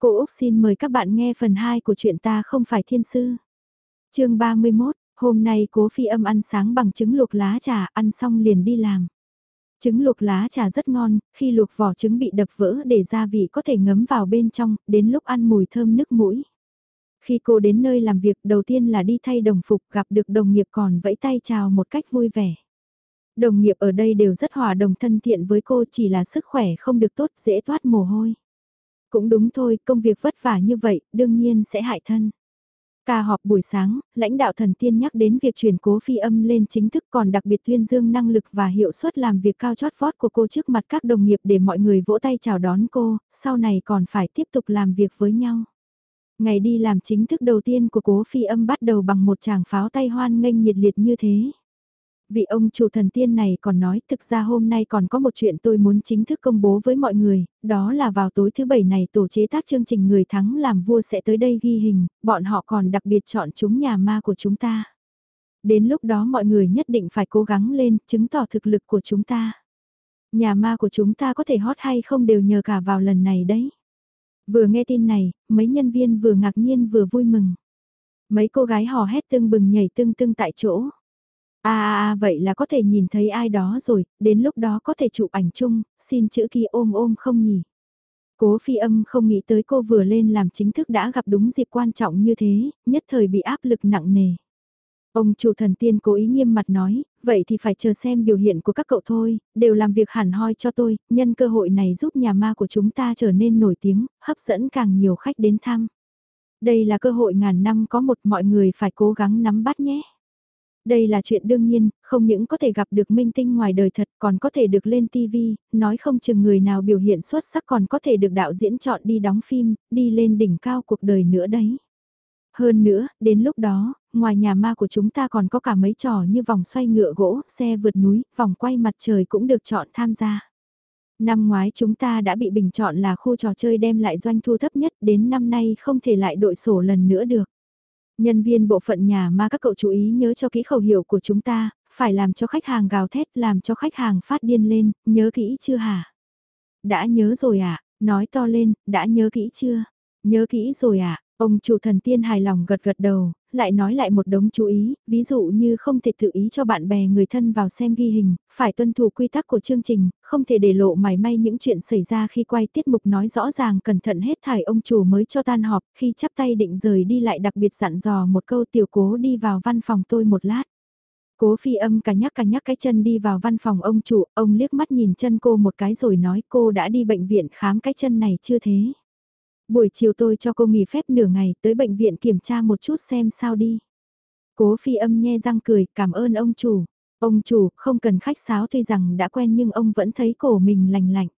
Cô Úc xin mời các bạn nghe phần 2 của chuyện ta không phải thiên sư. chương 31, hôm nay cố phi âm ăn sáng bằng trứng luộc lá trà, ăn xong liền đi làm. Trứng luộc lá trà rất ngon, khi luộc vỏ trứng bị đập vỡ để gia vị có thể ngấm vào bên trong, đến lúc ăn mùi thơm nức mũi. Khi cô đến nơi làm việc đầu tiên là đi thay đồng phục gặp được đồng nghiệp còn vẫy tay chào một cách vui vẻ. Đồng nghiệp ở đây đều rất hòa đồng thân thiện với cô chỉ là sức khỏe không được tốt dễ toát mồ hôi. Cũng đúng thôi, công việc vất vả như vậy, đương nhiên sẽ hại thân. Ca họp buổi sáng, lãnh đạo thần tiên nhắc đến việc chuyển cố phi âm lên chính thức còn đặc biệt tuyên dương năng lực và hiệu suất làm việc cao chót vót của cô trước mặt các đồng nghiệp để mọi người vỗ tay chào đón cô, sau này còn phải tiếp tục làm việc với nhau. Ngày đi làm chính thức đầu tiên của cố phi âm bắt đầu bằng một tràng pháo tay hoan nghênh nhiệt liệt như thế. Vị ông chủ thần tiên này còn nói thực ra hôm nay còn có một chuyện tôi muốn chính thức công bố với mọi người, đó là vào tối thứ bảy này tổ chế tác chương trình người thắng làm vua sẽ tới đây ghi hình, bọn họ còn đặc biệt chọn chúng nhà ma của chúng ta. Đến lúc đó mọi người nhất định phải cố gắng lên, chứng tỏ thực lực của chúng ta. Nhà ma của chúng ta có thể hot hay không đều nhờ cả vào lần này đấy. Vừa nghe tin này, mấy nhân viên vừa ngạc nhiên vừa vui mừng. Mấy cô gái hò hét tưng bừng nhảy tưng tưng tại chỗ. À, à, vậy là có thể nhìn thấy ai đó rồi, đến lúc đó có thể chụp ảnh chung, xin chữ ký ôm ôm không nhỉ? Cố phi âm không nghĩ tới cô vừa lên làm chính thức đã gặp đúng dịp quan trọng như thế, nhất thời bị áp lực nặng nề. Ông chủ thần tiên cố ý nghiêm mặt nói, vậy thì phải chờ xem biểu hiện của các cậu thôi, đều làm việc hẳn hoi cho tôi, nhân cơ hội này giúp nhà ma của chúng ta trở nên nổi tiếng, hấp dẫn càng nhiều khách đến thăm. Đây là cơ hội ngàn năm có một mọi người phải cố gắng nắm bắt nhé. Đây là chuyện đương nhiên, không những có thể gặp được minh tinh ngoài đời thật còn có thể được lên TV, nói không chừng người nào biểu hiện xuất sắc còn có thể được đạo diễn chọn đi đóng phim, đi lên đỉnh cao cuộc đời nữa đấy. Hơn nữa, đến lúc đó, ngoài nhà ma của chúng ta còn có cả mấy trò như vòng xoay ngựa gỗ, xe vượt núi, vòng quay mặt trời cũng được chọn tham gia. Năm ngoái chúng ta đã bị bình chọn là khu trò chơi đem lại doanh thu thấp nhất, đến năm nay không thể lại đội sổ lần nữa được. Nhân viên bộ phận nhà ma các cậu chú ý nhớ cho kỹ khẩu hiệu của chúng ta, phải làm cho khách hàng gào thét, làm cho khách hàng phát điên lên, nhớ kỹ chưa hả? Đã nhớ rồi ạ, à? nói to lên, đã nhớ kỹ chưa? Nhớ kỹ rồi ạ, à? ông chủ thần tiên hài lòng gật gật đầu, lại nói lại một đống chú ý, ví dụ như không thể tự ý cho bạn bè người thân vào xem ghi hình, phải tuân thủ quy tắc của chương trình, không thể để lộ mảy may những chuyện xảy ra khi quay tiết mục nói rõ ràng cẩn thận hết thải ông chủ mới cho tan họp, khi chắp tay định rời đi lại đặc biệt dặn dò một câu tiểu cố đi vào văn phòng tôi một lát. Cố phi âm cả nhắc cả nhắc cái chân đi vào văn phòng ông chủ, ông liếc mắt nhìn chân cô một cái rồi nói cô đã đi bệnh viện khám cái chân này chưa thế. Buổi chiều tôi cho cô nghỉ phép nửa ngày tới bệnh viện kiểm tra một chút xem sao đi. Cố phi âm nhe răng cười cảm ơn ông chủ. Ông chủ không cần khách sáo tuy rằng đã quen nhưng ông vẫn thấy cổ mình lành lạnh.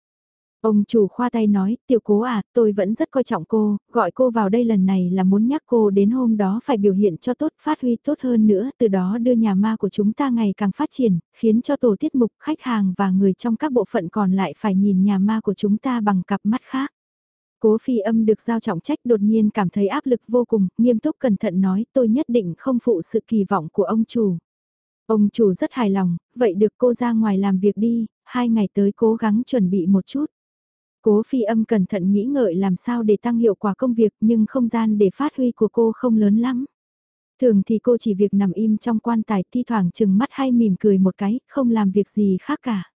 Ông chủ khoa tay nói, tiểu cố à, tôi vẫn rất coi trọng cô, gọi cô vào đây lần này là muốn nhắc cô đến hôm đó phải biểu hiện cho tốt, phát huy tốt hơn nữa, từ đó đưa nhà ma của chúng ta ngày càng phát triển, khiến cho tổ tiết mục, khách hàng và người trong các bộ phận còn lại phải nhìn nhà ma của chúng ta bằng cặp mắt khác. Cố phi âm được giao trọng trách đột nhiên cảm thấy áp lực vô cùng, nghiêm túc cẩn thận nói tôi nhất định không phụ sự kỳ vọng của ông chủ. Ông chủ rất hài lòng, vậy được cô ra ngoài làm việc đi, hai ngày tới cố gắng chuẩn bị một chút. Cố phi âm cẩn thận nghĩ ngợi làm sao để tăng hiệu quả công việc nhưng không gian để phát huy của cô không lớn lắm. Thường thì cô chỉ việc nằm im trong quan tài thi thoảng chừng mắt hay mỉm cười một cái, không làm việc gì khác cả.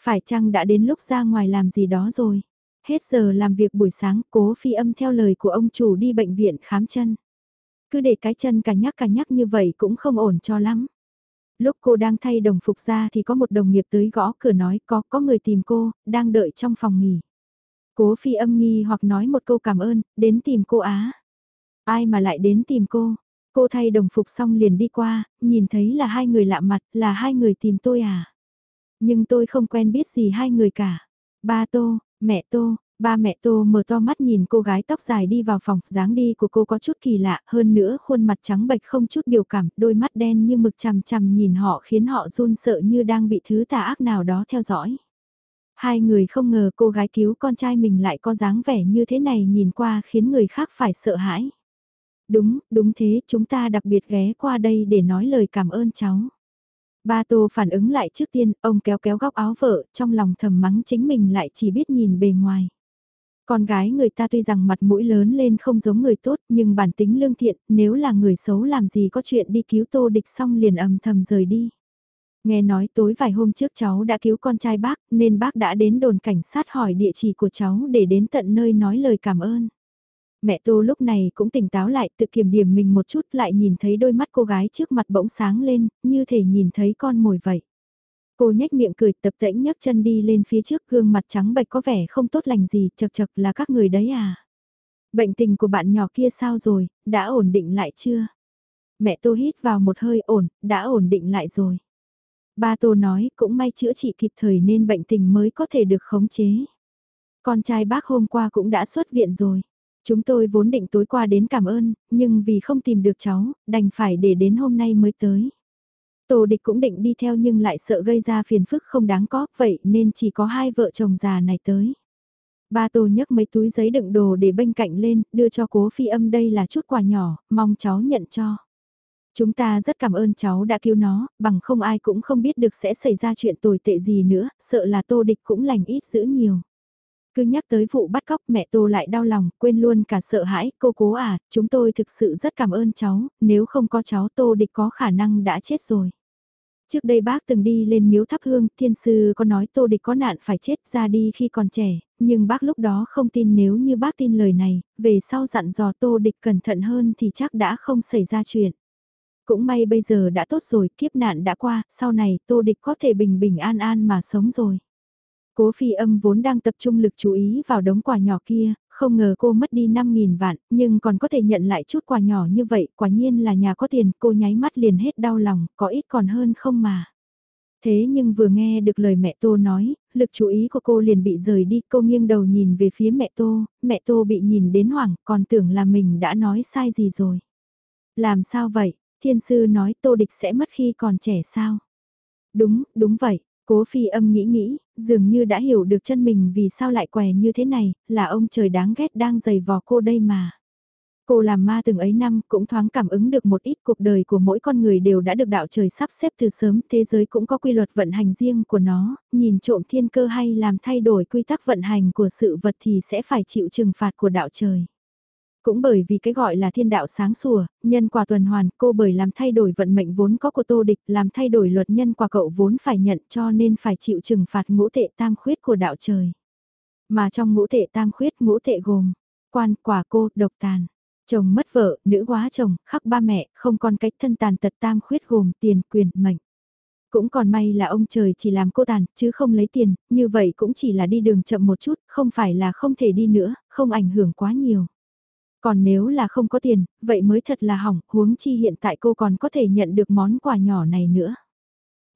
Phải chăng đã đến lúc ra ngoài làm gì đó rồi? Hết giờ làm việc buổi sáng, cố phi âm theo lời của ông chủ đi bệnh viện khám chân. Cứ để cái chân cả nhắc cả nhắc như vậy cũng không ổn cho lắm. Lúc cô đang thay đồng phục ra thì có một đồng nghiệp tới gõ cửa nói có, có người tìm cô, đang đợi trong phòng nghỉ. Cố phi âm nghi hoặc nói một câu cảm ơn, đến tìm cô Á. Ai mà lại đến tìm cô? Cô thay đồng phục xong liền đi qua, nhìn thấy là hai người lạ mặt, là hai người tìm tôi à? Nhưng tôi không quen biết gì hai người cả. Ba Tô, Mẹ Tô, ba mẹ Tô mở to mắt nhìn cô gái tóc dài đi vào phòng, dáng đi của cô có chút kỳ lạ, hơn nữa khuôn mặt trắng bệch không chút biểu cảm, đôi mắt đen như mực chằm chằm nhìn họ khiến họ run sợ như đang bị thứ tà ác nào đó theo dõi. Hai người không ngờ cô gái cứu con trai mình lại có dáng vẻ như thế này nhìn qua khiến người khác phải sợ hãi. Đúng, đúng thế, chúng ta đặc biệt ghé qua đây để nói lời cảm ơn cháu. Ba Tô phản ứng lại trước tiên, ông kéo kéo góc áo vợ, trong lòng thầm mắng chính mình lại chỉ biết nhìn bề ngoài. Con gái người ta tuy rằng mặt mũi lớn lên không giống người tốt nhưng bản tính lương thiện, nếu là người xấu làm gì có chuyện đi cứu tô địch xong liền ầm thầm rời đi. Nghe nói tối vài hôm trước cháu đã cứu con trai bác nên bác đã đến đồn cảnh sát hỏi địa chỉ của cháu để đến tận nơi nói lời cảm ơn. Mẹ Tô lúc này cũng tỉnh táo lại tự kiểm điểm mình một chút lại nhìn thấy đôi mắt cô gái trước mặt bỗng sáng lên, như thể nhìn thấy con mồi vậy. Cô nhếch miệng cười tập tễnh nhấc chân đi lên phía trước gương mặt trắng bệch có vẻ không tốt lành gì chật chật là các người đấy à. Bệnh tình của bạn nhỏ kia sao rồi, đã ổn định lại chưa? Mẹ Tô hít vào một hơi ổn, đã ổn định lại rồi. Ba Tô nói cũng may chữa trị kịp thời nên bệnh tình mới có thể được khống chế. Con trai bác hôm qua cũng đã xuất viện rồi. Chúng tôi vốn định tối qua đến cảm ơn, nhưng vì không tìm được cháu, đành phải để đến hôm nay mới tới. Tô địch cũng định đi theo nhưng lại sợ gây ra phiền phức không đáng có, vậy nên chỉ có hai vợ chồng già này tới. Ba Tô nhấc mấy túi giấy đựng đồ để bên cạnh lên, đưa cho cố phi âm đây là chút quà nhỏ, mong cháu nhận cho. Chúng ta rất cảm ơn cháu đã cứu nó, bằng không ai cũng không biết được sẽ xảy ra chuyện tồi tệ gì nữa, sợ là tô địch cũng lành ít giữ nhiều. Cứ nhắc tới vụ bắt cóc mẹ Tô lại đau lòng, quên luôn cả sợ hãi, cô cố à, chúng tôi thực sự rất cảm ơn cháu, nếu không có cháu Tô Địch có khả năng đã chết rồi. Trước đây bác từng đi lên miếu thắp hương, thiên sư có nói Tô Địch có nạn phải chết ra đi khi còn trẻ, nhưng bác lúc đó không tin nếu như bác tin lời này, về sau dặn dò Tô Địch cẩn thận hơn thì chắc đã không xảy ra chuyện. Cũng may bây giờ đã tốt rồi, kiếp nạn đã qua, sau này Tô Địch có thể bình bình an an mà sống rồi. Cố phi âm vốn đang tập trung lực chú ý vào đống quà nhỏ kia, không ngờ cô mất đi 5.000 vạn, nhưng còn có thể nhận lại chút quà nhỏ như vậy, quả nhiên là nhà có tiền, cô nháy mắt liền hết đau lòng, có ít còn hơn không mà. Thế nhưng vừa nghe được lời mẹ Tô nói, lực chú ý của cô liền bị rời đi, cô nghiêng đầu nhìn về phía mẹ Tô, mẹ Tô bị nhìn đến hoảng, còn tưởng là mình đã nói sai gì rồi. Làm sao vậy, thiên sư nói Tô Địch sẽ mất khi còn trẻ sao? Đúng, đúng vậy, Cố phi âm nghĩ nghĩ, dường như đã hiểu được chân mình vì sao lại què như thế này, là ông trời đáng ghét đang giày vò cô đây mà. Cô làm ma từng ấy năm cũng thoáng cảm ứng được một ít cuộc đời của mỗi con người đều đã được đạo trời sắp xếp từ sớm, thế giới cũng có quy luật vận hành riêng của nó, nhìn trộm thiên cơ hay làm thay đổi quy tắc vận hành của sự vật thì sẽ phải chịu trừng phạt của đạo trời. Cũng bởi vì cái gọi là thiên đạo sáng sủa, nhân quả tuần hoàn, cô bởi làm thay đổi vận mệnh vốn có của tô địch, làm thay đổi luật nhân quả cậu vốn phải nhận cho nên phải chịu trừng phạt ngũ tệ tam khuyết của đạo trời. Mà trong ngũ tệ tam khuyết ngũ tệ gồm, quan, quả cô, độc tàn. Chồng mất vợ, nữ quá chồng, khắc ba mẹ, không còn cách thân tàn tật tam khuyết gồm tiền, quyền, mệnh. Cũng còn may là ông trời chỉ làm cô tàn, chứ không lấy tiền, như vậy cũng chỉ là đi đường chậm một chút, không phải là không thể đi nữa, không ảnh hưởng quá nhiều. Còn nếu là không có tiền, vậy mới thật là hỏng, huống chi hiện tại cô còn có thể nhận được món quà nhỏ này nữa.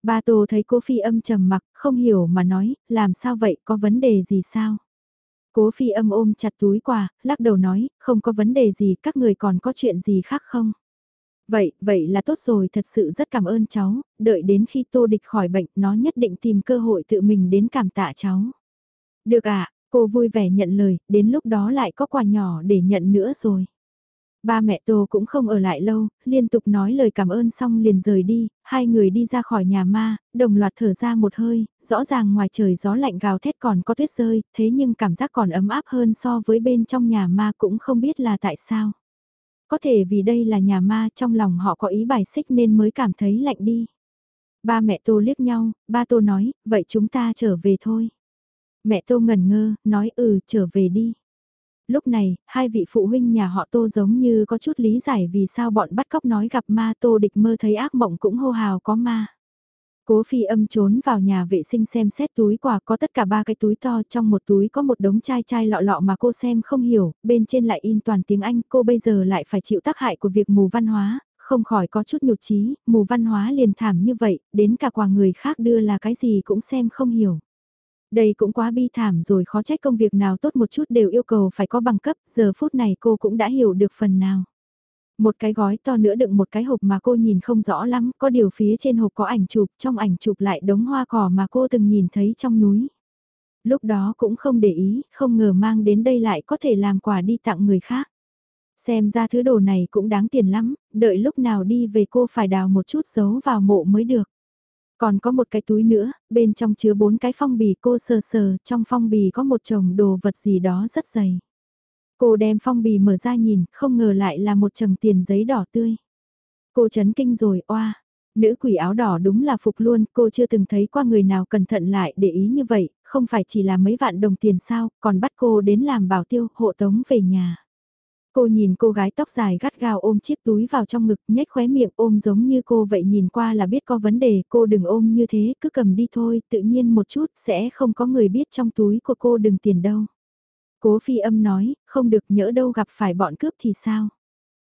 Ba Tô thấy cô phi âm trầm mặc, không hiểu mà nói, làm sao vậy, có vấn đề gì sao? Cố phi âm ôm chặt túi quà, lắc đầu nói, không có vấn đề gì, các người còn có chuyện gì khác không? Vậy, vậy là tốt rồi, thật sự rất cảm ơn cháu, đợi đến khi tô địch khỏi bệnh, nó nhất định tìm cơ hội tự mình đến cảm tạ cháu. Được ạ, à, Cô vui vẻ nhận lời, đến lúc đó lại có quà nhỏ để nhận nữa rồi. Ba mẹ Tô cũng không ở lại lâu, liên tục nói lời cảm ơn xong liền rời đi, hai người đi ra khỏi nhà ma, đồng loạt thở ra một hơi, rõ ràng ngoài trời gió lạnh gào thét còn có tuyết rơi, thế nhưng cảm giác còn ấm áp hơn so với bên trong nhà ma cũng không biết là tại sao. Có thể vì đây là nhà ma trong lòng họ có ý bài xích nên mới cảm thấy lạnh đi. Ba mẹ Tô liếc nhau, ba Tô nói, vậy chúng ta trở về thôi. Mẹ Tô ngẩn ngơ, nói ừ, trở về đi. Lúc này, hai vị phụ huynh nhà họ Tô giống như có chút lý giải vì sao bọn bắt cóc nói gặp ma Tô địch mơ thấy ác mộng cũng hô hào có ma. Cố phi âm trốn vào nhà vệ sinh xem xét túi quà có tất cả ba cái túi to trong một túi có một đống chai chai lọ lọ mà cô xem không hiểu, bên trên lại in toàn tiếng Anh cô bây giờ lại phải chịu tác hại của việc mù văn hóa, không khỏi có chút nhụt trí mù văn hóa liền thảm như vậy, đến cả quà người khác đưa là cái gì cũng xem không hiểu. Đây cũng quá bi thảm rồi khó trách công việc nào tốt một chút đều yêu cầu phải có bằng cấp, giờ phút này cô cũng đã hiểu được phần nào. Một cái gói to nữa đựng một cái hộp mà cô nhìn không rõ lắm, có điều phía trên hộp có ảnh chụp, trong ảnh chụp lại đống hoa cỏ mà cô từng nhìn thấy trong núi. Lúc đó cũng không để ý, không ngờ mang đến đây lại có thể làm quà đi tặng người khác. Xem ra thứ đồ này cũng đáng tiền lắm, đợi lúc nào đi về cô phải đào một chút giấu vào mộ mới được. Còn có một cái túi nữa, bên trong chứa bốn cái phong bì cô sờ sờ, trong phong bì có một chồng đồ vật gì đó rất dày. Cô đem phong bì mở ra nhìn, không ngờ lại là một chồng tiền giấy đỏ tươi. Cô chấn kinh rồi, oa, nữ quỷ áo đỏ đúng là phục luôn, cô chưa từng thấy qua người nào cẩn thận lại để ý như vậy, không phải chỉ là mấy vạn đồng tiền sao, còn bắt cô đến làm bảo tiêu, hộ tống về nhà. Cô nhìn cô gái tóc dài gắt gao ôm chiếc túi vào trong ngực nhếch khóe miệng ôm giống như cô vậy nhìn qua là biết có vấn đề cô đừng ôm như thế cứ cầm đi thôi tự nhiên một chút sẽ không có người biết trong túi của cô đừng tiền đâu. Cố phi âm nói không được nhỡ đâu gặp phải bọn cướp thì sao.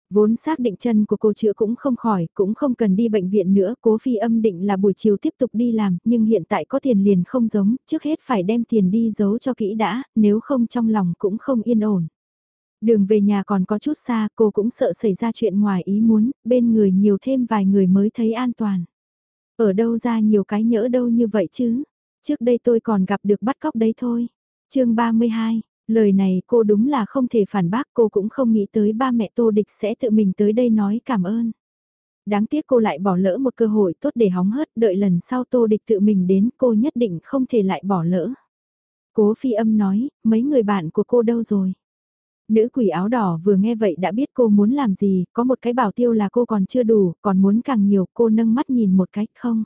Vốn xác định chân của cô chữa cũng không khỏi, cũng không cần đi bệnh viện nữa, cố phi âm định là buổi chiều tiếp tục đi làm, nhưng hiện tại có tiền liền không giống, trước hết phải đem tiền đi giấu cho kỹ đã, nếu không trong lòng cũng không yên ổn. Đường về nhà còn có chút xa, cô cũng sợ xảy ra chuyện ngoài ý muốn, bên người nhiều thêm vài người mới thấy an toàn. Ở đâu ra nhiều cái nhỡ đâu như vậy chứ? Trước đây tôi còn gặp được bắt cóc đấy thôi. chương 32, lời này cô đúng là không thể phản bác cô cũng không nghĩ tới ba mẹ Tô Địch sẽ tự mình tới đây nói cảm ơn. Đáng tiếc cô lại bỏ lỡ một cơ hội tốt để hóng hớt đợi lần sau Tô Địch tự mình đến cô nhất định không thể lại bỏ lỡ. Cố phi âm nói, mấy người bạn của cô đâu rồi? Nữ quỷ áo đỏ vừa nghe vậy đã biết cô muốn làm gì, có một cái bảo tiêu là cô còn chưa đủ, còn muốn càng nhiều, cô nâng mắt nhìn một cách không.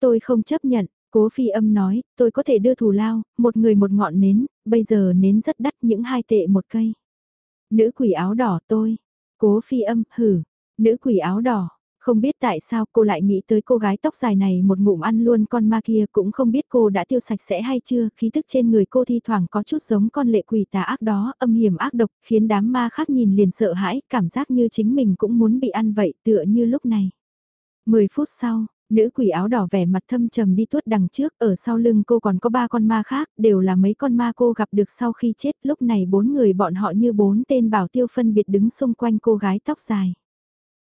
Tôi không chấp nhận, cố phi âm nói, tôi có thể đưa thù lao, một người một ngọn nến, bây giờ nến rất đắt những hai tệ một cây. Nữ quỷ áo đỏ tôi, cố phi âm, hử, nữ quỷ áo đỏ, không biết tại sao cô lại nghĩ tới cô gái tóc dài này một ngụm ăn luôn con ma kia cũng không biết cô đã tiêu sạch sẽ hay chưa, khí thức trên người cô thi thoảng có chút giống con lệ quỷ tà ác đó, âm hiểm ác độc, khiến đám ma khác nhìn liền sợ hãi, cảm giác như chính mình cũng muốn bị ăn vậy tựa như lúc này. 10 phút sau, nữ quỷ áo đỏ vẻ mặt thâm trầm đi tuốt đằng trước, ở sau lưng cô còn có ba con ma khác, đều là mấy con ma cô gặp được sau khi chết, lúc này bốn người bọn họ như bốn tên bảo tiêu phân biệt đứng xung quanh cô gái tóc dài.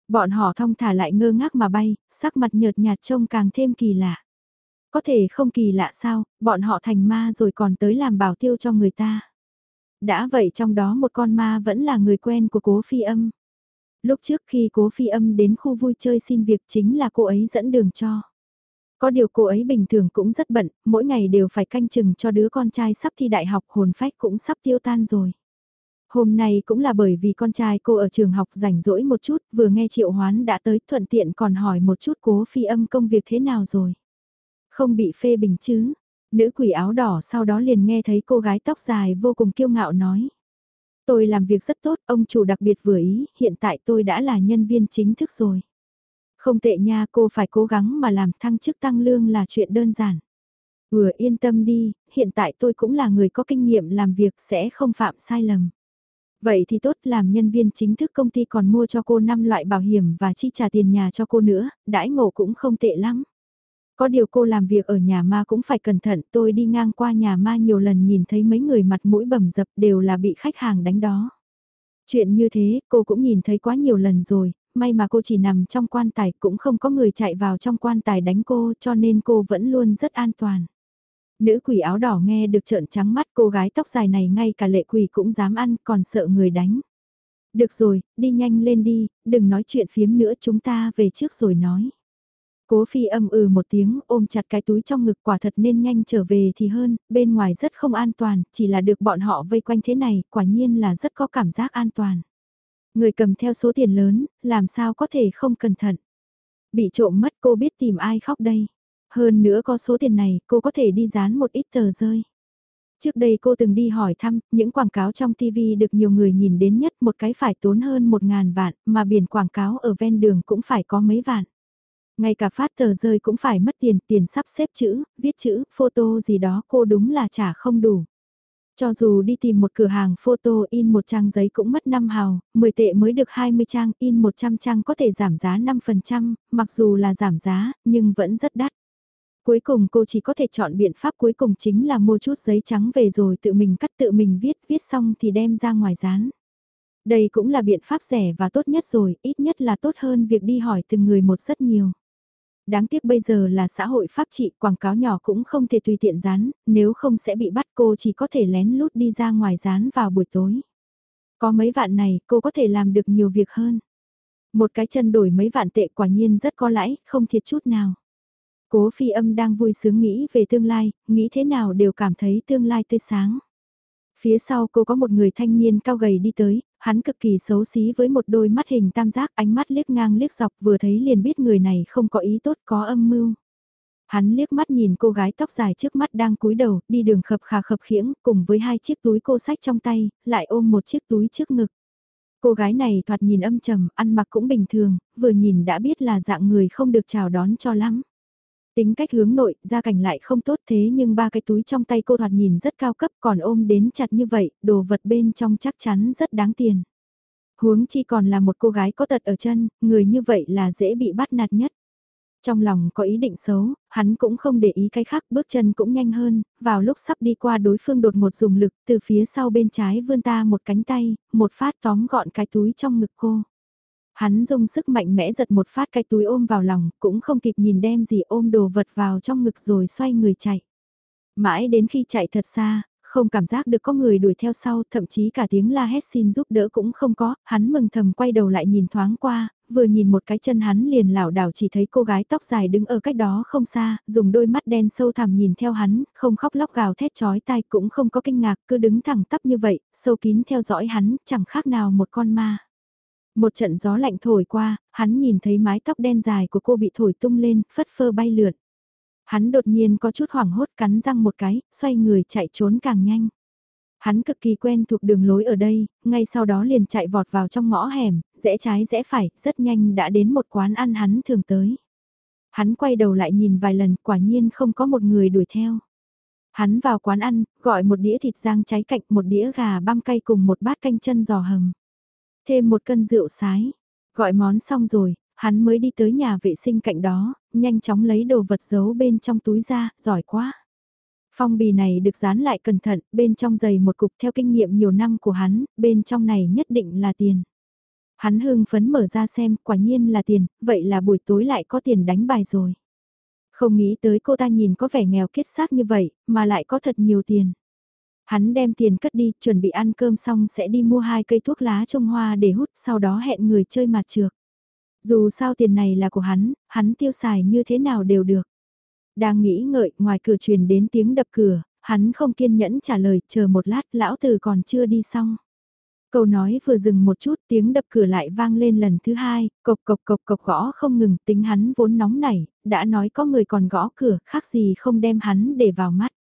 Bọn họ thong thả lại ngơ ngác mà bay, sắc mặt nhợt nhạt trông càng thêm kỳ lạ. Có thể không kỳ lạ sao, bọn họ thành ma rồi còn tới làm bảo tiêu cho người ta. Đã vậy trong đó một con ma vẫn là người quen của cố phi âm. Lúc trước khi cố phi âm đến khu vui chơi xin việc chính là cô ấy dẫn đường cho. Có điều cô ấy bình thường cũng rất bận, mỗi ngày đều phải canh chừng cho đứa con trai sắp thi đại học hồn phách cũng sắp tiêu tan rồi. Hôm nay cũng là bởi vì con trai cô ở trường học rảnh rỗi một chút, vừa nghe triệu hoán đã tới thuận tiện còn hỏi một chút cố phi âm công việc thế nào rồi. Không bị phê bình chứ, nữ quỷ áo đỏ sau đó liền nghe thấy cô gái tóc dài vô cùng kiêu ngạo nói. Tôi làm việc rất tốt, ông chủ đặc biệt vừa ý, hiện tại tôi đã là nhân viên chính thức rồi. Không tệ nha, cô phải cố gắng mà làm thăng chức tăng lương là chuyện đơn giản. Vừa yên tâm đi, hiện tại tôi cũng là người có kinh nghiệm làm việc sẽ không phạm sai lầm. Vậy thì tốt làm nhân viên chính thức công ty còn mua cho cô 5 loại bảo hiểm và chi trả tiền nhà cho cô nữa, đãi ngộ cũng không tệ lắm. Có điều cô làm việc ở nhà ma cũng phải cẩn thận, tôi đi ngang qua nhà ma nhiều lần nhìn thấy mấy người mặt mũi bầm dập đều là bị khách hàng đánh đó. Chuyện như thế, cô cũng nhìn thấy quá nhiều lần rồi, may mà cô chỉ nằm trong quan tài cũng không có người chạy vào trong quan tài đánh cô cho nên cô vẫn luôn rất an toàn. Nữ quỷ áo đỏ nghe được trợn trắng mắt cô gái tóc dài này ngay cả lệ quỷ cũng dám ăn còn sợ người đánh. Được rồi, đi nhanh lên đi, đừng nói chuyện phiếm nữa chúng ta về trước rồi nói. Cố phi âm ừ một tiếng ôm chặt cái túi trong ngực quả thật nên nhanh trở về thì hơn, bên ngoài rất không an toàn, chỉ là được bọn họ vây quanh thế này, quả nhiên là rất có cảm giác an toàn. Người cầm theo số tiền lớn, làm sao có thể không cẩn thận. Bị trộm mất cô biết tìm ai khóc đây. Hơn nữa có số tiền này, cô có thể đi dán một ít tờ rơi. Trước đây cô từng đi hỏi thăm, những quảng cáo trong TV được nhiều người nhìn đến nhất một cái phải tốn hơn một ngàn vạn, mà biển quảng cáo ở ven đường cũng phải có mấy vạn. Ngay cả phát tờ rơi cũng phải mất tiền, tiền sắp xếp chữ, viết chữ, photo gì đó cô đúng là trả không đủ. Cho dù đi tìm một cửa hàng photo in một trang giấy cũng mất 5 hào, 10 tệ mới được 20 trang, in 100 trang có thể giảm giá 5%, mặc dù là giảm giá, nhưng vẫn rất đắt. Cuối cùng cô chỉ có thể chọn biện pháp cuối cùng chính là mua chút giấy trắng về rồi tự mình cắt tự mình viết, viết xong thì đem ra ngoài dán. Đây cũng là biện pháp rẻ và tốt nhất rồi, ít nhất là tốt hơn việc đi hỏi từng người một rất nhiều. Đáng tiếc bây giờ là xã hội pháp trị, quảng cáo nhỏ cũng không thể tùy tiện dán, nếu không sẽ bị bắt cô chỉ có thể lén lút đi ra ngoài dán vào buổi tối. Có mấy vạn này, cô có thể làm được nhiều việc hơn. Một cái chân đổi mấy vạn tệ quả nhiên rất có lãi, không thiệt chút nào. Cố phi âm đang vui sướng nghĩ về tương lai, nghĩ thế nào đều cảm thấy tương lai tươi sáng. Phía sau cô có một người thanh niên cao gầy đi tới, hắn cực kỳ xấu xí với một đôi mắt hình tam giác ánh mắt liếc ngang liếc dọc vừa thấy liền biết người này không có ý tốt có âm mưu. Hắn liếc mắt nhìn cô gái tóc dài trước mắt đang cúi đầu, đi đường khập khà khập khiễng, cùng với hai chiếc túi cô sách trong tay, lại ôm một chiếc túi trước ngực. Cô gái này thoạt nhìn âm trầm, ăn mặc cũng bình thường, vừa nhìn đã biết là dạng người không được chào đón cho lắm. Tính cách hướng nội, gia cảnh lại không tốt thế nhưng ba cái túi trong tay cô thoạt nhìn rất cao cấp còn ôm đến chặt như vậy, đồ vật bên trong chắc chắn rất đáng tiền. Huống chi còn là một cô gái có tật ở chân, người như vậy là dễ bị bắt nạt nhất. Trong lòng có ý định xấu, hắn cũng không để ý cái khác, bước chân cũng nhanh hơn, vào lúc sắp đi qua đối phương đột một dùng lực, từ phía sau bên trái vươn ta một cánh tay, một phát tóm gọn cái túi trong ngực cô. Hắn dùng sức mạnh mẽ giật một phát cái túi ôm vào lòng, cũng không kịp nhìn đem gì ôm đồ vật vào trong ngực rồi xoay người chạy. Mãi đến khi chạy thật xa, không cảm giác được có người đuổi theo sau, thậm chí cả tiếng la hét xin giúp đỡ cũng không có, hắn mừng thầm quay đầu lại nhìn thoáng qua, vừa nhìn một cái chân hắn liền lảo đảo chỉ thấy cô gái tóc dài đứng ở cách đó không xa, dùng đôi mắt đen sâu thẳm nhìn theo hắn, không khóc lóc gào thét chói tai cũng không có kinh ngạc, cứ đứng thẳng tắp như vậy, sâu kín theo dõi hắn, chẳng khác nào một con ma. Một trận gió lạnh thổi qua, hắn nhìn thấy mái tóc đen dài của cô bị thổi tung lên, phất phơ bay lượn. Hắn đột nhiên có chút hoảng hốt cắn răng một cái, xoay người chạy trốn càng nhanh. Hắn cực kỳ quen thuộc đường lối ở đây, ngay sau đó liền chạy vọt vào trong ngõ hẻm, rẽ trái rẽ phải, rất nhanh đã đến một quán ăn hắn thường tới. Hắn quay đầu lại nhìn vài lần, quả nhiên không có một người đuổi theo. Hắn vào quán ăn, gọi một đĩa thịt rang cháy cạnh một đĩa gà băm cay cùng một bát canh chân giò hầm. Thêm một cân rượu sái. Gọi món xong rồi, hắn mới đi tới nhà vệ sinh cạnh đó, nhanh chóng lấy đồ vật giấu bên trong túi ra, giỏi quá. Phong bì này được dán lại cẩn thận, bên trong giày một cục theo kinh nghiệm nhiều năm của hắn, bên trong này nhất định là tiền. Hắn hưng phấn mở ra xem, quả nhiên là tiền, vậy là buổi tối lại có tiền đánh bài rồi. Không nghĩ tới cô ta nhìn có vẻ nghèo kết xác như vậy, mà lại có thật nhiều tiền. Hắn đem tiền cất đi, chuẩn bị ăn cơm xong sẽ đi mua hai cây thuốc lá trông hoa để hút, sau đó hẹn người chơi mặt trược. Dù sao tiền này là của hắn, hắn tiêu xài như thế nào đều được. Đang nghĩ ngợi, ngoài cửa truyền đến tiếng đập cửa, hắn không kiên nhẫn trả lời, chờ một lát, lão tử còn chưa đi xong. Câu nói vừa dừng một chút, tiếng đập cửa lại vang lên lần thứ hai, cộc cộc cộc cộc gõ không ngừng, tính hắn vốn nóng nảy, đã nói có người còn gõ cửa, khác gì không đem hắn để vào mắt.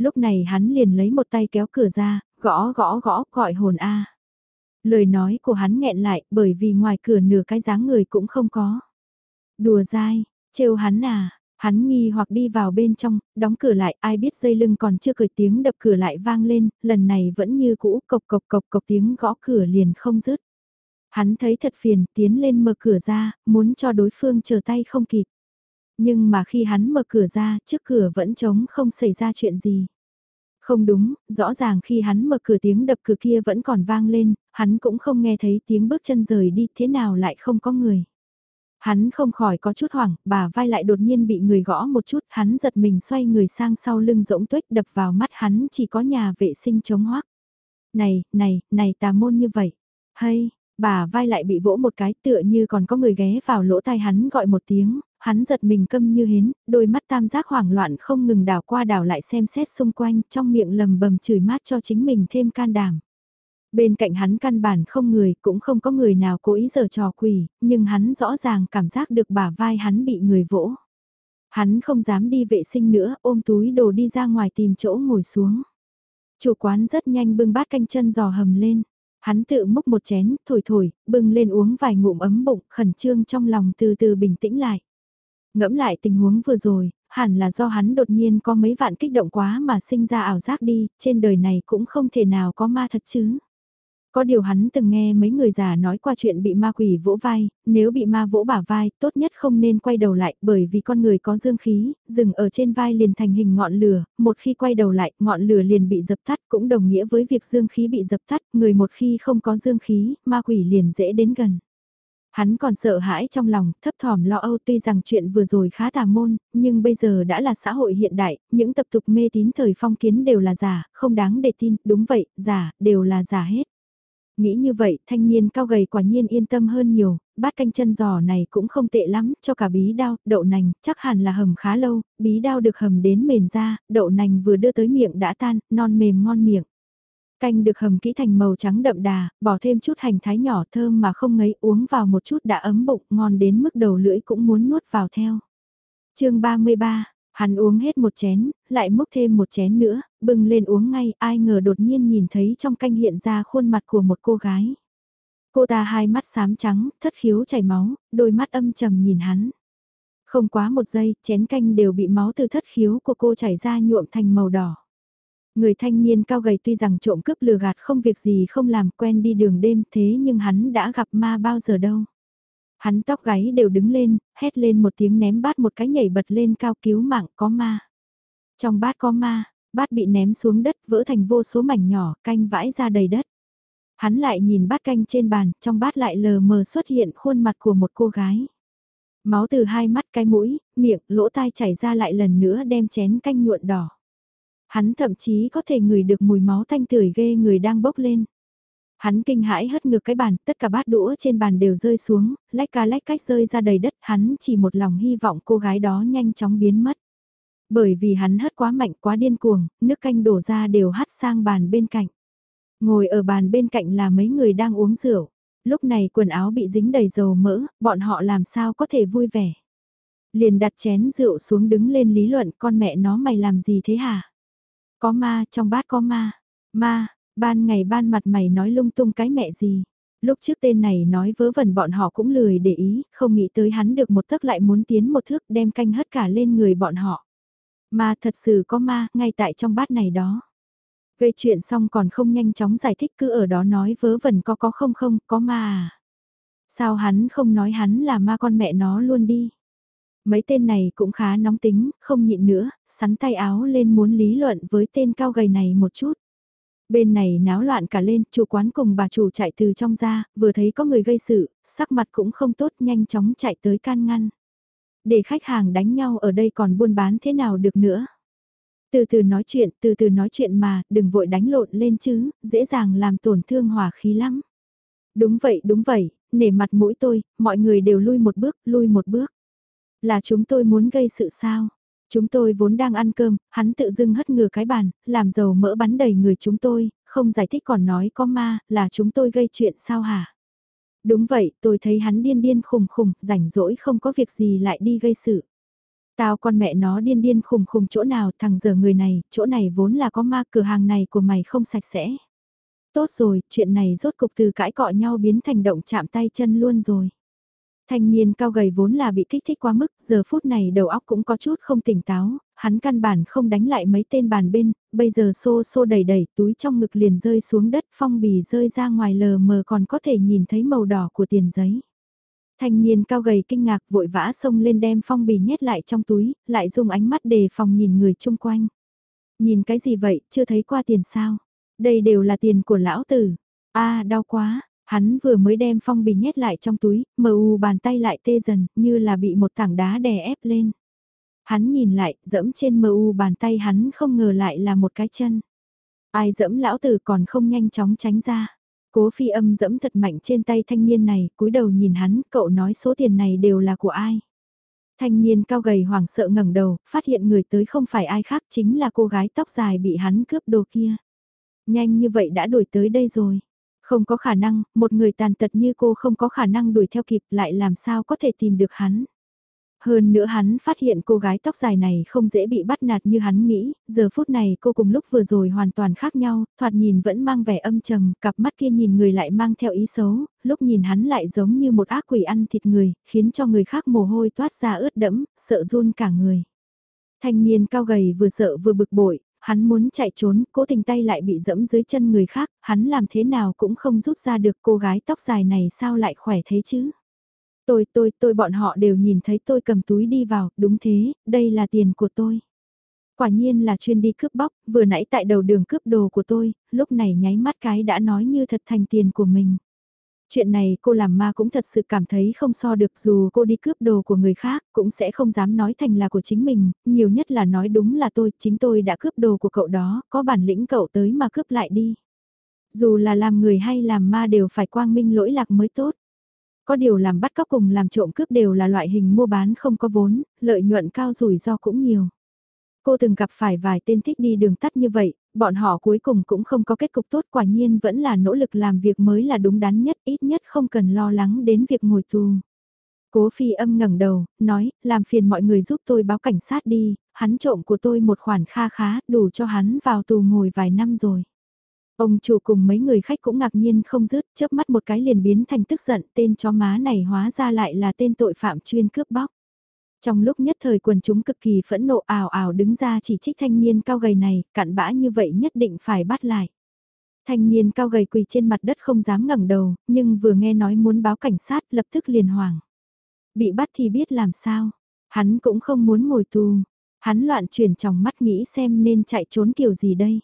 Lúc này hắn liền lấy một tay kéo cửa ra, gõ gõ gõ gọi hồn A. Lời nói của hắn nghẹn lại bởi vì ngoài cửa nửa cái dáng người cũng không có. Đùa dai, trêu hắn à, hắn nghi hoặc đi vào bên trong, đóng cửa lại, ai biết dây lưng còn chưa cởi tiếng đập cửa lại vang lên, lần này vẫn như cũ cộc cộc cộc cộc tiếng gõ cửa liền không dứt. Hắn thấy thật phiền, tiến lên mở cửa ra, muốn cho đối phương chờ tay không kịp. Nhưng mà khi hắn mở cửa ra, trước cửa vẫn trống không xảy ra chuyện gì. Không đúng, rõ ràng khi hắn mở cửa tiếng đập cửa kia vẫn còn vang lên, hắn cũng không nghe thấy tiếng bước chân rời đi thế nào lại không có người. Hắn không khỏi có chút hoảng, bà vai lại đột nhiên bị người gõ một chút, hắn giật mình xoay người sang sau lưng rỗng tuếch đập vào mắt hắn chỉ có nhà vệ sinh chống hoác. Này, này, này tà môn như vậy. Hay, bà vai lại bị vỗ một cái tựa như còn có người ghé vào lỗ tai hắn gọi một tiếng, hắn giật mình câm như hến, đôi mắt tam giác hoảng loạn không ngừng đảo qua đảo lại xem xét xung quanh trong miệng lầm bầm chửi mát cho chính mình thêm can đảm. Bên cạnh hắn căn bản không người, cũng không có người nào cố ý giở trò quỷ, nhưng hắn rõ ràng cảm giác được bả vai hắn bị người vỗ. Hắn không dám đi vệ sinh nữa, ôm túi đồ đi ra ngoài tìm chỗ ngồi xuống. Chủ quán rất nhanh bưng bát canh chân giò hầm lên. Hắn tự múc một chén, thổi thổi, bưng lên uống vài ngụm ấm bụng, khẩn trương trong lòng từ từ bình tĩnh lại. Ngẫm lại tình huống vừa rồi, hẳn là do hắn đột nhiên có mấy vạn kích động quá mà sinh ra ảo giác đi, trên đời này cũng không thể nào có ma thật chứ. Có điều hắn từng nghe mấy người già nói qua chuyện bị ma quỷ vỗ vai, nếu bị ma vỗ bả vai, tốt nhất không nên quay đầu lại bởi vì con người có dương khí, dừng ở trên vai liền thành hình ngọn lửa, một khi quay đầu lại, ngọn lửa liền bị dập tắt cũng đồng nghĩa với việc dương khí bị dập tắt, người một khi không có dương khí, ma quỷ liền dễ đến gần. Hắn còn sợ hãi trong lòng, thấp thỏm lo âu tuy rằng chuyện vừa rồi khá tà môn, nhưng bây giờ đã là xã hội hiện đại, những tập tục mê tín thời phong kiến đều là giả, không đáng để tin, đúng vậy, giả, đều là giả hết. Nghĩ như vậy, thanh niên cao gầy quả nhiên yên tâm hơn nhiều, bát canh chân giò này cũng không tệ lắm, cho cả bí đao, đậu nành, chắc hẳn là hầm khá lâu, bí đao được hầm đến mềm ra, đậu nành vừa đưa tới miệng đã tan, non mềm ngon miệng. Canh được hầm kỹ thành màu trắng đậm đà, bỏ thêm chút hành thái nhỏ thơm mà không ngấy uống vào một chút đã ấm bụng, ngon đến mức đầu lưỡi cũng muốn nuốt vào theo. chương 33, hắn uống hết một chén, lại múc thêm một chén nữa, bưng lên uống ngay, ai ngờ đột nhiên nhìn thấy trong canh hiện ra khuôn mặt của một cô gái. Cô ta hai mắt xám trắng, thất khiếu chảy máu, đôi mắt âm trầm nhìn hắn. Không quá một giây, chén canh đều bị máu từ thất khiếu của cô chảy ra nhuộm thành màu đỏ. Người thanh niên cao gầy tuy rằng trộm cướp lừa gạt không việc gì không làm quen đi đường đêm thế nhưng hắn đã gặp ma bao giờ đâu. Hắn tóc gáy đều đứng lên, hét lên một tiếng ném bát một cái nhảy bật lên cao cứu mạng có ma. Trong bát có ma, bát bị ném xuống đất vỡ thành vô số mảnh nhỏ, canh vãi ra đầy đất. Hắn lại nhìn bát canh trên bàn, trong bát lại lờ mờ xuất hiện khuôn mặt của một cô gái. Máu từ hai mắt cái mũi, miệng, lỗ tai chảy ra lại lần nữa đem chén canh nhuộn đỏ. Hắn thậm chí có thể ngửi được mùi máu thanh tưởi ghê người đang bốc lên. Hắn kinh hãi hất ngược cái bàn, tất cả bát đũa trên bàn đều rơi xuống, lách ca lách cách rơi ra đầy đất, hắn chỉ một lòng hy vọng cô gái đó nhanh chóng biến mất. Bởi vì hắn hất quá mạnh quá điên cuồng, nước canh đổ ra đều hắt sang bàn bên cạnh. Ngồi ở bàn bên cạnh là mấy người đang uống rượu. Lúc này quần áo bị dính đầy dầu mỡ, bọn họ làm sao có thể vui vẻ. Liền đặt chén rượu xuống đứng lên lý luận con mẹ nó mày làm gì thế hả? Có ma, trong bát có ma. Ma, ban ngày ban mặt mày nói lung tung cái mẹ gì. Lúc trước tên này nói vớ vẩn bọn họ cũng lười để ý, không nghĩ tới hắn được một thức lại muốn tiến một thước đem canh hất cả lên người bọn họ. Ma thật sự có ma, ngay tại trong bát này đó. Gây chuyện xong còn không nhanh chóng giải thích cứ ở đó nói vớ vẩn có có không không, có ma à. Sao hắn không nói hắn là ma con mẹ nó luôn đi. Mấy tên này cũng khá nóng tính, không nhịn nữa, sắn tay áo lên muốn lý luận với tên cao gầy này một chút. Bên này náo loạn cả lên, chủ quán cùng bà chủ chạy từ trong ra, vừa thấy có người gây sự, sắc mặt cũng không tốt nhanh chóng chạy tới can ngăn. Để khách hàng đánh nhau ở đây còn buôn bán thế nào được nữa. Từ từ nói chuyện, từ từ nói chuyện mà, đừng vội đánh lộn lên chứ, dễ dàng làm tổn thương hòa khí lắm. Đúng vậy, đúng vậy, nể mặt mũi tôi, mọi người đều lui một bước, lui một bước. Là chúng tôi muốn gây sự sao? Chúng tôi vốn đang ăn cơm, hắn tự dưng hất ngừa cái bàn, làm dầu mỡ bắn đầy người chúng tôi, không giải thích còn nói có ma, là chúng tôi gây chuyện sao hả? Đúng vậy, tôi thấy hắn điên điên khùng khùng, rảnh rỗi không có việc gì lại đi gây sự. Tao con mẹ nó điên điên khùng khùng chỗ nào, thằng giờ người này, chỗ này vốn là có ma, cửa hàng này của mày không sạch sẽ. Tốt rồi, chuyện này rốt cục từ cãi cọ nhau biến thành động chạm tay chân luôn rồi. Thanh niên cao gầy vốn là bị kích thích quá mức, giờ phút này đầu óc cũng có chút không tỉnh táo, hắn căn bản không đánh lại mấy tên bàn bên, bây giờ xô xô đầy đầy, túi trong ngực liền rơi xuống đất, phong bì rơi ra ngoài lờ mờ còn có thể nhìn thấy màu đỏ của tiền giấy. Thanh niên cao gầy kinh ngạc vội vã xông lên đem phong bì nhét lại trong túi, lại dùng ánh mắt đề phòng nhìn người chung quanh. Nhìn cái gì vậy, chưa thấy qua tiền sao? Đây đều là tiền của lão tử. a đau quá, Hắn vừa mới đem phong bì nhét lại trong túi, mờ u bàn tay lại tê dần, như là bị một tảng đá đè ép lên. Hắn nhìn lại, dẫm trên mờ u bàn tay hắn không ngờ lại là một cái chân. Ai dẫm lão tử còn không nhanh chóng tránh ra. Cố phi âm dẫm thật mạnh trên tay thanh niên này, cúi đầu nhìn hắn, cậu nói số tiền này đều là của ai. Thanh niên cao gầy hoảng sợ ngẩng đầu, phát hiện người tới không phải ai khác chính là cô gái tóc dài bị hắn cướp đồ kia. Nhanh như vậy đã đuổi tới đây rồi. Không có khả năng, một người tàn tật như cô không có khả năng đuổi theo kịp lại làm sao có thể tìm được hắn. Hơn nữa hắn phát hiện cô gái tóc dài này không dễ bị bắt nạt như hắn nghĩ, giờ phút này cô cùng lúc vừa rồi hoàn toàn khác nhau, thoạt nhìn vẫn mang vẻ âm trầm, cặp mắt kia nhìn người lại mang theo ý xấu, lúc nhìn hắn lại giống như một ác quỷ ăn thịt người, khiến cho người khác mồ hôi toát ra ướt đẫm, sợ run cả người. Thanh niên cao gầy vừa sợ vừa bực bội, Hắn muốn chạy trốn, cố tình tay lại bị dẫm dưới chân người khác, hắn làm thế nào cũng không rút ra được cô gái tóc dài này sao lại khỏe thế chứ. Tôi, tôi, tôi bọn họ đều nhìn thấy tôi cầm túi đi vào, đúng thế, đây là tiền của tôi. Quả nhiên là chuyên đi cướp bóc, vừa nãy tại đầu đường cướp đồ của tôi, lúc này nháy mắt cái đã nói như thật thành tiền của mình. Chuyện này cô làm ma cũng thật sự cảm thấy không so được dù cô đi cướp đồ của người khác cũng sẽ không dám nói thành là của chính mình, nhiều nhất là nói đúng là tôi, chính tôi đã cướp đồ của cậu đó, có bản lĩnh cậu tới mà cướp lại đi. Dù là làm người hay làm ma đều phải quang minh lỗi lạc mới tốt. Có điều làm bắt cóc cùng làm trộm cướp đều là loại hình mua bán không có vốn, lợi nhuận cao rủi ro cũng nhiều. Cô từng gặp phải vài tên thích đi đường tắt như vậy, bọn họ cuối cùng cũng không có kết cục tốt quả nhiên vẫn là nỗ lực làm việc mới là đúng đắn nhất, ít nhất không cần lo lắng đến việc ngồi tù. Cố phi âm ngẩng đầu, nói, làm phiền mọi người giúp tôi báo cảnh sát đi, hắn trộm của tôi một khoản kha khá, đủ cho hắn vào tù ngồi vài năm rồi. Ông chủ cùng mấy người khách cũng ngạc nhiên không dứt, chớp mắt một cái liền biến thành tức giận, tên chó má này hóa ra lại là tên tội phạm chuyên cướp bóc. Trong lúc nhất thời quần chúng cực kỳ phẫn nộ ảo ảo đứng ra chỉ trích thanh niên cao gầy này, cặn bã như vậy nhất định phải bắt lại. Thanh niên cao gầy quỳ trên mặt đất không dám ngẩng đầu, nhưng vừa nghe nói muốn báo cảnh sát lập tức liền hoảng. Bị bắt thì biết làm sao, hắn cũng không muốn ngồi tù, hắn loạn chuyển trong mắt nghĩ xem nên chạy trốn kiểu gì đây.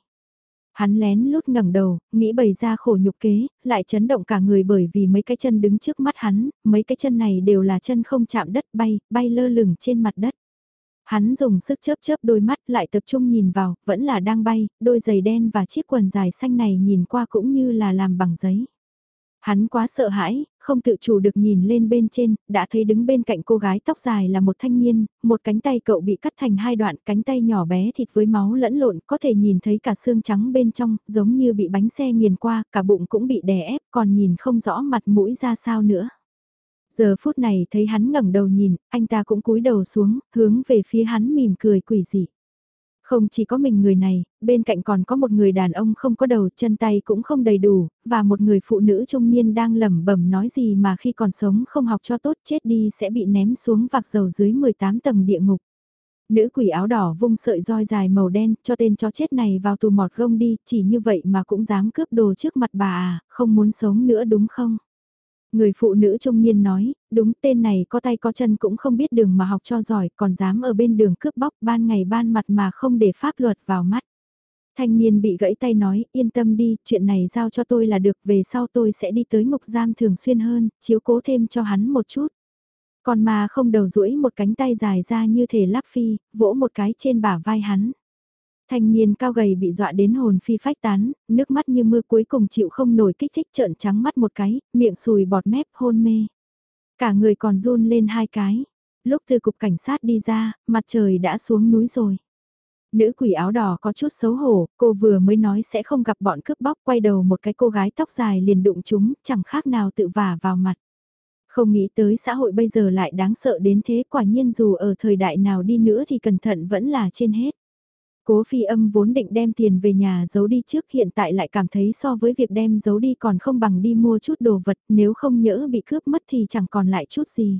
Hắn lén lút ngẩng đầu, nghĩ bày ra khổ nhục kế, lại chấn động cả người bởi vì mấy cái chân đứng trước mắt hắn, mấy cái chân này đều là chân không chạm đất bay, bay lơ lửng trên mặt đất. Hắn dùng sức chớp chớp đôi mắt lại tập trung nhìn vào, vẫn là đang bay, đôi giày đen và chiếc quần dài xanh này nhìn qua cũng như là làm bằng giấy. Hắn quá sợ hãi, không tự chủ được nhìn lên bên trên, đã thấy đứng bên cạnh cô gái tóc dài là một thanh niên, một cánh tay cậu bị cắt thành hai đoạn, cánh tay nhỏ bé thịt với máu lẫn lộn, có thể nhìn thấy cả xương trắng bên trong, giống như bị bánh xe nghiền qua, cả bụng cũng bị đè ép, còn nhìn không rõ mặt mũi ra sao nữa. Giờ phút này thấy hắn ngẩng đầu nhìn, anh ta cũng cúi đầu xuống, hướng về phía hắn mỉm cười quỷ dị. Không chỉ có mình người này, bên cạnh còn có một người đàn ông không có đầu, chân tay cũng không đầy đủ, và một người phụ nữ trung niên đang lẩm bẩm nói gì mà khi còn sống không học cho tốt chết đi sẽ bị ném xuống vạc dầu dưới 18 tầng địa ngục. Nữ quỷ áo đỏ vung sợi roi dài màu đen cho tên chó chết này vào tù mọt gông đi, chỉ như vậy mà cũng dám cướp đồ trước mặt bà à, không muốn sống nữa đúng không? Người phụ nữ trung niên nói, đúng tên này có tay có chân cũng không biết đường mà học cho giỏi, còn dám ở bên đường cướp bóc ban ngày ban mặt mà không để pháp luật vào mắt. Thanh niên bị gãy tay nói, yên tâm đi, chuyện này giao cho tôi là được, về sau tôi sẽ đi tới ngục giam thường xuyên hơn, chiếu cố thêm cho hắn một chút. Còn mà không đầu duỗi một cánh tay dài ra như thể lắp phi, vỗ một cái trên bả vai hắn. Thanh niên cao gầy bị dọa đến hồn phi phách tán, nước mắt như mưa cuối cùng chịu không nổi kích thích trợn trắng mắt một cái, miệng sùi bọt mép hôn mê. Cả người còn run lên hai cái. Lúc từ cục cảnh sát đi ra, mặt trời đã xuống núi rồi. Nữ quỷ áo đỏ có chút xấu hổ, cô vừa mới nói sẽ không gặp bọn cướp bóc quay đầu một cái cô gái tóc dài liền đụng chúng, chẳng khác nào tự vả vào mặt. Không nghĩ tới xã hội bây giờ lại đáng sợ đến thế quả nhiên dù ở thời đại nào đi nữa thì cẩn thận vẫn là trên hết. Cố phi âm vốn định đem tiền về nhà giấu đi trước hiện tại lại cảm thấy so với việc đem giấu đi còn không bằng đi mua chút đồ vật nếu không nhỡ bị cướp mất thì chẳng còn lại chút gì.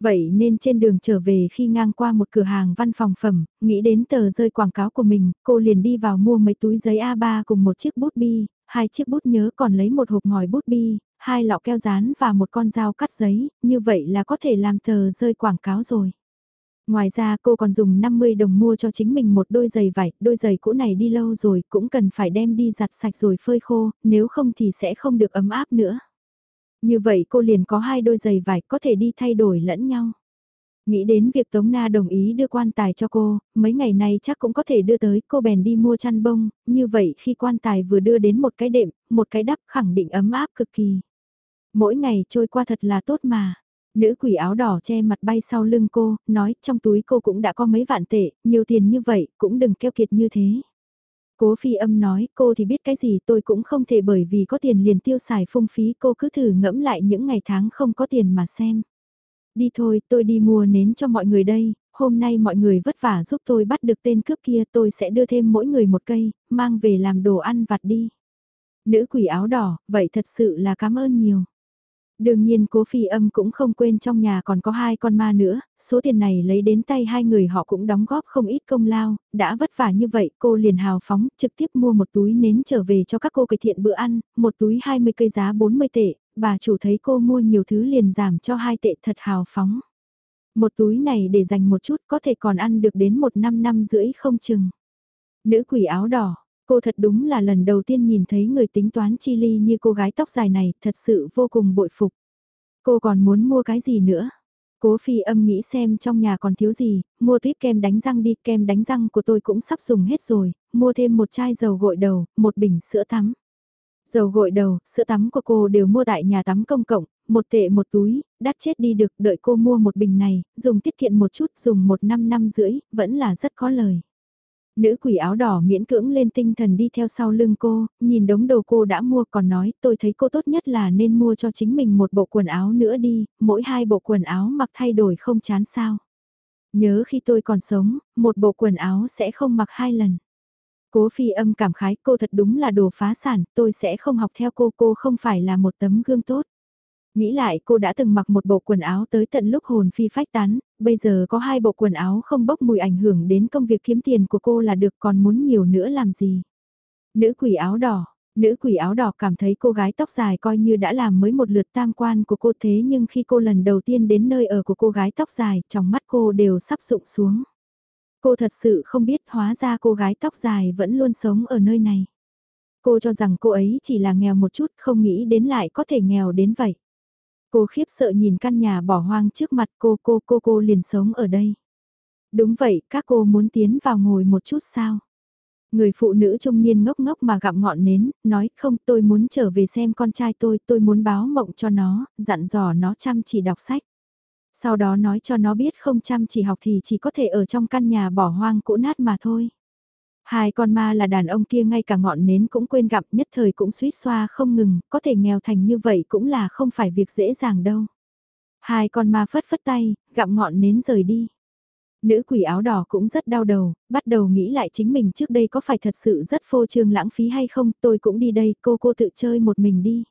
Vậy nên trên đường trở về khi ngang qua một cửa hàng văn phòng phẩm, nghĩ đến tờ rơi quảng cáo của mình, cô liền đi vào mua mấy túi giấy A3 cùng một chiếc bút bi, hai chiếc bút nhớ còn lấy một hộp ngòi bút bi, hai lọ keo dán và một con dao cắt giấy, như vậy là có thể làm tờ rơi quảng cáo rồi. Ngoài ra cô còn dùng 50 đồng mua cho chính mình một đôi giày vải, đôi giày cũ này đi lâu rồi cũng cần phải đem đi giặt sạch rồi phơi khô, nếu không thì sẽ không được ấm áp nữa. Như vậy cô liền có hai đôi giày vải có thể đi thay đổi lẫn nhau. Nghĩ đến việc Tống Na đồng ý đưa quan tài cho cô, mấy ngày nay chắc cũng có thể đưa tới, cô bèn đi mua chăn bông, như vậy khi quan tài vừa đưa đến một cái đệm, một cái đắp khẳng định ấm áp cực kỳ. Mỗi ngày trôi qua thật là tốt mà. Nữ quỷ áo đỏ che mặt bay sau lưng cô, nói trong túi cô cũng đã có mấy vạn tệ, nhiều tiền như vậy, cũng đừng keo kiệt như thế. Cố phi âm nói, cô thì biết cái gì tôi cũng không thể bởi vì có tiền liền tiêu xài phung phí cô cứ thử ngẫm lại những ngày tháng không có tiền mà xem. Đi thôi, tôi đi mua nến cho mọi người đây, hôm nay mọi người vất vả giúp tôi bắt được tên cướp kia tôi sẽ đưa thêm mỗi người một cây, mang về làm đồ ăn vặt đi. Nữ quỷ áo đỏ, vậy thật sự là cảm ơn nhiều. Đương nhiên cố phi âm cũng không quên trong nhà còn có hai con ma nữa, số tiền này lấy đến tay hai người họ cũng đóng góp không ít công lao, đã vất vả như vậy cô liền hào phóng trực tiếp mua một túi nến trở về cho các cô cải thiện bữa ăn, một túi 20 cây giá 40 tệ, bà chủ thấy cô mua nhiều thứ liền giảm cho hai tệ thật hào phóng. Một túi này để dành một chút có thể còn ăn được đến một năm năm rưỡi không chừng. Nữ quỷ áo đỏ, Cô thật đúng là lần đầu tiên nhìn thấy người tính toán chi ly như cô gái tóc dài này, thật sự vô cùng bội phục. Cô còn muốn mua cái gì nữa? Cố phi âm nghĩ xem trong nhà còn thiếu gì, mua tiếp kem đánh răng đi, kem đánh răng của tôi cũng sắp dùng hết rồi, mua thêm một chai dầu gội đầu, một bình sữa tắm. Dầu gội đầu, sữa tắm của cô đều mua tại nhà tắm công cộng, một tệ một túi, đắt chết đi được, đợi cô mua một bình này, dùng tiết kiệm một chút, dùng một năm năm rưỡi, vẫn là rất có lời. Nữ quỷ áo đỏ miễn cưỡng lên tinh thần đi theo sau lưng cô, nhìn đống đồ cô đã mua còn nói tôi thấy cô tốt nhất là nên mua cho chính mình một bộ quần áo nữa đi, mỗi hai bộ quần áo mặc thay đổi không chán sao. Nhớ khi tôi còn sống, một bộ quần áo sẽ không mặc hai lần. Cố phi âm cảm khái cô thật đúng là đồ phá sản, tôi sẽ không học theo cô, cô không phải là một tấm gương tốt. Nghĩ lại cô đã từng mặc một bộ quần áo tới tận lúc hồn phi phách tán, bây giờ có hai bộ quần áo không bốc mùi ảnh hưởng đến công việc kiếm tiền của cô là được còn muốn nhiều nữa làm gì. Nữ quỷ áo đỏ, nữ quỷ áo đỏ cảm thấy cô gái tóc dài coi như đã làm mới một lượt tam quan của cô thế nhưng khi cô lần đầu tiên đến nơi ở của cô gái tóc dài, trong mắt cô đều sắp rụng xuống. Cô thật sự không biết hóa ra cô gái tóc dài vẫn luôn sống ở nơi này. Cô cho rằng cô ấy chỉ là nghèo một chút không nghĩ đến lại có thể nghèo đến vậy. Cô khiếp sợ nhìn căn nhà bỏ hoang trước mặt cô cô cô cô liền sống ở đây. Đúng vậy, các cô muốn tiến vào ngồi một chút sao? Người phụ nữ trung niên ngốc ngốc mà gặm ngọn nến, nói không tôi muốn trở về xem con trai tôi, tôi muốn báo mộng cho nó, dặn dò nó chăm chỉ đọc sách. Sau đó nói cho nó biết không chăm chỉ học thì chỉ có thể ở trong căn nhà bỏ hoang cũ nát mà thôi. Hai con ma là đàn ông kia ngay cả ngọn nến cũng quên gặp nhất thời cũng suýt xoa không ngừng, có thể nghèo thành như vậy cũng là không phải việc dễ dàng đâu. Hai con ma phất phất tay, gặm ngọn nến rời đi. Nữ quỷ áo đỏ cũng rất đau đầu, bắt đầu nghĩ lại chính mình trước đây có phải thật sự rất phô trương lãng phí hay không, tôi cũng đi đây, cô cô tự chơi một mình đi.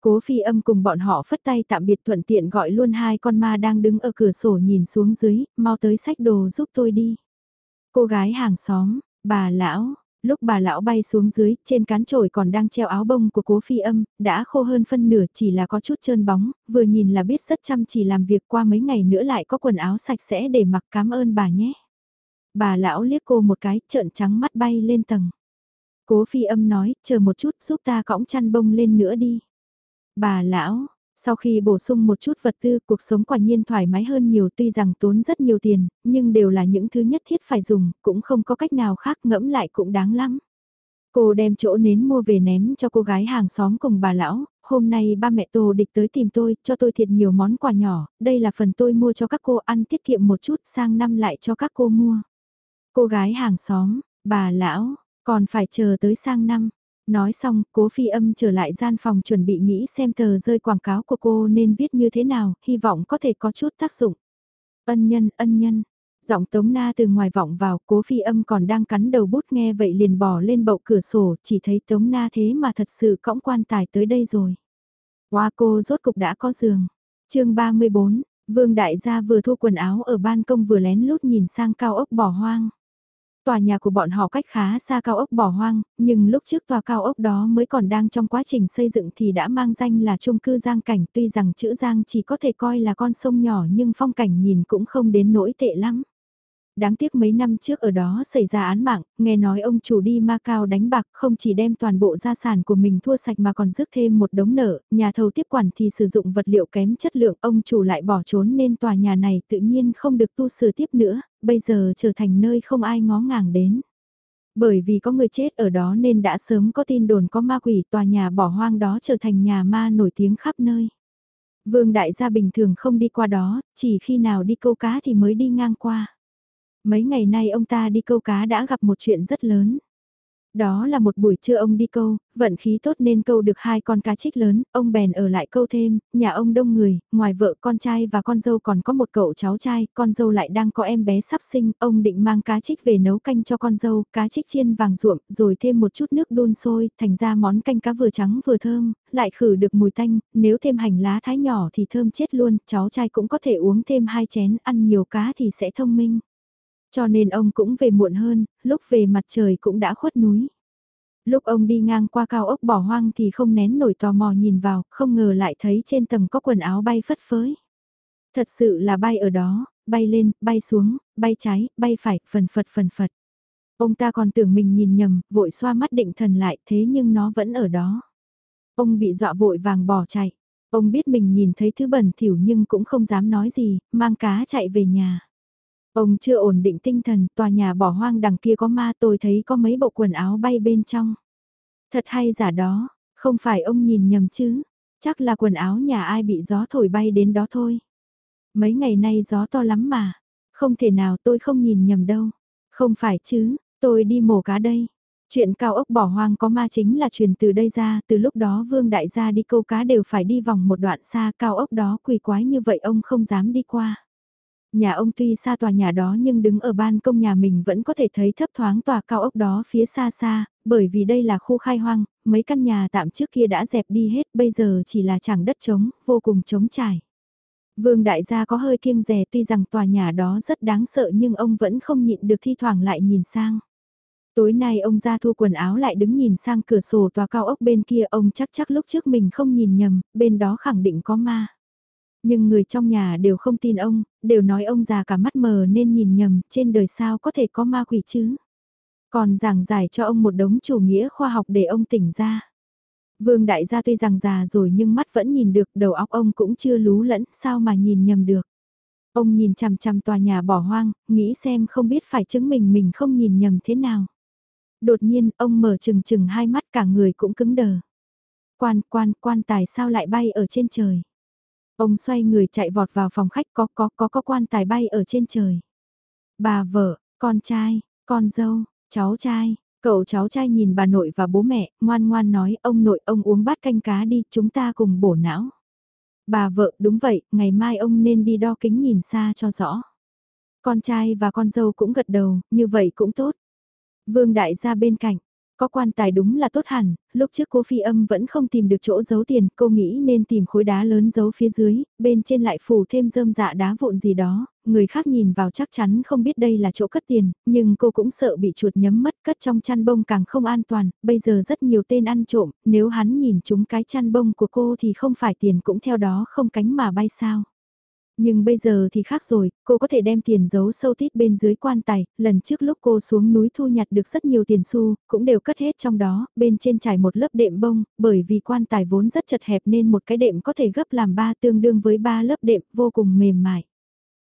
Cố phi âm cùng bọn họ phất tay tạm biệt thuận tiện gọi luôn hai con ma đang đứng ở cửa sổ nhìn xuống dưới, mau tới sách đồ giúp tôi đi. Cô gái hàng xóm, bà lão, lúc bà lão bay xuống dưới, trên cán trổi còn đang treo áo bông của cố phi âm, đã khô hơn phân nửa chỉ là có chút trơn bóng, vừa nhìn là biết rất chăm chỉ làm việc qua mấy ngày nữa lại có quần áo sạch sẽ để mặc cảm ơn bà nhé. Bà lão liếc cô một cái, trợn trắng mắt bay lên tầng. Cố phi âm nói, chờ một chút giúp ta cõng chăn bông lên nữa đi. Bà lão, sau khi bổ sung một chút vật tư, cuộc sống quả nhiên thoải mái hơn nhiều tuy rằng tốn rất nhiều tiền, nhưng đều là những thứ nhất thiết phải dùng, cũng không có cách nào khác ngẫm lại cũng đáng lắm. Cô đem chỗ nến mua về ném cho cô gái hàng xóm cùng bà lão, hôm nay ba mẹ Tô địch tới tìm tôi, cho tôi thiệt nhiều món quà nhỏ, đây là phần tôi mua cho các cô ăn tiết kiệm một chút, sang năm lại cho các cô mua. Cô gái hàng xóm, bà lão, còn phải chờ tới sang năm, Nói xong, cố phi âm trở lại gian phòng chuẩn bị nghĩ xem tờ rơi quảng cáo của cô nên viết như thế nào, hy vọng có thể có chút tác dụng. Ân nhân, ân nhân. Giọng Tống Na từ ngoài vọng vào, cố phi âm còn đang cắn đầu bút nghe vậy liền bỏ lên bậu cửa sổ, chỉ thấy Tống Na thế mà thật sự cõng quan tài tới đây rồi. Qua cô rốt cục đã có giường. chương 34, Vương Đại gia vừa thu quần áo ở ban công vừa lén lút nhìn sang cao ốc bỏ hoang. Tòa nhà của bọn họ cách khá xa cao ốc bỏ hoang, nhưng lúc trước tòa cao ốc đó mới còn đang trong quá trình xây dựng thì đã mang danh là chung cư Giang Cảnh tuy rằng chữ Giang chỉ có thể coi là con sông nhỏ nhưng phong cảnh nhìn cũng không đến nỗi tệ lắm. Đáng tiếc mấy năm trước ở đó xảy ra án mạng, nghe nói ông chủ đi Macau đánh bạc không chỉ đem toàn bộ gia sản của mình thua sạch mà còn rước thêm một đống nợ, nhà thầu tiếp quản thì sử dụng vật liệu kém chất lượng, ông chủ lại bỏ trốn nên tòa nhà này tự nhiên không được tu sửa tiếp nữa, bây giờ trở thành nơi không ai ngó ngàng đến. Bởi vì có người chết ở đó nên đã sớm có tin đồn có ma quỷ tòa nhà bỏ hoang đó trở thành nhà ma nổi tiếng khắp nơi. Vương đại gia bình thường không đi qua đó, chỉ khi nào đi câu cá thì mới đi ngang qua. Mấy ngày nay ông ta đi câu cá đã gặp một chuyện rất lớn. Đó là một buổi trưa ông đi câu, vận khí tốt nên câu được hai con cá trích lớn, ông bèn ở lại câu thêm, nhà ông đông người, ngoài vợ con trai và con dâu còn có một cậu cháu trai, con dâu lại đang có em bé sắp sinh, ông định mang cá trích về nấu canh cho con dâu, cá trích chiên vàng ruộm, rồi thêm một chút nước đun sôi, thành ra món canh cá vừa trắng vừa thơm, lại khử được mùi tanh, nếu thêm hành lá thái nhỏ thì thơm chết luôn, cháu trai cũng có thể uống thêm hai chén, ăn nhiều cá thì sẽ thông minh. Cho nên ông cũng về muộn hơn, lúc về mặt trời cũng đã khuất núi. Lúc ông đi ngang qua cao ốc bỏ hoang thì không nén nổi tò mò nhìn vào, không ngờ lại thấy trên tầng có quần áo bay phất phới. Thật sự là bay ở đó, bay lên, bay xuống, bay trái, bay phải, phần phật phần phật. Ông ta còn tưởng mình nhìn nhầm, vội xoa mắt định thần lại thế nhưng nó vẫn ở đó. Ông bị dọa vội vàng bỏ chạy. Ông biết mình nhìn thấy thứ bẩn thỉu nhưng cũng không dám nói gì, mang cá chạy về nhà. Ông chưa ổn định tinh thần, tòa nhà bỏ hoang đằng kia có ma tôi thấy có mấy bộ quần áo bay bên trong. Thật hay giả đó, Không phải ông nhìn nhầm chứ, chắc là quần áo nhà ai bị gió thổi bay đến đó thôi. Mấy ngày nay gió to lắm mà, không thể nào tôi không nhìn nhầm đâu. Không phải chứ, tôi đi mổ cá đây. Chuyện cao ốc bỏ hoang có ma chính là truyền từ đây ra, từ lúc đó vương đại gia đi câu cá đều phải đi vòng một đoạn xa cao ốc đó quỳ quái như vậy ông không dám đi qua. Nhà ông tuy xa tòa nhà đó nhưng đứng ở ban công nhà mình vẫn có thể thấy thấp thoáng tòa cao ốc đó phía xa xa, bởi vì đây là khu khai hoang, mấy căn nhà tạm trước kia đã dẹp đi hết, bây giờ chỉ là chẳng đất trống, vô cùng trống trải. Vương đại gia có hơi kiêng rè tuy rằng tòa nhà đó rất đáng sợ nhưng ông vẫn không nhịn được thi thoảng lại nhìn sang. Tối nay ông ra thu quần áo lại đứng nhìn sang cửa sổ tòa cao ốc bên kia ông chắc chắc lúc trước mình không nhìn nhầm, bên đó khẳng định có ma. Nhưng người trong nhà đều không tin ông, đều nói ông già cả mắt mờ nên nhìn nhầm, trên đời sao có thể có ma quỷ chứ. Còn giảng giải cho ông một đống chủ nghĩa khoa học để ông tỉnh ra. Vương đại gia tuy rằng già rồi nhưng mắt vẫn nhìn được, đầu óc ông cũng chưa lú lẫn, sao mà nhìn nhầm được. Ông nhìn chằm chằm tòa nhà bỏ hoang, nghĩ xem không biết phải chứng minh mình không nhìn nhầm thế nào. Đột nhiên, ông mở chừng chừng hai mắt cả người cũng cứng đờ. Quan, quan, quan tài sao lại bay ở trên trời. Ông xoay người chạy vọt vào phòng khách có có có có quan tài bay ở trên trời. Bà vợ, con trai, con dâu, cháu trai, cậu cháu trai nhìn bà nội và bố mẹ, ngoan ngoan nói ông nội ông uống bát canh cá đi, chúng ta cùng bổ não. Bà vợ, đúng vậy, ngày mai ông nên đi đo kính nhìn xa cho rõ. Con trai và con dâu cũng gật đầu, như vậy cũng tốt. Vương đại gia bên cạnh, có quan tài đúng là tốt hẳn, lúc trước cô phi âm vẫn không tìm được chỗ giấu tiền, cô nghĩ nên tìm khối đá lớn giấu phía dưới, bên trên lại phủ thêm rơm dạ đá vụn gì đó, người khác nhìn vào chắc chắn không biết đây là chỗ cất tiền, nhưng cô cũng sợ bị chuột nhấm mất cất trong chăn bông càng không an toàn, bây giờ rất nhiều tên ăn trộm, nếu hắn nhìn chúng cái chăn bông của cô thì không phải tiền cũng theo đó không cánh mà bay sao. Nhưng bây giờ thì khác rồi, cô có thể đem tiền giấu sâu tít bên dưới quan tài, lần trước lúc cô xuống núi thu nhặt được rất nhiều tiền xu, cũng đều cất hết trong đó, bên trên trải một lớp đệm bông, bởi vì quan tài vốn rất chật hẹp nên một cái đệm có thể gấp làm ba tương đương với ba lớp đệm vô cùng mềm mại.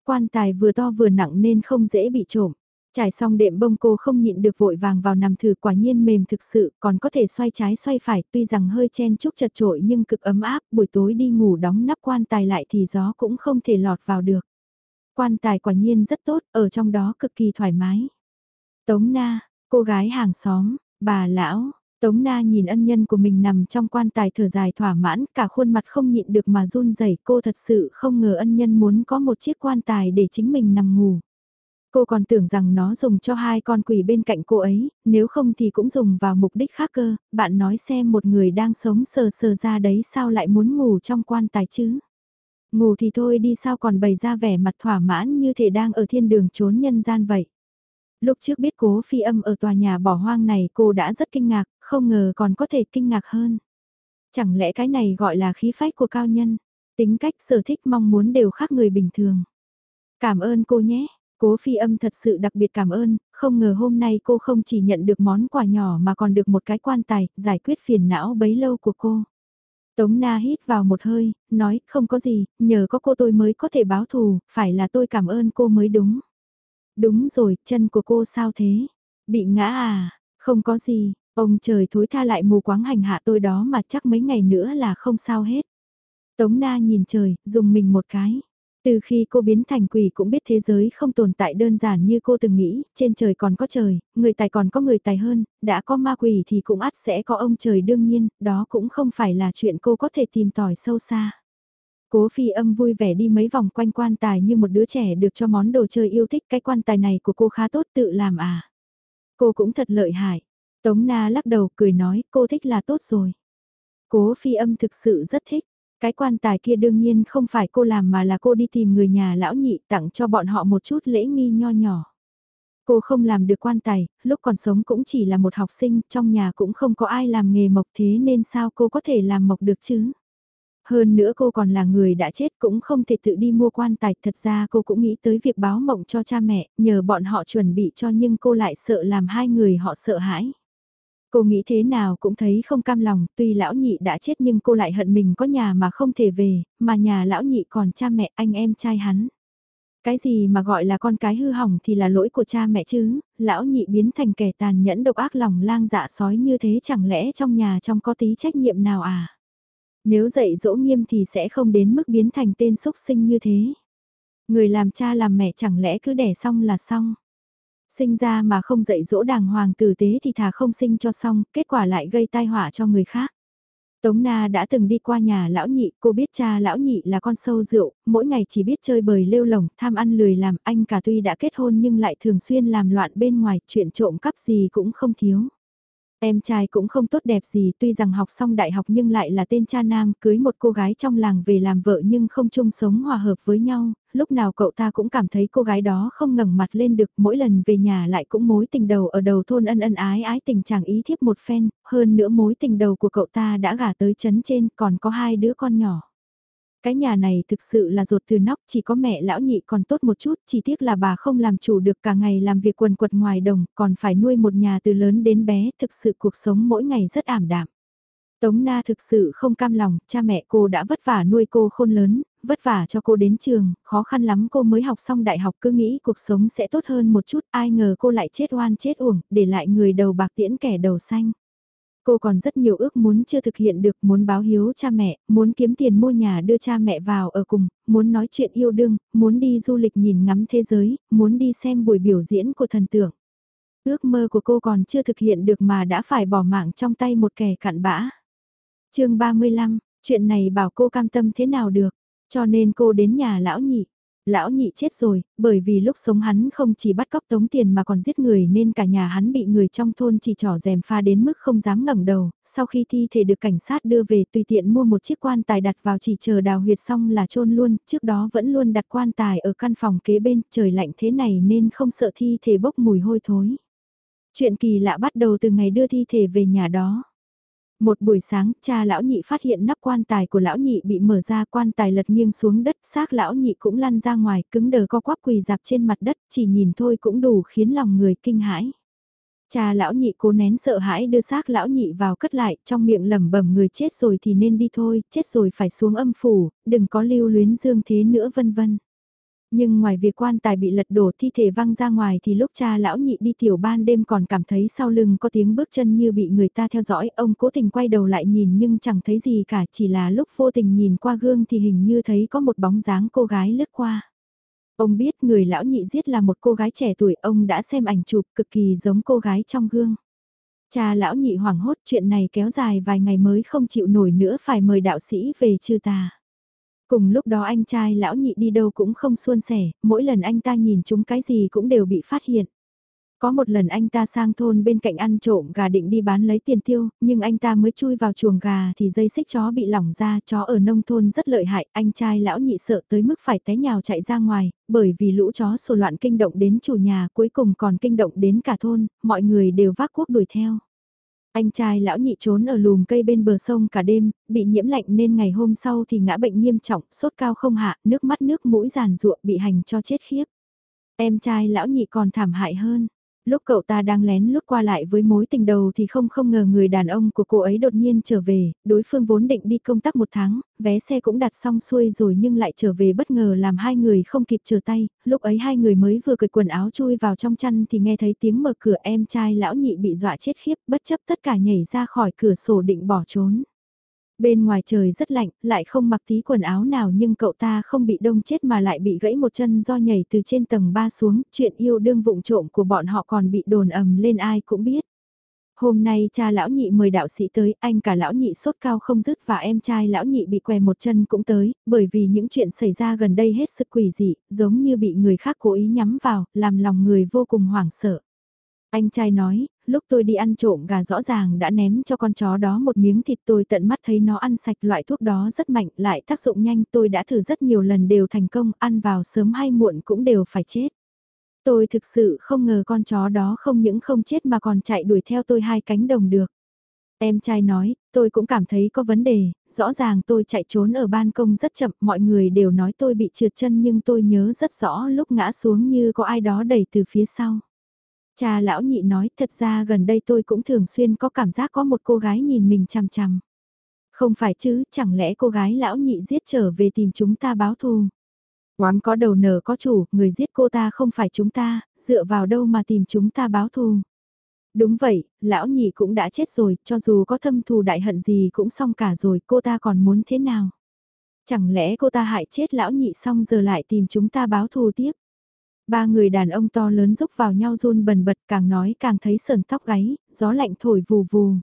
Quan tài vừa to vừa nặng nên không dễ bị trộm. Trải xong đệm bông cô không nhịn được vội vàng vào nằm thử quả nhiên mềm thực sự còn có thể xoay trái xoay phải tuy rằng hơi chen chúc chật trội nhưng cực ấm áp buổi tối đi ngủ đóng nắp quan tài lại thì gió cũng không thể lọt vào được. Quan tài quả nhiên rất tốt ở trong đó cực kỳ thoải mái. Tống Na, cô gái hàng xóm, bà lão, Tống Na nhìn ân nhân của mình nằm trong quan tài thở dài thỏa mãn, cả khuôn mặt không nhịn được mà run rẩy. cô thật sự không ngờ ân nhân muốn có một chiếc quan tài để chính mình nằm ngủ. Cô còn tưởng rằng nó dùng cho hai con quỷ bên cạnh cô ấy, nếu không thì cũng dùng vào mục đích khác cơ, bạn nói xem một người đang sống sờ sờ ra đấy sao lại muốn ngủ trong quan tài chứ. Ngủ thì thôi đi sao còn bày ra vẻ mặt thỏa mãn như thể đang ở thiên đường trốn nhân gian vậy. Lúc trước biết cố phi âm ở tòa nhà bỏ hoang này cô đã rất kinh ngạc, không ngờ còn có thể kinh ngạc hơn. Chẳng lẽ cái này gọi là khí phách của cao nhân, tính cách sở thích mong muốn đều khác người bình thường. Cảm ơn cô nhé. Cố phi âm thật sự đặc biệt cảm ơn, không ngờ hôm nay cô không chỉ nhận được món quà nhỏ mà còn được một cái quan tài, giải quyết phiền não bấy lâu của cô. Tống Na hít vào một hơi, nói không có gì, nhờ có cô tôi mới có thể báo thù, phải là tôi cảm ơn cô mới đúng. Đúng rồi, chân của cô sao thế? Bị ngã à? Không có gì, ông trời thối tha lại mù quáng hành hạ tôi đó mà chắc mấy ngày nữa là không sao hết. Tống Na nhìn trời, dùng mình một cái. Từ khi cô biến thành quỷ cũng biết thế giới không tồn tại đơn giản như cô từng nghĩ, trên trời còn có trời, người tài còn có người tài hơn, đã có ma quỷ thì cũng ắt sẽ có ông trời đương nhiên, đó cũng không phải là chuyện cô có thể tìm tòi sâu xa. Cố phi âm vui vẻ đi mấy vòng quanh quan tài như một đứa trẻ được cho món đồ chơi yêu thích cái quan tài này của cô khá tốt tự làm à. Cô cũng thật lợi hại. Tống Na lắc đầu cười nói cô thích là tốt rồi. Cố phi âm thực sự rất thích. Cái quan tài kia đương nhiên không phải cô làm mà là cô đi tìm người nhà lão nhị tặng cho bọn họ một chút lễ nghi nho nhỏ. Cô không làm được quan tài, lúc còn sống cũng chỉ là một học sinh, trong nhà cũng không có ai làm nghề mộc thế nên sao cô có thể làm mộc được chứ? Hơn nữa cô còn là người đã chết cũng không thể tự đi mua quan tài, thật ra cô cũng nghĩ tới việc báo mộng cho cha mẹ, nhờ bọn họ chuẩn bị cho nhưng cô lại sợ làm hai người họ sợ hãi. Cô nghĩ thế nào cũng thấy không cam lòng, tuy lão nhị đã chết nhưng cô lại hận mình có nhà mà không thể về, mà nhà lão nhị còn cha mẹ anh em trai hắn. Cái gì mà gọi là con cái hư hỏng thì là lỗi của cha mẹ chứ, lão nhị biến thành kẻ tàn nhẫn độc ác lòng lang dạ sói như thế chẳng lẽ trong nhà trong có tí trách nhiệm nào à? Nếu dạy dỗ nghiêm thì sẽ không đến mức biến thành tên xúc sinh như thế. Người làm cha làm mẹ chẳng lẽ cứ đẻ xong là xong. Sinh ra mà không dạy dỗ đàng hoàng tử tế thì thà không sinh cho xong, kết quả lại gây tai họa cho người khác. Tống Na đã từng đi qua nhà lão nhị, cô biết cha lão nhị là con sâu rượu, mỗi ngày chỉ biết chơi bời lêu lồng, tham ăn lười làm, anh cả tuy đã kết hôn nhưng lại thường xuyên làm loạn bên ngoài, chuyện trộm cắp gì cũng không thiếu. Em trai cũng không tốt đẹp gì tuy rằng học xong đại học nhưng lại là tên cha nam cưới một cô gái trong làng về làm vợ nhưng không chung sống hòa hợp với nhau, lúc nào cậu ta cũng cảm thấy cô gái đó không ngẩng mặt lên được mỗi lần về nhà lại cũng mối tình đầu ở đầu thôn ân ân ái ái tình chàng ý thiếp một phen, hơn nữa mối tình đầu của cậu ta đã gả tới chấn trên còn có hai đứa con nhỏ. Cái nhà này thực sự là ruột từ nóc, chỉ có mẹ lão nhị còn tốt một chút, chỉ tiếc là bà không làm chủ được cả ngày làm việc quần quật ngoài đồng, còn phải nuôi một nhà từ lớn đến bé, thực sự cuộc sống mỗi ngày rất ảm đạm. Tống Na thực sự không cam lòng, cha mẹ cô đã vất vả nuôi cô khôn lớn, vất vả cho cô đến trường, khó khăn lắm cô mới học xong đại học cứ nghĩ cuộc sống sẽ tốt hơn một chút, ai ngờ cô lại chết oan chết uổng, để lại người đầu bạc tiễn kẻ đầu xanh. Cô còn rất nhiều ước muốn chưa thực hiện được, muốn báo hiếu cha mẹ, muốn kiếm tiền mua nhà đưa cha mẹ vào ở cùng, muốn nói chuyện yêu đương, muốn đi du lịch nhìn ngắm thế giới, muốn đi xem buổi biểu diễn của thần tượng. Ước mơ của cô còn chưa thực hiện được mà đã phải bỏ mạng trong tay một kẻ cặn bã. chương 35, chuyện này bảo cô cam tâm thế nào được, cho nên cô đến nhà lão nhị lão nhị chết rồi, bởi vì lúc sống hắn không chỉ bắt cóc tống tiền mà còn giết người nên cả nhà hắn bị người trong thôn chỉ trỏ rèm pha đến mức không dám ngẩng đầu, sau khi thi thể được cảnh sát đưa về tùy tiện mua một chiếc quan tài đặt vào chỉ chờ đào huyệt xong là chôn luôn, trước đó vẫn luôn đặt quan tài ở căn phòng kế bên, trời lạnh thế này nên không sợ thi thể bốc mùi hôi thối. Chuyện kỳ lạ bắt đầu từ ngày đưa thi thể về nhà đó. Một buổi sáng, cha lão nhị phát hiện nắp quan tài của lão nhị bị mở ra quan tài lật nghiêng xuống đất, xác lão nhị cũng lăn ra ngoài, cứng đờ co quắp quỳ dạp trên mặt đất, chỉ nhìn thôi cũng đủ khiến lòng người kinh hãi. Cha lão nhị cố nén sợ hãi đưa xác lão nhị vào cất lại, trong miệng lẩm bẩm người chết rồi thì nên đi thôi, chết rồi phải xuống âm phủ, đừng có lưu luyến dương thế nữa vân vân. Nhưng ngoài việc quan tài bị lật đổ thi thể văng ra ngoài thì lúc cha lão nhị đi tiểu ban đêm còn cảm thấy sau lưng có tiếng bước chân như bị người ta theo dõi, ông cố tình quay đầu lại nhìn nhưng chẳng thấy gì cả, chỉ là lúc vô tình nhìn qua gương thì hình như thấy có một bóng dáng cô gái lướt qua. Ông biết người lão nhị giết là một cô gái trẻ tuổi, ông đã xem ảnh chụp cực kỳ giống cô gái trong gương. Cha lão nhị hoảng hốt chuyện này kéo dài vài ngày mới không chịu nổi nữa phải mời đạo sĩ về trừ tà. Cùng lúc đó anh trai lão nhị đi đâu cũng không suôn sẻ, mỗi lần anh ta nhìn chúng cái gì cũng đều bị phát hiện. Có một lần anh ta sang thôn bên cạnh ăn trộm gà định đi bán lấy tiền tiêu, nhưng anh ta mới chui vào chuồng gà thì dây xích chó bị lỏng ra, chó ở nông thôn rất lợi hại, anh trai lão nhị sợ tới mức phải té nhào chạy ra ngoài, bởi vì lũ chó sổ loạn kinh động đến chủ nhà cuối cùng còn kinh động đến cả thôn, mọi người đều vác cuốc đuổi theo. Anh trai lão nhị trốn ở lùm cây bên bờ sông cả đêm, bị nhiễm lạnh nên ngày hôm sau thì ngã bệnh nghiêm trọng, sốt cao không hạ, nước mắt nước mũi giàn ruộng bị hành cho chết khiếp. Em trai lão nhị còn thảm hại hơn. Lúc cậu ta đang lén lút qua lại với mối tình đầu thì không không ngờ người đàn ông của cô ấy đột nhiên trở về, đối phương vốn định đi công tác một tháng, vé xe cũng đặt xong xuôi rồi nhưng lại trở về bất ngờ làm hai người không kịp chờ tay, lúc ấy hai người mới vừa cởi quần áo chui vào trong chăn thì nghe thấy tiếng mở cửa em trai lão nhị bị dọa chết khiếp bất chấp tất cả nhảy ra khỏi cửa sổ định bỏ trốn. Bên ngoài trời rất lạnh, lại không mặc tí quần áo nào nhưng cậu ta không bị đông chết mà lại bị gãy một chân do nhảy từ trên tầng 3 xuống, chuyện yêu đương vụng trộm của bọn họ còn bị đồn ầm lên ai cũng biết. Hôm nay cha lão nhị mời đạo sĩ tới, anh cả lão nhị sốt cao không dứt và em trai lão nhị bị què một chân cũng tới, bởi vì những chuyện xảy ra gần đây hết sức quỷ dị, giống như bị người khác cố ý nhắm vào, làm lòng người vô cùng hoảng sợ. Anh trai nói, lúc tôi đi ăn trộm gà rõ ràng đã ném cho con chó đó một miếng thịt tôi tận mắt thấy nó ăn sạch loại thuốc đó rất mạnh lại tác dụng nhanh tôi đã thử rất nhiều lần đều thành công ăn vào sớm hay muộn cũng đều phải chết. Tôi thực sự không ngờ con chó đó không những không chết mà còn chạy đuổi theo tôi hai cánh đồng được. Em trai nói, tôi cũng cảm thấy có vấn đề, rõ ràng tôi chạy trốn ở ban công rất chậm, mọi người đều nói tôi bị trượt chân nhưng tôi nhớ rất rõ lúc ngã xuống như có ai đó đẩy từ phía sau. Cha lão nhị nói thật ra gần đây tôi cũng thường xuyên có cảm giác có một cô gái nhìn mình chằm chằm. Không phải chứ, chẳng lẽ cô gái lão nhị giết trở về tìm chúng ta báo thù. Oán có đầu nở có chủ, người giết cô ta không phải chúng ta, dựa vào đâu mà tìm chúng ta báo thù. Đúng vậy, lão nhị cũng đã chết rồi, cho dù có thâm thù đại hận gì cũng xong cả rồi, cô ta còn muốn thế nào? Chẳng lẽ cô ta hại chết lão nhị xong giờ lại tìm chúng ta báo thù tiếp? Ba người đàn ông to lớn rúc vào nhau run bần bật càng nói càng thấy sờn tóc gáy, gió lạnh thổi vù vù.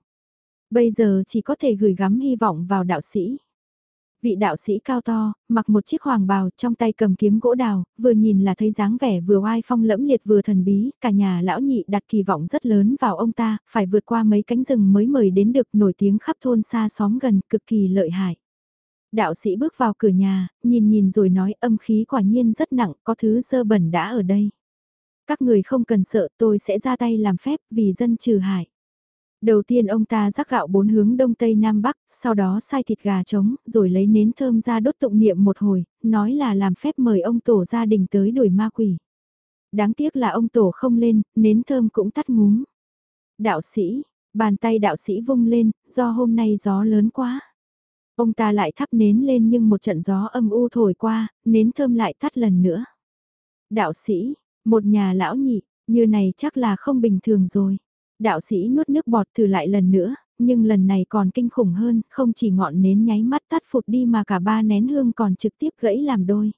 Bây giờ chỉ có thể gửi gắm hy vọng vào đạo sĩ. Vị đạo sĩ cao to, mặc một chiếc hoàng bào trong tay cầm kiếm gỗ đào, vừa nhìn là thấy dáng vẻ vừa oai phong lẫm liệt vừa thần bí, cả nhà lão nhị đặt kỳ vọng rất lớn vào ông ta, phải vượt qua mấy cánh rừng mới mời đến được nổi tiếng khắp thôn xa xóm gần, cực kỳ lợi hại. Đạo sĩ bước vào cửa nhà, nhìn nhìn rồi nói âm khí quả nhiên rất nặng, có thứ sơ bẩn đã ở đây. Các người không cần sợ tôi sẽ ra tay làm phép vì dân trừ hại. Đầu tiên ông ta rắc gạo bốn hướng đông tây nam bắc, sau đó sai thịt gà trống, rồi lấy nến thơm ra đốt tụng niệm một hồi, nói là làm phép mời ông tổ gia đình tới đuổi ma quỷ. Đáng tiếc là ông tổ không lên, nến thơm cũng tắt ngúm. Đạo sĩ, bàn tay đạo sĩ vung lên, do hôm nay gió lớn quá. Ông ta lại thắp nến lên nhưng một trận gió âm u thổi qua, nến thơm lại tắt lần nữa. Đạo sĩ, một nhà lão nhị, như này chắc là không bình thường rồi. Đạo sĩ nuốt nước bọt thử lại lần nữa, nhưng lần này còn kinh khủng hơn, không chỉ ngọn nến nháy mắt tắt phụt đi mà cả ba nén hương còn trực tiếp gãy làm đôi.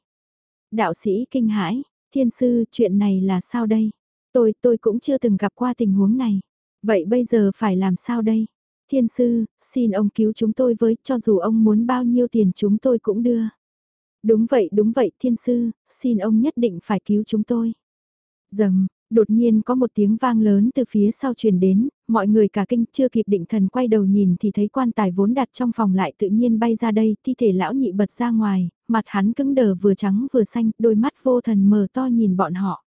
Đạo sĩ kinh hãi, thiên sư chuyện này là sao đây? Tôi, tôi cũng chưa từng gặp qua tình huống này. Vậy bây giờ phải làm sao đây? Thiên sư, xin ông cứu chúng tôi với, cho dù ông muốn bao nhiêu tiền chúng tôi cũng đưa. Đúng vậy, đúng vậy, thiên sư, xin ông nhất định phải cứu chúng tôi. Dầm, đột nhiên có một tiếng vang lớn từ phía sau truyền đến, mọi người cả kinh chưa kịp định thần quay đầu nhìn thì thấy quan tài vốn đặt trong phòng lại tự nhiên bay ra đây, thi thể lão nhị bật ra ngoài, mặt hắn cứng đờ vừa trắng vừa xanh, đôi mắt vô thần mờ to nhìn bọn họ.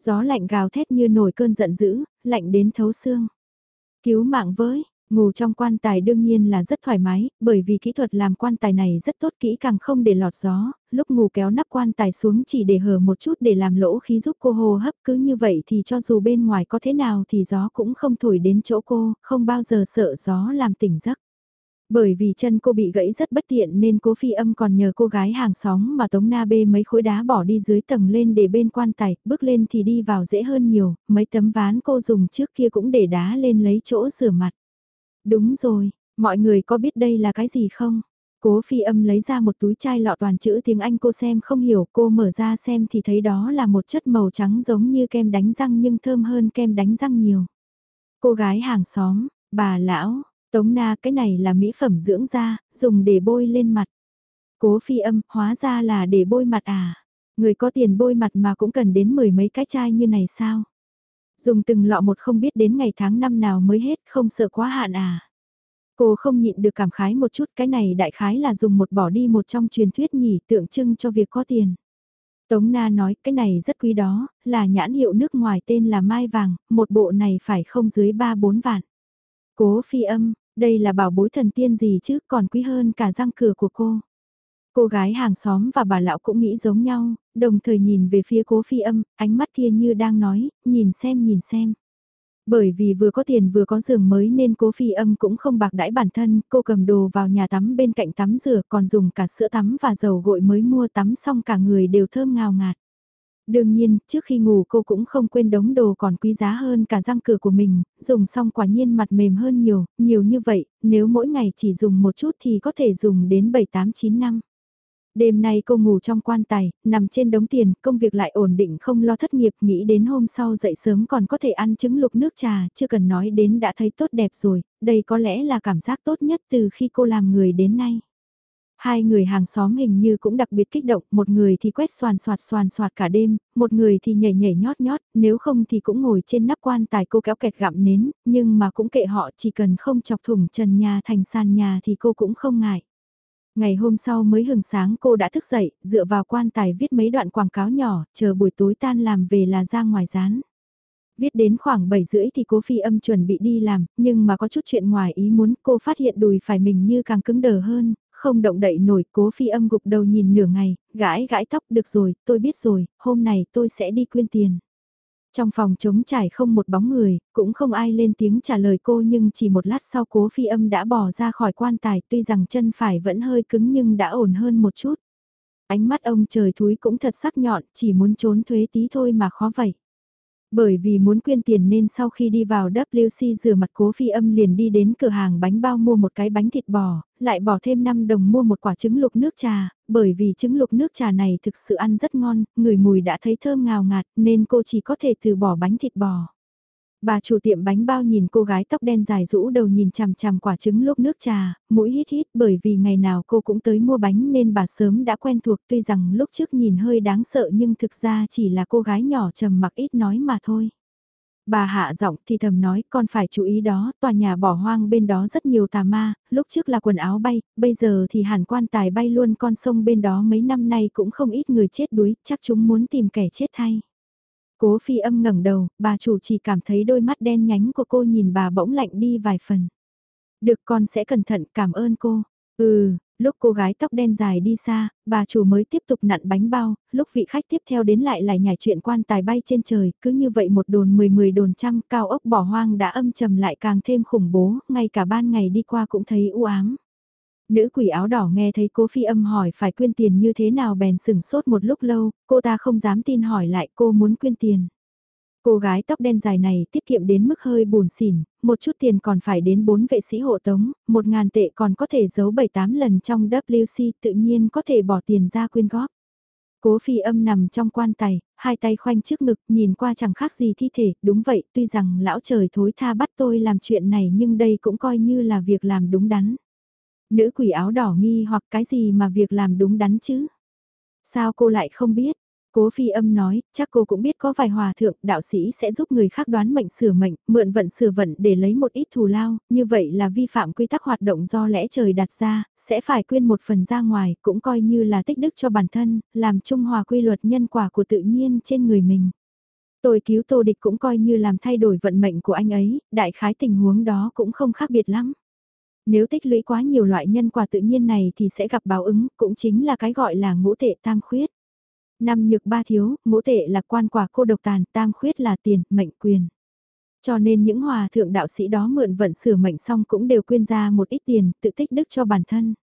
Gió lạnh gào thét như nổi cơn giận dữ, lạnh đến thấu xương. Cứu mạng với, Ngủ trong quan tài đương nhiên là rất thoải mái, bởi vì kỹ thuật làm quan tài này rất tốt kỹ càng không để lọt gió, lúc ngủ kéo nắp quan tài xuống chỉ để hở một chút để làm lỗ khí giúp cô hô hấp cứ như vậy thì cho dù bên ngoài có thế nào thì gió cũng không thổi đến chỗ cô, không bao giờ sợ gió làm tỉnh giấc. Bởi vì chân cô bị gãy rất bất tiện nên cố phi âm còn nhờ cô gái hàng xóm mà Tống Na bê mấy khối đá bỏ đi dưới tầng lên để bên quan tài, bước lên thì đi vào dễ hơn nhiều, mấy tấm ván cô dùng trước kia cũng để đá lên lấy chỗ rửa mặt. Đúng rồi, mọi người có biết đây là cái gì không? Cố phi âm lấy ra một túi chai lọ toàn chữ tiếng Anh cô xem không hiểu, cô mở ra xem thì thấy đó là một chất màu trắng giống như kem đánh răng nhưng thơm hơn kem đánh răng nhiều. Cô gái hàng xóm, bà lão, tống na cái này là mỹ phẩm dưỡng da, dùng để bôi lên mặt. Cố phi âm, hóa ra là để bôi mặt à? Người có tiền bôi mặt mà cũng cần đến mười mấy cái chai như này sao? Dùng từng lọ một không biết đến ngày tháng năm nào mới hết, không sợ quá hạn à. Cô không nhịn được cảm khái một chút, cái này đại khái là dùng một bỏ đi một trong truyền thuyết nhỉ, tượng trưng cho việc có tiền. Tống Na nói, cái này rất quý đó, là nhãn hiệu nước ngoài tên là Mai Vàng, một bộ này phải không dưới 3-4 vạn. Cố phi âm, đây là bảo bối thần tiên gì chứ, còn quý hơn cả răng cửa của cô. Cô gái hàng xóm và bà lão cũng nghĩ giống nhau, đồng thời nhìn về phía cố phi âm, ánh mắt kia như đang nói, nhìn xem nhìn xem. Bởi vì vừa có tiền vừa có giường mới nên cố phi âm cũng không bạc đãi bản thân, cô cầm đồ vào nhà tắm bên cạnh tắm rửa còn dùng cả sữa tắm và dầu gội mới mua tắm xong cả người đều thơm ngào ngạt. Đương nhiên, trước khi ngủ cô cũng không quên đống đồ còn quý giá hơn cả răng cửa của mình, dùng xong quả nhiên mặt mềm hơn nhiều, nhiều như vậy, nếu mỗi ngày chỉ dùng một chút thì có thể dùng đến 7-8-9 năm. Đêm nay cô ngủ trong quan tài, nằm trên đống tiền, công việc lại ổn định không lo thất nghiệp, nghĩ đến hôm sau dậy sớm còn có thể ăn trứng lục nước trà, chưa cần nói đến đã thấy tốt đẹp rồi, đây có lẽ là cảm giác tốt nhất từ khi cô làm người đến nay. Hai người hàng xóm hình như cũng đặc biệt kích động, một người thì quét xoàn xoạt xoàn xoạt cả đêm, một người thì nhảy nhảy nhót nhót, nếu không thì cũng ngồi trên nắp quan tài cô kéo kẹt gặm nến, nhưng mà cũng kệ họ chỉ cần không chọc thủng trần nhà thành sàn nhà thì cô cũng không ngại. Ngày hôm sau mới hừng sáng cô đã thức dậy, dựa vào quan tài viết mấy đoạn quảng cáo nhỏ, chờ buổi tối tan làm về là ra ngoài rán. Viết đến khoảng 7 rưỡi thì cố phi âm chuẩn bị đi làm, nhưng mà có chút chuyện ngoài ý muốn cô phát hiện đùi phải mình như càng cứng đờ hơn, không động đậy nổi cố phi âm gục đầu nhìn nửa ngày, gãi gãi tóc được rồi, tôi biết rồi, hôm này tôi sẽ đi quyên tiền. Trong phòng trống trải không một bóng người, cũng không ai lên tiếng trả lời cô nhưng chỉ một lát sau cố phi âm đã bỏ ra khỏi quan tài tuy rằng chân phải vẫn hơi cứng nhưng đã ổn hơn một chút. Ánh mắt ông trời thúi cũng thật sắc nhọn, chỉ muốn trốn thuế tí thôi mà khó vậy. Bởi vì muốn quyên tiền nên sau khi đi vào WC rửa mặt cố phi âm liền đi đến cửa hàng bánh bao mua một cái bánh thịt bò, lại bỏ thêm 5 đồng mua một quả trứng lục nước trà, bởi vì trứng lục nước trà này thực sự ăn rất ngon, người mùi đã thấy thơm ngào ngạt nên cô chỉ có thể từ bỏ bánh thịt bò. Bà chủ tiệm bánh bao nhìn cô gái tóc đen dài rũ đầu nhìn chằm chằm quả trứng lúc nước trà, mũi hít hít bởi vì ngày nào cô cũng tới mua bánh nên bà sớm đã quen thuộc tuy rằng lúc trước nhìn hơi đáng sợ nhưng thực ra chỉ là cô gái nhỏ trầm mặc ít nói mà thôi. Bà hạ giọng thì thầm nói con phải chú ý đó, tòa nhà bỏ hoang bên đó rất nhiều tà ma, lúc trước là quần áo bay, bây giờ thì hẳn quan tài bay luôn con sông bên đó mấy năm nay cũng không ít người chết đuối, chắc chúng muốn tìm kẻ chết thay. Cố phi âm ngẩng đầu, bà chủ chỉ cảm thấy đôi mắt đen nhánh của cô nhìn bà bỗng lạnh đi vài phần. Được con sẽ cẩn thận cảm ơn cô. Ừ, lúc cô gái tóc đen dài đi xa, bà chủ mới tiếp tục nặn bánh bao, lúc vị khách tiếp theo đến lại lại nhảy chuyện quan tài bay trên trời, cứ như vậy một đồn mười mười đồn trăm cao ốc bỏ hoang đã âm trầm lại càng thêm khủng bố, ngay cả ban ngày đi qua cũng thấy u ám. Nữ quỷ áo đỏ nghe thấy cố phi âm hỏi phải quyên tiền như thế nào bèn sừng sốt một lúc lâu, cô ta không dám tin hỏi lại cô muốn quyên tiền. Cô gái tóc đen dài này tiết kiệm đến mức hơi buồn xỉn, một chút tiền còn phải đến bốn vệ sĩ hộ tống, một ngàn tệ còn có thể giấu 7-8 lần trong WC tự nhiên có thể bỏ tiền ra quyên góp. Cố phi âm nằm trong quan tài, hai tay khoanh trước ngực nhìn qua chẳng khác gì thi thể, đúng vậy tuy rằng lão trời thối tha bắt tôi làm chuyện này nhưng đây cũng coi như là việc làm đúng đắn. Nữ quỷ áo đỏ nghi hoặc cái gì mà việc làm đúng đắn chứ? Sao cô lại không biết? Cố phi âm nói, chắc cô cũng biết có vài hòa thượng, đạo sĩ sẽ giúp người khác đoán mệnh sửa mệnh, mượn vận sửa vận để lấy một ít thù lao, như vậy là vi phạm quy tắc hoạt động do lẽ trời đặt ra, sẽ phải quyên một phần ra ngoài, cũng coi như là tích đức cho bản thân, làm trung hòa quy luật nhân quả của tự nhiên trên người mình. Tôi cứu tô địch cũng coi như làm thay đổi vận mệnh của anh ấy, đại khái tình huống đó cũng không khác biệt lắm. Nếu tích lũy quá nhiều loại nhân quả tự nhiên này thì sẽ gặp báo ứng, cũng chính là cái gọi là ngũ tệ tam khuyết. Năm nhược ba thiếu, ngũ tệ là quan quả cô độc tàn, tam khuyết là tiền, mệnh quyền. Cho nên những hòa thượng đạo sĩ đó mượn vận sửa mệnh xong cũng đều quyên ra một ít tiền, tự tích đức cho bản thân.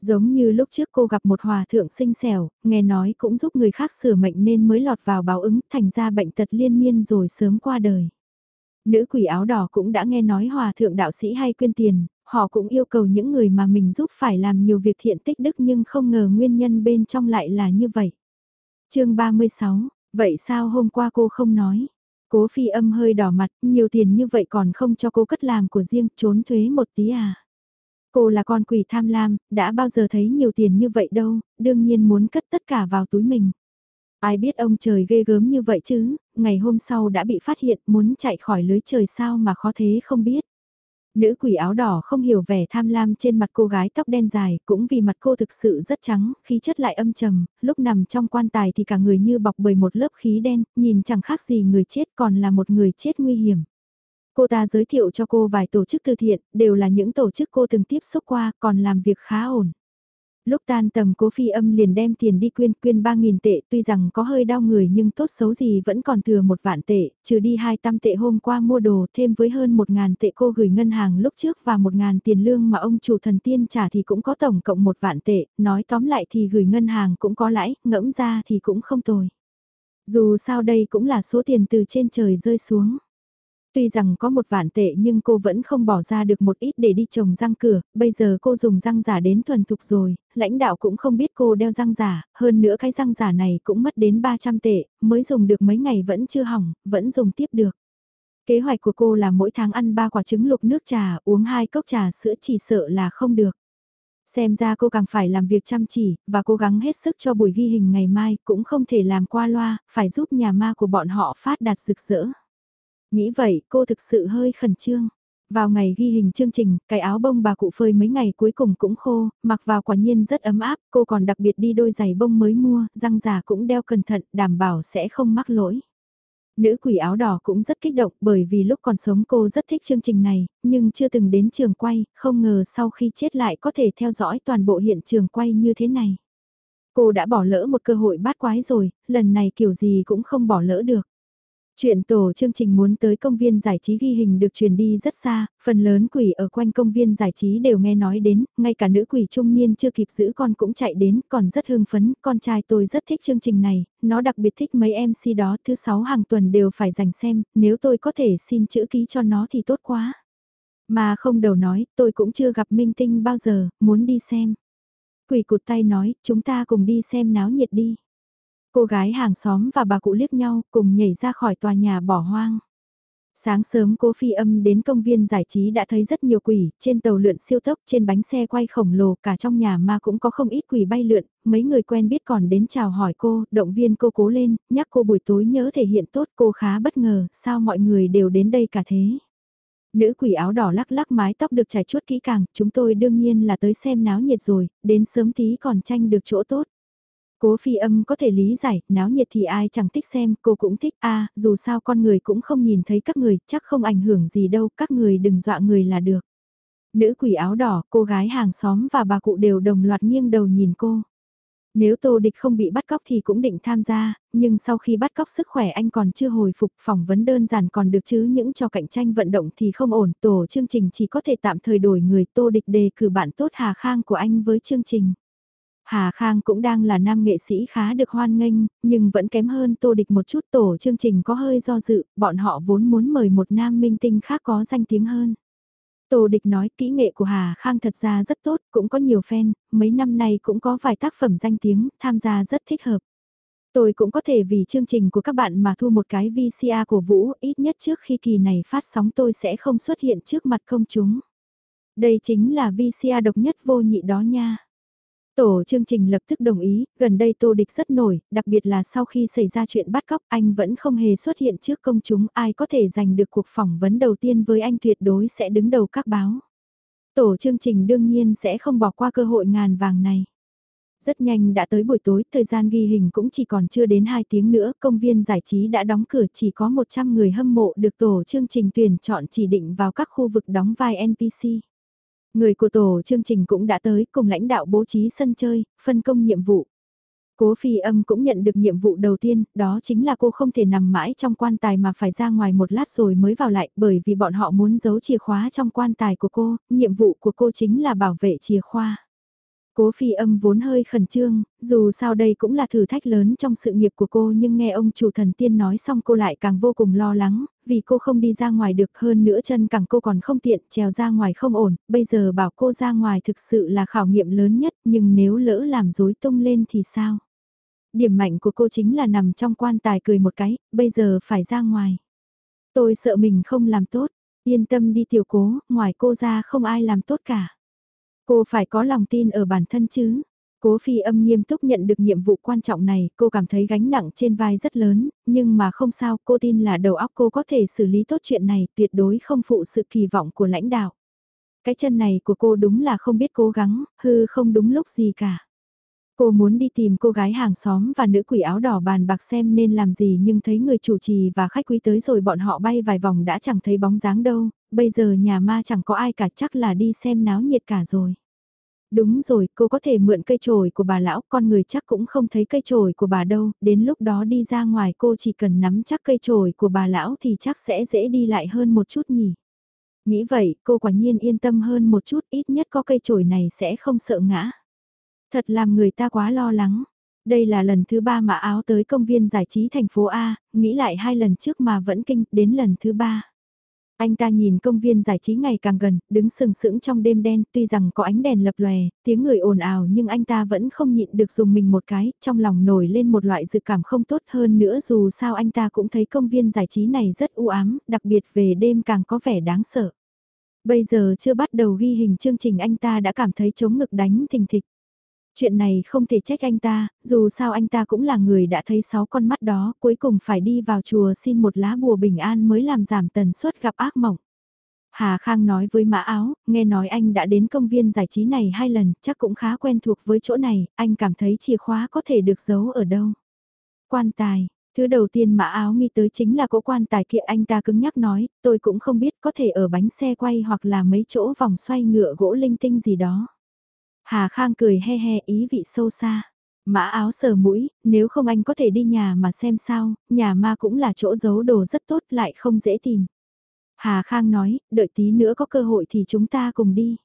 Giống như lúc trước cô gặp một hòa thượng xinh xẻo, nghe nói cũng giúp người khác sửa mệnh nên mới lọt vào báo ứng thành ra bệnh tật liên miên rồi sớm qua đời. Nữ quỷ áo đỏ cũng đã nghe nói hòa thượng đạo sĩ hay quyên tiền, họ cũng yêu cầu những người mà mình giúp phải làm nhiều việc thiện tích đức nhưng không ngờ nguyên nhân bên trong lại là như vậy. chương 36, vậy sao hôm qua cô không nói? Cố phi âm hơi đỏ mặt, nhiều tiền như vậy còn không cho cô cất làm của riêng, trốn thuế một tí à? Cô là con quỷ tham lam, đã bao giờ thấy nhiều tiền như vậy đâu, đương nhiên muốn cất tất cả vào túi mình. Ai biết ông trời ghê gớm như vậy chứ, ngày hôm sau đã bị phát hiện muốn chạy khỏi lưới trời sao mà khó thế không biết. Nữ quỷ áo đỏ không hiểu vẻ tham lam trên mặt cô gái tóc đen dài, cũng vì mặt cô thực sự rất trắng, khí chất lại âm trầm, lúc nằm trong quan tài thì cả người như bọc bởi một lớp khí đen, nhìn chẳng khác gì người chết còn là một người chết nguy hiểm. Cô ta giới thiệu cho cô vài tổ chức từ thiện, đều là những tổ chức cô từng tiếp xúc qua, còn làm việc khá ổn. Lúc tan tầm cố phi âm liền đem tiền đi quyên quyên 3.000 tệ tuy rằng có hơi đau người nhưng tốt xấu gì vẫn còn thừa một vạn tệ, trừ đi 200 tệ hôm qua mua đồ thêm với hơn 1.000 tệ cô gửi ngân hàng lúc trước và 1.000 tiền lương mà ông chủ thần tiên trả thì cũng có tổng cộng một vạn tệ, nói tóm lại thì gửi ngân hàng cũng có lãi, ngẫm ra thì cũng không tồi. Dù sao đây cũng là số tiền từ trên trời rơi xuống. Tuy rằng có một vạn tệ nhưng cô vẫn không bỏ ra được một ít để đi trồng răng cửa, bây giờ cô dùng răng giả đến thuần thục rồi, lãnh đạo cũng không biết cô đeo răng giả, hơn nữa cái răng giả này cũng mất đến 300 tệ, mới dùng được mấy ngày vẫn chưa hỏng, vẫn dùng tiếp được. Kế hoạch của cô là mỗi tháng ăn 3 quả trứng lục nước trà, uống 2 cốc trà sữa chỉ sợ là không được. Xem ra cô càng phải làm việc chăm chỉ, và cố gắng hết sức cho buổi ghi hình ngày mai, cũng không thể làm qua loa, phải giúp nhà ma của bọn họ phát đạt rực rỡ. Nghĩ vậy, cô thực sự hơi khẩn trương. Vào ngày ghi hình chương trình, cái áo bông bà cụ phơi mấy ngày cuối cùng cũng khô, mặc vào quả nhiên rất ấm áp, cô còn đặc biệt đi đôi giày bông mới mua, răng già cũng đeo cẩn thận, đảm bảo sẽ không mắc lỗi. Nữ quỷ áo đỏ cũng rất kích động bởi vì lúc còn sống cô rất thích chương trình này, nhưng chưa từng đến trường quay, không ngờ sau khi chết lại có thể theo dõi toàn bộ hiện trường quay như thế này. Cô đã bỏ lỡ một cơ hội bát quái rồi, lần này kiểu gì cũng không bỏ lỡ được. Chuyện tổ chương trình muốn tới công viên giải trí ghi hình được truyền đi rất xa, phần lớn quỷ ở quanh công viên giải trí đều nghe nói đến, ngay cả nữ quỷ trung niên chưa kịp giữ con cũng chạy đến, còn rất hưng phấn, con trai tôi rất thích chương trình này, nó đặc biệt thích mấy MC đó, thứ sáu hàng tuần đều phải dành xem, nếu tôi có thể xin chữ ký cho nó thì tốt quá. Mà không đầu nói, tôi cũng chưa gặp minh tinh bao giờ, muốn đi xem. Quỷ cụt tay nói, chúng ta cùng đi xem náo nhiệt đi. Cô gái hàng xóm và bà cụ liếc nhau cùng nhảy ra khỏi tòa nhà bỏ hoang. Sáng sớm cô phi âm đến công viên giải trí đã thấy rất nhiều quỷ, trên tàu lượn siêu tốc, trên bánh xe quay khổng lồ, cả trong nhà ma cũng có không ít quỷ bay lượn, mấy người quen biết còn đến chào hỏi cô, động viên cô cố lên, nhắc cô buổi tối nhớ thể hiện tốt cô khá bất ngờ, sao mọi người đều đến đây cả thế. Nữ quỷ áo đỏ lắc lắc mái tóc được trải chuốt kỹ càng, chúng tôi đương nhiên là tới xem náo nhiệt rồi, đến sớm tí còn tranh được chỗ tốt. Cố phi âm có thể lý giải, náo nhiệt thì ai chẳng thích xem, cô cũng thích a dù sao con người cũng không nhìn thấy các người, chắc không ảnh hưởng gì đâu, các người đừng dọa người là được. Nữ quỷ áo đỏ, cô gái hàng xóm và bà cụ đều đồng loạt nghiêng đầu nhìn cô. Nếu Tô Địch không bị bắt cóc thì cũng định tham gia, nhưng sau khi bắt cóc sức khỏe anh còn chưa hồi phục phỏng vấn đơn giản còn được chứ những trò cạnh tranh vận động thì không ổn. Tổ chương trình chỉ có thể tạm thời đổi người Tô Địch đề cử bạn tốt Hà Khang của anh với chương trình. Hà Khang cũng đang là nam nghệ sĩ khá được hoan nghênh, nhưng vẫn kém hơn Tô Địch một chút tổ chương trình có hơi do dự, bọn họ vốn muốn mời một nam minh tinh khác có danh tiếng hơn. Tô Địch nói kỹ nghệ của Hà Khang thật ra rất tốt, cũng có nhiều fan, mấy năm nay cũng có vài tác phẩm danh tiếng, tham gia rất thích hợp. Tôi cũng có thể vì chương trình của các bạn mà thu một cái VCA của Vũ, ít nhất trước khi kỳ này phát sóng tôi sẽ không xuất hiện trước mặt công chúng. Đây chính là VCA độc nhất vô nhị đó nha. Tổ chương trình lập tức đồng ý, gần đây Tô Địch rất nổi, đặc biệt là sau khi xảy ra chuyện bắt cóc anh vẫn không hề xuất hiện trước công chúng ai có thể giành được cuộc phỏng vấn đầu tiên với anh tuyệt đối sẽ đứng đầu các báo. Tổ chương trình đương nhiên sẽ không bỏ qua cơ hội ngàn vàng này. Rất nhanh đã tới buổi tối, thời gian ghi hình cũng chỉ còn chưa đến 2 tiếng nữa, công viên giải trí đã đóng cửa chỉ có 100 người hâm mộ được tổ chương trình tuyển chọn chỉ định vào các khu vực đóng vai NPC. Người của tổ chương trình cũng đã tới cùng lãnh đạo bố trí sân chơi, phân công nhiệm vụ. Cố phi âm cũng nhận được nhiệm vụ đầu tiên, đó chính là cô không thể nằm mãi trong quan tài mà phải ra ngoài một lát rồi mới vào lại bởi vì bọn họ muốn giấu chìa khóa trong quan tài của cô, nhiệm vụ của cô chính là bảo vệ chìa khóa. Cố phi âm vốn hơi khẩn trương, dù sao đây cũng là thử thách lớn trong sự nghiệp của cô nhưng nghe ông chủ thần tiên nói xong cô lại càng vô cùng lo lắng, vì cô không đi ra ngoài được hơn nữa chân càng cô còn không tiện, trèo ra ngoài không ổn, bây giờ bảo cô ra ngoài thực sự là khảo nghiệm lớn nhất nhưng nếu lỡ làm dối tung lên thì sao? Điểm mạnh của cô chính là nằm trong quan tài cười một cái, bây giờ phải ra ngoài. Tôi sợ mình không làm tốt, yên tâm đi tiểu cố, ngoài cô ra không ai làm tốt cả. Cô phải có lòng tin ở bản thân chứ. Cố phi âm nghiêm túc nhận được nhiệm vụ quan trọng này, cô cảm thấy gánh nặng trên vai rất lớn, nhưng mà không sao, cô tin là đầu óc cô có thể xử lý tốt chuyện này, tuyệt đối không phụ sự kỳ vọng của lãnh đạo. Cái chân này của cô đúng là không biết cố gắng, hư không đúng lúc gì cả. Cô muốn đi tìm cô gái hàng xóm và nữ quỷ áo đỏ bàn bạc xem nên làm gì nhưng thấy người chủ trì và khách quý tới rồi bọn họ bay vài vòng đã chẳng thấy bóng dáng đâu, bây giờ nhà ma chẳng có ai cả chắc là đi xem náo nhiệt cả rồi. Đúng rồi, cô có thể mượn cây chổi của bà lão, con người chắc cũng không thấy cây chổi của bà đâu, đến lúc đó đi ra ngoài cô chỉ cần nắm chắc cây chổi của bà lão thì chắc sẽ dễ đi lại hơn một chút nhỉ. Nghĩ vậy, cô quả nhiên yên tâm hơn một chút, ít nhất có cây chổi này sẽ không sợ ngã. Thật làm người ta quá lo lắng. Đây là lần thứ ba mà áo tới công viên giải trí thành phố A, nghĩ lại hai lần trước mà vẫn kinh, đến lần thứ ba. Anh ta nhìn công viên giải trí ngày càng gần, đứng sừng sững trong đêm đen, tuy rằng có ánh đèn lập lòe, tiếng người ồn ào nhưng anh ta vẫn không nhịn được dùng mình một cái, trong lòng nổi lên một loại dự cảm không tốt hơn nữa dù sao anh ta cũng thấy công viên giải trí này rất u ám, đặc biệt về đêm càng có vẻ đáng sợ. Bây giờ chưa bắt đầu ghi hình chương trình anh ta đã cảm thấy chống ngực đánh thình thịch. Chuyện này không thể trách anh ta, dù sao anh ta cũng là người đã thấy sáu con mắt đó, cuối cùng phải đi vào chùa xin một lá bùa bình an mới làm giảm tần suất gặp ác mộng. Hà Khang nói với mã áo, nghe nói anh đã đến công viên giải trí này hai lần, chắc cũng khá quen thuộc với chỗ này, anh cảm thấy chìa khóa có thể được giấu ở đâu. Quan tài, thứ đầu tiên mã áo nghĩ tới chính là cỗ quan tài kia anh ta cứng nhắc nói, tôi cũng không biết có thể ở bánh xe quay hoặc là mấy chỗ vòng xoay ngựa gỗ linh tinh gì đó. Hà Khang cười he he ý vị sâu xa. Mã áo sờ mũi, nếu không anh có thể đi nhà mà xem sao, nhà ma cũng là chỗ giấu đồ rất tốt lại không dễ tìm. Hà Khang nói, đợi tí nữa có cơ hội thì chúng ta cùng đi.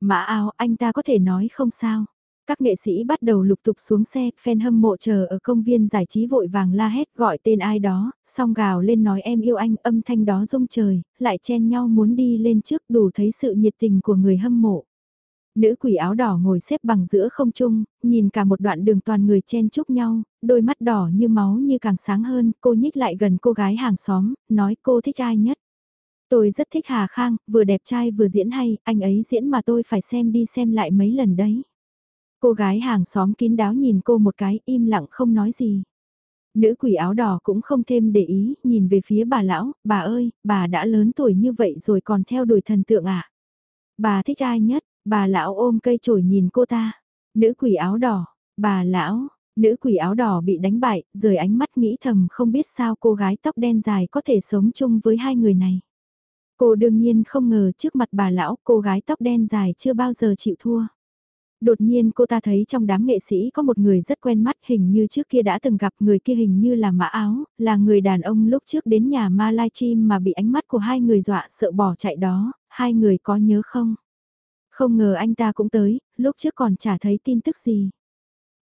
Mã áo anh ta có thể nói không sao. Các nghệ sĩ bắt đầu lục tục xuống xe, fan hâm mộ chờ ở công viên giải trí vội vàng la hét gọi tên ai đó, song gào lên nói em yêu anh, âm thanh đó rung trời, lại chen nhau muốn đi lên trước đủ thấy sự nhiệt tình của người hâm mộ. Nữ quỷ áo đỏ ngồi xếp bằng giữa không trung, nhìn cả một đoạn đường toàn người chen chúc nhau, đôi mắt đỏ như máu như càng sáng hơn, cô nhích lại gần cô gái hàng xóm, nói cô thích ai nhất. Tôi rất thích Hà Khang, vừa đẹp trai vừa diễn hay, anh ấy diễn mà tôi phải xem đi xem lại mấy lần đấy. Cô gái hàng xóm kín đáo nhìn cô một cái, im lặng không nói gì. Nữ quỷ áo đỏ cũng không thêm để ý, nhìn về phía bà lão, bà ơi, bà đã lớn tuổi như vậy rồi còn theo đuổi thần tượng à? Bà thích ai nhất? Bà lão ôm cây chổi nhìn cô ta. Nữ quỷ áo đỏ, bà lão, nữ quỷ áo đỏ bị đánh bại, rời ánh mắt nghĩ thầm không biết sao cô gái tóc đen dài có thể sống chung với hai người này. Cô đương nhiên không ngờ trước mặt bà lão cô gái tóc đen dài chưa bao giờ chịu thua. Đột nhiên cô ta thấy trong đám nghệ sĩ có một người rất quen mắt hình như trước kia đã từng gặp người kia hình như là mã áo, là người đàn ông lúc trước đến nhà ma Lai Chim mà bị ánh mắt của hai người dọa sợ bỏ chạy đó, hai người có nhớ không? Không ngờ anh ta cũng tới, lúc trước còn chả thấy tin tức gì.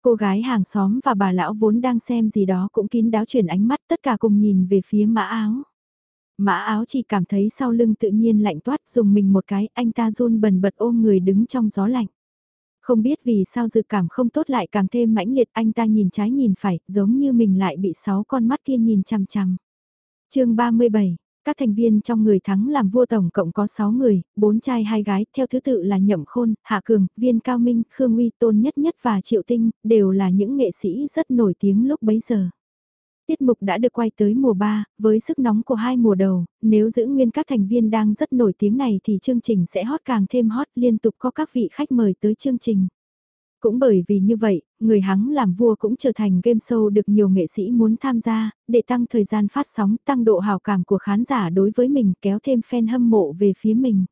Cô gái hàng xóm và bà lão vốn đang xem gì đó cũng kín đáo chuyển ánh mắt tất cả cùng nhìn về phía mã áo. Mã áo chỉ cảm thấy sau lưng tự nhiên lạnh toát dùng mình một cái anh ta run bần bật ôm người đứng trong gió lạnh. Không biết vì sao dự cảm không tốt lại càng thêm mãnh liệt anh ta nhìn trái nhìn phải giống như mình lại bị sáu con mắt kia nhìn chằm chằm. chương 37 các thành viên trong người thắng làm vua tổng cộng có 6 người, 4 trai 2 gái, theo thứ tự là Nhậm Khôn, Hạ Cường, Viên Cao Minh, Khương Uy, Tôn Nhất Nhất và Triệu Tinh, đều là những nghệ sĩ rất nổi tiếng lúc bấy giờ. Tiết mục đã được quay tới mùa 3, với sức nóng của hai mùa đầu, nếu giữ nguyên các thành viên đang rất nổi tiếng này thì chương trình sẽ hot càng thêm hot liên tục có các vị khách mời tới chương trình. Cũng bởi vì như vậy, người hắng làm vua cũng trở thành game show được nhiều nghệ sĩ muốn tham gia, để tăng thời gian phát sóng, tăng độ hào cảm của khán giả đối với mình kéo thêm fan hâm mộ về phía mình.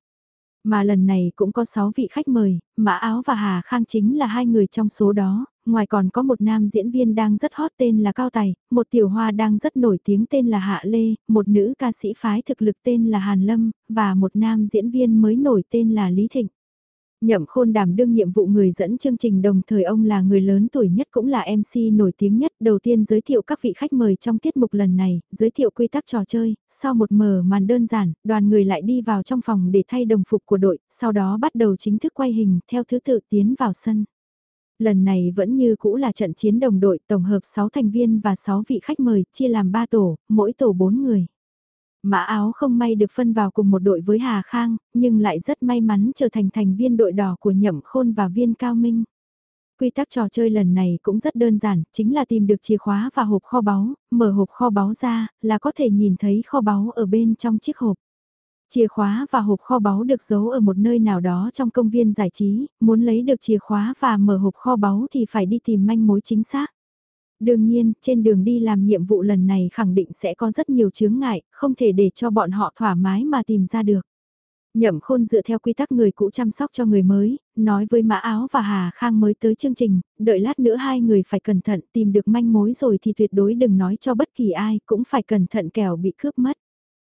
Mà lần này cũng có 6 vị khách mời, Mã Áo và Hà Khang chính là hai người trong số đó, ngoài còn có một nam diễn viên đang rất hot tên là Cao Tài, một tiểu hoa đang rất nổi tiếng tên là Hạ Lê, một nữ ca sĩ phái thực lực tên là Hàn Lâm, và một nam diễn viên mới nổi tên là Lý Thịnh. Nhậm khôn đảm đương nhiệm vụ người dẫn chương trình đồng thời ông là người lớn tuổi nhất cũng là MC nổi tiếng nhất. Đầu tiên giới thiệu các vị khách mời trong tiết mục lần này, giới thiệu quy tắc trò chơi, sau một mở màn đơn giản, đoàn người lại đi vào trong phòng để thay đồng phục của đội, sau đó bắt đầu chính thức quay hình theo thứ tự tiến vào sân. Lần này vẫn như cũ là trận chiến đồng đội tổng hợp 6 thành viên và 6 vị khách mời, chia làm 3 tổ, mỗi tổ 4 người. Mã áo không may được phân vào cùng một đội với Hà Khang, nhưng lại rất may mắn trở thành thành viên đội đỏ của Nhậm Khôn và Viên Cao Minh. Quy tắc trò chơi lần này cũng rất đơn giản, chính là tìm được chìa khóa và hộp kho báu, mở hộp kho báu ra, là có thể nhìn thấy kho báu ở bên trong chiếc hộp. Chìa khóa và hộp kho báu được giấu ở một nơi nào đó trong công viên giải trí, muốn lấy được chìa khóa và mở hộp kho báu thì phải đi tìm manh mối chính xác. Đương nhiên, trên đường đi làm nhiệm vụ lần này khẳng định sẽ có rất nhiều chướng ngại, không thể để cho bọn họ thoải mái mà tìm ra được. Nhậm khôn dựa theo quy tắc người cũ chăm sóc cho người mới, nói với Mã Áo và Hà Khang mới tới chương trình, đợi lát nữa hai người phải cẩn thận tìm được manh mối rồi thì tuyệt đối đừng nói cho bất kỳ ai, cũng phải cẩn thận kẻo bị cướp mất.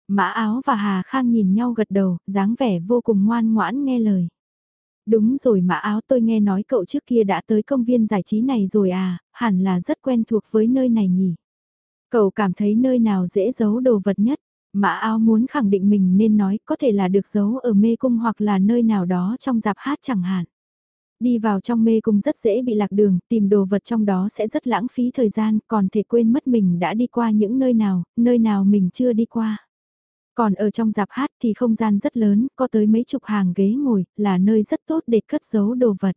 Mã Áo và Hà Khang nhìn nhau gật đầu, dáng vẻ vô cùng ngoan ngoãn nghe lời. Đúng rồi Mã Áo tôi nghe nói cậu trước kia đã tới công viên giải trí này rồi à, hẳn là rất quen thuộc với nơi này nhỉ. Cậu cảm thấy nơi nào dễ giấu đồ vật nhất. Mã áo muốn khẳng định mình nên nói có thể là được giấu ở mê cung hoặc là nơi nào đó trong dạp hát chẳng hạn. Đi vào trong mê cung rất dễ bị lạc đường, tìm đồ vật trong đó sẽ rất lãng phí thời gian, còn thể quên mất mình đã đi qua những nơi nào, nơi nào mình chưa đi qua. Còn ở trong dạp hát thì không gian rất lớn, có tới mấy chục hàng ghế ngồi, là nơi rất tốt để cất giấu đồ vật.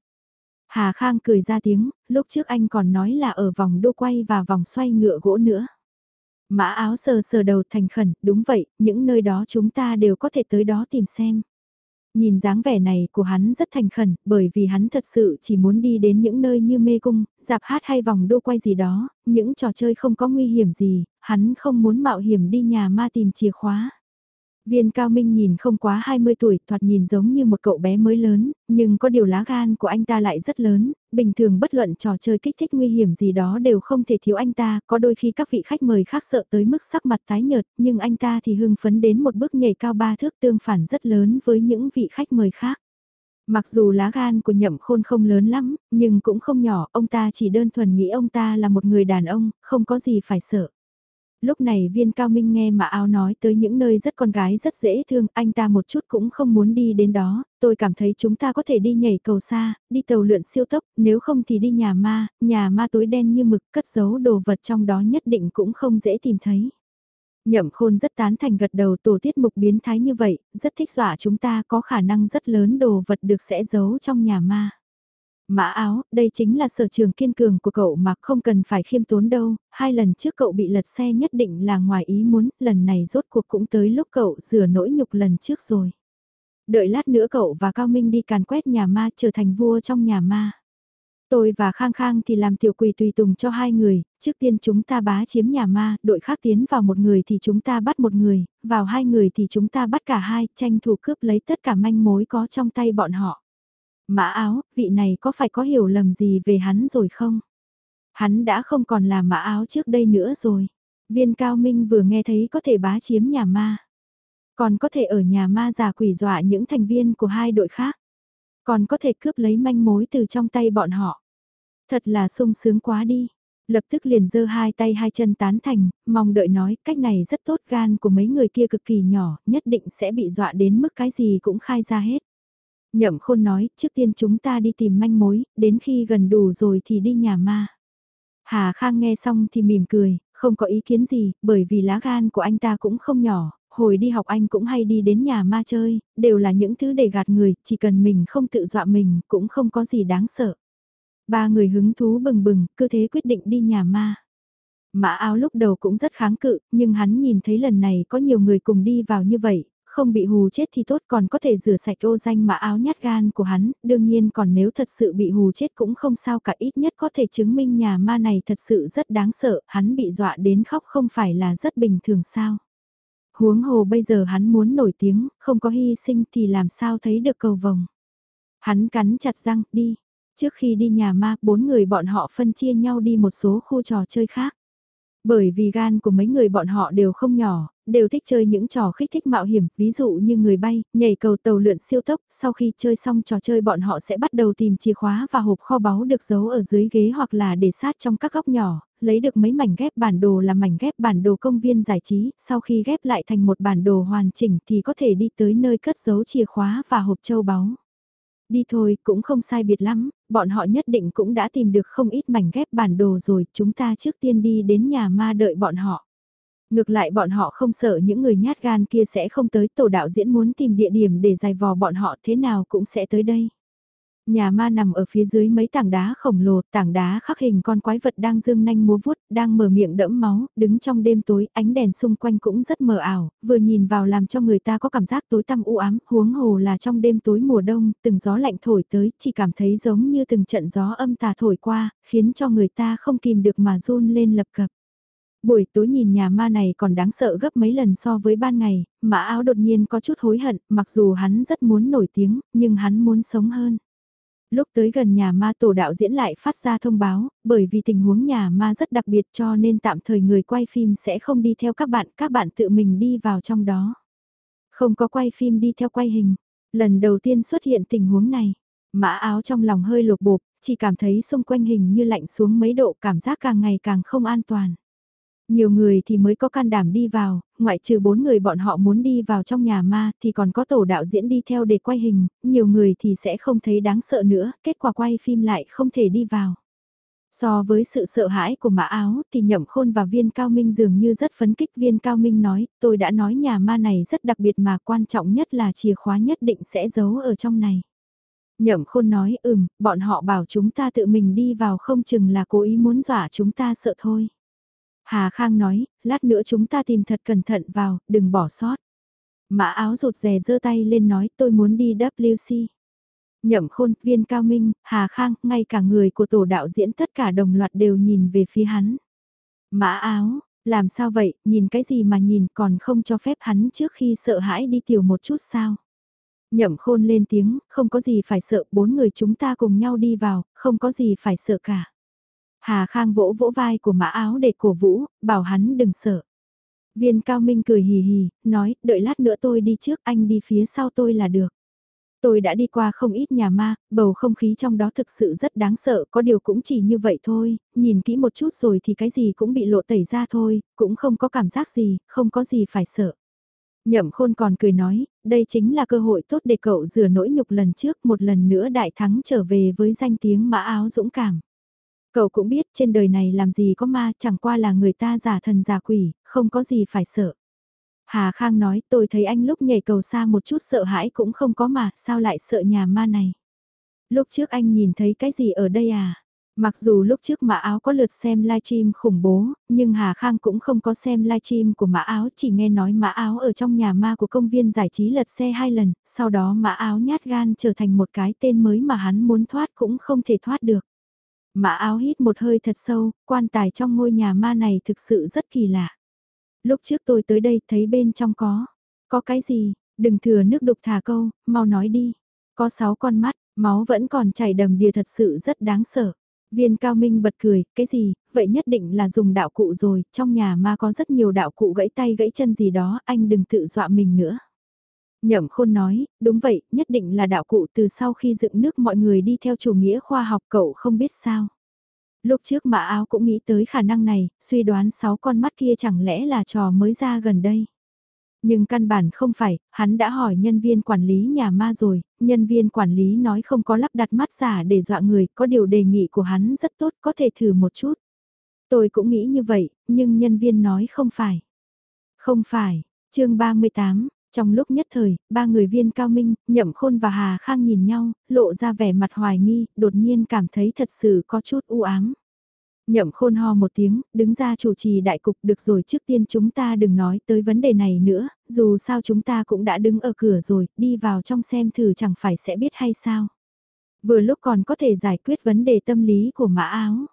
Hà Khang cười ra tiếng, lúc trước anh còn nói là ở vòng đô quay và vòng xoay ngựa gỗ nữa. Mã áo sờ sờ đầu thành khẩn, đúng vậy, những nơi đó chúng ta đều có thể tới đó tìm xem. Nhìn dáng vẻ này của hắn rất thành khẩn, bởi vì hắn thật sự chỉ muốn đi đến những nơi như mê cung, dạp hát hay vòng đô quay gì đó, những trò chơi không có nguy hiểm gì, hắn không muốn mạo hiểm đi nhà ma tìm chìa khóa. Viên Cao Minh nhìn không quá 20 tuổi, thoạt nhìn giống như một cậu bé mới lớn, nhưng có điều lá gan của anh ta lại rất lớn, bình thường bất luận trò chơi kích thích nguy hiểm gì đó đều không thể thiếu anh ta, có đôi khi các vị khách mời khác sợ tới mức sắc mặt tái nhợt, nhưng anh ta thì hưng phấn đến một bước nhảy cao ba thước tương phản rất lớn với những vị khách mời khác. Mặc dù lá gan của nhậm khôn không lớn lắm, nhưng cũng không nhỏ, ông ta chỉ đơn thuần nghĩ ông ta là một người đàn ông, không có gì phải sợ. Lúc này viên cao minh nghe mà áo nói tới những nơi rất con gái rất dễ thương, anh ta một chút cũng không muốn đi đến đó, tôi cảm thấy chúng ta có thể đi nhảy cầu xa, đi tàu lượn siêu tốc, nếu không thì đi nhà ma, nhà ma tối đen như mực cất giấu đồ vật trong đó nhất định cũng không dễ tìm thấy. Nhậm khôn rất tán thành gật đầu tổ tiết mục biến thái như vậy, rất thích dọa chúng ta có khả năng rất lớn đồ vật được sẽ giấu trong nhà ma. Mã áo, đây chính là sở trường kiên cường của cậu mà không cần phải khiêm tốn đâu, hai lần trước cậu bị lật xe nhất định là ngoài ý muốn, lần này rốt cuộc cũng tới lúc cậu rửa nỗi nhục lần trước rồi. Đợi lát nữa cậu và Cao Minh đi càn quét nhà ma trở thành vua trong nhà ma. Tôi và Khang Khang thì làm tiểu quỳ tùy tùng cho hai người, trước tiên chúng ta bá chiếm nhà ma, đội khác tiến vào một người thì chúng ta bắt một người, vào hai người thì chúng ta bắt cả hai, tranh thủ cướp lấy tất cả manh mối có trong tay bọn họ. Mã áo, vị này có phải có hiểu lầm gì về hắn rồi không? Hắn đã không còn là mã áo trước đây nữa rồi. Viên cao minh vừa nghe thấy có thể bá chiếm nhà ma. Còn có thể ở nhà ma giả quỷ dọa những thành viên của hai đội khác. Còn có thể cướp lấy manh mối từ trong tay bọn họ. Thật là sung sướng quá đi. Lập tức liền giơ hai tay hai chân tán thành, mong đợi nói cách này rất tốt gan của mấy người kia cực kỳ nhỏ, nhất định sẽ bị dọa đến mức cái gì cũng khai ra hết. Nhậm khôn nói, trước tiên chúng ta đi tìm manh mối, đến khi gần đủ rồi thì đi nhà ma. Hà Khang nghe xong thì mỉm cười, không có ý kiến gì, bởi vì lá gan của anh ta cũng không nhỏ, hồi đi học anh cũng hay đi đến nhà ma chơi, đều là những thứ để gạt người, chỉ cần mình không tự dọa mình, cũng không có gì đáng sợ. Ba người hứng thú bừng bừng, cứ thế quyết định đi nhà ma. Mã áo lúc đầu cũng rất kháng cự, nhưng hắn nhìn thấy lần này có nhiều người cùng đi vào như vậy, không bị hù chết thì tốt còn có thể rửa sạch ô danh mà áo nhát gan của hắn, đương nhiên còn nếu thật sự bị hù chết cũng không sao cả ít nhất có thể chứng minh nhà ma này thật sự rất đáng sợ, hắn bị dọa đến khóc không phải là rất bình thường sao. Huống hồ bây giờ hắn muốn nổi tiếng, không có hy sinh thì làm sao thấy được cầu vồng. Hắn cắn chặt răng, đi. Trước khi đi nhà ma, bốn người bọn họ phân chia nhau đi một số khu trò chơi khác. Bởi vì gan của mấy người bọn họ đều không nhỏ, đều thích chơi những trò kích thích mạo hiểm, ví dụ như người bay, nhảy cầu tàu lượn siêu tốc, sau khi chơi xong trò chơi bọn họ sẽ bắt đầu tìm chìa khóa và hộp kho báu được giấu ở dưới ghế hoặc là để sát trong các góc nhỏ, lấy được mấy mảnh ghép bản đồ là mảnh ghép bản đồ công viên giải trí, sau khi ghép lại thành một bản đồ hoàn chỉnh thì có thể đi tới nơi cất giấu chìa khóa và hộp châu báu. Đi thôi, cũng không sai biệt lắm, bọn họ nhất định cũng đã tìm được không ít mảnh ghép bản đồ rồi, chúng ta trước tiên đi đến nhà ma đợi bọn họ. Ngược lại bọn họ không sợ những người nhát gan kia sẽ không tới tổ đạo diễn muốn tìm địa điểm để dài vò bọn họ thế nào cũng sẽ tới đây. Nhà ma nằm ở phía dưới mấy tảng đá khổng lồ, tảng đá khắc hình con quái vật đang dương nanh múa vuốt, đang mở miệng đẫm máu, đứng trong đêm tối, ánh đèn xung quanh cũng rất mờ ảo, vừa nhìn vào làm cho người ta có cảm giác tối tăm u ám, huống hồ là trong đêm tối mùa đông, từng gió lạnh thổi tới, chỉ cảm thấy giống như từng trận gió âm tà thổi qua, khiến cho người ta không kìm được mà run lên lập cập. Buổi tối nhìn nhà ma này còn đáng sợ gấp mấy lần so với ban ngày, mã áo đột nhiên có chút hối hận, mặc dù hắn rất muốn nổi tiếng, nhưng hắn muốn sống hơn. Lúc tới gần nhà ma tổ đạo diễn lại phát ra thông báo, bởi vì tình huống nhà ma rất đặc biệt cho nên tạm thời người quay phim sẽ không đi theo các bạn, các bạn tự mình đi vào trong đó. Không có quay phim đi theo quay hình. Lần đầu tiên xuất hiện tình huống này, mã áo trong lòng hơi lột bột, chỉ cảm thấy xung quanh hình như lạnh xuống mấy độ cảm giác càng ngày càng không an toàn. Nhiều người thì mới có can đảm đi vào, ngoại trừ bốn người bọn họ muốn đi vào trong nhà ma thì còn có tổ đạo diễn đi theo để quay hình, nhiều người thì sẽ không thấy đáng sợ nữa, kết quả quay phim lại không thể đi vào. So với sự sợ hãi của mã áo thì nhậm khôn và viên cao minh dường như rất phấn kích viên cao minh nói, tôi đã nói nhà ma này rất đặc biệt mà quan trọng nhất là chìa khóa nhất định sẽ giấu ở trong này. Nhậm khôn nói ừm, bọn họ bảo chúng ta tự mình đi vào không chừng là cố ý muốn dọa chúng ta sợ thôi. Hà Khang nói, lát nữa chúng ta tìm thật cẩn thận vào, đừng bỏ sót. Mã áo rụt rè giơ tay lên nói tôi muốn đi WC. Nhậm khôn, viên cao minh, Hà Khang, ngay cả người của tổ đạo diễn tất cả đồng loạt đều nhìn về phía hắn. Mã áo, Làm sao vậy, nhìn cái gì mà nhìn còn không cho phép hắn trước khi sợ hãi đi tiểu một chút sao? Nhậm khôn lên tiếng, không có gì phải sợ, bốn người chúng ta cùng nhau đi vào, không có gì phải sợ cả. Hà Khang vỗ vỗ vai của mã áo để cổ vũ, bảo hắn đừng sợ. Viên Cao Minh cười hì hì, nói, đợi lát nữa tôi đi trước, anh đi phía sau tôi là được. Tôi đã đi qua không ít nhà ma, bầu không khí trong đó thực sự rất đáng sợ, có điều cũng chỉ như vậy thôi, nhìn kỹ một chút rồi thì cái gì cũng bị lộ tẩy ra thôi, cũng không có cảm giác gì, không có gì phải sợ. Nhậm khôn còn cười nói, đây chính là cơ hội tốt để cậu rửa nỗi nhục lần trước một lần nữa đại thắng trở về với danh tiếng mã áo dũng cảm. Cậu cũng biết trên đời này làm gì có ma chẳng qua là người ta giả thần giả quỷ, không có gì phải sợ. Hà Khang nói tôi thấy anh lúc nhảy cầu xa một chút sợ hãi cũng không có mà, sao lại sợ nhà ma này. Lúc trước anh nhìn thấy cái gì ở đây à? Mặc dù lúc trước Mã Áo có lượt xem livestream khủng bố, nhưng Hà Khang cũng không có xem livestream của Mã Áo, chỉ nghe nói Mã Áo ở trong nhà ma của công viên giải trí lật xe hai lần, sau đó Mã Áo nhát gan trở thành một cái tên mới mà hắn muốn thoát cũng không thể thoát được. Mã Áo hít một hơi thật sâu, quan tài trong ngôi nhà ma này thực sự rất kỳ lạ. Lúc trước tôi tới đây thấy bên trong có, có cái gì, đừng thừa nước đục thả câu, mau nói đi. Có sáu con mắt, máu vẫn còn chảy đầm đìa thật sự rất đáng sợ. Viên cao minh bật cười, cái gì, vậy nhất định là dùng đạo cụ rồi, trong nhà ma có rất nhiều đạo cụ gãy tay gãy chân gì đó, anh đừng tự dọa mình nữa. Nhậm khôn nói, đúng vậy, nhất định là đạo cụ từ sau khi dựng nước mọi người đi theo chủ nghĩa khoa học cậu không biết sao. Lúc trước mã áo cũng nghĩ tới khả năng này, suy đoán sáu con mắt kia chẳng lẽ là trò mới ra gần đây. Nhưng căn bản không phải, hắn đã hỏi nhân viên quản lý nhà ma rồi, nhân viên quản lý nói không có lắp đặt mắt giả để dọa người, có điều đề nghị của hắn rất tốt, có thể thử một chút. Tôi cũng nghĩ như vậy, nhưng nhân viên nói không phải. Không phải, chương 38, trong lúc nhất thời, ba người viên cao minh, nhậm khôn và Hà Khang nhìn nhau, lộ ra vẻ mặt hoài nghi, đột nhiên cảm thấy thật sự có chút u ám. Nhậm khôn ho một tiếng, đứng ra chủ trì đại cục được rồi trước tiên chúng ta đừng nói tới vấn đề này nữa, dù sao chúng ta cũng đã đứng ở cửa rồi, đi vào trong xem thử chẳng phải sẽ biết hay sao. Vừa lúc còn có thể giải quyết vấn đề tâm lý của mã áo.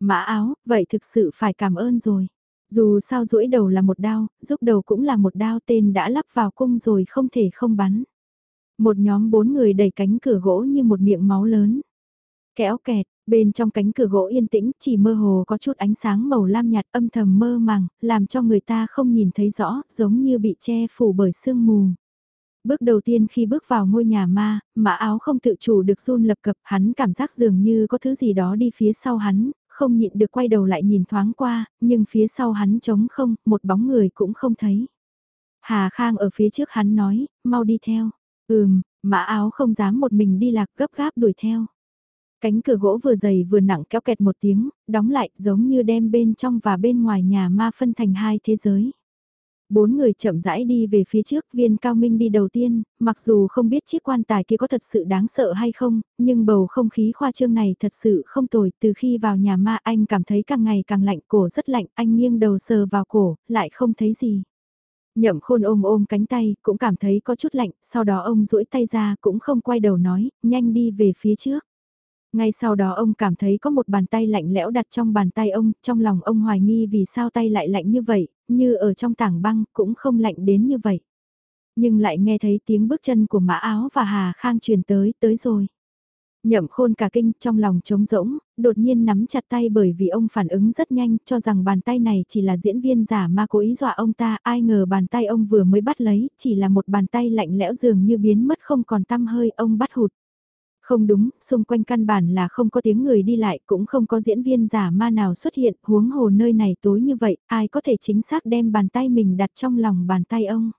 Mã áo, vậy thực sự phải cảm ơn rồi. Dù sao duỗi đầu là một đao, giúp đầu cũng là một đao tên đã lắp vào cung rồi không thể không bắn. Một nhóm bốn người đẩy cánh cửa gỗ như một miệng máu lớn. Kéo kẹt, bên trong cánh cửa gỗ yên tĩnh chỉ mơ hồ có chút ánh sáng màu lam nhạt âm thầm mơ màng, làm cho người ta không nhìn thấy rõ, giống như bị che phủ bởi sương mù. Bước đầu tiên khi bước vào ngôi nhà ma, mã áo không tự chủ được run lập cập, hắn cảm giác dường như có thứ gì đó đi phía sau hắn, không nhịn được quay đầu lại nhìn thoáng qua, nhưng phía sau hắn trống không, một bóng người cũng không thấy. Hà Khang ở phía trước hắn nói, mau đi theo. Ừm, mã áo không dám một mình đi lạc gấp gáp đuổi theo. Cánh cửa gỗ vừa dày vừa nặng kéo kẹt một tiếng, đóng lại giống như đem bên trong và bên ngoài nhà ma phân thành hai thế giới. Bốn người chậm rãi đi về phía trước, viên cao minh đi đầu tiên, mặc dù không biết chiếc quan tài kia có thật sự đáng sợ hay không, nhưng bầu không khí khoa trương này thật sự không tồi. Từ khi vào nhà ma anh cảm thấy càng ngày càng lạnh, cổ rất lạnh, anh nghiêng đầu sờ vào cổ, lại không thấy gì. Nhậm khôn ôm ôm cánh tay, cũng cảm thấy có chút lạnh, sau đó ông duỗi tay ra cũng không quay đầu nói, nhanh đi về phía trước. Ngay sau đó ông cảm thấy có một bàn tay lạnh lẽo đặt trong bàn tay ông, trong lòng ông hoài nghi vì sao tay lại lạnh như vậy, như ở trong tảng băng cũng không lạnh đến như vậy. Nhưng lại nghe thấy tiếng bước chân của mã áo và Hà Khang truyền tới, tới rồi. Nhậm khôn cả kinh trong lòng trống rỗng, đột nhiên nắm chặt tay bởi vì ông phản ứng rất nhanh cho rằng bàn tay này chỉ là diễn viên giả mà cố ý dọa ông ta. Ai ngờ bàn tay ông vừa mới bắt lấy, chỉ là một bàn tay lạnh lẽo dường như biến mất không còn tăm hơi ông bắt hụt. Không đúng, xung quanh căn bản là không có tiếng người đi lại, cũng không có diễn viên giả ma nào xuất hiện, huống hồ nơi này tối như vậy, ai có thể chính xác đem bàn tay mình đặt trong lòng bàn tay ông.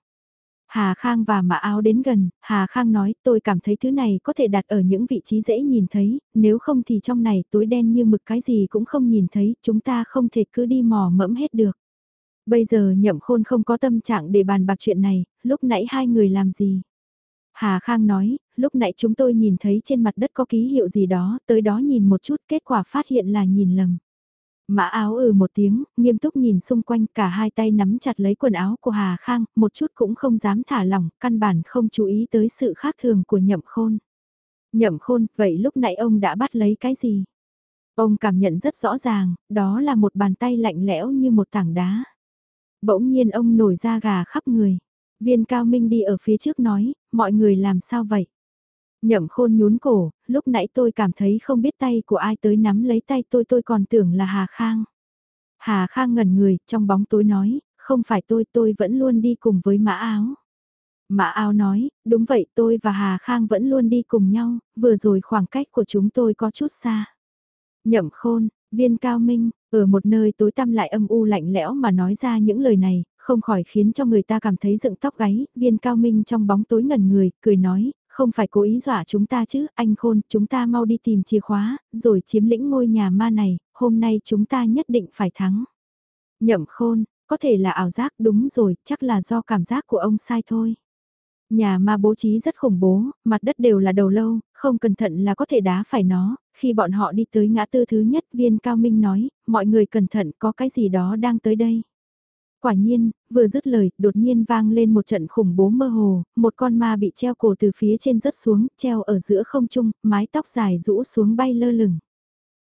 Hà Khang và Mã Áo đến gần, Hà Khang nói tôi cảm thấy thứ này có thể đặt ở những vị trí dễ nhìn thấy, nếu không thì trong này tối đen như mực cái gì cũng không nhìn thấy, chúng ta không thể cứ đi mò mẫm hết được. Bây giờ nhậm khôn không có tâm trạng để bàn bạc chuyện này, lúc nãy hai người làm gì? Hà Khang nói, lúc nãy chúng tôi nhìn thấy trên mặt đất có ký hiệu gì đó, tới đó nhìn một chút kết quả phát hiện là nhìn lầm. Mã áo ừ một tiếng, nghiêm túc nhìn xung quanh cả hai tay nắm chặt lấy quần áo của Hà Khang, một chút cũng không dám thả lỏng, căn bản không chú ý tới sự khác thường của nhậm khôn. Nhậm khôn, vậy lúc nãy ông đã bắt lấy cái gì? Ông cảm nhận rất rõ ràng, đó là một bàn tay lạnh lẽo như một tảng đá. Bỗng nhiên ông nổi ra gà khắp người. Viên Cao Minh đi ở phía trước nói, mọi người làm sao vậy? Nhậm khôn nhún cổ, lúc nãy tôi cảm thấy không biết tay của ai tới nắm lấy tay tôi tôi còn tưởng là Hà Khang. Hà Khang ngẩn người, trong bóng tối nói, không phải tôi tôi vẫn luôn đi cùng với mã áo. Mã áo nói, đúng vậy tôi và Hà Khang vẫn luôn đi cùng nhau, vừa rồi khoảng cách của chúng tôi có chút xa. Nhậm khôn, viên cao minh, ở một nơi tối tăm lại âm u lạnh lẽo mà nói ra những lời này, không khỏi khiến cho người ta cảm thấy dựng tóc gáy, viên cao minh trong bóng tối ngẩn người, cười nói, không phải cố ý dọa chúng ta chứ, anh khôn, chúng ta mau đi tìm chìa khóa, rồi chiếm lĩnh ngôi nhà ma này, hôm nay chúng ta nhất định phải thắng. Nhậm khôn, có thể là ảo giác đúng rồi, chắc là do cảm giác của ông sai thôi. Nhà ma bố trí rất khủng bố, mặt đất đều là đầu lâu, không cẩn thận là có thể đá phải nó. Khi bọn họ đi tới ngã tư thứ nhất viên cao minh nói, mọi người cẩn thận có cái gì đó đang tới đây. Quả nhiên, vừa dứt lời, đột nhiên vang lên một trận khủng bố mơ hồ, một con ma bị treo cổ từ phía trên rớt xuống, treo ở giữa không trung, mái tóc dài rũ xuống bay lơ lửng.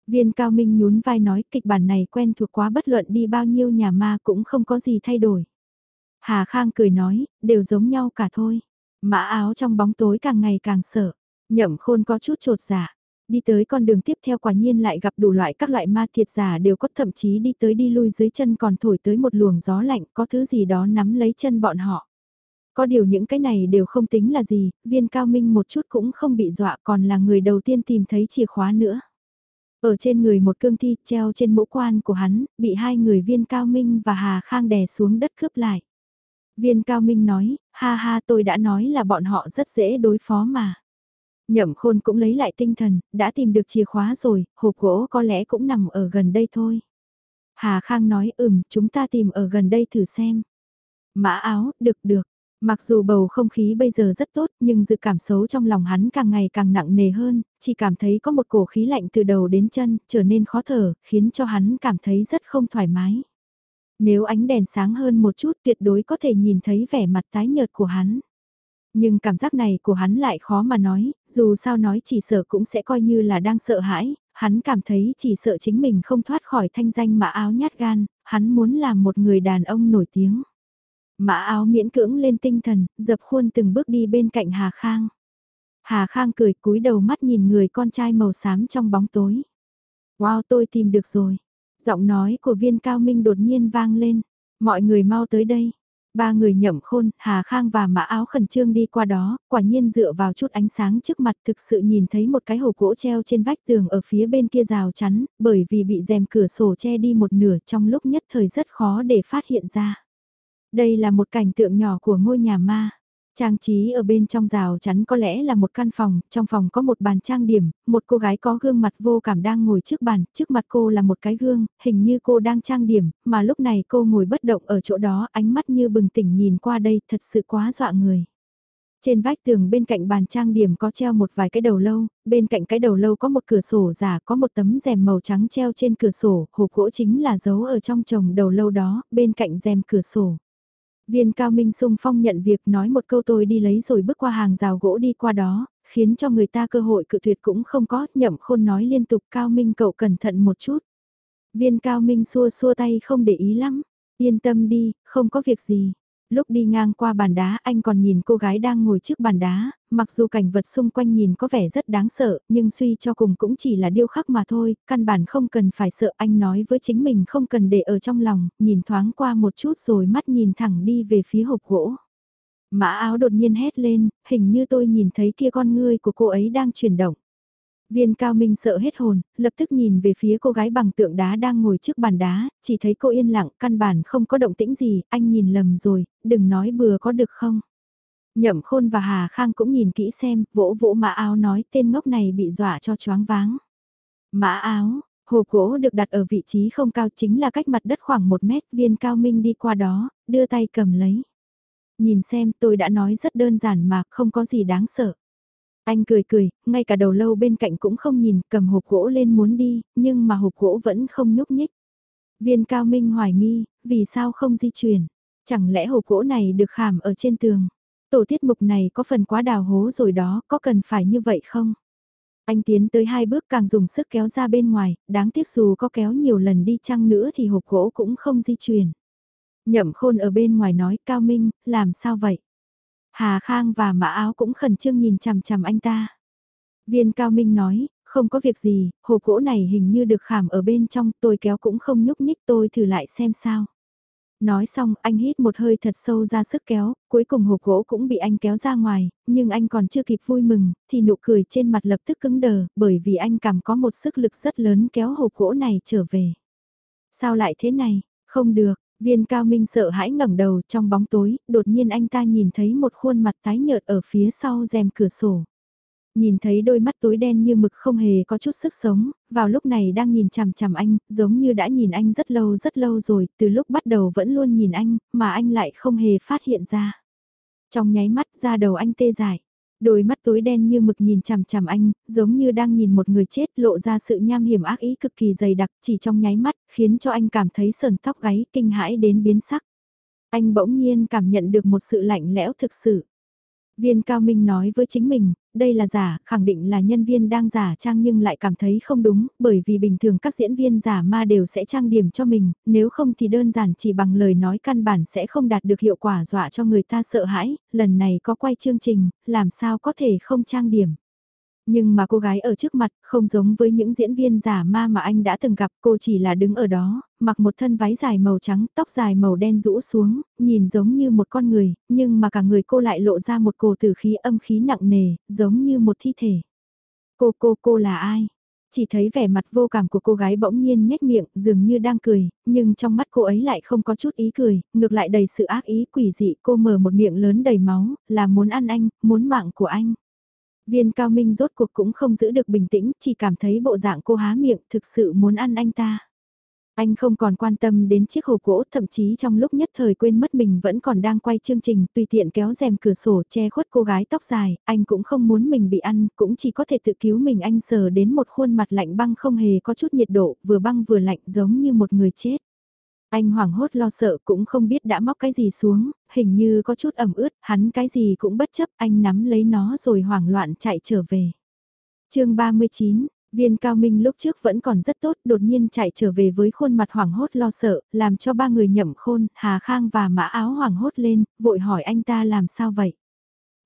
Viên Cao Minh nhún vai nói kịch bản này quen thuộc quá bất luận đi bao nhiêu nhà ma cũng không có gì thay đổi. Hà Khang cười nói, đều giống nhau cả thôi. Mã áo trong bóng tối càng ngày càng sợ. Nhậm khôn có chút trột dạ. Đi tới con đường tiếp theo quả nhiên lại gặp đủ loại các loại ma thiệt giả đều có thậm chí đi tới đi lui dưới chân còn thổi tới một luồng gió lạnh có thứ gì đó nắm lấy chân bọn họ. Có điều những cái này đều không tính là gì, viên cao minh một chút cũng không bị dọa còn là người đầu tiên tìm thấy chìa khóa nữa. Ở trên người một cương thi treo trên mũ quan của hắn, bị hai người viên cao minh và hà khang đè xuống đất cướp lại. Viên cao minh nói, ha ha tôi đã nói là bọn họ rất dễ đối phó mà. Nhậm khôn cũng lấy lại tinh thần, đã tìm được chìa khóa rồi, hộp gỗ có lẽ cũng nằm ở gần đây thôi. Hà Khang nói ừm, chúng ta tìm ở gần đây thử xem. Mã áo, được được. Mặc dù bầu không khí bây giờ rất tốt nhưng dự cảm xấu trong lòng hắn càng ngày càng nặng nề hơn, chỉ cảm thấy có một cổ khí lạnh từ đầu đến chân, trở nên khó thở, khiến cho hắn cảm thấy rất không thoải mái. Nếu ánh đèn sáng hơn một chút tuyệt đối có thể nhìn thấy vẻ mặt tái nhợt của hắn. Nhưng cảm giác này của hắn lại khó mà nói, dù sao nói chỉ sợ cũng sẽ coi như là đang sợ hãi, hắn cảm thấy chỉ sợ chính mình không thoát khỏi thanh danh mã áo nhát gan, hắn muốn làm một người đàn ông nổi tiếng. Mã áo miễn cưỡng lên tinh thần, dập khuôn từng bước đi bên cạnh Hà Khang. Hà Khang cười cúi đầu mắt nhìn người con trai màu xám trong bóng tối. Wow tôi tìm được rồi. Giọng nói của viên cao minh đột nhiên vang lên. Mọi người mau tới đây. Ba người nhậm khôn, Hà Khang và Mã Áo khẩn trương đi qua đó, quả nhiên dựa vào chút ánh sáng trước mặt thực sự nhìn thấy một cái hồ gỗ treo trên vách tường ở phía bên kia rào chắn, bởi vì bị rèm cửa sổ che đi một nửa trong lúc nhất thời rất khó để phát hiện ra. Đây là một cảnh tượng nhỏ của ngôi nhà ma. Trang trí ở bên trong rào chắn có lẽ là một căn phòng, trong phòng có một bàn trang điểm, một cô gái có gương mặt vô cảm đang ngồi trước bàn, trước mặt cô là một cái gương, hình như cô đang trang điểm, mà lúc này cô ngồi bất động ở chỗ đó, ánh mắt như bừng tỉnh nhìn qua đây, thật sự quá dọa người. Trên vách tường bên cạnh bàn trang điểm có treo một vài cái đầu lâu, bên cạnh cái đầu lâu có một cửa sổ giả có một tấm rèm màu trắng treo trên cửa sổ, hộp gỗ chính là dấu ở trong chồng đầu lâu đó, bên cạnh rèm cửa sổ. Viên Cao Minh sung phong nhận việc nói một câu tôi đi lấy rồi bước qua hàng rào gỗ đi qua đó, khiến cho người ta cơ hội cự tuyệt cũng không có, nhậm khôn nói liên tục Cao Minh cậu cẩn thận một chút. Viên Cao Minh xua xua tay không để ý lắm, yên tâm đi, không có việc gì. Lúc đi ngang qua bàn đá anh còn nhìn cô gái đang ngồi trước bàn đá, mặc dù cảnh vật xung quanh nhìn có vẻ rất đáng sợ, nhưng suy cho cùng cũng chỉ là điêu khắc mà thôi, căn bản không cần phải sợ anh nói với chính mình không cần để ở trong lòng, nhìn thoáng qua một chút rồi mắt nhìn thẳng đi về phía hộp gỗ. Mã áo đột nhiên hét lên, hình như tôi nhìn thấy kia con ngươi của cô ấy đang chuyển động. Viên cao minh sợ hết hồn, lập tức nhìn về phía cô gái bằng tượng đá đang ngồi trước bàn đá, chỉ thấy cô yên lặng, căn bản không có động tĩnh gì, anh nhìn lầm rồi, đừng nói bừa có được không. Nhậm khôn và Hà Khang cũng nhìn kỹ xem, vỗ vỗ mã áo nói tên ngốc này bị dọa cho choáng váng. Mã áo, hộp gỗ được đặt ở vị trí không cao chính là cách mặt đất khoảng một mét, viên cao minh đi qua đó, đưa tay cầm lấy. Nhìn xem tôi đã nói rất đơn giản mà không có gì đáng sợ. Anh cười cười, ngay cả đầu lâu bên cạnh cũng không nhìn, cầm hộp gỗ lên muốn đi, nhưng mà hộp gỗ vẫn không nhúc nhích. Viên cao minh hoài nghi, vì sao không di chuyển? Chẳng lẽ hộp gỗ này được khảm ở trên tường? Tổ tiết mục này có phần quá đào hố rồi đó, có cần phải như vậy không? Anh tiến tới hai bước càng dùng sức kéo ra bên ngoài, đáng tiếc dù có kéo nhiều lần đi chăng nữa thì hộp gỗ cũng không di chuyển. Nhậm khôn ở bên ngoài nói Cao Minh, làm sao vậy? Hà Khang và Mã Áo cũng khẩn trương nhìn chằm chằm anh ta. Viên Cao Minh nói, không có việc gì, hộp gỗ này hình như được khảm ở bên trong, tôi kéo cũng không nhúc nhích tôi thử lại xem sao. Nói xong, anh hít một hơi thật sâu ra sức kéo, cuối cùng hộp gỗ cũng bị anh kéo ra ngoài, nhưng anh còn chưa kịp vui mừng, thì nụ cười trên mặt lập tức cứng đờ, bởi vì anh cảm có một sức lực rất lớn kéo hộp gỗ này trở về. Sao lại thế này? Không được, viên cao minh sợ hãi ngẩng đầu trong bóng tối, đột nhiên anh ta nhìn thấy một khuôn mặt tái nhợt ở phía sau rèm cửa sổ. Nhìn thấy đôi mắt tối đen như mực không hề có chút sức sống, vào lúc này đang nhìn chằm chằm anh, giống như đã nhìn anh rất lâu rất lâu rồi, từ lúc bắt đầu vẫn luôn nhìn anh, mà anh lại không hề phát hiện ra. Trong nháy mắt ra đầu anh tê dại. Đôi mắt tối đen như mực nhìn chằm chằm anh, giống như đang nhìn một người chết lộ ra sự nham hiểm ác ý cực kỳ dày đặc chỉ trong nháy mắt, khiến cho anh cảm thấy sờn tóc gáy kinh hãi đến biến sắc. Anh bỗng nhiên cảm nhận được một sự lạnh lẽo thực sự. Viên Cao Minh nói với chính mình, đây là giả, khẳng định là nhân viên đang giả trang nhưng lại cảm thấy không đúng, bởi vì bình thường các diễn viên giả ma đều sẽ trang điểm cho mình, nếu không thì đơn giản chỉ bằng lời nói căn bản sẽ không đạt được hiệu quả dọa cho người ta sợ hãi, lần này có quay chương trình, làm sao có thể không trang điểm. Nhưng mà cô gái ở trước mặt không giống với những diễn viên giả ma mà anh đã từng gặp cô chỉ là đứng ở đó, mặc một thân váy dài màu trắng, tóc dài màu đen rũ xuống, nhìn giống như một con người, nhưng mà cả người cô lại lộ ra một cổ tử khí âm khí nặng nề, giống như một thi thể. Cô cô cô là ai? Chỉ thấy vẻ mặt vô cảm của cô gái bỗng nhiên nhếch miệng, dường như đang cười, nhưng trong mắt cô ấy lại không có chút ý cười, ngược lại đầy sự ác ý quỷ dị. Cô mở một miệng lớn đầy máu, là muốn ăn anh, muốn mạng của anh. Viên cao minh rốt cuộc cũng không giữ được bình tĩnh, chỉ cảm thấy bộ dạng cô há miệng thực sự muốn ăn anh ta. Anh không còn quan tâm đến chiếc hồ gỗ, thậm chí trong lúc nhất thời quên mất mình vẫn còn đang quay chương trình, tùy tiện kéo rèm cửa sổ che khuất cô gái tóc dài, anh cũng không muốn mình bị ăn, cũng chỉ có thể tự cứu mình anh sờ đến một khuôn mặt lạnh băng không hề có chút nhiệt độ, vừa băng vừa lạnh giống như một người chết. Anh hoảng hốt lo sợ cũng không biết đã móc cái gì xuống, hình như có chút ẩm ướt, hắn cái gì cũng bất chấp, anh nắm lấy nó rồi hoảng loạn chạy trở về. chương 39, viên cao minh lúc trước vẫn còn rất tốt, đột nhiên chạy trở về với khuôn mặt hoảng hốt lo sợ, làm cho ba người nhậm khôn, Hà Khang và Mã Áo hoảng hốt lên, vội hỏi anh ta làm sao vậy?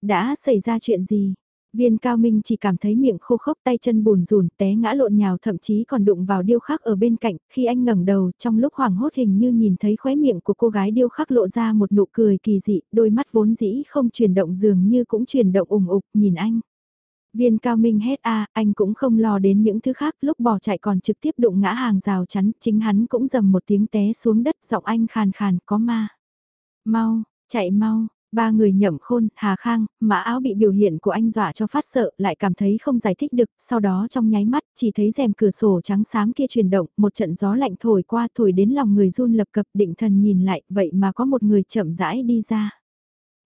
Đã xảy ra chuyện gì? Viên cao minh chỉ cảm thấy miệng khô khốc tay chân bùn rùn té ngã lộn nhào thậm chí còn đụng vào điêu khắc ở bên cạnh, khi anh ngẩng đầu trong lúc hoảng hốt hình như nhìn thấy khóe miệng của cô gái điêu khắc lộ ra một nụ cười kỳ dị, đôi mắt vốn dĩ không chuyển động dường như cũng chuyển động ủng ục nhìn anh. Viên cao minh hét a anh cũng không lo đến những thứ khác, lúc bỏ chạy còn trực tiếp đụng ngã hàng rào chắn, chính hắn cũng dầm một tiếng té xuống đất, giọng anh khàn khàn, có ma. Mau, chạy mau, Ba người nhậm khôn, Hà Khang, mã áo bị biểu hiện của anh dọa cho phát sợ, lại cảm thấy không giải thích được, sau đó trong nháy mắt, chỉ thấy rèm cửa sổ trắng xám kia chuyển động, một trận gió lạnh thổi qua thổi đến lòng người run lập cập định thần nhìn lại, vậy mà có một người chậm rãi đi ra.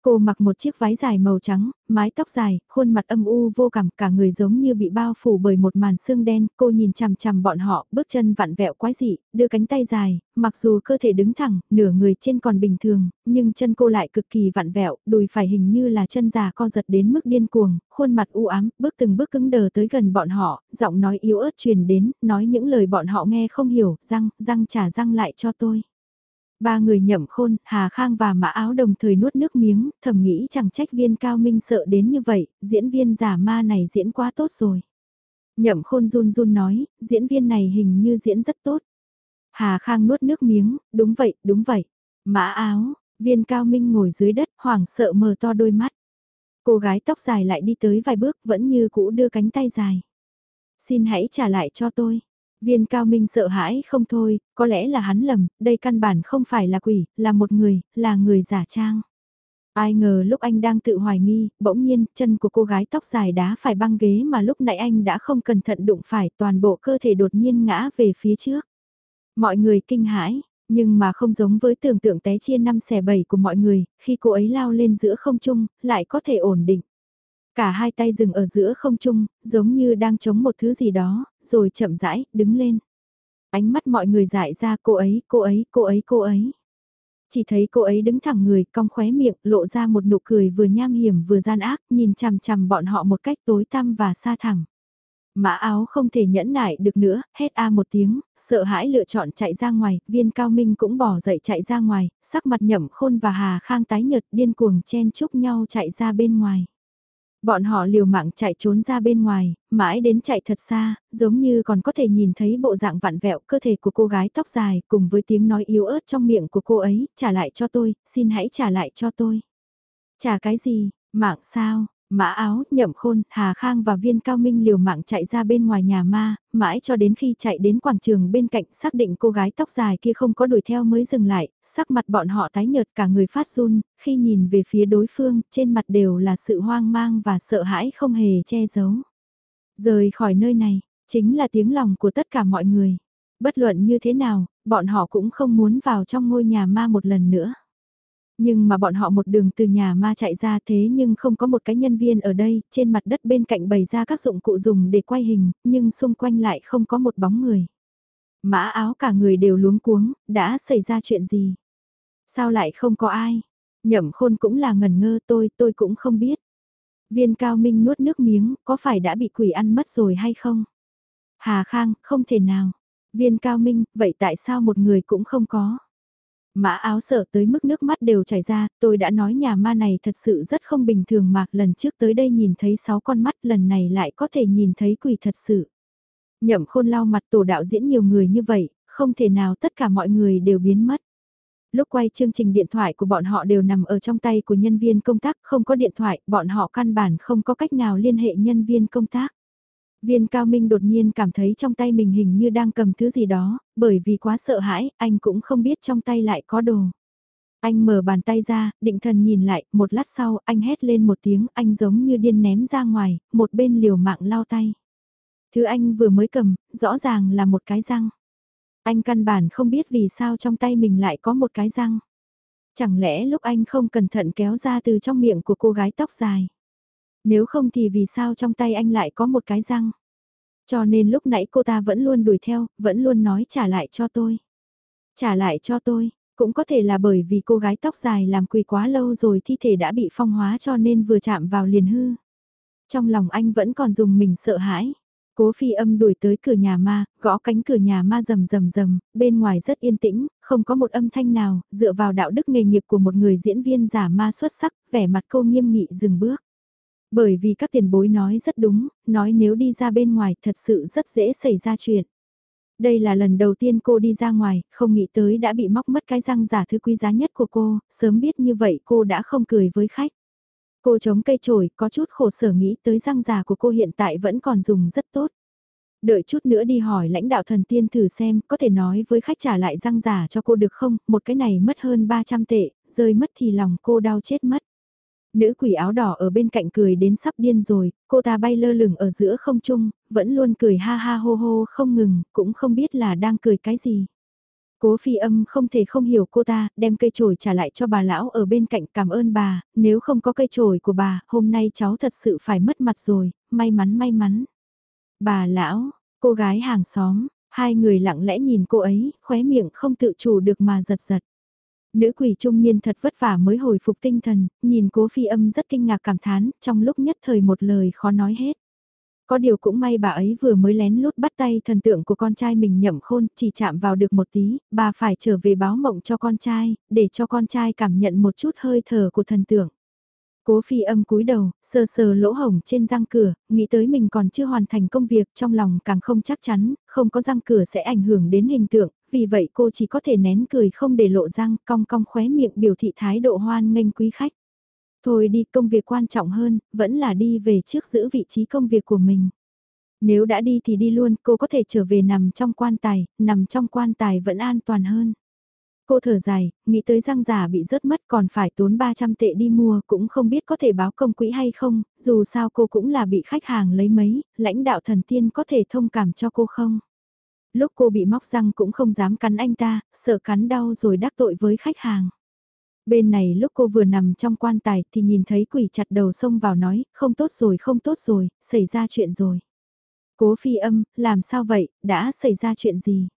Cô mặc một chiếc váy dài màu trắng, mái tóc dài, khuôn mặt âm u vô cảm, cả người giống như bị bao phủ bởi một màn xương đen, cô nhìn chằm chằm bọn họ, bước chân vặn vẹo quái dị, đưa cánh tay dài, mặc dù cơ thể đứng thẳng, nửa người trên còn bình thường, nhưng chân cô lại cực kỳ vặn vẹo, đùi phải hình như là chân già co giật đến mức điên cuồng, khuôn mặt u ám, bước từng bước cứng đờ tới gần bọn họ, giọng nói yếu ớt truyền đến, nói những lời bọn họ nghe không hiểu, răng, răng trả răng lại cho tôi. Ba người nhậm khôn, Hà Khang và Mã Áo đồng thời nuốt nước miếng, thầm nghĩ chẳng trách viên cao minh sợ đến như vậy, diễn viên giả ma này diễn quá tốt rồi. Nhậm khôn run run nói, diễn viên này hình như diễn rất tốt. Hà Khang nuốt nước miếng, đúng vậy, đúng vậy. Mã Áo, viên cao minh ngồi dưới đất, hoảng sợ mờ to đôi mắt. Cô gái tóc dài lại đi tới vài bước vẫn như cũ đưa cánh tay dài. Xin hãy trả lại cho tôi. Viên cao minh sợ hãi không thôi, có lẽ là hắn lầm, đây căn bản không phải là quỷ, là một người, là người giả trang. Ai ngờ lúc anh đang tự hoài nghi, bỗng nhiên, chân của cô gái tóc dài đá phải băng ghế mà lúc nãy anh đã không cẩn thận đụng phải toàn bộ cơ thể đột nhiên ngã về phía trước. Mọi người kinh hãi, nhưng mà không giống với tưởng tượng té chia năm xẻ bảy của mọi người, khi cô ấy lao lên giữa không trung, lại có thể ổn định. Cả hai tay dừng ở giữa không trung, giống như đang chống một thứ gì đó, rồi chậm rãi, đứng lên. Ánh mắt mọi người dại ra cô ấy, cô ấy, cô ấy, cô ấy. Chỉ thấy cô ấy đứng thẳng người, cong khóe miệng, lộ ra một nụ cười vừa nham hiểm vừa gian ác, nhìn chằm chằm bọn họ một cách tối tăm và xa thẳng. Mã áo không thể nhẫn nại được nữa, hét a một tiếng, sợ hãi lựa chọn chạy ra ngoài, viên cao minh cũng bỏ dậy chạy ra ngoài, sắc mặt nhậm khôn và hà khang tái nhợt điên cuồng chen chúc nhau chạy ra bên ngoài. Bọn họ liều mạng chạy trốn ra bên ngoài, mãi đến chạy thật xa, giống như còn có thể nhìn thấy bộ dạng vặn vẹo cơ thể của cô gái tóc dài cùng với tiếng nói yếu ớt trong miệng của cô ấy, trả lại cho tôi, xin hãy trả lại cho tôi. Trả cái gì, mạng sao, Mã áo, nhậm khôn, Hà Khang và viên cao minh liều mạng chạy ra bên ngoài nhà ma, mãi cho đến khi chạy đến quảng trường bên cạnh xác định cô gái tóc dài kia không có đuổi theo mới dừng lại, sắc mặt bọn họ tái nhợt cả người phát run, khi nhìn về phía đối phương, trên mặt đều là sự hoang mang và sợ hãi không hề che giấu. Rời khỏi nơi này, chính là tiếng lòng của tất cả mọi người. Bất luận như thế nào, bọn họ cũng không muốn vào trong ngôi nhà ma một lần nữa. Nhưng mà bọn họ một đường từ nhà ma chạy ra thế nhưng không có một cái nhân viên ở đây, trên mặt đất bên cạnh bày ra các dụng cụ dùng để quay hình, nhưng xung quanh lại không có một bóng người. Mã áo cả người đều luống cuống, đã xảy ra chuyện gì? Sao lại không có ai? Nhậm khôn cũng là ngần ngơ tôi, tôi cũng không biết. Viên cao minh nuốt nước miếng, có phải đã bị quỷ ăn mất rồi hay không? Hà Khang, không thể nào. Viên cao minh, vậy tại sao một người cũng không có? Mã áo sợ tới mức nước mắt đều chảy ra, tôi đã nói nhà ma này thật sự rất không bình thường mà lần trước tới đây nhìn thấy sáu con mắt lần này lại có thể nhìn thấy quỷ thật sự. Nhậm khôn lau mặt tổ đạo diễn nhiều người như vậy, không thể nào tất cả mọi người đều biến mất. Lúc quay chương trình điện thoại của bọn họ đều nằm ở trong tay của nhân viên công tác, không có điện thoại, bọn họ căn bản không có cách nào liên hệ nhân viên công tác. Viên Cao Minh đột nhiên cảm thấy trong tay mình hình như đang cầm thứ gì đó, bởi vì quá sợ hãi, anh cũng không biết trong tay lại có đồ. Anh mở bàn tay ra, định thần nhìn lại, một lát sau, anh hét lên một tiếng, anh giống như điên ném ra ngoài, một bên liều mạng lao tay. Thứ anh vừa mới cầm, rõ ràng là một cái răng. Anh căn bản không biết vì sao trong tay mình lại có một cái răng. Chẳng lẽ lúc anh không cẩn thận kéo ra từ trong miệng của cô gái tóc dài. Nếu không thì vì sao trong tay anh lại có một cái răng? Cho nên lúc nãy cô ta vẫn luôn đuổi theo, vẫn luôn nói trả lại cho tôi. Trả lại cho tôi, cũng có thể là bởi vì cô gái tóc dài làm quỳ quá lâu rồi thi thể đã bị phong hóa cho nên vừa chạm vào liền hư. Trong lòng anh vẫn còn dùng mình sợ hãi. Cố phi âm đuổi tới cửa nhà ma, gõ cánh cửa nhà ma rầm rầm rầm, bên ngoài rất yên tĩnh, không có một âm thanh nào, dựa vào đạo đức nghề nghiệp của một người diễn viên giả ma xuất sắc, vẻ mặt cô nghiêm nghị dừng bước. Bởi vì các tiền bối nói rất đúng, nói nếu đi ra bên ngoài thật sự rất dễ xảy ra chuyện. Đây là lần đầu tiên cô đi ra ngoài, không nghĩ tới đã bị móc mất cái răng giả thứ quý giá nhất của cô, sớm biết như vậy cô đã không cười với khách. Cô chống cây trổi, có chút khổ sở nghĩ tới răng giả của cô hiện tại vẫn còn dùng rất tốt. Đợi chút nữa đi hỏi lãnh đạo thần tiên thử xem, có thể nói với khách trả lại răng giả cho cô được không, một cái này mất hơn 300 tệ, rơi mất thì lòng cô đau chết mất. Nữ quỷ áo đỏ ở bên cạnh cười đến sắp điên rồi, cô ta bay lơ lửng ở giữa không trung, vẫn luôn cười ha ha hô hô không ngừng, cũng không biết là đang cười cái gì. Cố phi âm không thể không hiểu cô ta, đem cây chổi trả lại cho bà lão ở bên cạnh cảm ơn bà, nếu không có cây chổi của bà, hôm nay cháu thật sự phải mất mặt rồi, may mắn may mắn. Bà lão, cô gái hàng xóm, hai người lặng lẽ nhìn cô ấy, khóe miệng không tự chủ được mà giật giật. Nữ quỷ trung niên thật vất vả mới hồi phục tinh thần, nhìn cố phi âm rất kinh ngạc cảm thán, trong lúc nhất thời một lời khó nói hết. Có điều cũng may bà ấy vừa mới lén lút bắt tay thần tượng của con trai mình nhậm khôn, chỉ chạm vào được một tí, bà phải trở về báo mộng cho con trai, để cho con trai cảm nhận một chút hơi thở của thần tượng. Cố phi âm cúi đầu, sờ sờ lỗ hồng trên răng cửa, nghĩ tới mình còn chưa hoàn thành công việc trong lòng càng không chắc chắn, không có răng cửa sẽ ảnh hưởng đến hình tượng, vì vậy cô chỉ có thể nén cười không để lộ răng, cong cong khóe miệng biểu thị thái độ hoan nghênh quý khách. Thôi đi công việc quan trọng hơn, vẫn là đi về trước giữ vị trí công việc của mình. Nếu đã đi thì đi luôn, cô có thể trở về nằm trong quan tài, nằm trong quan tài vẫn an toàn hơn. Cô thở dài, nghĩ tới răng giả bị rớt mất còn phải tốn 300 tệ đi mua cũng không biết có thể báo công quỹ hay không, dù sao cô cũng là bị khách hàng lấy mấy, lãnh đạo thần tiên có thể thông cảm cho cô không. Lúc cô bị móc răng cũng không dám cắn anh ta, sợ cắn đau rồi đắc tội với khách hàng. Bên này lúc cô vừa nằm trong quan tài thì nhìn thấy quỷ chặt đầu xông vào nói, không tốt rồi không tốt rồi, xảy ra chuyện rồi. Cố phi âm, làm sao vậy, đã xảy ra chuyện gì?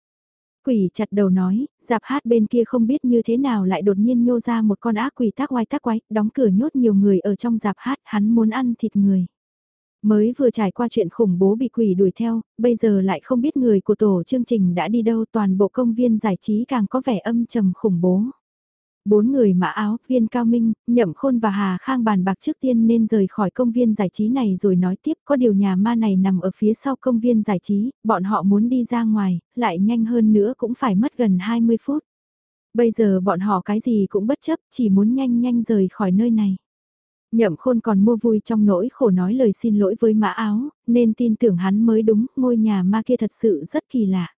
Quỷ chặt đầu nói, dạp hát bên kia không biết như thế nào lại đột nhiên nhô ra một con ác quỷ tác oai tác quái, đóng cửa nhốt nhiều người ở trong dạp hát, hắn muốn ăn thịt người. Mới vừa trải qua chuyện khủng bố bị quỷ đuổi theo, bây giờ lại không biết người của tổ chương trình đã đi đâu toàn bộ công viên giải trí càng có vẻ âm trầm khủng bố. Bốn người mã áo, viên cao minh, nhậm khôn và hà khang bàn bạc trước tiên nên rời khỏi công viên giải trí này rồi nói tiếp có điều nhà ma này nằm ở phía sau công viên giải trí, bọn họ muốn đi ra ngoài, lại nhanh hơn nữa cũng phải mất gần 20 phút. Bây giờ bọn họ cái gì cũng bất chấp, chỉ muốn nhanh nhanh rời khỏi nơi này. Nhậm khôn còn mua vui trong nỗi khổ nói lời xin lỗi với mã áo, nên tin tưởng hắn mới đúng, ngôi nhà ma kia thật sự rất kỳ lạ.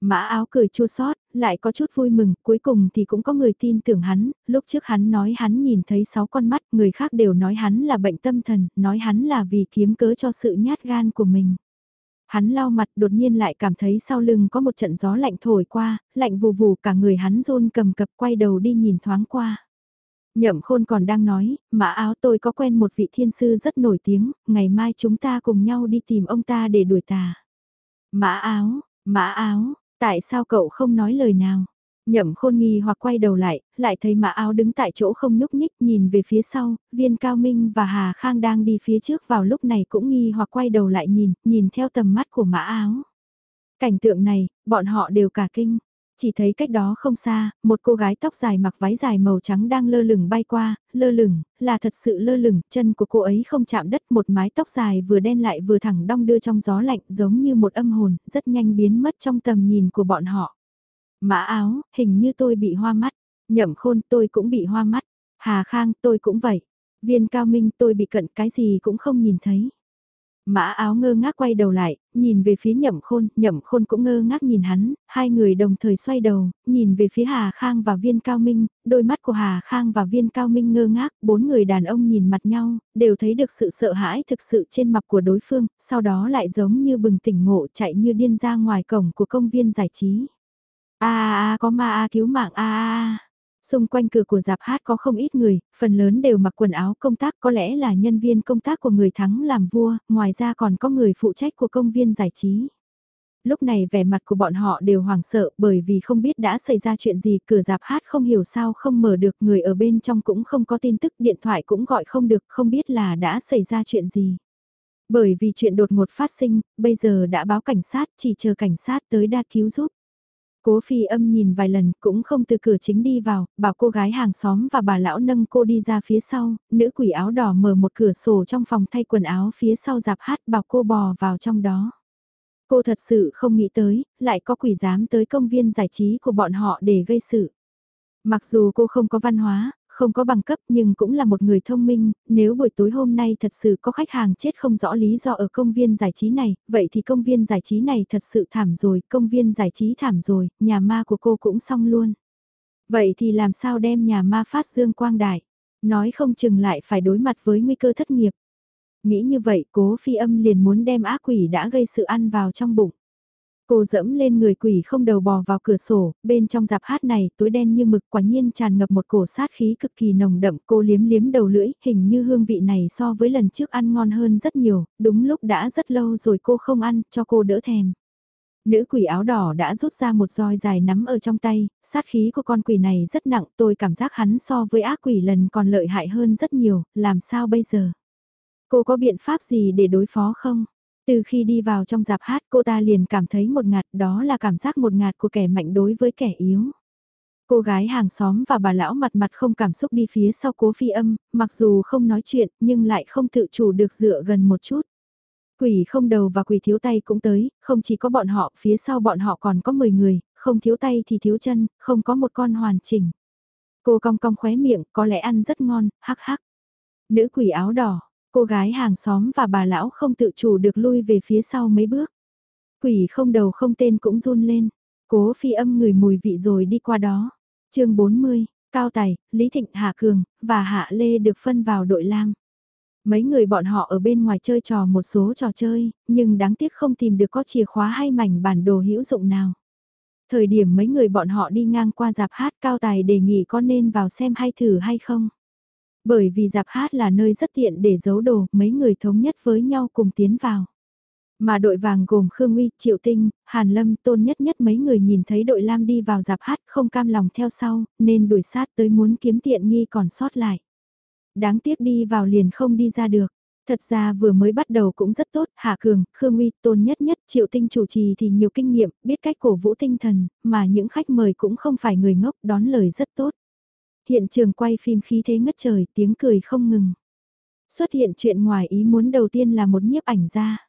Mã áo cười chua xót lại có chút vui mừng, cuối cùng thì cũng có người tin tưởng hắn, lúc trước hắn nói hắn nhìn thấy sáu con mắt, người khác đều nói hắn là bệnh tâm thần, nói hắn là vì kiếm cớ cho sự nhát gan của mình. Hắn lau mặt đột nhiên lại cảm thấy sau lưng có một trận gió lạnh thổi qua, lạnh vù vù cả người hắn run cầm cập quay đầu đi nhìn thoáng qua. Nhậm khôn còn đang nói, mã áo tôi có quen một vị thiên sư rất nổi tiếng, ngày mai chúng ta cùng nhau đi tìm ông ta để đuổi tà. Mã áo, mã áo, tại sao cậu không nói lời nào? Nhậm khôn nghi hoặc quay đầu lại, lại thấy mã áo đứng tại chỗ không nhúc nhích nhìn về phía sau, viên cao minh và Hà Khang đang đi phía trước vào lúc này cũng nghi hoặc quay đầu lại nhìn, nhìn theo tầm mắt của mã áo. Cảnh tượng này, bọn họ đều cả kinh. Chỉ thấy cách đó không xa, một cô gái tóc dài mặc váy dài màu trắng đang lơ lửng bay qua, lơ lửng, là thật sự lơ lửng, chân của cô ấy không chạm đất, một mái tóc dài vừa đen lại vừa thẳng đong đưa trong gió lạnh giống như một âm hồn, rất nhanh biến mất trong tầm nhìn của bọn họ. Mã áo, hình như tôi bị hoa mắt, nhậm khôn tôi cũng bị hoa mắt, Hà Khang tôi cũng vậy, viên cao minh tôi bị cận cái gì cũng không nhìn thấy. Mã áo ngơ ngác quay đầu lại, nhìn về phía nhậm khôn, nhậm khôn cũng ngơ ngác nhìn hắn, hai người đồng thời xoay đầu, nhìn về phía Hà Khang và viên cao minh, đôi mắt của Hà Khang và viên cao minh ngơ ngác, bốn người đàn ông nhìn mặt nhau, đều thấy được sự sợ hãi thực sự trên mặt của đối phương, sau đó lại giống như bừng tỉnh ngộ chạy như điên ra ngoài cổng của công viên giải trí. a a có ma a cứu mạng a a a Xung quanh cửa của dạp hát có không ít người, phần lớn đều mặc quần áo công tác có lẽ là nhân viên công tác của người thắng làm vua, ngoài ra còn có người phụ trách của công viên giải trí. Lúc này vẻ mặt của bọn họ đều hoảng sợ bởi vì không biết đã xảy ra chuyện gì, cửa dạp hát không hiểu sao không mở được, người ở bên trong cũng không có tin tức, điện thoại cũng gọi không được, không biết là đã xảy ra chuyện gì. Bởi vì chuyện đột ngột phát sinh, bây giờ đã báo cảnh sát, chỉ chờ cảnh sát tới đa cứu giúp. Cố phi âm nhìn vài lần cũng không từ cửa chính đi vào, bảo cô gái hàng xóm và bà lão nâng cô đi ra phía sau, nữ quỷ áo đỏ mở một cửa sổ trong phòng thay quần áo phía sau dạp hát bảo cô bò vào trong đó. Cô thật sự không nghĩ tới, lại có quỷ dám tới công viên giải trí của bọn họ để gây sự. Mặc dù cô không có văn hóa, không có bằng cấp nhưng cũng là một người thông minh, nếu buổi tối hôm nay thật sự có khách hàng chết không rõ lý do ở công viên giải trí này, vậy thì công viên giải trí này thật sự thảm rồi, công viên giải trí thảm rồi, nhà ma của cô cũng xong luôn. Vậy thì làm sao đem nhà ma phát dương quang đại, nói không chừng lại phải đối mặt với nguy cơ thất nghiệp. Nghĩ như vậy cố phi âm liền muốn đem ác quỷ đã gây sự ăn vào trong bụng. Cô dẫm lên người quỷ không đầu bò vào cửa sổ, bên trong dạp hát này tối đen như mực quả nhiên tràn ngập một cổ sát khí cực kỳ nồng đậm cô liếm liếm đầu lưỡi, hình như hương vị này so với lần trước ăn ngon hơn rất nhiều, đúng lúc đã rất lâu rồi cô không ăn, cho cô đỡ thèm. Nữ quỷ áo đỏ đã rút ra một roi dài nắm ở trong tay, sát khí của con quỷ này rất nặng, tôi cảm giác hắn so với ác quỷ lần còn lợi hại hơn rất nhiều, làm sao bây giờ? Cô có biện pháp gì để đối phó không? Từ khi đi vào trong dạp hát cô ta liền cảm thấy một ngạt đó là cảm giác một ngạt của kẻ mạnh đối với kẻ yếu. Cô gái hàng xóm và bà lão mặt mặt không cảm xúc đi phía sau cố phi âm, mặc dù không nói chuyện nhưng lại không tự chủ được dựa gần một chút. Quỷ không đầu và quỷ thiếu tay cũng tới, không chỉ có bọn họ, phía sau bọn họ còn có 10 người, không thiếu tay thì thiếu chân, không có một con hoàn chỉnh. Cô cong cong khóe miệng, có lẽ ăn rất ngon, hắc hắc. Nữ quỷ áo đỏ, Cô gái hàng xóm và bà lão không tự chủ được lui về phía sau mấy bước. Quỷ không đầu không tên cũng run lên. Cố phi âm người mùi vị rồi đi qua đó. chương 40, Cao Tài, Lý Thịnh Hạ Cường, và Hạ Lê được phân vào đội lam. Mấy người bọn họ ở bên ngoài chơi trò một số trò chơi, nhưng đáng tiếc không tìm được có chìa khóa hay mảnh bản đồ hữu dụng nào. Thời điểm mấy người bọn họ đi ngang qua dạp hát Cao Tài đề nghị có nên vào xem hay thử hay không. Bởi vì dạp hát là nơi rất tiện để giấu đồ, mấy người thống nhất với nhau cùng tiến vào. Mà đội vàng gồm Khương Uy, Triệu Tinh, Hàn Lâm, Tôn Nhất Nhất mấy người nhìn thấy đội Lam đi vào dạp hát không cam lòng theo sau, nên đuổi sát tới muốn kiếm tiện nghi còn sót lại. Đáng tiếc đi vào liền không đi ra được. Thật ra vừa mới bắt đầu cũng rất tốt, Hạ Cường, Khương Uy, Tôn Nhất Nhất, Triệu Tinh chủ trì thì nhiều kinh nghiệm, biết cách cổ vũ tinh thần, mà những khách mời cũng không phải người ngốc, đón lời rất tốt. Hiện trường quay phim khí thế ngất trời, tiếng cười không ngừng. Xuất hiện chuyện ngoài ý muốn đầu tiên là một nhiếp ảnh gia.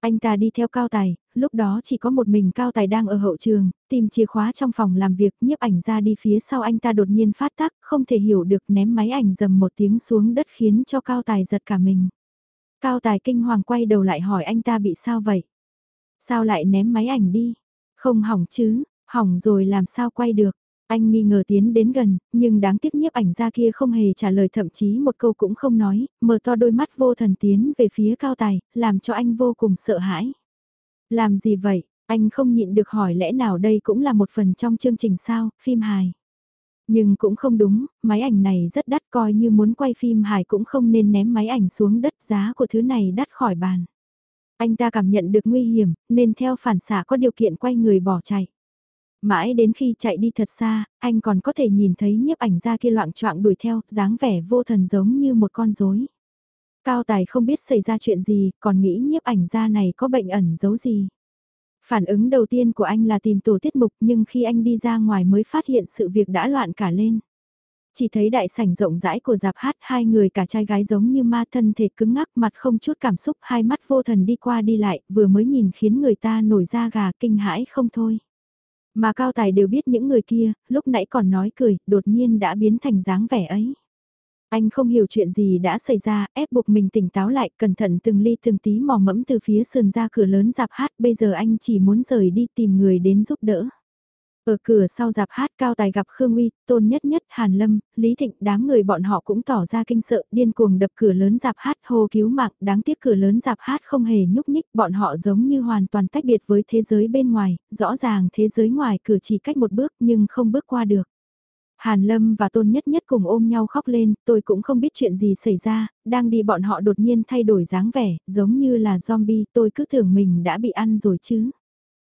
Anh ta đi theo Cao Tài, lúc đó chỉ có một mình Cao Tài đang ở hậu trường, tìm chìa khóa trong phòng làm việc nhiếp ảnh ra đi phía sau anh ta đột nhiên phát tác, không thể hiểu được ném máy ảnh dầm một tiếng xuống đất khiến cho Cao Tài giật cả mình. Cao Tài kinh hoàng quay đầu lại hỏi anh ta bị sao vậy? Sao lại ném máy ảnh đi? Không hỏng chứ, hỏng rồi làm sao quay được? Anh nghi ngờ tiến đến gần, nhưng đáng tiếc nhiếp ảnh ra kia không hề trả lời thậm chí một câu cũng không nói, mở to đôi mắt vô thần tiến về phía cao tài, làm cho anh vô cùng sợ hãi. Làm gì vậy? Anh không nhịn được hỏi lẽ nào đây cũng là một phần trong chương trình sao, phim hài. Nhưng cũng không đúng, máy ảnh này rất đắt coi như muốn quay phim hài cũng không nên ném máy ảnh xuống đất giá của thứ này đắt khỏi bàn. Anh ta cảm nhận được nguy hiểm, nên theo phản xạ có điều kiện quay người bỏ chạy. Mãi đến khi chạy đi thật xa, anh còn có thể nhìn thấy nhiếp ảnh ra kia loạn choạng đuổi theo, dáng vẻ vô thần giống như một con rối. Cao Tài không biết xảy ra chuyện gì, còn nghĩ nhiếp ảnh ra này có bệnh ẩn giấu gì. Phản ứng đầu tiên của anh là tìm tổ tiết mục nhưng khi anh đi ra ngoài mới phát hiện sự việc đã loạn cả lên. Chỉ thấy đại sảnh rộng rãi của dạp hát hai người cả trai gái giống như ma thân thể cứng ngắc mặt không chút cảm xúc hai mắt vô thần đi qua đi lại vừa mới nhìn khiến người ta nổi da gà kinh hãi không thôi. Mà Cao Tài đều biết những người kia, lúc nãy còn nói cười, đột nhiên đã biến thành dáng vẻ ấy. Anh không hiểu chuyện gì đã xảy ra, ép buộc mình tỉnh táo lại, cẩn thận từng ly từng tí mò mẫm từ phía sườn ra cửa lớn dạp hát, bây giờ anh chỉ muốn rời đi tìm người đến giúp đỡ. Ở cửa sau dạp hát cao tài gặp Khương Uy, Tôn Nhất Nhất, Hàn Lâm, Lý Thịnh, đám người bọn họ cũng tỏ ra kinh sợ, điên cuồng đập cửa lớn dạp hát hô cứu mạng, đáng tiếc cửa lớn dạp hát không hề nhúc nhích, bọn họ giống như hoàn toàn tách biệt với thế giới bên ngoài, rõ ràng thế giới ngoài cửa chỉ cách một bước nhưng không bước qua được. Hàn Lâm và Tôn Nhất Nhất cùng ôm nhau khóc lên, tôi cũng không biết chuyện gì xảy ra, đang đi bọn họ đột nhiên thay đổi dáng vẻ, giống như là zombie, tôi cứ tưởng mình đã bị ăn rồi chứ.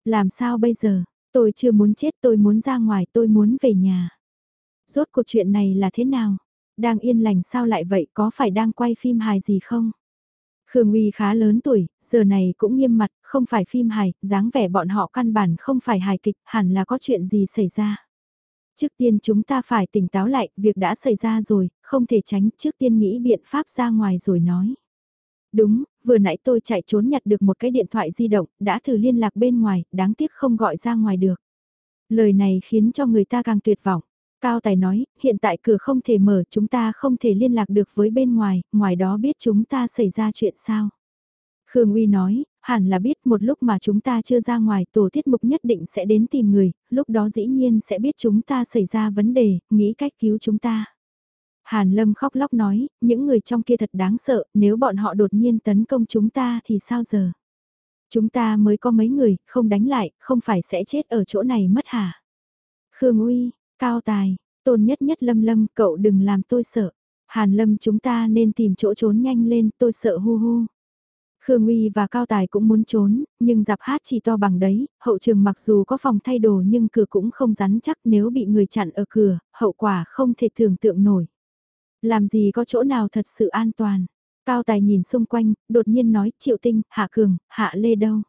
Làm sao bây giờ? Tôi chưa muốn chết tôi muốn ra ngoài tôi muốn về nhà. Rốt cuộc chuyện này là thế nào? Đang yên lành sao lại vậy có phải đang quay phim hài gì không? Khương Uy khá lớn tuổi, giờ này cũng nghiêm mặt, không phải phim hài, dáng vẻ bọn họ căn bản không phải hài kịch, hẳn là có chuyện gì xảy ra. Trước tiên chúng ta phải tỉnh táo lại, việc đã xảy ra rồi, không thể tránh, trước tiên nghĩ biện pháp ra ngoài rồi nói. Đúng, vừa nãy tôi chạy trốn nhặt được một cái điện thoại di động, đã thử liên lạc bên ngoài, đáng tiếc không gọi ra ngoài được. Lời này khiến cho người ta càng tuyệt vọng. Cao Tài nói, hiện tại cửa không thể mở, chúng ta không thể liên lạc được với bên ngoài, ngoài đó biết chúng ta xảy ra chuyện sao. Khương Uy nói, hẳn là biết một lúc mà chúng ta chưa ra ngoài tổ tiết mục nhất định sẽ đến tìm người, lúc đó dĩ nhiên sẽ biết chúng ta xảy ra vấn đề, nghĩ cách cứu chúng ta. Hàn Lâm khóc lóc nói, những người trong kia thật đáng sợ, nếu bọn họ đột nhiên tấn công chúng ta thì sao giờ? Chúng ta mới có mấy người, không đánh lại, không phải sẽ chết ở chỗ này mất hả? Khương Uy, Cao Tài, Tôn Nhất Nhất Lâm Lâm, cậu đừng làm tôi sợ. Hàn Lâm chúng ta nên tìm chỗ trốn nhanh lên, tôi sợ hu hu. Khương Uy và Cao Tài cũng muốn trốn, nhưng dạp hát chỉ to bằng đấy, hậu trường mặc dù có phòng thay đồ nhưng cửa cũng không rắn chắc nếu bị người chặn ở cửa, hậu quả không thể tưởng tượng nổi. Làm gì có chỗ nào thật sự an toàn. Cao Tài nhìn xung quanh, đột nhiên nói Triệu Tinh, Hạ Cường, Hạ Lê đâu.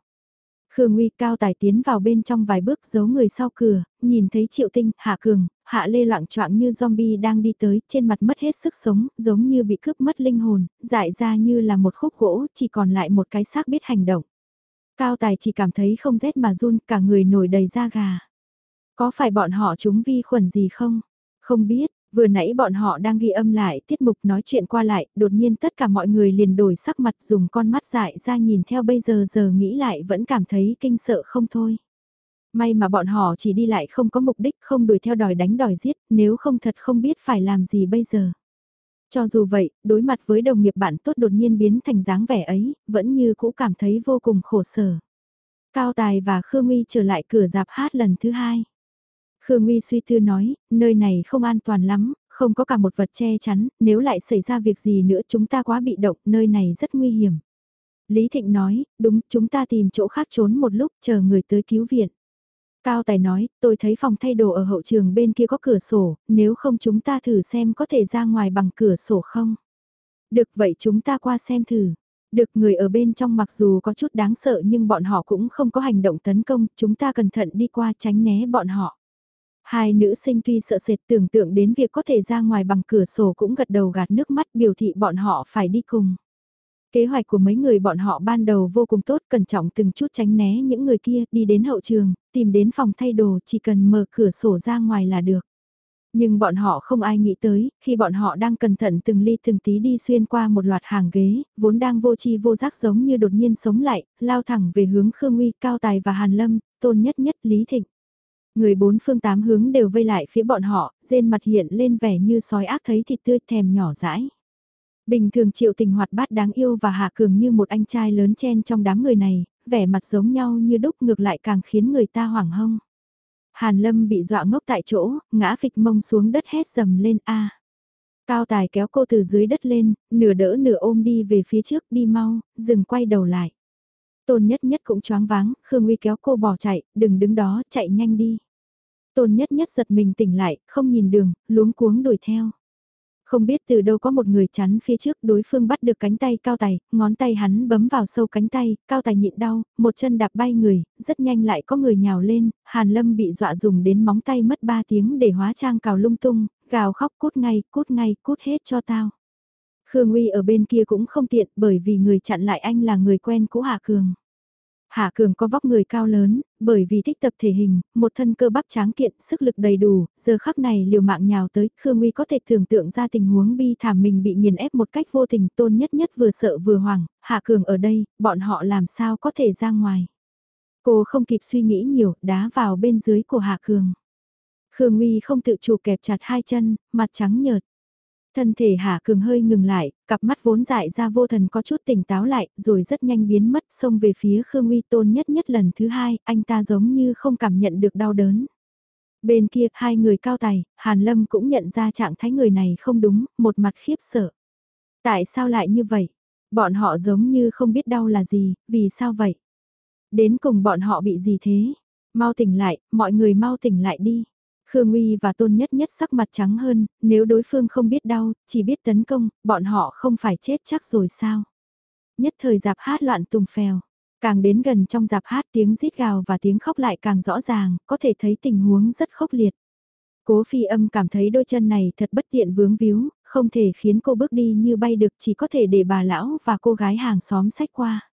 Khương Uy Cao Tài tiến vào bên trong vài bước giấu người sau cửa, nhìn thấy Triệu Tinh, Hạ Cường, Hạ Lê loạn choạng như zombie đang đi tới, trên mặt mất hết sức sống, giống như bị cướp mất linh hồn, dại ra như là một khúc gỗ, chỉ còn lại một cái xác biết hành động. Cao Tài chỉ cảm thấy không rét mà run, cả người nổi đầy da gà. Có phải bọn họ chúng vi khuẩn gì không? Không biết, Vừa nãy bọn họ đang ghi âm lại tiết mục nói chuyện qua lại, đột nhiên tất cả mọi người liền đổi sắc mặt dùng con mắt dại ra nhìn theo bây giờ giờ nghĩ lại vẫn cảm thấy kinh sợ không thôi. May mà bọn họ chỉ đi lại không có mục đích không đuổi theo đòi đánh đòi giết, nếu không thật không biết phải làm gì bây giờ. Cho dù vậy, đối mặt với đồng nghiệp bạn tốt đột nhiên biến thành dáng vẻ ấy, vẫn như cũ cảm thấy vô cùng khổ sở. Cao Tài và Khương Uy trở lại cửa dạp hát lần thứ hai. Khương Nguy suy tư nói, nơi này không an toàn lắm, không có cả một vật che chắn, nếu lại xảy ra việc gì nữa chúng ta quá bị động, nơi này rất nguy hiểm. Lý Thịnh nói, đúng, chúng ta tìm chỗ khác trốn một lúc, chờ người tới cứu viện. Cao Tài nói, tôi thấy phòng thay đồ ở hậu trường bên kia có cửa sổ, nếu không chúng ta thử xem có thể ra ngoài bằng cửa sổ không. Được vậy chúng ta qua xem thử. Được người ở bên trong mặc dù có chút đáng sợ nhưng bọn họ cũng không có hành động tấn công, chúng ta cẩn thận đi qua tránh né bọn họ. Hai nữ sinh tuy sợ sệt tưởng tượng đến việc có thể ra ngoài bằng cửa sổ cũng gật đầu gạt nước mắt biểu thị bọn họ phải đi cùng. Kế hoạch của mấy người bọn họ ban đầu vô cùng tốt, cẩn trọng từng chút tránh né những người kia, đi đến hậu trường, tìm đến phòng thay đồ, chỉ cần mở cửa sổ ra ngoài là được. Nhưng bọn họ không ai nghĩ tới, khi bọn họ đang cẩn thận từng ly từng tí đi xuyên qua một loạt hàng ghế, vốn đang vô chi vô giác giống như đột nhiên sống lại, lao thẳng về hướng Khương Nguy, Cao Tài và Hàn Lâm, tôn nhất nhất Lý Thịnh. Người bốn phương tám hướng đều vây lại phía bọn họ, trên mặt hiện lên vẻ như sói ác thấy thịt tươi thèm nhỏ dãi. Bình thường triệu tình hoạt bát đáng yêu và hạ cường như một anh trai lớn chen trong đám người này, vẻ mặt giống nhau như đúc ngược lại càng khiến người ta hoảng hông. Hàn Lâm bị dọa ngốc tại chỗ, ngã phịch mông xuống đất hét dầm lên a. Cao Tài kéo cô từ dưới đất lên, nửa đỡ nửa ôm đi về phía trước đi mau, dừng quay đầu lại. Tôn nhất nhất cũng choáng váng, Khương Uy kéo cô bỏ chạy, đừng đứng đó, chạy nhanh đi. Tôn nhất nhất giật mình tỉnh lại, không nhìn đường, luống cuống đuổi theo. Không biết từ đâu có một người chắn phía trước đối phương bắt được cánh tay cao tài, ngón tay hắn bấm vào sâu cánh tay, cao tài nhịn đau, một chân đạp bay người, rất nhanh lại có người nhào lên, hàn lâm bị dọa dùng đến móng tay mất 3 tiếng để hóa trang cào lung tung, gào khóc cút ngay, cút ngay, cút hết cho tao. Khương Uy ở bên kia cũng không tiện bởi vì người chặn lại anh là người quen cũ Hạ Cường. Hạ Cường có vóc người cao lớn, bởi vì thích tập thể hình, một thân cơ bắp tráng kiện, sức lực đầy đủ, giờ khắc này liều mạng nhào tới, Khương Uy có thể tưởng tượng ra tình huống bi thảm mình bị nghiền ép một cách vô tình, tôn nhất nhất vừa sợ vừa hoảng, Hạ Cường ở đây, bọn họ làm sao có thể ra ngoài. Cô không kịp suy nghĩ nhiều, đá vào bên dưới của Hạ Cường. Khương Uy không tự chủ kẹp chặt hai chân, mặt trắng nhợt. Thân thể Hạ Cường hơi ngừng lại, cặp mắt vốn dại ra vô thần có chút tỉnh táo lại, rồi rất nhanh biến mất xông về phía Khương Uy Tôn nhất nhất lần thứ hai, anh ta giống như không cảm nhận được đau đớn. Bên kia, hai người cao tài, Hàn Lâm cũng nhận ra trạng thái người này không đúng, một mặt khiếp sợ. Tại sao lại như vậy? Bọn họ giống như không biết đau là gì, vì sao vậy? Đến cùng bọn họ bị gì thế? Mau tỉnh lại, mọi người mau tỉnh lại đi. Khương Uy và Tôn Nhất Nhất sắc mặt trắng hơn, nếu đối phương không biết đau, chỉ biết tấn công, bọn họ không phải chết chắc rồi sao? Nhất thời giạp hát loạn tùng phèo, càng đến gần trong giạp hát tiếng rít gào và tiếng khóc lại càng rõ ràng, có thể thấy tình huống rất khốc liệt. Cố phi âm cảm thấy đôi chân này thật bất tiện vướng víu, không thể khiến cô bước đi như bay được chỉ có thể để bà lão và cô gái hàng xóm sách qua.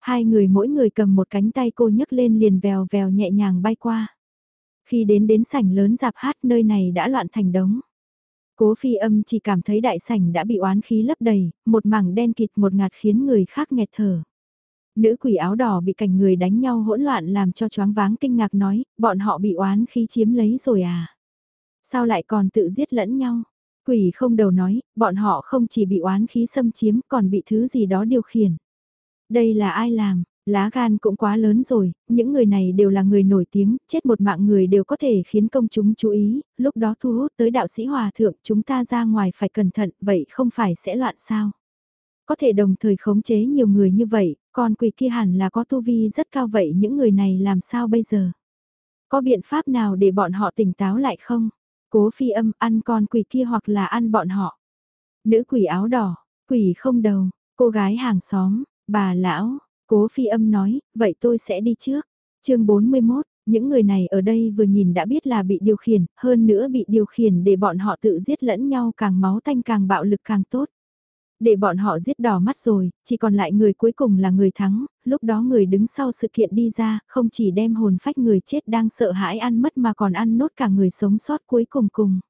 Hai người mỗi người cầm một cánh tay cô nhấc lên liền vèo vèo nhẹ nhàng bay qua. Khi đến đến sảnh lớn dạp hát nơi này đã loạn thành đống. Cố phi âm chỉ cảm thấy đại sảnh đã bị oán khí lấp đầy, một mảng đen kịt một ngạt khiến người khác nghẹt thở. Nữ quỷ áo đỏ bị cảnh người đánh nhau hỗn loạn làm cho choáng váng kinh ngạc nói, bọn họ bị oán khí chiếm lấy rồi à? Sao lại còn tự giết lẫn nhau? Quỷ không đầu nói, bọn họ không chỉ bị oán khí xâm chiếm còn bị thứ gì đó điều khiển. Đây là ai làm? Lá gan cũng quá lớn rồi, những người này đều là người nổi tiếng, chết một mạng người đều có thể khiến công chúng chú ý, lúc đó thu hút tới đạo sĩ hòa thượng chúng ta ra ngoài phải cẩn thận, vậy không phải sẽ loạn sao? Có thể đồng thời khống chế nhiều người như vậy, còn quỷ kia hẳn là có tu vi rất cao vậy những người này làm sao bây giờ? Có biện pháp nào để bọn họ tỉnh táo lại không? Cố phi âm ăn con quỷ kia hoặc là ăn bọn họ. Nữ quỷ áo đỏ, quỷ không đầu, cô gái hàng xóm, bà lão, Cố phi âm nói, vậy tôi sẽ đi trước. chương 41, những người này ở đây vừa nhìn đã biết là bị điều khiển, hơn nữa bị điều khiển để bọn họ tự giết lẫn nhau càng máu tanh càng bạo lực càng tốt. Để bọn họ giết đỏ mắt rồi, chỉ còn lại người cuối cùng là người thắng, lúc đó người đứng sau sự kiện đi ra, không chỉ đem hồn phách người chết đang sợ hãi ăn mất mà còn ăn nốt cả người sống sót cuối cùng cùng.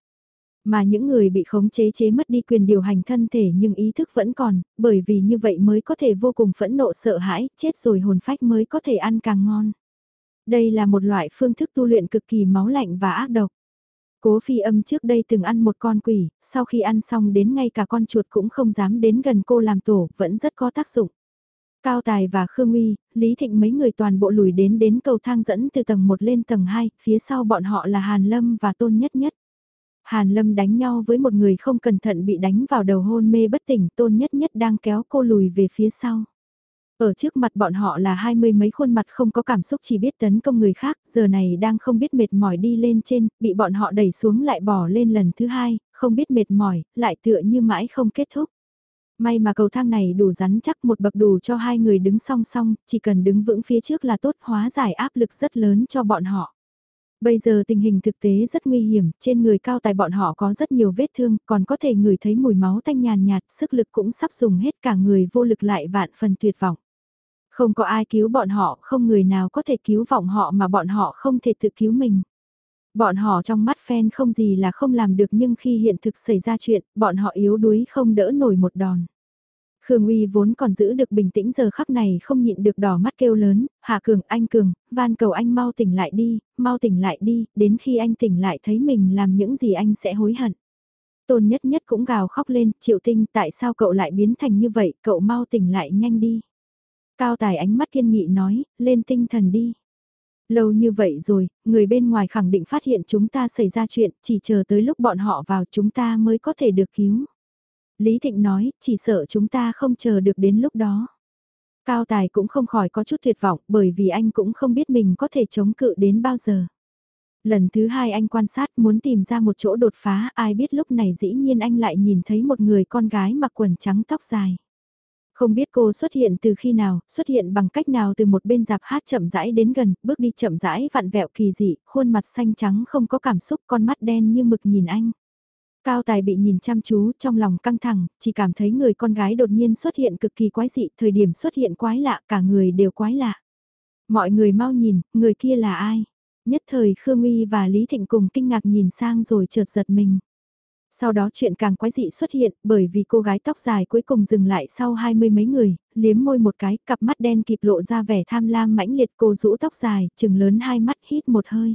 Mà những người bị khống chế chế mất đi quyền điều hành thân thể nhưng ý thức vẫn còn, bởi vì như vậy mới có thể vô cùng phẫn nộ sợ hãi, chết rồi hồn phách mới có thể ăn càng ngon. Đây là một loại phương thức tu luyện cực kỳ máu lạnh và ác độc. Cố phi âm trước đây từng ăn một con quỷ, sau khi ăn xong đến ngay cả con chuột cũng không dám đến gần cô làm tổ, vẫn rất có tác dụng. Cao Tài và Khương Uy, Lý Thịnh mấy người toàn bộ lùi đến đến cầu thang dẫn từ tầng 1 lên tầng 2, phía sau bọn họ là Hàn Lâm và Tôn Nhất Nhất. Hàn Lâm đánh nhau với một người không cẩn thận bị đánh vào đầu hôn mê bất tỉnh tôn nhất nhất đang kéo cô lùi về phía sau. Ở trước mặt bọn họ là hai mươi mấy khuôn mặt không có cảm xúc chỉ biết tấn công người khác, giờ này đang không biết mệt mỏi đi lên trên, bị bọn họ đẩy xuống lại bỏ lên lần thứ hai, không biết mệt mỏi, lại tựa như mãi không kết thúc. May mà cầu thang này đủ rắn chắc một bậc đủ cho hai người đứng song song, chỉ cần đứng vững phía trước là tốt hóa giải áp lực rất lớn cho bọn họ. Bây giờ tình hình thực tế rất nguy hiểm, trên người cao tài bọn họ có rất nhiều vết thương, còn có thể ngửi thấy mùi máu tanh nhàn nhạt, sức lực cũng sắp dùng hết cả người vô lực lại vạn phần tuyệt vọng. Không có ai cứu bọn họ, không người nào có thể cứu vọng họ mà bọn họ không thể tự cứu mình. Bọn họ trong mắt fan không gì là không làm được nhưng khi hiện thực xảy ra chuyện, bọn họ yếu đuối không đỡ nổi một đòn. Khương Uy vốn còn giữ được bình tĩnh giờ khắc này không nhịn được đỏ mắt kêu lớn, Hạ Cường, anh Cường, van cầu anh mau tỉnh lại đi, mau tỉnh lại đi, đến khi anh tỉnh lại thấy mình làm những gì anh sẽ hối hận. Tôn nhất nhất cũng gào khóc lên, triệu tinh tại sao cậu lại biến thành như vậy, cậu mau tỉnh lại nhanh đi. Cao tài ánh mắt kiên nghị nói, lên tinh thần đi. Lâu như vậy rồi, người bên ngoài khẳng định phát hiện chúng ta xảy ra chuyện, chỉ chờ tới lúc bọn họ vào chúng ta mới có thể được cứu. Lý Thịnh nói, chỉ sợ chúng ta không chờ được đến lúc đó. Cao Tài cũng không khỏi có chút tuyệt vọng bởi vì anh cũng không biết mình có thể chống cự đến bao giờ. Lần thứ hai anh quan sát muốn tìm ra một chỗ đột phá ai biết lúc này dĩ nhiên anh lại nhìn thấy một người con gái mặc quần trắng tóc dài. Không biết cô xuất hiện từ khi nào, xuất hiện bằng cách nào từ một bên dạp hát chậm rãi đến gần, bước đi chậm rãi vặn vẹo kỳ dị, khuôn mặt xanh trắng không có cảm xúc, con mắt đen như mực nhìn anh. Cao Tài bị nhìn chăm chú trong lòng căng thẳng, chỉ cảm thấy người con gái đột nhiên xuất hiện cực kỳ quái dị, thời điểm xuất hiện quái lạ, cả người đều quái lạ. Mọi người mau nhìn, người kia là ai? Nhất thời Khương Uy và Lý Thịnh cùng kinh ngạc nhìn sang rồi chợt giật mình. Sau đó chuyện càng quái dị xuất hiện bởi vì cô gái tóc dài cuối cùng dừng lại sau hai mươi mấy người, liếm môi một cái, cặp mắt đen kịp lộ ra vẻ tham lam mãnh liệt cô rũ tóc dài, chừng lớn hai mắt hít một hơi.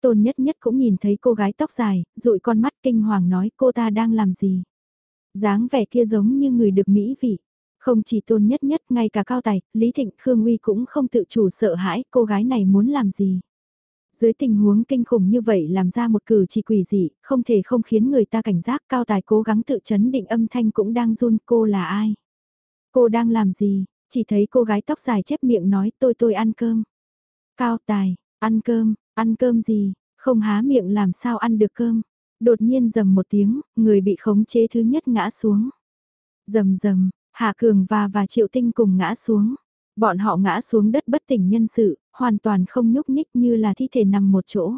Tôn nhất nhất cũng nhìn thấy cô gái tóc dài, dụi con mắt kinh hoàng nói cô ta đang làm gì. dáng vẻ kia giống như người được mỹ vị. Không chỉ tôn nhất nhất, ngay cả cao tài, Lý Thịnh, Khương Uy cũng không tự chủ sợ hãi cô gái này muốn làm gì. Dưới tình huống kinh khủng như vậy làm ra một cử chỉ quỷ dị, không thể không khiến người ta cảnh giác cao tài cố gắng tự chấn định âm thanh cũng đang run cô là ai. Cô đang làm gì, chỉ thấy cô gái tóc dài chép miệng nói tôi tôi ăn cơm. Cao tài, ăn cơm, ăn cơm gì, không há miệng làm sao ăn được cơm. Đột nhiên dầm một tiếng, người bị khống chế thứ nhất ngã xuống. Dầm dầm, Hạ Cường và và Triệu Tinh cùng ngã xuống. Bọn họ ngã xuống đất bất tỉnh nhân sự, hoàn toàn không nhúc nhích như là thi thể nằm một chỗ.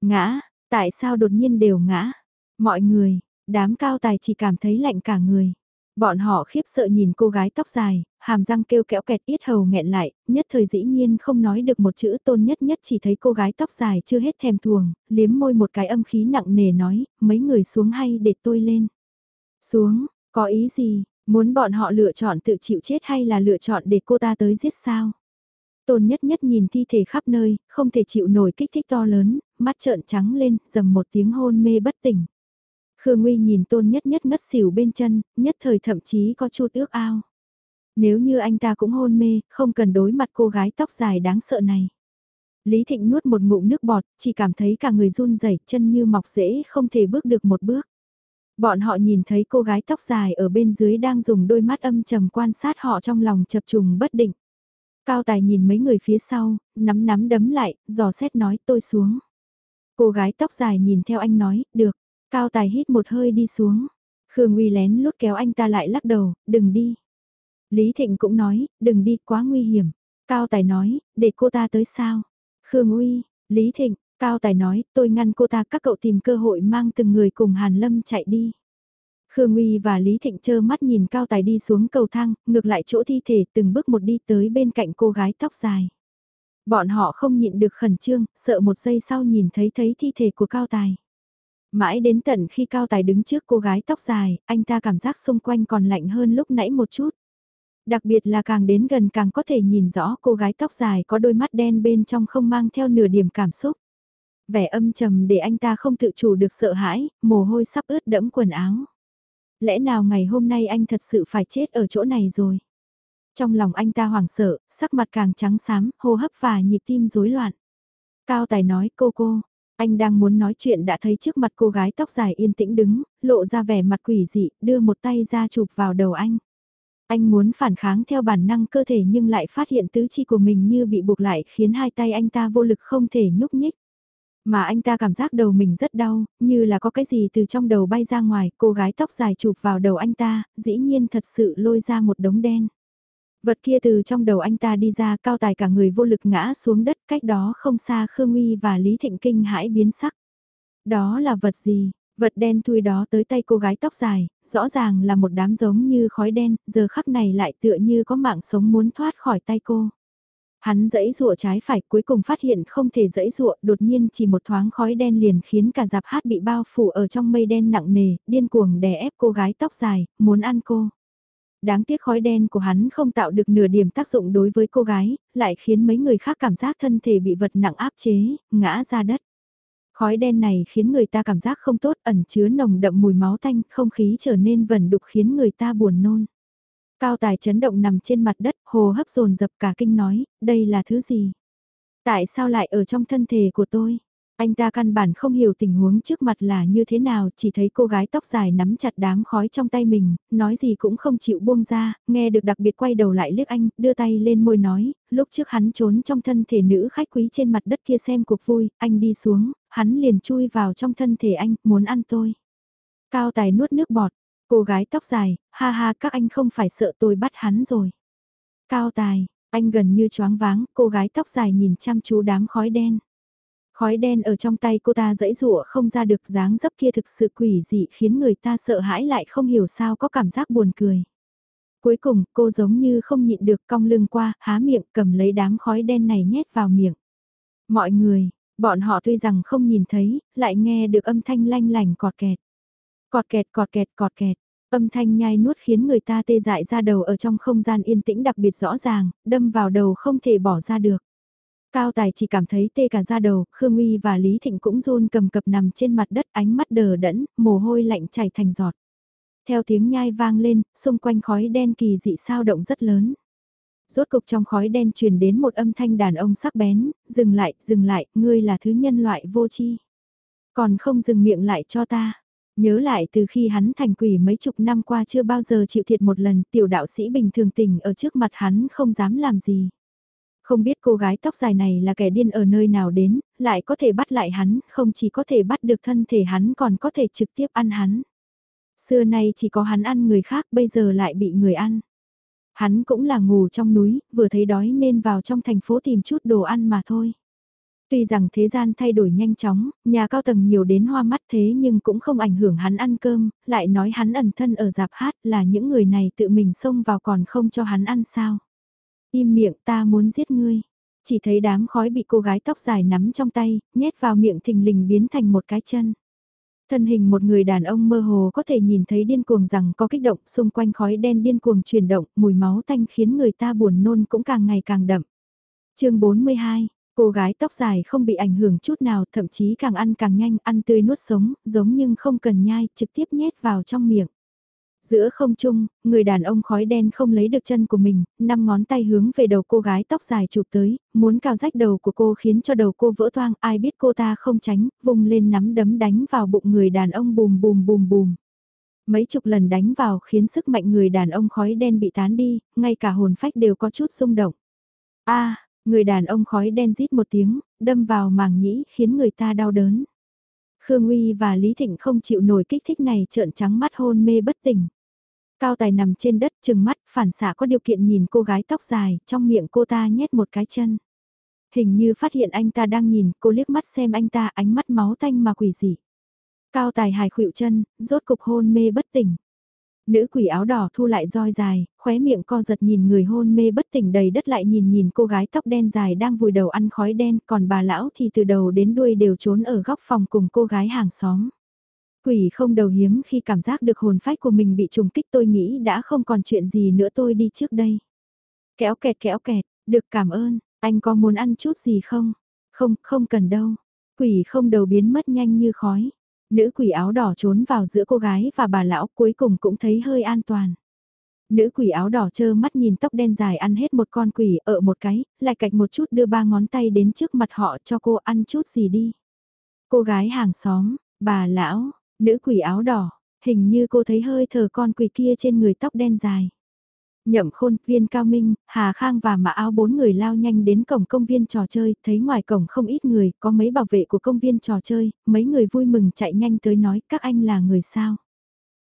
Ngã, tại sao đột nhiên đều ngã? Mọi người, đám cao tài chỉ cảm thấy lạnh cả người. Bọn họ khiếp sợ nhìn cô gái tóc dài, hàm răng kêu kẽo kẹt ít hầu nghẹn lại, nhất thời dĩ nhiên không nói được một chữ tôn nhất nhất chỉ thấy cô gái tóc dài chưa hết thèm thuồng, liếm môi một cái âm khí nặng nề nói, mấy người xuống hay để tôi lên. Xuống, có ý gì, muốn bọn họ lựa chọn tự chịu chết hay là lựa chọn để cô ta tới giết sao? Tôn nhất nhất nhìn thi thể khắp nơi, không thể chịu nổi kích thích to lớn, mắt trợn trắng lên, dầm một tiếng hôn mê bất tỉnh. Khương Nguy nhìn tôn nhất nhất ngất xỉu bên chân, nhất thời thậm chí có chút ước ao. Nếu như anh ta cũng hôn mê, không cần đối mặt cô gái tóc dài đáng sợ này. Lý Thịnh nuốt một ngụm nước bọt, chỉ cảm thấy cả người run rẩy, chân như mọc rễ, không thể bước được một bước. Bọn họ nhìn thấy cô gái tóc dài ở bên dưới đang dùng đôi mắt âm trầm quan sát họ trong lòng chập trùng bất định. Cao Tài nhìn mấy người phía sau, nắm nắm đấm lại, dò xét nói tôi xuống. Cô gái tóc dài nhìn theo anh nói, được. Cao Tài hít một hơi đi xuống. Khương Uy lén lút kéo anh ta lại lắc đầu, đừng đi. Lý Thịnh cũng nói, đừng đi quá nguy hiểm. Cao Tài nói, để cô ta tới sao? Khương Uy, Lý Thịnh, Cao Tài nói, tôi ngăn cô ta các cậu tìm cơ hội mang từng người cùng Hàn Lâm chạy đi. Khương Uy và Lý Thịnh chơ mắt nhìn Cao Tài đi xuống cầu thang, ngược lại chỗ thi thể từng bước một đi tới bên cạnh cô gái tóc dài. Bọn họ không nhịn được khẩn trương, sợ một giây sau nhìn thấy thấy thi thể của Cao Tài. Mãi đến tận khi Cao Tài đứng trước cô gái tóc dài, anh ta cảm giác xung quanh còn lạnh hơn lúc nãy một chút. Đặc biệt là càng đến gần càng có thể nhìn rõ cô gái tóc dài có đôi mắt đen bên trong không mang theo nửa điểm cảm xúc. Vẻ âm trầm để anh ta không tự chủ được sợ hãi, mồ hôi sắp ướt đẫm quần áo. Lẽ nào ngày hôm nay anh thật sự phải chết ở chỗ này rồi? Trong lòng anh ta hoảng sợ, sắc mặt càng trắng xám, hô hấp và nhịp tim rối loạn. Cao Tài nói cô cô, anh đang muốn nói chuyện đã thấy trước mặt cô gái tóc dài yên tĩnh đứng, lộ ra vẻ mặt quỷ dị, đưa một tay ra chụp vào đầu anh. Anh muốn phản kháng theo bản năng cơ thể nhưng lại phát hiện tứ chi của mình như bị buộc lại khiến hai tay anh ta vô lực không thể nhúc nhích. Mà anh ta cảm giác đầu mình rất đau, như là có cái gì từ trong đầu bay ra ngoài, cô gái tóc dài chụp vào đầu anh ta, dĩ nhiên thật sự lôi ra một đống đen. Vật kia từ trong đầu anh ta đi ra cao tài cả người vô lực ngã xuống đất cách đó không xa Khương uy và Lý Thịnh Kinh hãi biến sắc. Đó là vật gì? Vật đen thui đó tới tay cô gái tóc dài, rõ ràng là một đám giống như khói đen, giờ khắc này lại tựa như có mạng sống muốn thoát khỏi tay cô. Hắn dẫy rụa trái phải cuối cùng phát hiện không thể dẫy rụa đột nhiên chỉ một thoáng khói đen liền khiến cả dạp hát bị bao phủ ở trong mây đen nặng nề, điên cuồng đè ép cô gái tóc dài, muốn ăn cô. Đáng tiếc khói đen của hắn không tạo được nửa điểm tác dụng đối với cô gái, lại khiến mấy người khác cảm giác thân thể bị vật nặng áp chế, ngã ra đất. Khói đen này khiến người ta cảm giác không tốt, ẩn chứa nồng đậm mùi máu tanh, không khí trở nên vẩn đục khiến người ta buồn nôn. Cao tài chấn động nằm trên mặt đất, hồ hấp dồn dập cả kinh nói, đây là thứ gì? Tại sao lại ở trong thân thể của tôi? Anh ta căn bản không hiểu tình huống trước mặt là như thế nào, chỉ thấy cô gái tóc dài nắm chặt đám khói trong tay mình, nói gì cũng không chịu buông ra, nghe được đặc biệt quay đầu lại liếc anh, đưa tay lên môi nói, lúc trước hắn trốn trong thân thể nữ khách quý trên mặt đất kia xem cuộc vui, anh đi xuống, hắn liền chui vào trong thân thể anh, muốn ăn tôi. Cao tài nuốt nước bọt, cô gái tóc dài, ha ha các anh không phải sợ tôi bắt hắn rồi. Cao tài, anh gần như choáng váng, cô gái tóc dài nhìn chăm chú đám khói đen. Khói đen ở trong tay cô ta dẫy rụa không ra được dáng dấp kia thực sự quỷ dị khiến người ta sợ hãi lại không hiểu sao có cảm giác buồn cười. Cuối cùng cô giống như không nhịn được cong lưng qua, há miệng cầm lấy đám khói đen này nhét vào miệng. Mọi người, bọn họ tuy rằng không nhìn thấy, lại nghe được âm thanh lanh lành cọt kẹt. Cọt kẹt cọt kẹt cọt kẹt. Âm thanh nhai nuốt khiến người ta tê dại ra đầu ở trong không gian yên tĩnh đặc biệt rõ ràng, đâm vào đầu không thể bỏ ra được. Cao Tài chỉ cảm thấy tê cả da đầu, Khương Uy và Lý Thịnh cũng run cầm cập nằm trên mặt đất ánh mắt đờ đẫn, mồ hôi lạnh chảy thành giọt. Theo tiếng nhai vang lên, xung quanh khói đen kỳ dị sao động rất lớn. Rốt cục trong khói đen truyền đến một âm thanh đàn ông sắc bén, dừng lại, dừng lại, ngươi là thứ nhân loại vô tri. Còn không dừng miệng lại cho ta. Nhớ lại từ khi hắn thành quỷ mấy chục năm qua chưa bao giờ chịu thiệt một lần, tiểu đạo sĩ bình thường tình ở trước mặt hắn không dám làm gì. Không biết cô gái tóc dài này là kẻ điên ở nơi nào đến, lại có thể bắt lại hắn, không chỉ có thể bắt được thân thể hắn còn có thể trực tiếp ăn hắn. Xưa nay chỉ có hắn ăn người khác bây giờ lại bị người ăn. Hắn cũng là ngủ trong núi, vừa thấy đói nên vào trong thành phố tìm chút đồ ăn mà thôi. Tuy rằng thế gian thay đổi nhanh chóng, nhà cao tầng nhiều đến hoa mắt thế nhưng cũng không ảnh hưởng hắn ăn cơm, lại nói hắn ẩn thân ở dạp hát là những người này tự mình xông vào còn không cho hắn ăn sao. Im miệng ta muốn giết ngươi. Chỉ thấy đám khói bị cô gái tóc dài nắm trong tay, nhét vào miệng thình lình biến thành một cái chân. Thân hình một người đàn ông mơ hồ có thể nhìn thấy điên cuồng rằng có kích động xung quanh khói đen điên cuồng chuyển động, mùi máu tanh khiến người ta buồn nôn cũng càng ngày càng đậm. chương 42, cô gái tóc dài không bị ảnh hưởng chút nào thậm chí càng ăn càng nhanh, ăn tươi nuốt sống, giống nhưng không cần nhai, trực tiếp nhét vào trong miệng. Giữa không trung, người đàn ông khói đen không lấy được chân của mình, năm ngón tay hướng về đầu cô gái tóc dài chụp tới, muốn cào rách đầu của cô khiến cho đầu cô vỡ toang, ai biết cô ta không tránh, vùng lên nắm đấm đánh vào bụng người đàn ông bùm bùm bùm bùm. Mấy chục lần đánh vào khiến sức mạnh người đàn ông khói đen bị tán đi, ngay cả hồn phách đều có chút rung động. a người đàn ông khói đen rít một tiếng, đâm vào màng nhĩ khiến người ta đau đớn. Khương Uy và Lý Thịnh không chịu nổi kích thích này trợn trắng mắt hôn mê bất tỉnh. Cao Tài nằm trên đất trừng mắt phản xạ có điều kiện nhìn cô gái tóc dài, trong miệng cô ta nhét một cái chân. Hình như phát hiện anh ta đang nhìn, cô liếc mắt xem anh ta ánh mắt máu tanh mà quỷ dị. Cao Tài hài khuỵu chân, rốt cục hôn mê bất tỉnh. Nữ quỷ áo đỏ thu lại roi dài, khóe miệng co giật nhìn người hôn mê bất tỉnh đầy đất lại nhìn nhìn cô gái tóc đen dài đang vùi đầu ăn khói đen, còn bà lão thì từ đầu đến đuôi đều trốn ở góc phòng cùng cô gái hàng xóm. Quỷ không đầu hiếm khi cảm giác được hồn phách của mình bị trùng kích tôi nghĩ đã không còn chuyện gì nữa tôi đi trước đây. Kéo kẹt kéo kẹt, được cảm ơn, anh có muốn ăn chút gì không? Không, không cần đâu. Quỷ không đầu biến mất nhanh như khói. Nữ quỷ áo đỏ trốn vào giữa cô gái và bà lão cuối cùng cũng thấy hơi an toàn. Nữ quỷ áo đỏ trơ mắt nhìn tóc đen dài ăn hết một con quỷ ở một cái, lại cạch một chút đưa ba ngón tay đến trước mặt họ cho cô ăn chút gì đi. Cô gái hàng xóm, bà lão, Nữ quỷ áo đỏ, hình như cô thấy hơi thở con quỷ kia trên người tóc đen dài. Nhậm khôn, viên cao minh, Hà Khang và Mã Áo bốn người lao nhanh đến cổng công viên trò chơi, thấy ngoài cổng không ít người, có mấy bảo vệ của công viên trò chơi, mấy người vui mừng chạy nhanh tới nói các anh là người sao.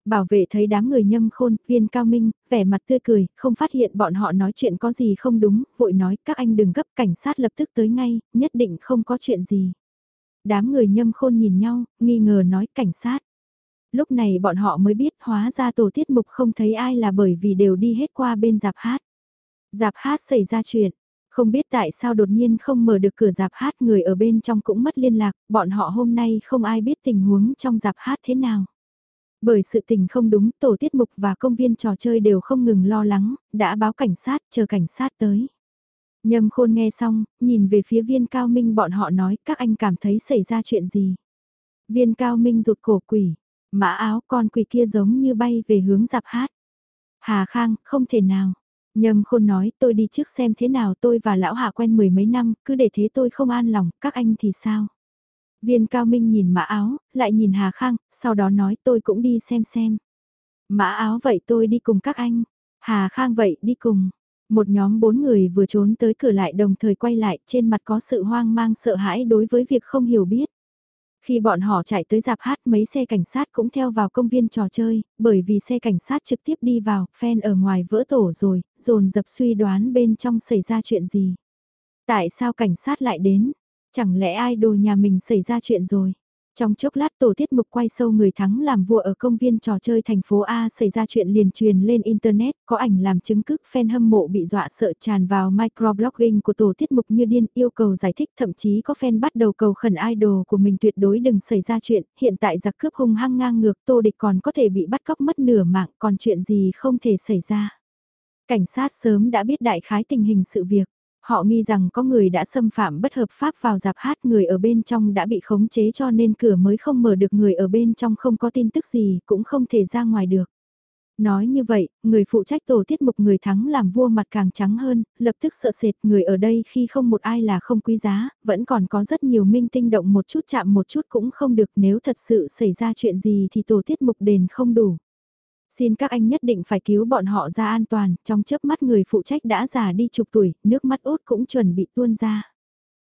Bảo vệ thấy đám người nhâm khôn, viên cao minh, vẻ mặt tươi cười, không phát hiện bọn họ nói chuyện có gì không đúng, vội nói các anh đừng gấp cảnh sát lập tức tới ngay, nhất định không có chuyện gì. Đám người nhâm khôn nhìn nhau, nghi ngờ nói cảnh sát. Lúc này bọn họ mới biết hóa ra tổ tiết mục không thấy ai là bởi vì đều đi hết qua bên dạp hát. Dạp hát xảy ra chuyện, không biết tại sao đột nhiên không mở được cửa dạp hát người ở bên trong cũng mất liên lạc, bọn họ hôm nay không ai biết tình huống trong dạp hát thế nào. Bởi sự tình không đúng, tổ tiết mục và công viên trò chơi đều không ngừng lo lắng, đã báo cảnh sát, chờ cảnh sát tới. Nhâm khôn nghe xong, nhìn về phía viên cao minh bọn họ nói các anh cảm thấy xảy ra chuyện gì. Viên cao minh rụt cổ quỷ, mã áo con quỷ kia giống như bay về hướng dạp hát. Hà Khang, không thể nào. Nhâm khôn nói tôi đi trước xem thế nào tôi và lão hạ quen mười mấy năm, cứ để thế tôi không an lòng, các anh thì sao? Viên Cao Minh nhìn mã áo, lại nhìn Hà Khang, sau đó nói tôi cũng đi xem xem. Mã áo vậy tôi đi cùng các anh. Hà Khang vậy đi cùng. Một nhóm bốn người vừa trốn tới cửa lại đồng thời quay lại trên mặt có sự hoang mang sợ hãi đối với việc không hiểu biết. Khi bọn họ chạy tới dạp hát mấy xe cảnh sát cũng theo vào công viên trò chơi, bởi vì xe cảnh sát trực tiếp đi vào, fan ở ngoài vỡ tổ rồi, dồn dập suy đoán bên trong xảy ra chuyện gì. Tại sao cảnh sát lại đến? Chẳng lẽ ai đồ nhà mình xảy ra chuyện rồi? Trong chốc lát tổ tiết mục quay sâu người thắng làm vua ở công viên trò chơi thành phố A xảy ra chuyện liền truyền lên Internet, có ảnh làm chứng cứ fan hâm mộ bị dọa sợ tràn vào microblogging của tổ tiết mục như điên yêu cầu giải thích thậm chí có fan bắt đầu cầu khẩn idol của mình tuyệt đối đừng xảy ra chuyện, hiện tại giặc cướp hung hăng ngang ngược tô địch còn có thể bị bắt cóc mất nửa mạng còn chuyện gì không thể xảy ra. Cảnh sát sớm đã biết đại khái tình hình sự việc. Họ nghi rằng có người đã xâm phạm bất hợp pháp vào dạp hát người ở bên trong đã bị khống chế cho nên cửa mới không mở được người ở bên trong không có tin tức gì cũng không thể ra ngoài được. Nói như vậy, người phụ trách tổ tiết mục người thắng làm vua mặt càng trắng hơn, lập tức sợ sệt người ở đây khi không một ai là không quý giá, vẫn còn có rất nhiều minh tinh động một chút chạm một chút cũng không được nếu thật sự xảy ra chuyện gì thì tổ tiết mục đền không đủ. Xin các anh nhất định phải cứu bọn họ ra an toàn, trong chớp mắt người phụ trách đã già đi chục tuổi, nước mắt út cũng chuẩn bị tuôn ra.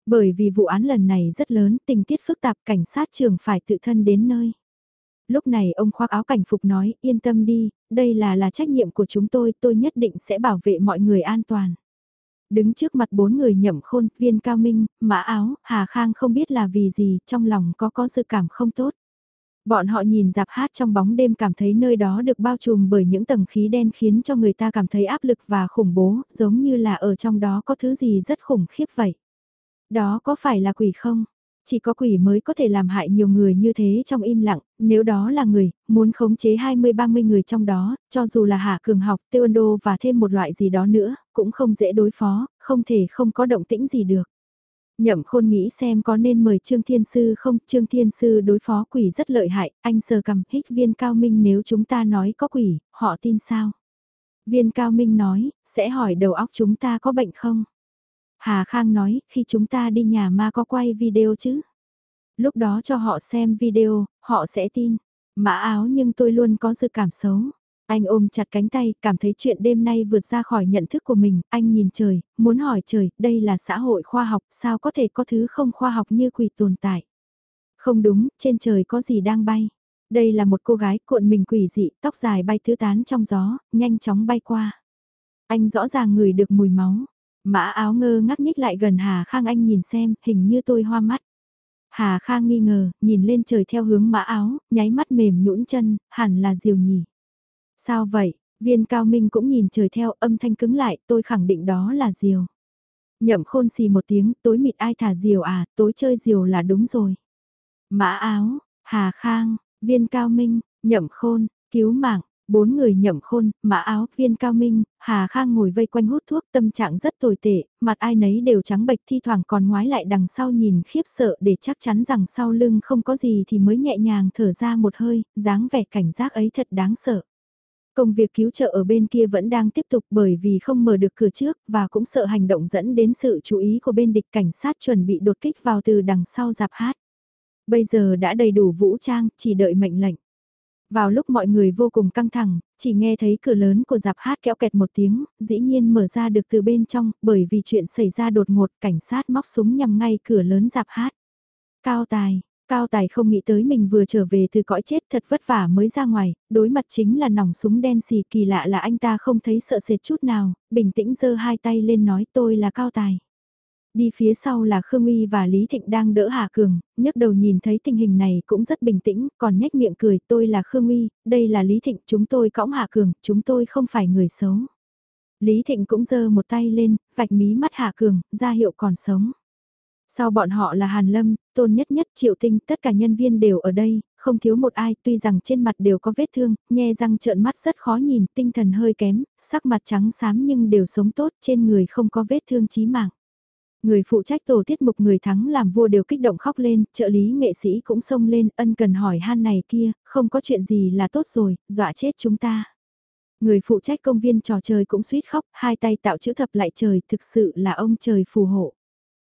Bởi vì vụ án lần này rất lớn, tình tiết phức tạp cảnh sát trường phải tự thân đến nơi. Lúc này ông khoác áo cảnh phục nói, yên tâm đi, đây là là trách nhiệm của chúng tôi, tôi nhất định sẽ bảo vệ mọi người an toàn. Đứng trước mặt bốn người nhậm khôn, viên cao minh, mã áo, hà khang không biết là vì gì, trong lòng có có dự cảm không tốt. Bọn họ nhìn dạp hát trong bóng đêm cảm thấy nơi đó được bao trùm bởi những tầng khí đen khiến cho người ta cảm thấy áp lực và khủng bố, giống như là ở trong đó có thứ gì rất khủng khiếp vậy. Đó có phải là quỷ không? Chỉ có quỷ mới có thể làm hại nhiều người như thế trong im lặng, nếu đó là người, muốn khống chế 20-30 người trong đó, cho dù là hạ cường học, tiêu đô và thêm một loại gì đó nữa, cũng không dễ đối phó, không thể không có động tĩnh gì được. Nhậm khôn nghĩ xem có nên mời Trương Thiên Sư không, Trương Thiên Sư đối phó quỷ rất lợi hại, anh sờ cầm hích viên cao minh nếu chúng ta nói có quỷ, họ tin sao? Viên cao minh nói, sẽ hỏi đầu óc chúng ta có bệnh không? Hà Khang nói, khi chúng ta đi nhà ma có quay video chứ? Lúc đó cho họ xem video, họ sẽ tin. Mã áo nhưng tôi luôn có dự cảm xấu. Anh ôm chặt cánh tay, cảm thấy chuyện đêm nay vượt ra khỏi nhận thức của mình, anh nhìn trời, muốn hỏi trời, đây là xã hội khoa học, sao có thể có thứ không khoa học như quỷ tồn tại. Không đúng, trên trời có gì đang bay. Đây là một cô gái cuộn mình quỷ dị, tóc dài bay tứ tán trong gió, nhanh chóng bay qua. Anh rõ ràng ngửi được mùi máu. Mã áo ngơ ngắc nhích lại gần Hà Khang anh nhìn xem, hình như tôi hoa mắt. Hà Khang nghi ngờ, nhìn lên trời theo hướng mã áo, nháy mắt mềm nhũn chân, hẳn là diều nhỉ. Sao vậy? Viên cao minh cũng nhìn trời theo âm thanh cứng lại, tôi khẳng định đó là diều. Nhậm khôn xì một tiếng, tối mịt ai thả diều à, tối chơi diều là đúng rồi. Mã áo, Hà Khang, viên cao minh, nhậm khôn, cứu mạng, bốn người nhậm khôn, mã áo, viên cao minh, Hà Khang ngồi vây quanh hút thuốc tâm trạng rất tồi tệ, mặt ai nấy đều trắng bệch thi thoảng còn ngoái lại đằng sau nhìn khiếp sợ để chắc chắn rằng sau lưng không có gì thì mới nhẹ nhàng thở ra một hơi, dáng vẻ cảnh giác ấy thật đáng sợ. Công việc cứu trợ ở bên kia vẫn đang tiếp tục bởi vì không mở được cửa trước và cũng sợ hành động dẫn đến sự chú ý của bên địch cảnh sát chuẩn bị đột kích vào từ đằng sau dạp hát. Bây giờ đã đầy đủ vũ trang, chỉ đợi mệnh lệnh. Vào lúc mọi người vô cùng căng thẳng, chỉ nghe thấy cửa lớn của dạp hát kéo kẹt một tiếng, dĩ nhiên mở ra được từ bên trong, bởi vì chuyện xảy ra đột ngột cảnh sát móc súng nhằm ngay cửa lớn dạp hát. Cao tài, Cao Tài không nghĩ tới mình vừa trở về từ cõi chết thật vất vả mới ra ngoài, đối mặt chính là nòng súng đen xì kỳ lạ là anh ta không thấy sợ sệt chút nào, bình tĩnh giơ hai tay lên nói tôi là Cao Tài. Đi phía sau là Khương Uy và Lý Thịnh đang đỡ Hà Cường, nhấc đầu nhìn thấy tình hình này cũng rất bình tĩnh, còn nhếch miệng cười tôi là Khương Uy, đây là Lý Thịnh, chúng tôi cõng Hà Cường, chúng tôi không phải người xấu. Lý Thịnh cũng giơ một tay lên, vạch mí mắt Hà Cường, ra hiệu còn sống. Sau bọn họ là Hàn Lâm, Tôn Nhất Nhất, Triệu Tinh, tất cả nhân viên đều ở đây, không thiếu một ai, tuy rằng trên mặt đều có vết thương, nhe răng trợn mắt rất khó nhìn, tinh thần hơi kém, sắc mặt trắng xám nhưng đều sống tốt, trên người không có vết thương chí mạng. Người phụ trách tổ tiết mục người thắng làm vua đều kích động khóc lên, trợ lý nghệ sĩ cũng xông lên, ân cần hỏi han này kia, không có chuyện gì là tốt rồi, dọa chết chúng ta. Người phụ trách công viên trò chơi cũng suýt khóc, hai tay tạo chữ thập lại trời, thực sự là ông trời phù hộ.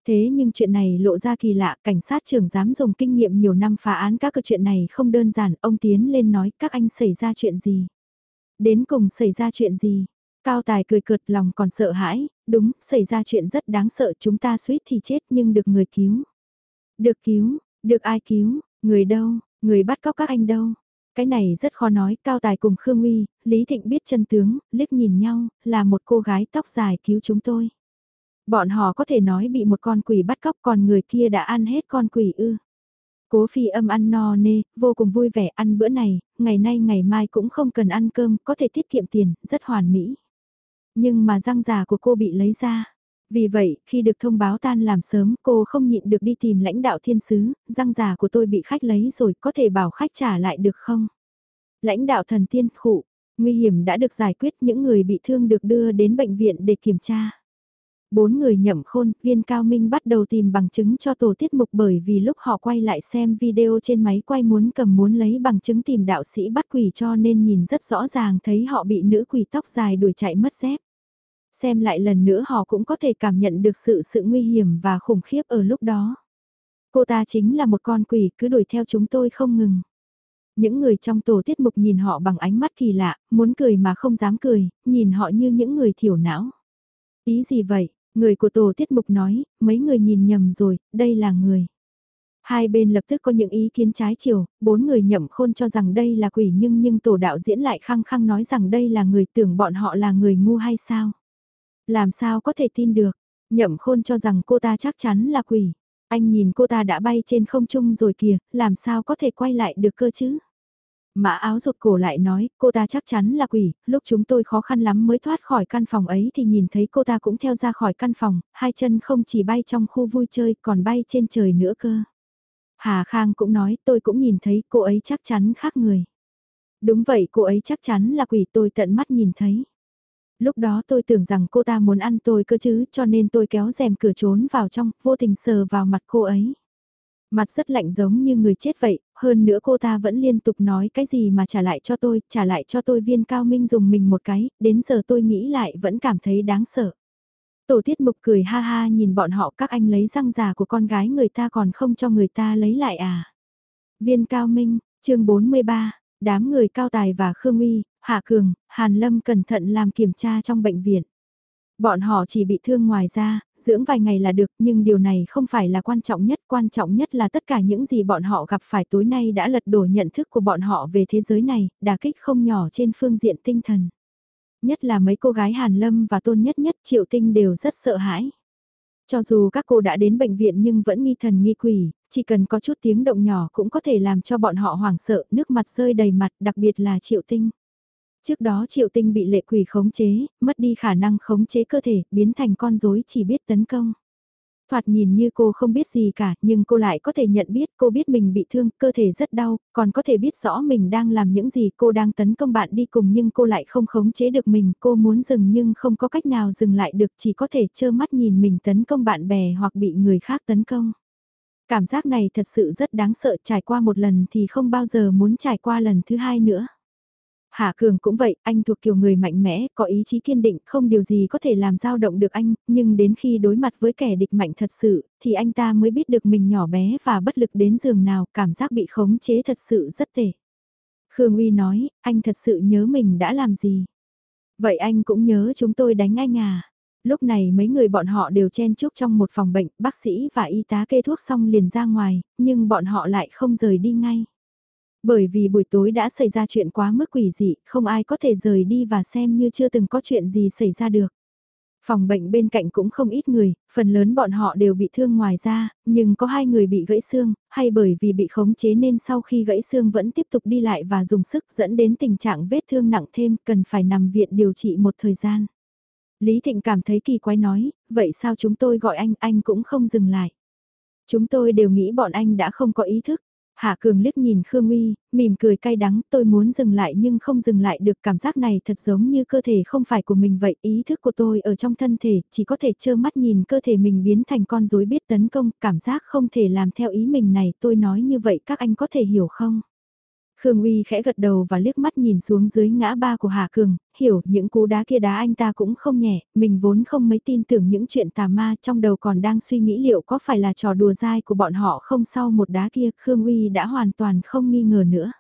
Thế nhưng chuyện này lộ ra kỳ lạ, cảnh sát trưởng dám dùng kinh nghiệm nhiều năm phá án các câu chuyện này không đơn giản, ông tiến lên nói các anh xảy ra chuyện gì. Đến cùng xảy ra chuyện gì, Cao Tài cười cợt lòng còn sợ hãi, đúng, xảy ra chuyện rất đáng sợ chúng ta suýt thì chết nhưng được người cứu. Được cứu, được ai cứu, người đâu, người bắt cóc các anh đâu. Cái này rất khó nói, Cao Tài cùng Khương Uy, Lý Thịnh biết chân tướng, liếc nhìn nhau, là một cô gái tóc dài cứu chúng tôi. Bọn họ có thể nói bị một con quỷ bắt cóc còn người kia đã ăn hết con quỷ ư. Cố phi âm ăn no nê, vô cùng vui vẻ ăn bữa này, ngày nay ngày mai cũng không cần ăn cơm, có thể tiết kiệm tiền, rất hoàn mỹ. Nhưng mà răng già của cô bị lấy ra. Vì vậy, khi được thông báo tan làm sớm, cô không nhịn được đi tìm lãnh đạo thiên sứ, răng già của tôi bị khách lấy rồi, có thể bảo khách trả lại được không? Lãnh đạo thần tiên khụ, nguy hiểm đã được giải quyết, những người bị thương được đưa đến bệnh viện để kiểm tra. Bốn người nhậm khôn, viên cao minh bắt đầu tìm bằng chứng cho tổ tiết mục bởi vì lúc họ quay lại xem video trên máy quay muốn cầm muốn lấy bằng chứng tìm đạo sĩ bắt quỷ cho nên nhìn rất rõ ràng thấy họ bị nữ quỷ tóc dài đuổi chạy mất dép xem lại lần nữa họ cũng có thể cảm nhận được sự sự nguy hiểm và khủng khiếp ở lúc đó. Cô ta chính là một con quỷ cứ đuổi theo chúng tôi không ngừng. Những người trong tổ tiết mục nhìn họ bằng ánh mắt kỳ lạ, muốn cười mà không dám cười, nhìn họ như những người thiểu não. Ý gì vậy? Người của tổ tiết mục nói, mấy người nhìn nhầm rồi, đây là người. Hai bên lập tức có những ý kiến trái chiều, bốn người nhậm khôn cho rằng đây là quỷ nhưng nhưng tổ đạo diễn lại khăng khăng nói rằng đây là người tưởng bọn họ là người ngu hay sao. Làm sao có thể tin được, nhậm khôn cho rằng cô ta chắc chắn là quỷ. Anh nhìn cô ta đã bay trên không trung rồi kìa, làm sao có thể quay lại được cơ chứ? Mã áo rụt cổ lại nói, cô ta chắc chắn là quỷ, lúc chúng tôi khó khăn lắm mới thoát khỏi căn phòng ấy thì nhìn thấy cô ta cũng theo ra khỏi căn phòng, hai chân không chỉ bay trong khu vui chơi còn bay trên trời nữa cơ. Hà Khang cũng nói tôi cũng nhìn thấy cô ấy chắc chắn khác người. Đúng vậy cô ấy chắc chắn là quỷ tôi tận mắt nhìn thấy lúc đó tôi tưởng rằng cô ta muốn ăn tôi cơ chứ cho nên tôi kéo rèm cửa trốn vào trong, vô tình sờ vào mặt cô ấy. Mặt rất lạnh giống như người chết vậy, hơn nữa cô ta vẫn liên tục nói cái gì mà trả lại cho tôi, trả lại cho tôi viên cao minh dùng mình một cái, đến giờ tôi nghĩ lại vẫn cảm thấy đáng sợ. Tổ tiết mục cười ha ha nhìn bọn họ các anh lấy răng già của con gái người ta còn không cho người ta lấy lại à. Viên cao minh, chương 43, đám người cao tài và khương uy, Hạ Cường, Hàn Lâm cẩn thận làm kiểm tra trong bệnh viện. Bọn họ chỉ bị thương ngoài ra, dưỡng vài ngày là được nhưng điều này không phải là quan trọng nhất. Quan trọng nhất là tất cả những gì bọn họ gặp phải tối nay đã lật đổ nhận thức của bọn họ về thế giới này, đả kích không nhỏ trên phương diện tinh thần. Nhất là mấy cô gái Hàn Lâm và Tôn Nhất Nhất Triệu Tinh đều rất sợ hãi. Cho dù các cô đã đến bệnh viện nhưng vẫn nghi thần nghi quỷ, chỉ cần có chút tiếng động nhỏ cũng có thể làm cho bọn họ hoảng sợ, nước mặt rơi đầy mặt, đặc biệt là Triệu Tinh. Trước đó triệu tinh bị lệ quỷ khống chế, mất đi khả năng khống chế cơ thể, biến thành con rối chỉ biết tấn công. Thoạt nhìn như cô không biết gì cả, nhưng cô lại có thể nhận biết cô biết mình bị thương, cơ thể rất đau, còn có thể biết rõ mình đang làm những gì cô đang tấn công bạn đi cùng nhưng cô lại không khống chế được mình, cô muốn dừng nhưng không có cách nào dừng lại được chỉ có thể trơ mắt nhìn mình tấn công bạn bè hoặc bị người khác tấn công. Cảm giác này thật sự rất đáng sợ trải qua một lần thì không bao giờ muốn trải qua lần thứ hai nữa. Hạ Cường cũng vậy, anh thuộc kiểu người mạnh mẽ, có ý chí kiên định, không điều gì có thể làm dao động được anh, nhưng đến khi đối mặt với kẻ địch mạnh thật sự, thì anh ta mới biết được mình nhỏ bé và bất lực đến giường nào, cảm giác bị khống chế thật sự rất tệ. Khương Uy nói, anh thật sự nhớ mình đã làm gì. Vậy anh cũng nhớ chúng tôi đánh anh à. Lúc này mấy người bọn họ đều chen chúc trong một phòng bệnh, bác sĩ và y tá kê thuốc xong liền ra ngoài, nhưng bọn họ lại không rời đi ngay. Bởi vì buổi tối đã xảy ra chuyện quá mức quỷ dị, không ai có thể rời đi và xem như chưa từng có chuyện gì xảy ra được. Phòng bệnh bên cạnh cũng không ít người, phần lớn bọn họ đều bị thương ngoài ra, nhưng có hai người bị gãy xương, hay bởi vì bị khống chế nên sau khi gãy xương vẫn tiếp tục đi lại và dùng sức dẫn đến tình trạng vết thương nặng thêm cần phải nằm viện điều trị một thời gian. Lý Thịnh cảm thấy kỳ quái nói, vậy sao chúng tôi gọi anh, anh cũng không dừng lại. Chúng tôi đều nghĩ bọn anh đã không có ý thức. Hạ Cường liếc nhìn Khương Uy, mỉm cười cay đắng, tôi muốn dừng lại nhưng không dừng lại được cảm giác này thật giống như cơ thể không phải của mình vậy, ý thức của tôi ở trong thân thể, chỉ có thể trơ mắt nhìn cơ thể mình biến thành con rối biết tấn công, cảm giác không thể làm theo ý mình này, tôi nói như vậy các anh có thể hiểu không? Khương Uy khẽ gật đầu và liếc mắt nhìn xuống dưới ngã ba của Hà Cường, hiểu những cú đá kia đá anh ta cũng không nhẹ, mình vốn không mấy tin tưởng những chuyện tà ma trong đầu còn đang suy nghĩ liệu có phải là trò đùa dai của bọn họ không sau một đá kia, Khương Uy đã hoàn toàn không nghi ngờ nữa.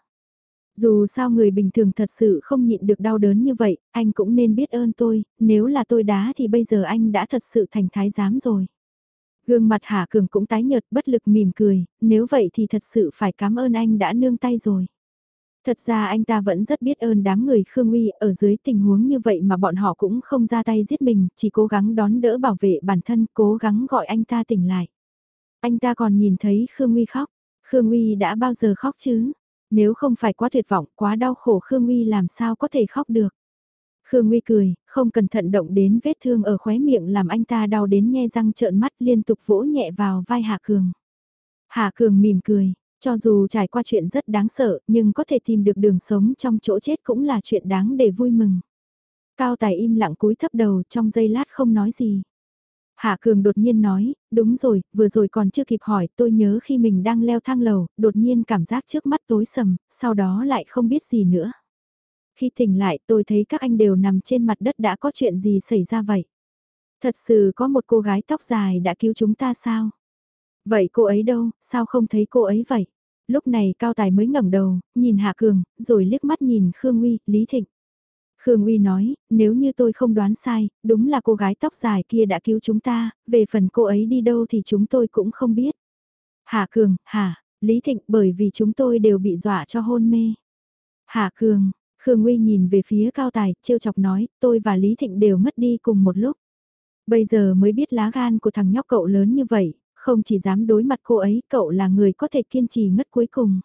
Dù sao người bình thường thật sự không nhịn được đau đớn như vậy, anh cũng nên biết ơn tôi, nếu là tôi đá thì bây giờ anh đã thật sự thành thái giám rồi. Gương mặt Hà Cường cũng tái nhợt bất lực mỉm cười, nếu vậy thì thật sự phải cảm ơn anh đã nương tay rồi. Thật ra anh ta vẫn rất biết ơn đám người Khương Uy ở dưới tình huống như vậy mà bọn họ cũng không ra tay giết mình, chỉ cố gắng đón đỡ bảo vệ bản thân, cố gắng gọi anh ta tỉnh lại. Anh ta còn nhìn thấy Khương Uy khóc, Khương Uy đã bao giờ khóc chứ? Nếu không phải quá tuyệt vọng, quá đau khổ Khương Uy làm sao có thể khóc được? Khương Uy cười, không cẩn thận động đến vết thương ở khóe miệng làm anh ta đau đến nhe răng trợn mắt liên tục vỗ nhẹ vào vai Hạ Cường. Hạ Cường mỉm cười, cho dù trải qua chuyện rất đáng sợ, nhưng có thể tìm được đường sống trong chỗ chết cũng là chuyện đáng để vui mừng. Cao Tài im lặng cúi thấp đầu trong giây lát không nói gì. Hạ Cường đột nhiên nói, đúng rồi, vừa rồi còn chưa kịp hỏi, tôi nhớ khi mình đang leo thang lầu, đột nhiên cảm giác trước mắt tối sầm, sau đó lại không biết gì nữa. Khi tỉnh lại tôi thấy các anh đều nằm trên mặt đất đã có chuyện gì xảy ra vậy. Thật sự có một cô gái tóc dài đã cứu chúng ta sao? Vậy cô ấy đâu, sao không thấy cô ấy vậy? Lúc này Cao Tài mới ngẩng đầu, nhìn Hạ Cường, rồi liếc mắt nhìn Khương Uy, Lý Thịnh. Khương Uy nói, nếu như tôi không đoán sai, đúng là cô gái tóc dài kia đã cứu chúng ta, về phần cô ấy đi đâu thì chúng tôi cũng không biết. Hạ Cường, hả, Lý Thịnh bởi vì chúng tôi đều bị dọa cho hôn mê. Hạ Cường, Khương Uy nhìn về phía Cao Tài, trêu chọc nói, tôi và Lý Thịnh đều mất đi cùng một lúc. Bây giờ mới biết lá gan của thằng nhóc cậu lớn như vậy, không chỉ dám đối mặt cô ấy, cậu là người có thể kiên trì ngất cuối cùng.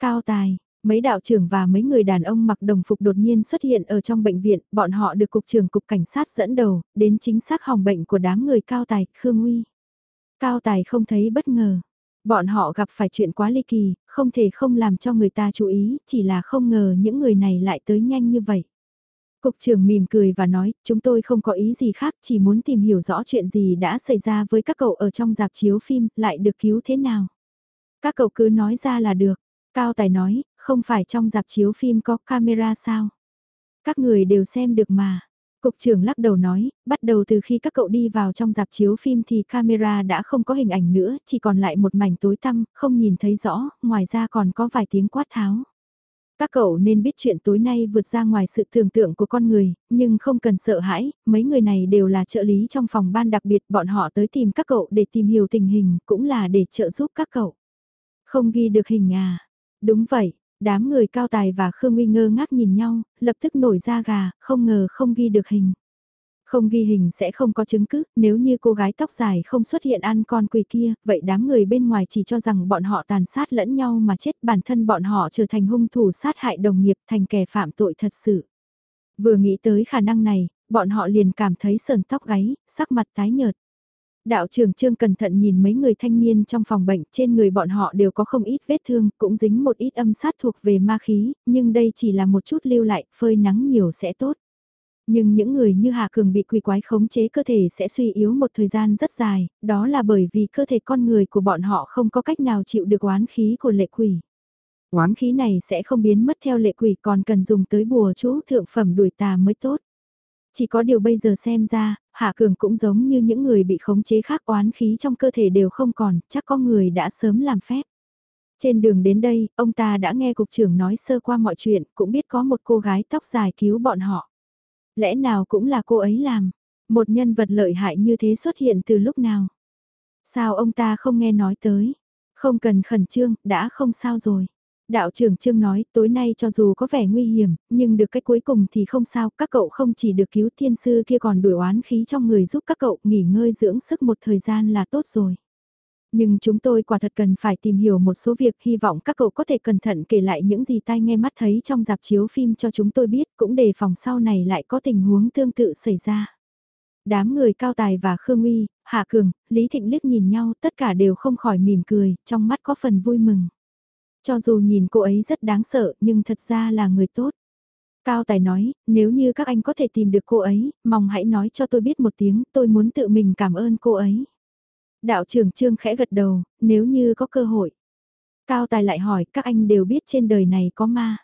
Cao tài, mấy đạo trưởng và mấy người đàn ông mặc đồng phục đột nhiên xuất hiện ở trong bệnh viện, bọn họ được cục trưởng cục cảnh sát dẫn đầu, đến chính xác hòng bệnh của đám người cao tài, Khương Uy. Cao tài không thấy bất ngờ. Bọn họ gặp phải chuyện quá ly kỳ, không thể không làm cho người ta chú ý, chỉ là không ngờ những người này lại tới nhanh như vậy. Cục trưởng mỉm cười và nói, chúng tôi không có ý gì khác, chỉ muốn tìm hiểu rõ chuyện gì đã xảy ra với các cậu ở trong dạp chiếu phim, lại được cứu thế nào. Các cậu cứ nói ra là được. Cao Tài nói, không phải trong dạp chiếu phim có camera sao? Các người đều xem được mà. Cục trưởng lắc đầu nói, bắt đầu từ khi các cậu đi vào trong dạp chiếu phim thì camera đã không có hình ảnh nữa, chỉ còn lại một mảnh tối tăm, không nhìn thấy rõ, ngoài ra còn có vài tiếng quát tháo. Các cậu nên biết chuyện tối nay vượt ra ngoài sự tưởng tượng của con người, nhưng không cần sợ hãi, mấy người này đều là trợ lý trong phòng ban đặc biệt, bọn họ tới tìm các cậu để tìm hiểu tình hình, cũng là để trợ giúp các cậu. Không ghi được hình à? Đúng vậy, đám người cao tài và Khương Nguy ngơ ngác nhìn nhau, lập tức nổi ra gà, không ngờ không ghi được hình. Không ghi hình sẽ không có chứng cứ, nếu như cô gái tóc dài không xuất hiện ăn con quỷ kia, vậy đám người bên ngoài chỉ cho rằng bọn họ tàn sát lẫn nhau mà chết bản thân bọn họ trở thành hung thủ sát hại đồng nghiệp thành kẻ phạm tội thật sự. Vừa nghĩ tới khả năng này, bọn họ liền cảm thấy sờn tóc gáy, sắc mặt tái nhợt. Đạo trưởng Trương cẩn thận nhìn mấy người thanh niên trong phòng bệnh, trên người bọn họ đều có không ít vết thương, cũng dính một ít âm sát thuộc về ma khí, nhưng đây chỉ là một chút lưu lại, phơi nắng nhiều sẽ tốt. Nhưng những người như Hạ Cường bị quỷ quái khống chế cơ thể sẽ suy yếu một thời gian rất dài, đó là bởi vì cơ thể con người của bọn họ không có cách nào chịu được oán khí của lệ quỷ. Oán khí này sẽ không biến mất theo lệ quỷ còn cần dùng tới bùa chú thượng phẩm đuổi tà mới tốt. Chỉ có điều bây giờ xem ra, Hạ Cường cũng giống như những người bị khống chế khác oán khí trong cơ thể đều không còn, chắc có người đã sớm làm phép. Trên đường đến đây, ông ta đã nghe cục trưởng nói sơ qua mọi chuyện, cũng biết có một cô gái tóc dài cứu bọn họ. Lẽ nào cũng là cô ấy làm? Một nhân vật lợi hại như thế xuất hiện từ lúc nào? Sao ông ta không nghe nói tới? Không cần khẩn trương, đã không sao rồi. Đạo trưởng Trương nói, tối nay cho dù có vẻ nguy hiểm, nhưng được cách cuối cùng thì không sao, các cậu không chỉ được cứu thiên sư kia còn đuổi oán khí trong người giúp các cậu nghỉ ngơi dưỡng sức một thời gian là tốt rồi. Nhưng chúng tôi quả thật cần phải tìm hiểu một số việc, hy vọng các cậu có thể cẩn thận kể lại những gì tai nghe mắt thấy trong dạp chiếu phim cho chúng tôi biết, cũng đề phòng sau này lại có tình huống tương tự xảy ra. Đám người cao tài và Khương Uy, Hạ Cường, Lý Thịnh liếc nhìn nhau tất cả đều không khỏi mỉm cười, trong mắt có phần vui mừng. Cho dù nhìn cô ấy rất đáng sợ nhưng thật ra là người tốt. Cao Tài nói, nếu như các anh có thể tìm được cô ấy, mong hãy nói cho tôi biết một tiếng, tôi muốn tự mình cảm ơn cô ấy. Đạo trưởng Trương khẽ gật đầu, nếu như có cơ hội. Cao Tài lại hỏi, các anh đều biết trên đời này có ma.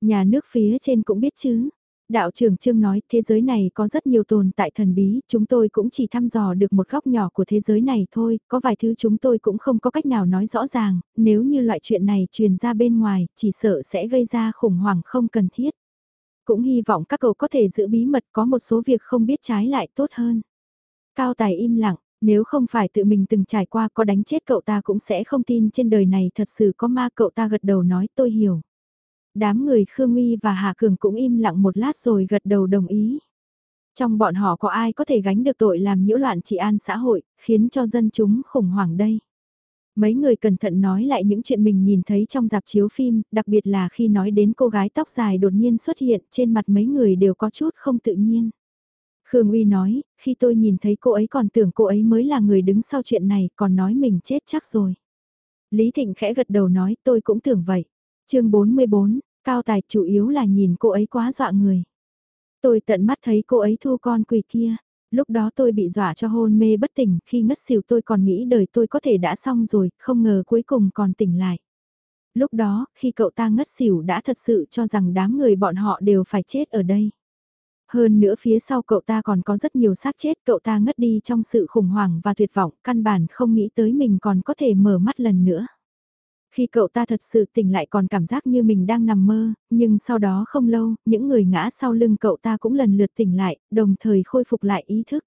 Nhà nước phía trên cũng biết chứ. Đạo trưởng Trương nói thế giới này có rất nhiều tồn tại thần bí, chúng tôi cũng chỉ thăm dò được một góc nhỏ của thế giới này thôi, có vài thứ chúng tôi cũng không có cách nào nói rõ ràng, nếu như loại chuyện này truyền ra bên ngoài, chỉ sợ sẽ gây ra khủng hoảng không cần thiết. Cũng hy vọng các cậu có thể giữ bí mật có một số việc không biết trái lại tốt hơn. Cao Tài im lặng, nếu không phải tự mình từng trải qua có đánh chết cậu ta cũng sẽ không tin trên đời này thật sự có ma cậu ta gật đầu nói tôi hiểu đám người Khương Uy và Hà Cường cũng im lặng một lát rồi gật đầu đồng ý. Trong bọn họ có ai có thể gánh được tội làm nhiễu loạn trị an xã hội, khiến cho dân chúng khủng hoảng đây. Mấy người cẩn thận nói lại những chuyện mình nhìn thấy trong dạp chiếu phim, đặc biệt là khi nói đến cô gái tóc dài đột nhiên xuất hiện trên mặt mấy người đều có chút không tự nhiên. Khương Uy nói, khi tôi nhìn thấy cô ấy còn tưởng cô ấy mới là người đứng sau chuyện này, còn nói mình chết chắc rồi. Lý Thịnh khẽ gật đầu nói tôi cũng tưởng vậy. chương 44, Cao Tài chủ yếu là nhìn cô ấy quá dọa người. Tôi tận mắt thấy cô ấy thu con quỷ kia. Lúc đó tôi bị dọa cho hôn mê bất tỉnh, khi ngất xỉu tôi còn nghĩ đời tôi có thể đã xong rồi, không ngờ cuối cùng còn tỉnh lại. Lúc đó, khi cậu ta ngất xỉu đã thật sự cho rằng đám người bọn họ đều phải chết ở đây. Hơn nữa phía sau cậu ta còn có rất nhiều xác chết, cậu ta ngất đi trong sự khủng hoảng và tuyệt vọng, căn bản không nghĩ tới mình còn có thể mở mắt lần nữa. Khi cậu ta thật sự tỉnh lại còn cảm giác như mình đang nằm mơ, nhưng sau đó không lâu, những người ngã sau lưng cậu ta cũng lần lượt tỉnh lại, đồng thời khôi phục lại ý thức.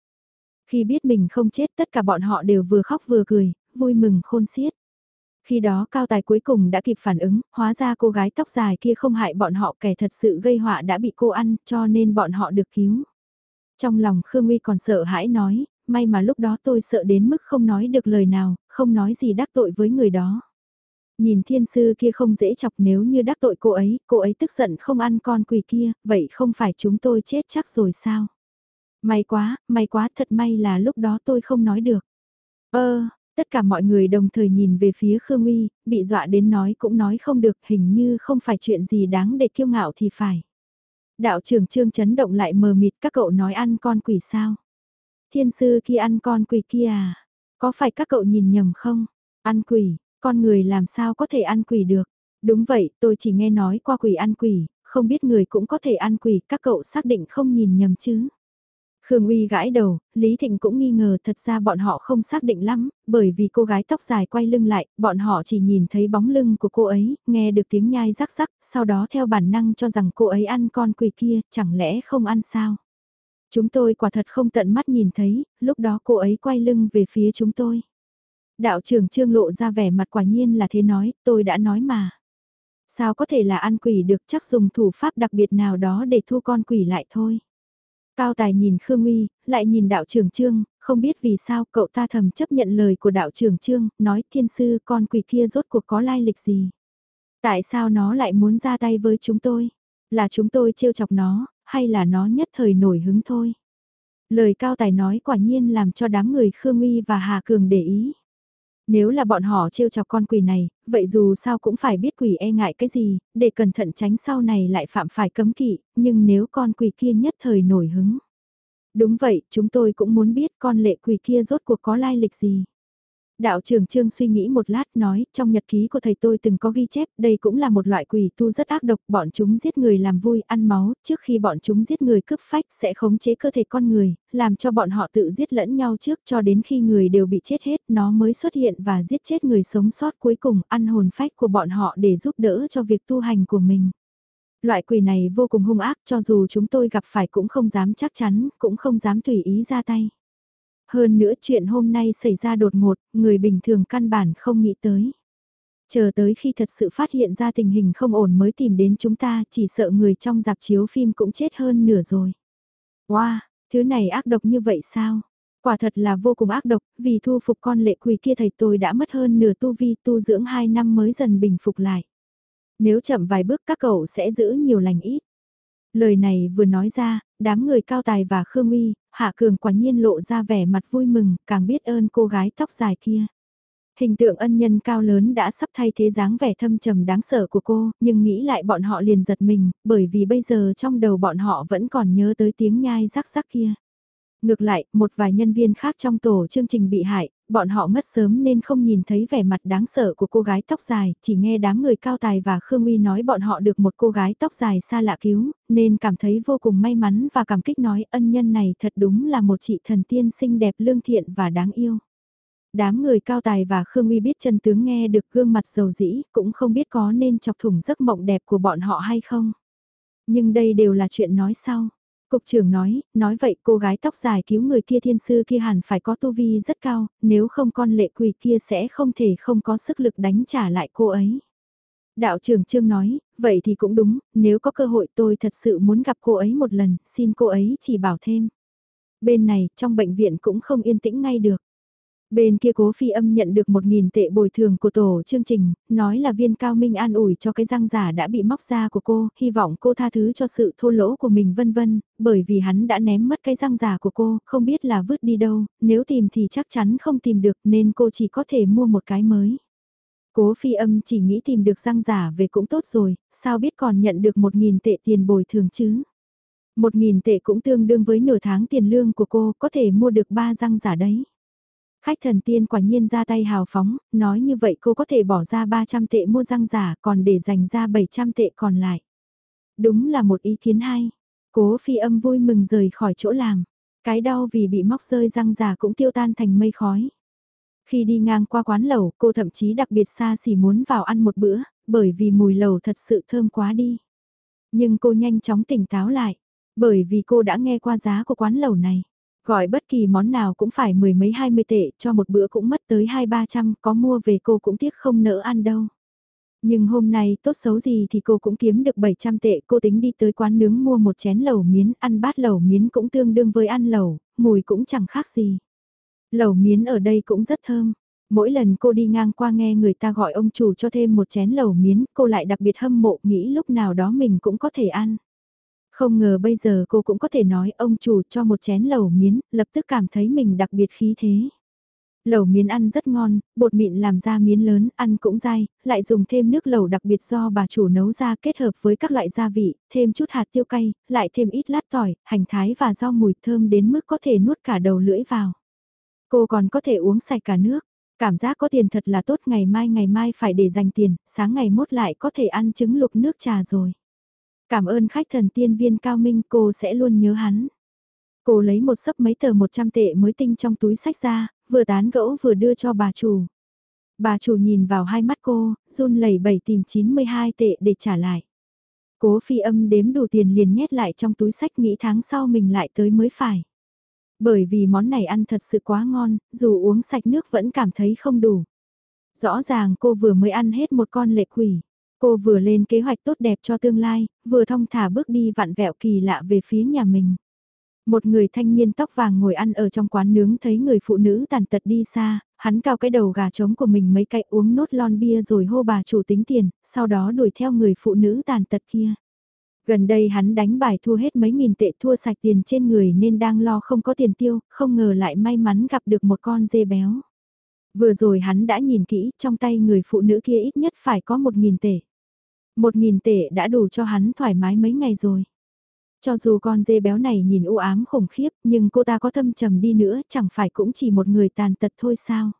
Khi biết mình không chết tất cả bọn họ đều vừa khóc vừa cười, vui mừng khôn xiết. Khi đó cao tài cuối cùng đã kịp phản ứng, hóa ra cô gái tóc dài kia không hại bọn họ kẻ thật sự gây họa đã bị cô ăn cho nên bọn họ được cứu. Trong lòng Khương Uy còn sợ hãi nói, may mà lúc đó tôi sợ đến mức không nói được lời nào, không nói gì đắc tội với người đó. Nhìn thiên sư kia không dễ chọc nếu như đắc tội cô ấy, cô ấy tức giận không ăn con quỷ kia, vậy không phải chúng tôi chết chắc rồi sao? May quá, may quá thật may là lúc đó tôi không nói được. Ơ, tất cả mọi người đồng thời nhìn về phía Khương Uy, bị dọa đến nói cũng nói không được, hình như không phải chuyện gì đáng để kiêu ngạo thì phải. Đạo trưởng trương chấn động lại mờ mịt các cậu nói ăn con quỷ sao? Thiên sư kia ăn con quỷ kia à? Có phải các cậu nhìn nhầm không? Ăn quỷ, con người làm sao có thể ăn quỷ được? Đúng vậy, tôi chỉ nghe nói qua quỷ ăn quỷ, không biết người cũng có thể ăn quỷ, các cậu xác định không nhìn nhầm chứ? Khương Uy gãi đầu, Lý Thịnh cũng nghi ngờ thật ra bọn họ không xác định lắm, bởi vì cô gái tóc dài quay lưng lại, bọn họ chỉ nhìn thấy bóng lưng của cô ấy, nghe được tiếng nhai rắc rắc, sau đó theo bản năng cho rằng cô ấy ăn con quỷ kia, chẳng lẽ không ăn sao? Chúng tôi quả thật không tận mắt nhìn thấy, lúc đó cô ấy quay lưng về phía chúng tôi. Đạo trưởng trương lộ ra vẻ mặt quả nhiên là thế nói, tôi đã nói mà. Sao có thể là ăn quỷ được chắc dùng thủ pháp đặc biệt nào đó để thu con quỷ lại thôi. Cao Tài nhìn Khương Uy, lại nhìn đạo trưởng Trương, không biết vì sao cậu ta thầm chấp nhận lời của đạo trưởng Trương, nói thiên sư con quỷ kia rốt cuộc có lai lịch gì. Tại sao nó lại muốn ra tay với chúng tôi? Là chúng tôi trêu chọc nó, hay là nó nhất thời nổi hứng thôi? Lời Cao Tài nói quả nhiên làm cho đám người Khương Uy và Hà Cường để ý. Nếu là bọn họ trêu chọc con quỷ này, vậy dù sao cũng phải biết quỷ e ngại cái gì, để cẩn thận tránh sau này lại phạm phải cấm kỵ, nhưng nếu con quỷ kia nhất thời nổi hứng. Đúng vậy, chúng tôi cũng muốn biết con lệ quỷ kia rốt cuộc có lai lịch gì. Đạo trưởng Trương suy nghĩ một lát nói, trong nhật ký của thầy tôi từng có ghi chép, đây cũng là một loại quỷ tu rất ác độc, bọn chúng giết người làm vui, ăn máu, trước khi bọn chúng giết người cướp phách sẽ khống chế cơ thể con người, làm cho bọn họ tự giết lẫn nhau trước cho đến khi người đều bị chết hết, nó mới xuất hiện và giết chết người sống sót cuối cùng, ăn hồn phách của bọn họ để giúp đỡ cho việc tu hành của mình. Loại quỷ này vô cùng hung ác cho dù chúng tôi gặp phải cũng không dám chắc chắn, cũng không dám tùy ý ra tay. Hơn nữa chuyện hôm nay xảy ra đột ngột, người bình thường căn bản không nghĩ tới. Chờ tới khi thật sự phát hiện ra tình hình không ổn mới tìm đến chúng ta, chỉ sợ người trong dạp chiếu phim cũng chết hơn nửa rồi. Wow, thứ này ác độc như vậy sao? Quả thật là vô cùng ác độc, vì thu phục con lệ quỳ kia thầy tôi đã mất hơn nửa tu vi tu dưỡng 2 năm mới dần bình phục lại. Nếu chậm vài bước các cậu sẽ giữ nhiều lành ít. Lời này vừa nói ra, đám người cao tài và Khương Uy, Hạ Cường quả nhiên lộ ra vẻ mặt vui mừng, càng biết ơn cô gái tóc dài kia. Hình tượng ân nhân cao lớn đã sắp thay thế dáng vẻ thâm trầm đáng sợ của cô, nhưng nghĩ lại bọn họ liền giật mình, bởi vì bây giờ trong đầu bọn họ vẫn còn nhớ tới tiếng nhai rắc rắc kia. Ngược lại, một vài nhân viên khác trong tổ chương trình bị hại, bọn họ ngất sớm nên không nhìn thấy vẻ mặt đáng sợ của cô gái tóc dài, chỉ nghe đám người cao tài và Khương Uy nói bọn họ được một cô gái tóc dài xa lạ cứu, nên cảm thấy vô cùng may mắn và cảm kích nói ân nhân này thật đúng là một chị thần tiên xinh đẹp lương thiện và đáng yêu. Đám người cao tài và Khương Uy biết chân tướng nghe được gương mặt dầu dĩ, cũng không biết có nên chọc thủng giấc mộng đẹp của bọn họ hay không. Nhưng đây đều là chuyện nói sau. Cục trưởng nói, nói vậy cô gái tóc dài cứu người kia thiên sư kia hẳn phải có tu vi rất cao, nếu không con lệ quỷ kia sẽ không thể không có sức lực đánh trả lại cô ấy. Đạo trưởng Trương nói, vậy thì cũng đúng, nếu có cơ hội tôi thật sự muốn gặp cô ấy một lần, xin cô ấy chỉ bảo thêm. Bên này, trong bệnh viện cũng không yên tĩnh ngay được. Bên kia cố phi âm nhận được 1.000 tệ bồi thường của tổ chương trình, nói là viên cao minh an ủi cho cái răng giả đã bị móc ra của cô, hy vọng cô tha thứ cho sự thô lỗ của mình vân vân, bởi vì hắn đã ném mất cái răng giả của cô, không biết là vứt đi đâu, nếu tìm thì chắc chắn không tìm được nên cô chỉ có thể mua một cái mới. Cố phi âm chỉ nghĩ tìm được răng giả về cũng tốt rồi, sao biết còn nhận được 1.000 tệ tiền bồi thường chứ? 1.000 tệ cũng tương đương với nửa tháng tiền lương của cô, có thể mua được 3 răng giả đấy. Khách thần tiên quả nhiên ra tay hào phóng, nói như vậy cô có thể bỏ ra 300 tệ mua răng giả còn để dành ra 700 tệ còn lại. Đúng là một ý kiến hay. Cố phi âm vui mừng rời khỏi chỗ làm. Cái đau vì bị móc rơi răng giả cũng tiêu tan thành mây khói. Khi đi ngang qua quán lẩu, cô thậm chí đặc biệt xa xỉ muốn vào ăn một bữa, bởi vì mùi lẩu thật sự thơm quá đi. Nhưng cô nhanh chóng tỉnh táo lại, bởi vì cô đã nghe qua giá của quán lẩu này. Gọi bất kỳ món nào cũng phải mười mấy hai mươi tệ, cho một bữa cũng mất tới hai ba trăm, có mua về cô cũng tiếc không nỡ ăn đâu. Nhưng hôm nay tốt xấu gì thì cô cũng kiếm được 700 tệ, cô tính đi tới quán nướng mua một chén lẩu miến, ăn bát lẩu miến cũng tương đương với ăn lẩu, mùi cũng chẳng khác gì. Lẩu miến ở đây cũng rất thơm. Mỗi lần cô đi ngang qua nghe người ta gọi ông chủ cho thêm một chén lẩu miến, cô lại đặc biệt hâm mộ nghĩ lúc nào đó mình cũng có thể ăn. Không ngờ bây giờ cô cũng có thể nói ông chủ cho một chén lẩu miến, lập tức cảm thấy mình đặc biệt khí thế. Lẩu miến ăn rất ngon, bột mịn làm ra miến lớn, ăn cũng dai, lại dùng thêm nước lẩu đặc biệt do bà chủ nấu ra kết hợp với các loại gia vị, thêm chút hạt tiêu cay, lại thêm ít lát tỏi, hành thái và rau mùi thơm đến mức có thể nuốt cả đầu lưỡi vào. Cô còn có thể uống sạch cả nước, cảm giác có tiền thật là tốt ngày mai ngày mai phải để dành tiền, sáng ngày mốt lại có thể ăn trứng lục nước trà rồi. Cảm ơn khách thần tiên viên cao minh cô sẽ luôn nhớ hắn. Cô lấy một sấp mấy tờ 100 tệ mới tinh trong túi sách ra, vừa tán gẫu vừa đưa cho bà chủ. Bà chủ nhìn vào hai mắt cô, run lẩy bẩy tìm 92 tệ để trả lại. Cố phi âm đếm đủ tiền liền nhét lại trong túi sách nghĩ tháng sau mình lại tới mới phải. Bởi vì món này ăn thật sự quá ngon, dù uống sạch nước vẫn cảm thấy không đủ. Rõ ràng cô vừa mới ăn hết một con lệ quỷ. Cô vừa lên kế hoạch tốt đẹp cho tương lai, vừa thong thả bước đi vặn vẹo kỳ lạ về phía nhà mình. Một người thanh niên tóc vàng ngồi ăn ở trong quán nướng thấy người phụ nữ tàn tật đi xa, hắn cao cái đầu gà trống của mình mấy cậy uống nốt lon bia rồi hô bà chủ tính tiền, sau đó đuổi theo người phụ nữ tàn tật kia. Gần đây hắn đánh bài thua hết mấy nghìn tệ thua sạch tiền trên người nên đang lo không có tiền tiêu, không ngờ lại may mắn gặp được một con dê béo. Vừa rồi hắn đã nhìn kỹ, trong tay người phụ nữ kia ít nhất phải có một nghìn tệ. Một nghìn tệ đã đủ cho hắn thoải mái mấy ngày rồi. Cho dù con dê béo này nhìn u ám khủng khiếp nhưng cô ta có thâm trầm đi nữa chẳng phải cũng chỉ một người tàn tật thôi sao.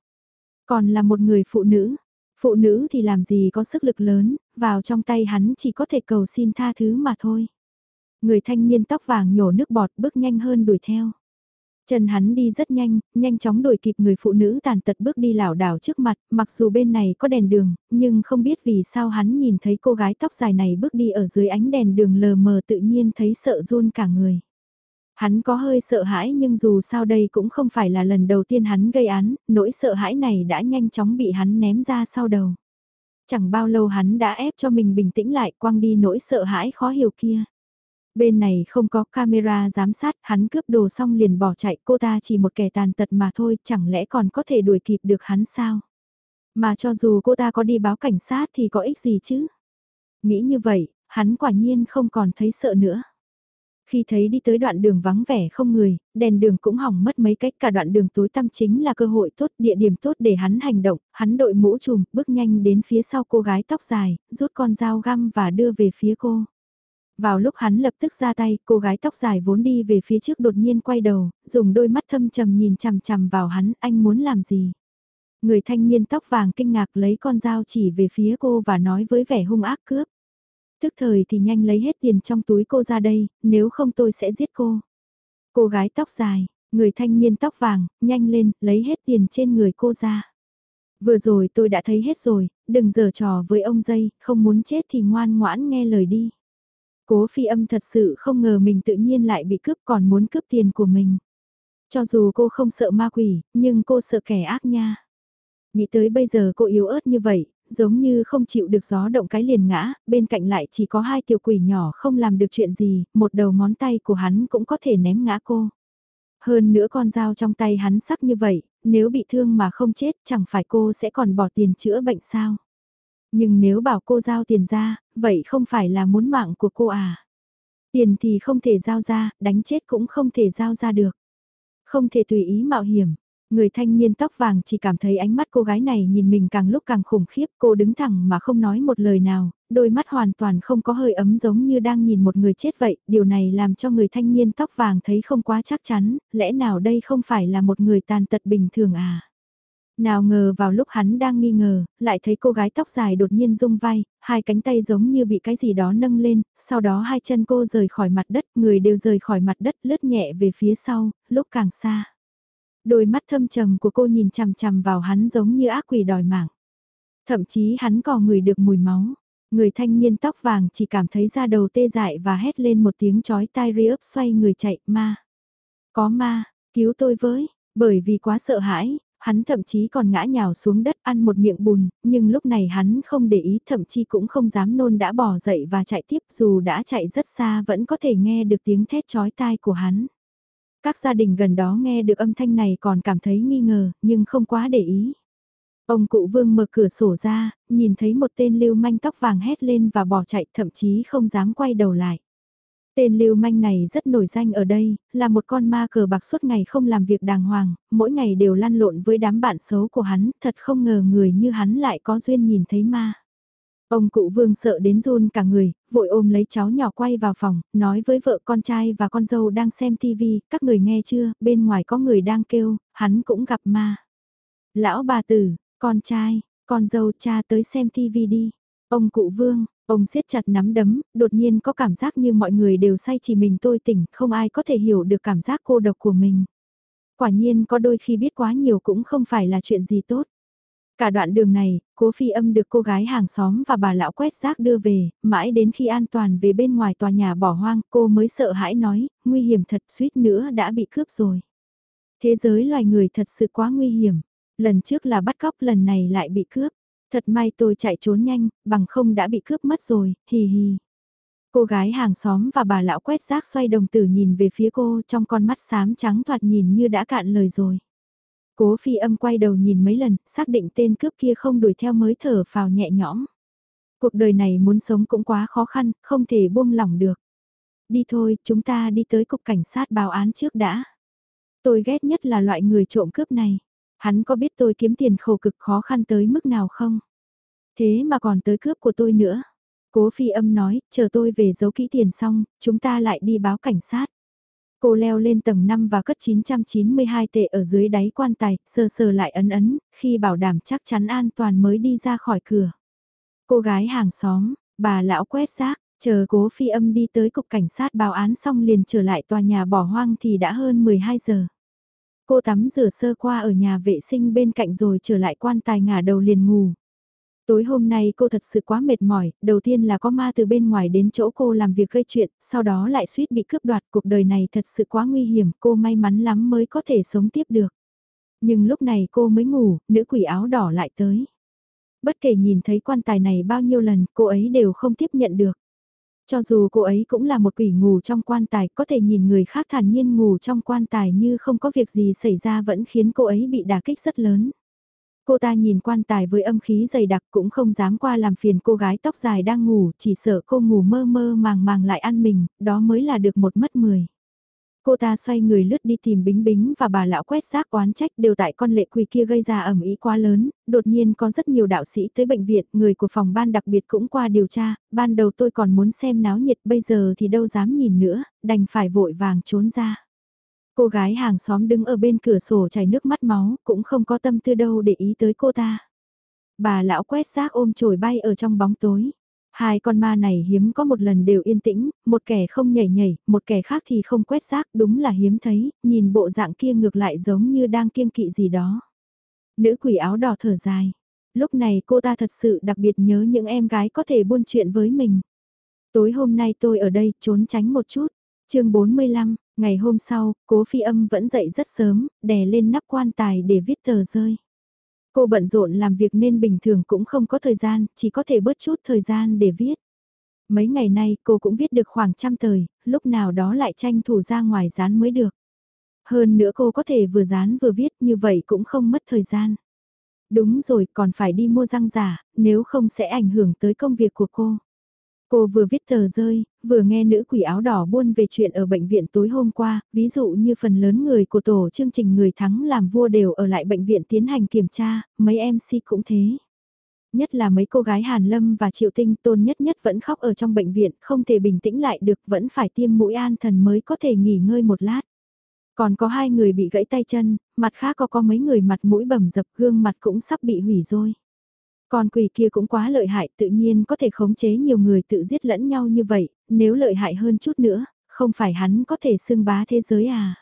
Còn là một người phụ nữ, phụ nữ thì làm gì có sức lực lớn, vào trong tay hắn chỉ có thể cầu xin tha thứ mà thôi. Người thanh niên tóc vàng nhổ nước bọt bước nhanh hơn đuổi theo. Chân hắn đi rất nhanh, nhanh chóng đuổi kịp người phụ nữ tàn tật bước đi lảo đảo trước mặt, mặc dù bên này có đèn đường, nhưng không biết vì sao hắn nhìn thấy cô gái tóc dài này bước đi ở dưới ánh đèn đường lờ mờ tự nhiên thấy sợ run cả người. Hắn có hơi sợ hãi nhưng dù sao đây cũng không phải là lần đầu tiên hắn gây án, nỗi sợ hãi này đã nhanh chóng bị hắn ném ra sau đầu. Chẳng bao lâu hắn đã ép cho mình bình tĩnh lại quăng đi nỗi sợ hãi khó hiểu kia. Bên này không có camera giám sát, hắn cướp đồ xong liền bỏ chạy, cô ta chỉ một kẻ tàn tật mà thôi, chẳng lẽ còn có thể đuổi kịp được hắn sao? Mà cho dù cô ta có đi báo cảnh sát thì có ích gì chứ? Nghĩ như vậy, hắn quả nhiên không còn thấy sợ nữa. Khi thấy đi tới đoạn đường vắng vẻ không người, đèn đường cũng hỏng mất mấy cách cả đoạn đường tối tăm chính là cơ hội tốt, địa điểm tốt để hắn hành động, hắn đội mũ trùm, bước nhanh đến phía sau cô gái tóc dài, rút con dao găm và đưa về phía cô. Vào lúc hắn lập tức ra tay, cô gái tóc dài vốn đi về phía trước đột nhiên quay đầu, dùng đôi mắt thâm trầm nhìn chằm chằm vào hắn, anh muốn làm gì? Người thanh niên tóc vàng kinh ngạc lấy con dao chỉ về phía cô và nói với vẻ hung ác cướp. Tức thời thì nhanh lấy hết tiền trong túi cô ra đây, nếu không tôi sẽ giết cô. Cô gái tóc dài, người thanh niên tóc vàng, nhanh lên, lấy hết tiền trên người cô ra. Vừa rồi tôi đã thấy hết rồi, đừng giở trò với ông dây, không muốn chết thì ngoan ngoãn nghe lời đi. Cố phi âm thật sự không ngờ mình tự nhiên lại bị cướp còn muốn cướp tiền của mình. Cho dù cô không sợ ma quỷ, nhưng cô sợ kẻ ác nha. Nghĩ tới bây giờ cô yếu ớt như vậy, giống như không chịu được gió động cái liền ngã, bên cạnh lại chỉ có hai tiểu quỷ nhỏ không làm được chuyện gì, một đầu ngón tay của hắn cũng có thể ném ngã cô. Hơn nữa con dao trong tay hắn sắc như vậy, nếu bị thương mà không chết chẳng phải cô sẽ còn bỏ tiền chữa bệnh sao. Nhưng nếu bảo cô giao tiền ra, vậy không phải là muốn mạng của cô à? Tiền thì không thể giao ra, đánh chết cũng không thể giao ra được. Không thể tùy ý mạo hiểm. Người thanh niên tóc vàng chỉ cảm thấy ánh mắt cô gái này nhìn mình càng lúc càng khủng khiếp, cô đứng thẳng mà không nói một lời nào, đôi mắt hoàn toàn không có hơi ấm giống như đang nhìn một người chết vậy, điều này làm cho người thanh niên tóc vàng thấy không quá chắc chắn, lẽ nào đây không phải là một người tàn tật bình thường à? Nào ngờ vào lúc hắn đang nghi ngờ, lại thấy cô gái tóc dài đột nhiên rung vai, hai cánh tay giống như bị cái gì đó nâng lên, sau đó hai chân cô rời khỏi mặt đất, người đều rời khỏi mặt đất lướt nhẹ về phía sau, lúc càng xa. Đôi mắt thâm trầm của cô nhìn chằm chằm vào hắn giống như ác quỷ đòi mạng. Thậm chí hắn còn ngửi được mùi máu. Người thanh niên tóc vàng chỉ cảm thấy da đầu tê dại và hét lên một tiếng chói tai ri ấp xoay người chạy, ma. Có ma, cứu tôi với, bởi vì quá sợ hãi, hắn thậm chí còn ngã nhào xuống đất ăn một miệng bùn, nhưng lúc này hắn không để ý thậm chí cũng không dám nôn đã bỏ dậy và chạy tiếp dù đã chạy rất xa vẫn có thể nghe được tiếng thét chói tai của hắn. Các gia đình gần đó nghe được âm thanh này còn cảm thấy nghi ngờ, nhưng không quá để ý. Ông cụ vương mở cửa sổ ra, nhìn thấy một tên lưu manh tóc vàng hét lên và bỏ chạy thậm chí không dám quay đầu lại. Tên lưu manh này rất nổi danh ở đây, là một con ma cờ bạc suốt ngày không làm việc đàng hoàng, mỗi ngày đều lăn lộn với đám bạn xấu của hắn, thật không ngờ người như hắn lại có duyên nhìn thấy ma. Ông cụ vương sợ đến run cả người, vội ôm lấy cháu nhỏ quay vào phòng, nói với vợ con trai và con dâu đang xem tivi, các người nghe chưa, bên ngoài có người đang kêu, hắn cũng gặp ma. Lão bà tử, con trai, con dâu cha tới xem tivi đi. Ông cụ vương, ông siết chặt nắm đấm, đột nhiên có cảm giác như mọi người đều say chỉ mình tôi tỉnh, không ai có thể hiểu được cảm giác cô độc của mình. Quả nhiên có đôi khi biết quá nhiều cũng không phải là chuyện gì tốt. Cả đoạn đường này, cố phi âm được cô gái hàng xóm và bà lão quét rác đưa về, mãi đến khi an toàn về bên ngoài tòa nhà bỏ hoang cô mới sợ hãi nói, nguy hiểm thật suýt nữa đã bị cướp rồi. Thế giới loài người thật sự quá nguy hiểm, lần trước là bắt cóc lần này lại bị cướp. Thật may tôi chạy trốn nhanh, bằng không đã bị cướp mất rồi, hì hì. Cô gái hàng xóm và bà lão quét rác xoay đồng tử nhìn về phía cô trong con mắt xám trắng thoạt nhìn như đã cạn lời rồi. Cố phi âm quay đầu nhìn mấy lần, xác định tên cướp kia không đuổi theo mới thở phào nhẹ nhõm. Cuộc đời này muốn sống cũng quá khó khăn, không thể buông lỏng được. Đi thôi, chúng ta đi tới cục cảnh sát báo án trước đã. Tôi ghét nhất là loại người trộm cướp này. Hắn có biết tôi kiếm tiền khổ cực khó khăn tới mức nào không? Thế mà còn tới cướp của tôi nữa. Cố phi âm nói, chờ tôi về giấu kỹ tiền xong, chúng ta lại đi báo cảnh sát. Cô leo lên tầng 5 và cất 992 tệ ở dưới đáy quan tài, sờ sờ lại ấn ấn, khi bảo đảm chắc chắn an toàn mới đi ra khỏi cửa. Cô gái hàng xóm, bà lão quét rác, chờ cố phi âm đi tới cục cảnh sát báo án xong liền trở lại tòa nhà bỏ hoang thì đã hơn 12 giờ. Cô tắm rửa sơ qua ở nhà vệ sinh bên cạnh rồi trở lại quan tài ngả đầu liền ngủ. Tối hôm nay cô thật sự quá mệt mỏi, đầu tiên là có ma từ bên ngoài đến chỗ cô làm việc gây chuyện, sau đó lại suýt bị cướp đoạt cuộc đời này thật sự quá nguy hiểm, cô may mắn lắm mới có thể sống tiếp được. Nhưng lúc này cô mới ngủ, nữ quỷ áo đỏ lại tới. Bất kể nhìn thấy quan tài này bao nhiêu lần, cô ấy đều không tiếp nhận được. Cho dù cô ấy cũng là một quỷ ngủ trong quan tài, có thể nhìn người khác thản nhiên ngủ trong quan tài như không có việc gì xảy ra vẫn khiến cô ấy bị đả kích rất lớn. Cô ta nhìn quan tài với âm khí dày đặc cũng không dám qua làm phiền cô gái tóc dài đang ngủ, chỉ sợ cô ngủ mơ mơ màng màng lại ăn mình, đó mới là được một mất mười. Cô ta xoay người lướt đi tìm Bính Bính và bà lão quét rác oán trách đều tại con lệ quỳ kia gây ra ẩm ý quá lớn, đột nhiên có rất nhiều đạo sĩ tới bệnh viện, người của phòng ban đặc biệt cũng qua điều tra, ban đầu tôi còn muốn xem náo nhiệt bây giờ thì đâu dám nhìn nữa, đành phải vội vàng trốn ra. Cô gái hàng xóm đứng ở bên cửa sổ chảy nước mắt máu, cũng không có tâm tư đâu để ý tới cô ta. Bà lão quét rác ôm chổi bay ở trong bóng tối. Hai con ma này hiếm có một lần đều yên tĩnh, một kẻ không nhảy nhảy, một kẻ khác thì không quét rác, đúng là hiếm thấy, nhìn bộ dạng kia ngược lại giống như đang kiêng kỵ gì đó. Nữ quỷ áo đỏ thở dài. Lúc này cô ta thật sự đặc biệt nhớ những em gái có thể buôn chuyện với mình. Tối hôm nay tôi ở đây trốn tránh một chút. chương 45, ngày hôm sau, cố phi âm vẫn dậy rất sớm, đè lên nắp quan tài để viết tờ rơi. Cô bận rộn làm việc nên bình thường cũng không có thời gian, chỉ có thể bớt chút thời gian để viết. Mấy ngày nay cô cũng viết được khoảng trăm tời, lúc nào đó lại tranh thủ ra ngoài dán mới được. Hơn nữa cô có thể vừa dán vừa viết như vậy cũng không mất thời gian. Đúng rồi, còn phải đi mua răng giả, nếu không sẽ ảnh hưởng tới công việc của cô. Cô vừa viết tờ rơi, vừa nghe nữ quỷ áo đỏ buôn về chuyện ở bệnh viện tối hôm qua, ví dụ như phần lớn người của tổ chương trình người thắng làm vua đều ở lại bệnh viện tiến hành kiểm tra, mấy MC cũng thế. Nhất là mấy cô gái Hàn Lâm và Triệu Tinh tôn nhất nhất vẫn khóc ở trong bệnh viện, không thể bình tĩnh lại được, vẫn phải tiêm mũi an thần mới có thể nghỉ ngơi một lát. Còn có hai người bị gãy tay chân, mặt khác có có mấy người mặt mũi bầm dập gương mặt cũng sắp bị hủy rồi. Con quỷ kia cũng quá lợi hại tự nhiên có thể khống chế nhiều người tự giết lẫn nhau như vậy, nếu lợi hại hơn chút nữa, không phải hắn có thể xưng bá thế giới à.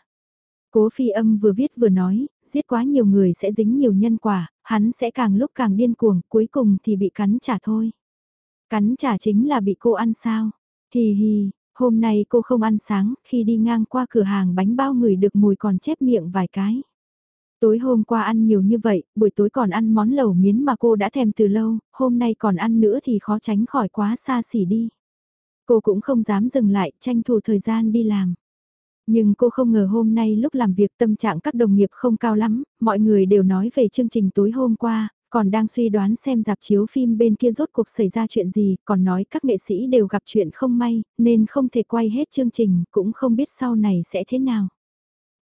Cố phi âm vừa viết vừa nói, giết quá nhiều người sẽ dính nhiều nhân quả, hắn sẽ càng lúc càng điên cuồng, cuối cùng thì bị cắn trả thôi. Cắn trả chính là bị cô ăn sao? Hì hì, hôm nay cô không ăn sáng, khi đi ngang qua cửa hàng bánh bao người được mùi còn chép miệng vài cái. Tối hôm qua ăn nhiều như vậy, buổi tối còn ăn món lẩu miến mà cô đã thèm từ lâu, hôm nay còn ăn nữa thì khó tránh khỏi quá xa xỉ đi. Cô cũng không dám dừng lại, tranh thủ thời gian đi làm. Nhưng cô không ngờ hôm nay lúc làm việc tâm trạng các đồng nghiệp không cao lắm, mọi người đều nói về chương trình tối hôm qua, còn đang suy đoán xem dạp chiếu phim bên kia rốt cuộc xảy ra chuyện gì, còn nói các nghệ sĩ đều gặp chuyện không may, nên không thể quay hết chương trình, cũng không biết sau này sẽ thế nào.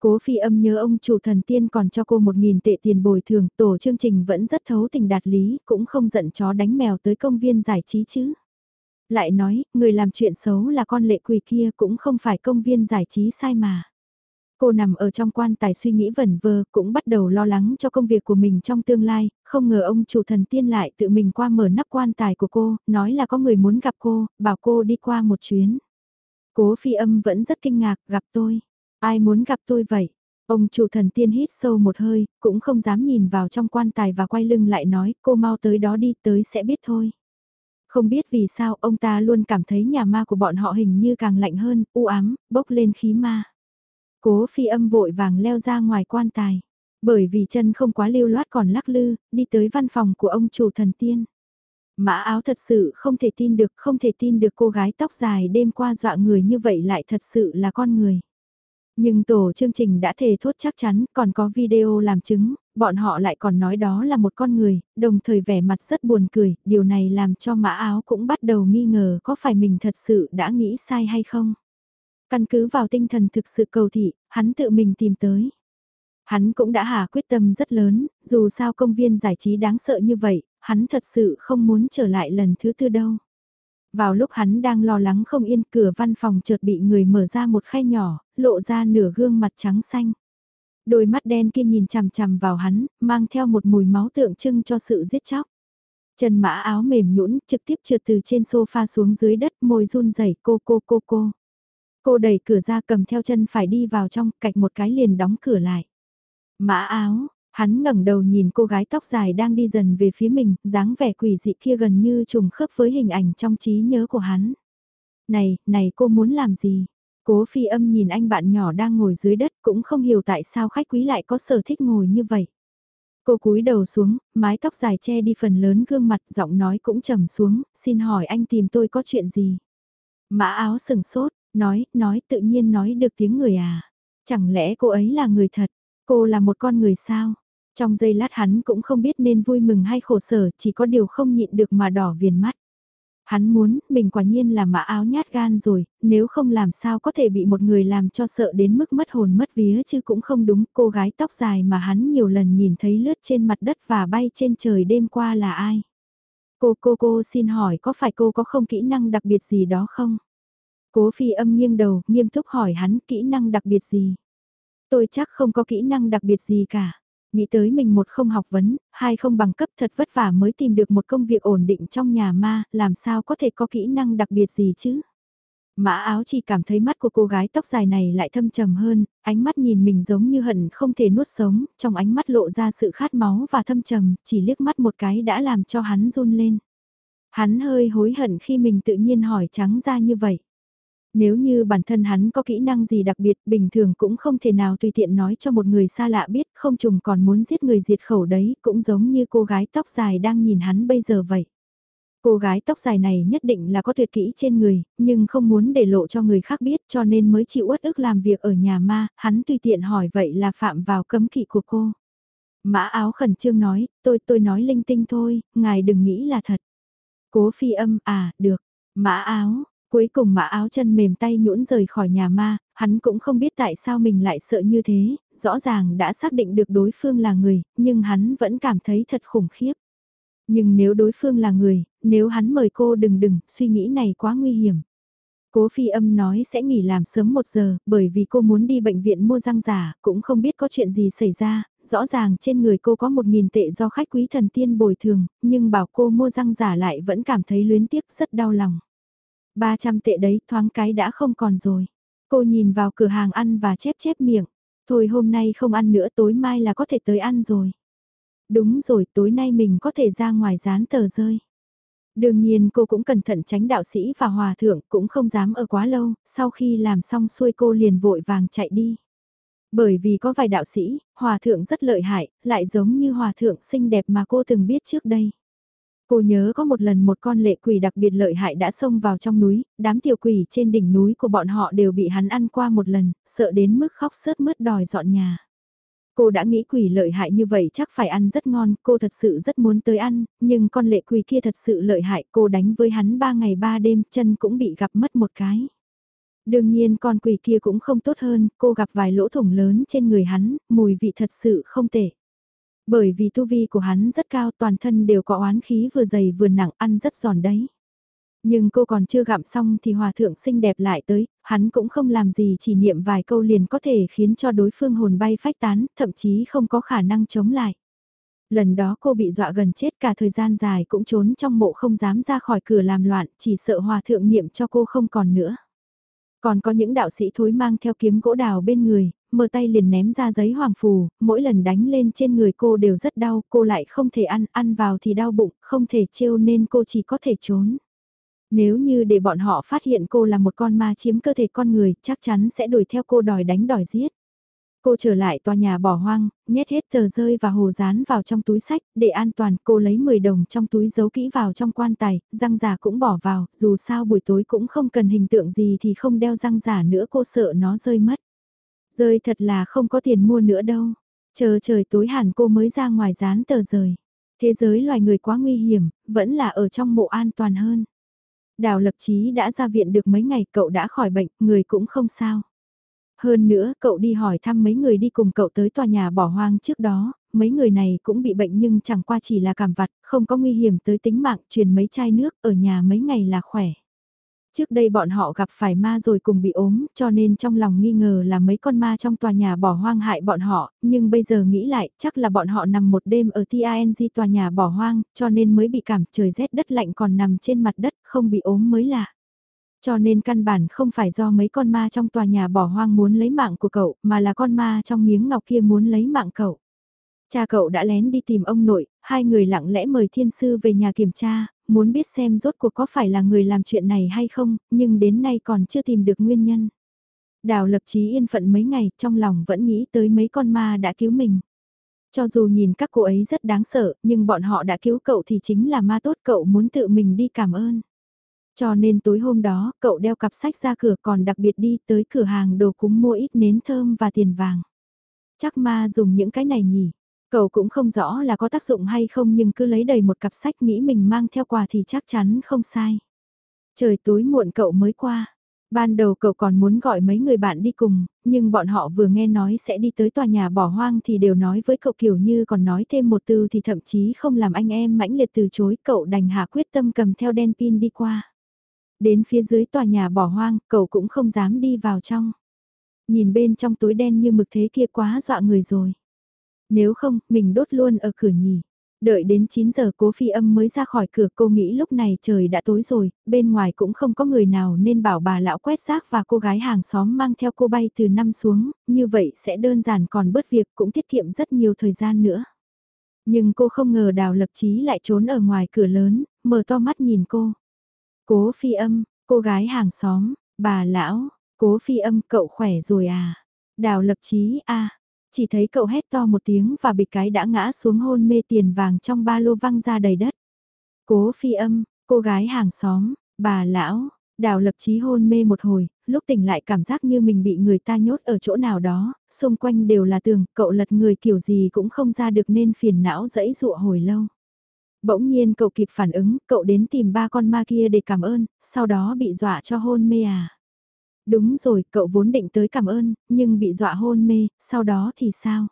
Cố phi âm nhớ ông chủ thần tiên còn cho cô một nghìn tệ tiền bồi thường, tổ chương trình vẫn rất thấu tình đạt lý, cũng không giận chó đánh mèo tới công viên giải trí chứ. Lại nói, người làm chuyện xấu là con lệ quỷ kia cũng không phải công viên giải trí sai mà. Cô nằm ở trong quan tài suy nghĩ vẩn vơ, cũng bắt đầu lo lắng cho công việc của mình trong tương lai, không ngờ ông chủ thần tiên lại tự mình qua mở nắp quan tài của cô, nói là có người muốn gặp cô, bảo cô đi qua một chuyến. Cố phi âm vẫn rất kinh ngạc, gặp tôi. Ai muốn gặp tôi vậy? Ông chủ thần tiên hít sâu một hơi, cũng không dám nhìn vào trong quan tài và quay lưng lại nói, cô mau tới đó đi, tới sẽ biết thôi. Không biết vì sao ông ta luôn cảm thấy nhà ma của bọn họ hình như càng lạnh hơn, u ám, bốc lên khí ma. Cố phi âm vội vàng leo ra ngoài quan tài. Bởi vì chân không quá lưu loát còn lắc lư, đi tới văn phòng của ông chủ thần tiên. Mã áo thật sự không thể tin được, không thể tin được cô gái tóc dài đêm qua dọa người như vậy lại thật sự là con người. Nhưng tổ chương trình đã thề thốt chắc chắn, còn có video làm chứng, bọn họ lại còn nói đó là một con người, đồng thời vẻ mặt rất buồn cười, điều này làm cho mã áo cũng bắt đầu nghi ngờ có phải mình thật sự đã nghĩ sai hay không. Căn cứ vào tinh thần thực sự cầu thị, hắn tự mình tìm tới. Hắn cũng đã hạ quyết tâm rất lớn, dù sao công viên giải trí đáng sợ như vậy, hắn thật sự không muốn trở lại lần thứ tư đâu. Vào lúc hắn đang lo lắng không yên cửa văn phòng chợt bị người mở ra một khay nhỏ, lộ ra nửa gương mặt trắng xanh. Đôi mắt đen kia nhìn chằm chằm vào hắn, mang theo một mùi máu tượng trưng cho sự giết chóc. Chân mã áo mềm nhũn trực tiếp trượt từ trên sofa xuống dưới đất môi run rẩy cô cô cô cô. Cô đẩy cửa ra cầm theo chân phải đi vào trong, cạch một cái liền đóng cửa lại. Mã áo, hắn ngẩng đầu nhìn cô gái tóc dài đang đi dần về phía mình, dáng vẻ quỷ dị kia gần như trùng khớp với hình ảnh trong trí nhớ của hắn. Này, này cô muốn làm gì? Cố phi âm nhìn anh bạn nhỏ đang ngồi dưới đất cũng không hiểu tại sao khách quý lại có sở thích ngồi như vậy. Cô cúi đầu xuống, mái tóc dài che đi phần lớn gương mặt giọng nói cũng trầm xuống, xin hỏi anh tìm tôi có chuyện gì? Mã áo sừng sốt, nói, nói tự nhiên nói được tiếng người à? Chẳng lẽ cô ấy là người thật? Cô là một con người sao? Trong giây lát hắn cũng không biết nên vui mừng hay khổ sở, chỉ có điều không nhịn được mà đỏ viền mắt. Hắn muốn, mình quả nhiên là mã áo nhát gan rồi, nếu không làm sao có thể bị một người làm cho sợ đến mức mất hồn mất vía chứ cũng không đúng. Cô gái tóc dài mà hắn nhiều lần nhìn thấy lướt trên mặt đất và bay trên trời đêm qua là ai? Cô cô cô xin hỏi có phải cô có không kỹ năng đặc biệt gì đó không? Cố phi âm nghiêng đầu, nghiêm túc hỏi hắn kỹ năng đặc biệt gì? Tôi chắc không có kỹ năng đặc biệt gì cả. Nghĩ tới mình một không học vấn, hai không bằng cấp thật vất vả mới tìm được một công việc ổn định trong nhà ma, làm sao có thể có kỹ năng đặc biệt gì chứ? Mã áo chỉ cảm thấy mắt của cô gái tóc dài này lại thâm trầm hơn, ánh mắt nhìn mình giống như hận không thể nuốt sống, trong ánh mắt lộ ra sự khát máu và thâm trầm, chỉ liếc mắt một cái đã làm cho hắn run lên. Hắn hơi hối hận khi mình tự nhiên hỏi trắng ra như vậy. Nếu như bản thân hắn có kỹ năng gì đặc biệt, bình thường cũng không thể nào tùy tiện nói cho một người xa lạ biết, không trùng còn muốn giết người diệt khẩu đấy, cũng giống như cô gái tóc dài đang nhìn hắn bây giờ vậy. Cô gái tóc dài này nhất định là có tuyệt kỹ trên người, nhưng không muốn để lộ cho người khác biết cho nên mới chịu uất ức làm việc ở nhà ma, hắn tùy tiện hỏi vậy là phạm vào cấm kỵ của cô. Mã áo khẩn trương nói, tôi tôi nói linh tinh thôi, ngài đừng nghĩ là thật. Cố phi âm, à, được. Mã áo, Cuối cùng mã áo chân mềm tay nhũn rời khỏi nhà ma, hắn cũng không biết tại sao mình lại sợ như thế, rõ ràng đã xác định được đối phương là người, nhưng hắn vẫn cảm thấy thật khủng khiếp. Nhưng nếu đối phương là người, nếu hắn mời cô đừng đừng, suy nghĩ này quá nguy hiểm. Cố phi âm nói sẽ nghỉ làm sớm một giờ, bởi vì cô muốn đi bệnh viện mua răng giả, cũng không biết có chuyện gì xảy ra, rõ ràng trên người cô có một nghìn tệ do khách quý thần tiên bồi thường, nhưng bảo cô mua răng giả lại vẫn cảm thấy luyến tiếc rất đau lòng. 300 tệ đấy thoáng cái đã không còn rồi. Cô nhìn vào cửa hàng ăn và chép chép miệng. Thôi hôm nay không ăn nữa tối mai là có thể tới ăn rồi. Đúng rồi tối nay mình có thể ra ngoài dán tờ rơi. Đương nhiên cô cũng cẩn thận tránh đạo sĩ và hòa thượng cũng không dám ở quá lâu, sau khi làm xong xuôi cô liền vội vàng chạy đi. Bởi vì có vài đạo sĩ, hòa thượng rất lợi hại, lại giống như hòa thượng xinh đẹp mà cô từng biết trước đây. Cô nhớ có một lần một con lệ quỷ đặc biệt lợi hại đã xông vào trong núi, đám tiểu quỷ trên đỉnh núi của bọn họ đều bị hắn ăn qua một lần, sợ đến mức khóc sớt mướt đòi dọn nhà. Cô đã nghĩ quỷ lợi hại như vậy chắc phải ăn rất ngon, cô thật sự rất muốn tới ăn, nhưng con lệ quỷ kia thật sự lợi hại, cô đánh với hắn ba ngày ba đêm, chân cũng bị gặp mất một cái. Đương nhiên con quỷ kia cũng không tốt hơn, cô gặp vài lỗ thủng lớn trên người hắn, mùi vị thật sự không tệ. Bởi vì tu vi của hắn rất cao toàn thân đều có oán khí vừa dày vừa nặng ăn rất giòn đấy. Nhưng cô còn chưa gặm xong thì hòa thượng xinh đẹp lại tới, hắn cũng không làm gì chỉ niệm vài câu liền có thể khiến cho đối phương hồn bay phách tán, thậm chí không có khả năng chống lại. Lần đó cô bị dọa gần chết cả thời gian dài cũng trốn trong mộ không dám ra khỏi cửa làm loạn, chỉ sợ hòa thượng niệm cho cô không còn nữa. Còn có những đạo sĩ thối mang theo kiếm gỗ đào bên người, mở tay liền ném ra giấy hoàng phù, mỗi lần đánh lên trên người cô đều rất đau, cô lại không thể ăn, ăn vào thì đau bụng, không thể trêu nên cô chỉ có thể trốn. Nếu như để bọn họ phát hiện cô là một con ma chiếm cơ thể con người, chắc chắn sẽ đuổi theo cô đòi đánh đòi giết. Cô trở lại tòa nhà bỏ hoang, nhét hết tờ rơi và hồ dán vào trong túi sách, để an toàn cô lấy 10 đồng trong túi giấu kỹ vào trong quan tài, răng giả cũng bỏ vào, dù sao buổi tối cũng không cần hình tượng gì thì không đeo răng giả nữa cô sợ nó rơi mất. Rơi thật là không có tiền mua nữa đâu. Chờ trời tối hẳn cô mới ra ngoài dán tờ rời. Thế giới loài người quá nguy hiểm, vẫn là ở trong mộ an toàn hơn. Đào lập chí đã ra viện được mấy ngày cậu đã khỏi bệnh, người cũng không sao. Hơn nữa, cậu đi hỏi thăm mấy người đi cùng cậu tới tòa nhà bỏ hoang trước đó, mấy người này cũng bị bệnh nhưng chẳng qua chỉ là cảm vặt, không có nguy hiểm tới tính mạng, truyền mấy chai nước ở nhà mấy ngày là khỏe. Trước đây bọn họ gặp phải ma rồi cùng bị ốm, cho nên trong lòng nghi ngờ là mấy con ma trong tòa nhà bỏ hoang hại bọn họ, nhưng bây giờ nghĩ lại, chắc là bọn họ nằm một đêm ở TING tòa nhà bỏ hoang, cho nên mới bị cảm trời rét đất lạnh còn nằm trên mặt đất, không bị ốm mới lạ. Cho nên căn bản không phải do mấy con ma trong tòa nhà bỏ hoang muốn lấy mạng của cậu, mà là con ma trong miếng ngọc kia muốn lấy mạng cậu. Cha cậu đã lén đi tìm ông nội, hai người lặng lẽ mời thiên sư về nhà kiểm tra, muốn biết xem rốt cuộc có phải là người làm chuyện này hay không, nhưng đến nay còn chưa tìm được nguyên nhân. Đào lập chí yên phận mấy ngày, trong lòng vẫn nghĩ tới mấy con ma đã cứu mình. Cho dù nhìn các cô ấy rất đáng sợ, nhưng bọn họ đã cứu cậu thì chính là ma tốt cậu muốn tự mình đi cảm ơn. Cho nên tối hôm đó, cậu đeo cặp sách ra cửa còn đặc biệt đi tới cửa hàng đồ cúng mua ít nến thơm và tiền vàng. Chắc ma dùng những cái này nhỉ, Cậu cũng không rõ là có tác dụng hay không nhưng cứ lấy đầy một cặp sách nghĩ mình mang theo quà thì chắc chắn không sai. Trời tối muộn cậu mới qua. Ban đầu cậu còn muốn gọi mấy người bạn đi cùng, nhưng bọn họ vừa nghe nói sẽ đi tới tòa nhà bỏ hoang thì đều nói với cậu kiểu như còn nói thêm một từ thì thậm chí không làm anh em mãnh liệt từ chối cậu đành hạ quyết tâm cầm theo đen pin đi qua. Đến phía dưới tòa nhà bỏ hoang, cậu cũng không dám đi vào trong. Nhìn bên trong túi đen như mực thế kia quá dọa người rồi. Nếu không, mình đốt luôn ở cửa nhì. Đợi đến 9 giờ cố phi âm mới ra khỏi cửa cô nghĩ lúc này trời đã tối rồi, bên ngoài cũng không có người nào nên bảo bà lão quét rác và cô gái hàng xóm mang theo cô bay từ năm xuống, như vậy sẽ đơn giản còn bớt việc cũng tiết kiệm rất nhiều thời gian nữa. Nhưng cô không ngờ đào lập chí lại trốn ở ngoài cửa lớn, mở to mắt nhìn cô. Cố phi âm, cô gái hàng xóm, bà lão, cố phi âm cậu khỏe rồi à? Đào lập chí à? Chỉ thấy cậu hét to một tiếng và bịch cái đã ngã xuống hôn mê tiền vàng trong ba lô văng ra đầy đất. Cố phi âm, cô gái hàng xóm, bà lão, đào lập chí hôn mê một hồi, lúc tỉnh lại cảm giác như mình bị người ta nhốt ở chỗ nào đó, xung quanh đều là tường, cậu lật người kiểu gì cũng không ra được nên phiền não dẫy dụa hồi lâu. Bỗng nhiên cậu kịp phản ứng, cậu đến tìm ba con ma kia để cảm ơn, sau đó bị dọa cho hôn mê à. Đúng rồi, cậu vốn định tới cảm ơn, nhưng bị dọa hôn mê, sau đó thì sao?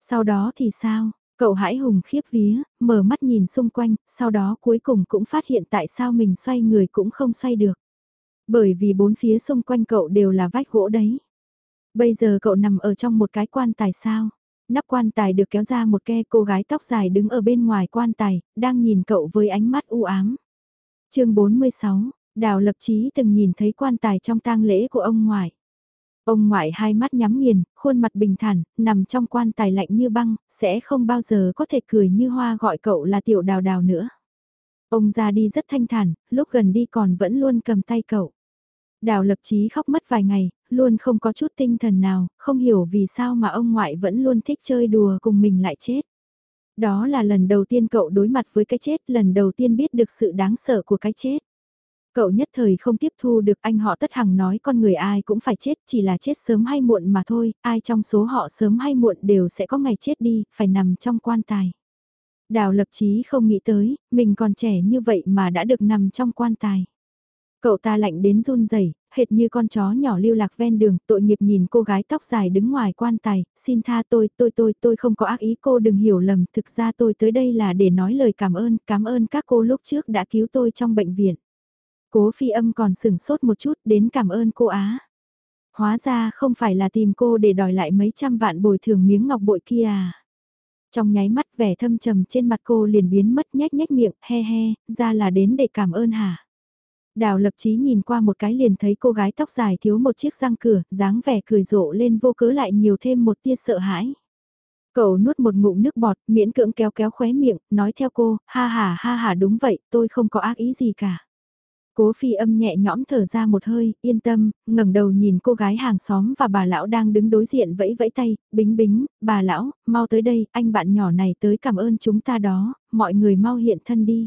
Sau đó thì sao? Cậu hãi hùng khiếp vía, mở mắt nhìn xung quanh, sau đó cuối cùng cũng phát hiện tại sao mình xoay người cũng không xoay được. Bởi vì bốn phía xung quanh cậu đều là vách gỗ đấy. Bây giờ cậu nằm ở trong một cái quan tài sao? Nắp quan tài được kéo ra một ke cô gái tóc dài đứng ở bên ngoài quan tài, đang nhìn cậu với ánh mắt u ám. chương 46, Đào lập chí từng nhìn thấy quan tài trong tang lễ của ông ngoại. Ông ngoại hai mắt nhắm nghiền, khuôn mặt bình thản, nằm trong quan tài lạnh như băng, sẽ không bao giờ có thể cười như hoa gọi cậu là tiểu đào đào nữa. Ông ra đi rất thanh thản, lúc gần đi còn vẫn luôn cầm tay cậu. Đào lập chí khóc mất vài ngày, luôn không có chút tinh thần nào, không hiểu vì sao mà ông ngoại vẫn luôn thích chơi đùa cùng mình lại chết. Đó là lần đầu tiên cậu đối mặt với cái chết, lần đầu tiên biết được sự đáng sợ của cái chết. Cậu nhất thời không tiếp thu được anh họ tất hằng nói con người ai cũng phải chết chỉ là chết sớm hay muộn mà thôi, ai trong số họ sớm hay muộn đều sẽ có ngày chết đi, phải nằm trong quan tài. Đào lập chí không nghĩ tới, mình còn trẻ như vậy mà đã được nằm trong quan tài. Cậu ta lạnh đến run rẩy, hệt như con chó nhỏ lưu lạc ven đường, tội nghiệp nhìn cô gái tóc dài đứng ngoài quan tài, xin tha tôi, tôi tôi tôi không có ác ý cô đừng hiểu lầm, thực ra tôi tới đây là để nói lời cảm ơn, cảm ơn các cô lúc trước đã cứu tôi trong bệnh viện. Cố phi âm còn sửng sốt một chút đến cảm ơn cô Á. Hóa ra không phải là tìm cô để đòi lại mấy trăm vạn bồi thường miếng ngọc bội kia à. Trong nháy mắt vẻ thâm trầm trên mặt cô liền biến mất nhách nhách miệng, he he, ra là đến để cảm ơn hả. Đào lập chí nhìn qua một cái liền thấy cô gái tóc dài thiếu một chiếc răng cửa, dáng vẻ cười rộ lên vô cớ lại nhiều thêm một tia sợ hãi. Cậu nuốt một ngụm nước bọt, miễn cưỡng kéo kéo khóe miệng, nói theo cô, ha ha ha ha đúng vậy, tôi không có ác ý gì cả. Cố phi âm nhẹ nhõm thở ra một hơi, yên tâm, ngẩng đầu nhìn cô gái hàng xóm và bà lão đang đứng đối diện vẫy vẫy tay, bính bính, bà lão, mau tới đây, anh bạn nhỏ này tới cảm ơn chúng ta đó, mọi người mau hiện thân đi.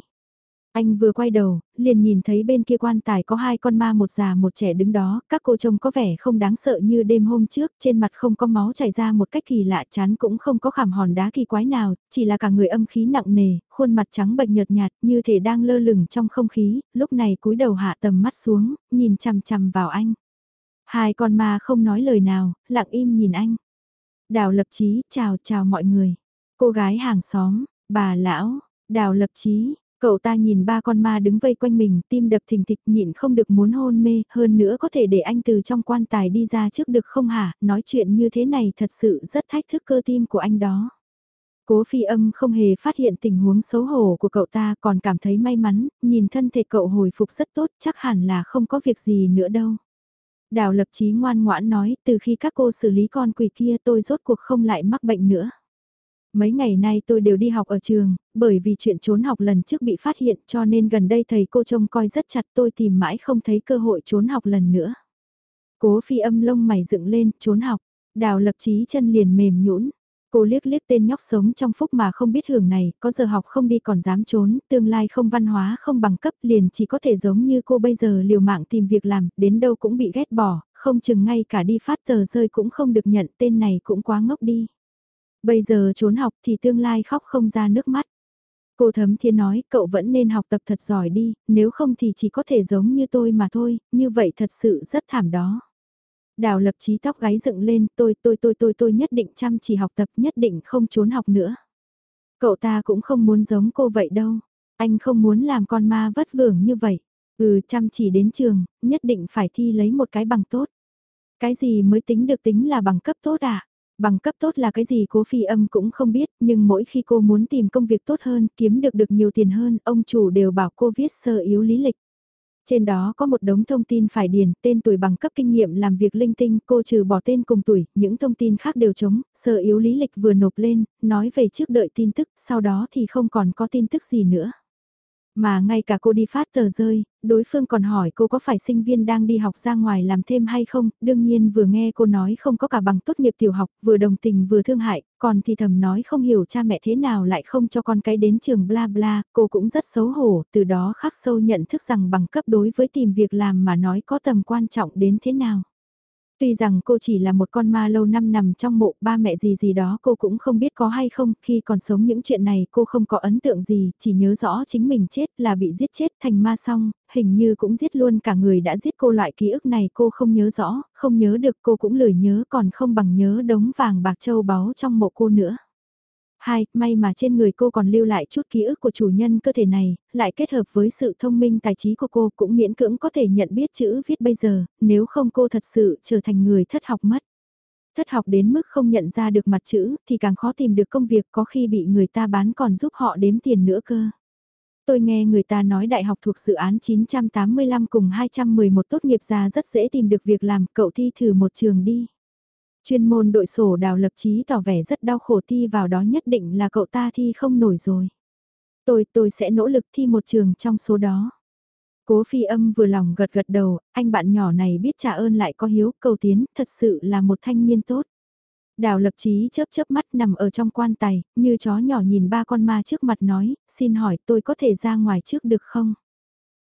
Anh vừa quay đầu, liền nhìn thấy bên kia quan tài có hai con ma một già một trẻ đứng đó, các cô trông có vẻ không đáng sợ như đêm hôm trước, trên mặt không có máu chảy ra một cách kỳ lạ chán cũng không có khảm hòn đá kỳ quái nào, chỉ là cả người âm khí nặng nề, khuôn mặt trắng bệch nhợt nhạt như thể đang lơ lửng trong không khí, lúc này cúi đầu hạ tầm mắt xuống, nhìn chằm chằm vào anh. Hai con ma không nói lời nào, lặng im nhìn anh. Đào lập chí, chào chào mọi người. Cô gái hàng xóm, bà lão, đào lập chí, Cậu ta nhìn ba con ma đứng vây quanh mình, tim đập thình thịch nhịn không được muốn hôn mê, hơn nữa có thể để anh từ trong quan tài đi ra trước được không hả, nói chuyện như thế này thật sự rất thách thức cơ tim của anh đó. Cố phi âm không hề phát hiện tình huống xấu hổ của cậu ta còn cảm thấy may mắn, nhìn thân thể cậu hồi phục rất tốt chắc hẳn là không có việc gì nữa đâu. Đào lập chí ngoan ngoãn nói từ khi các cô xử lý con quỷ kia tôi rốt cuộc không lại mắc bệnh nữa. Mấy ngày nay tôi đều đi học ở trường, bởi vì chuyện trốn học lần trước bị phát hiện cho nên gần đây thầy cô trông coi rất chặt tôi tìm mãi không thấy cơ hội trốn học lần nữa. Cố phi âm lông mày dựng lên, trốn học, đào lập chí chân liền mềm nhũn Cô liếc liếc tên nhóc sống trong phúc mà không biết hưởng này, có giờ học không đi còn dám trốn, tương lai không văn hóa không bằng cấp liền chỉ có thể giống như cô bây giờ liều mạng tìm việc làm, đến đâu cũng bị ghét bỏ, không chừng ngay cả đi phát tờ rơi cũng không được nhận tên này cũng quá ngốc đi. Bây giờ trốn học thì tương lai khóc không ra nước mắt. Cô thấm thiên nói cậu vẫn nên học tập thật giỏi đi, nếu không thì chỉ có thể giống như tôi mà thôi, như vậy thật sự rất thảm đó. Đào lập chí tóc gáy dựng lên, tôi tôi tôi tôi tôi nhất định chăm chỉ học tập nhất định không trốn học nữa. Cậu ta cũng không muốn giống cô vậy đâu, anh không muốn làm con ma vất vưởng như vậy. Ừ chăm chỉ đến trường, nhất định phải thi lấy một cái bằng tốt. Cái gì mới tính được tính là bằng cấp tốt à? Bằng cấp tốt là cái gì cố phi âm cũng không biết, nhưng mỗi khi cô muốn tìm công việc tốt hơn, kiếm được được nhiều tiền hơn, ông chủ đều bảo cô viết sơ yếu lý lịch. Trên đó có một đống thông tin phải điền, tên tuổi bằng cấp kinh nghiệm làm việc linh tinh, cô trừ bỏ tên cùng tuổi, những thông tin khác đều trống, sơ yếu lý lịch vừa nộp lên, nói về trước đợi tin tức, sau đó thì không còn có tin tức gì nữa. Mà ngay cả cô đi phát tờ rơi, đối phương còn hỏi cô có phải sinh viên đang đi học ra ngoài làm thêm hay không, đương nhiên vừa nghe cô nói không có cả bằng tốt nghiệp tiểu học, vừa đồng tình vừa thương hại, còn thì thầm nói không hiểu cha mẹ thế nào lại không cho con cái đến trường bla bla, cô cũng rất xấu hổ, từ đó khắc sâu nhận thức rằng bằng cấp đối với tìm việc làm mà nói có tầm quan trọng đến thế nào. Tuy rằng cô chỉ là một con ma lâu năm nằm trong mộ ba mẹ gì gì đó cô cũng không biết có hay không, khi còn sống những chuyện này cô không có ấn tượng gì, chỉ nhớ rõ chính mình chết là bị giết chết thành ma xong, hình như cũng giết luôn cả người đã giết cô loại ký ức này cô không nhớ rõ, không nhớ được cô cũng lười nhớ còn không bằng nhớ đống vàng bạc châu báu trong mộ cô nữa. Hai, may mà trên người cô còn lưu lại chút ký ức của chủ nhân cơ thể này, lại kết hợp với sự thông minh tài trí của cô cũng miễn cưỡng có thể nhận biết chữ viết bây giờ, nếu không cô thật sự trở thành người thất học mất. Thất học đến mức không nhận ra được mặt chữ thì càng khó tìm được công việc có khi bị người ta bán còn giúp họ đếm tiền nữa cơ. Tôi nghe người ta nói đại học thuộc dự án 985 cùng 211 tốt nghiệp ra rất dễ tìm được việc làm, cậu thi thử một trường đi. Chuyên môn đội sổ đào lập chí tỏ vẻ rất đau khổ thi vào đó nhất định là cậu ta thi không nổi rồi. Tôi, tôi sẽ nỗ lực thi một trường trong số đó. Cố phi âm vừa lòng gật gật đầu, anh bạn nhỏ này biết trả ơn lại có hiếu, cầu tiến, thật sự là một thanh niên tốt. Đào lập chí chớp chớp mắt nằm ở trong quan tài, như chó nhỏ nhìn ba con ma trước mặt nói, xin hỏi tôi có thể ra ngoài trước được không?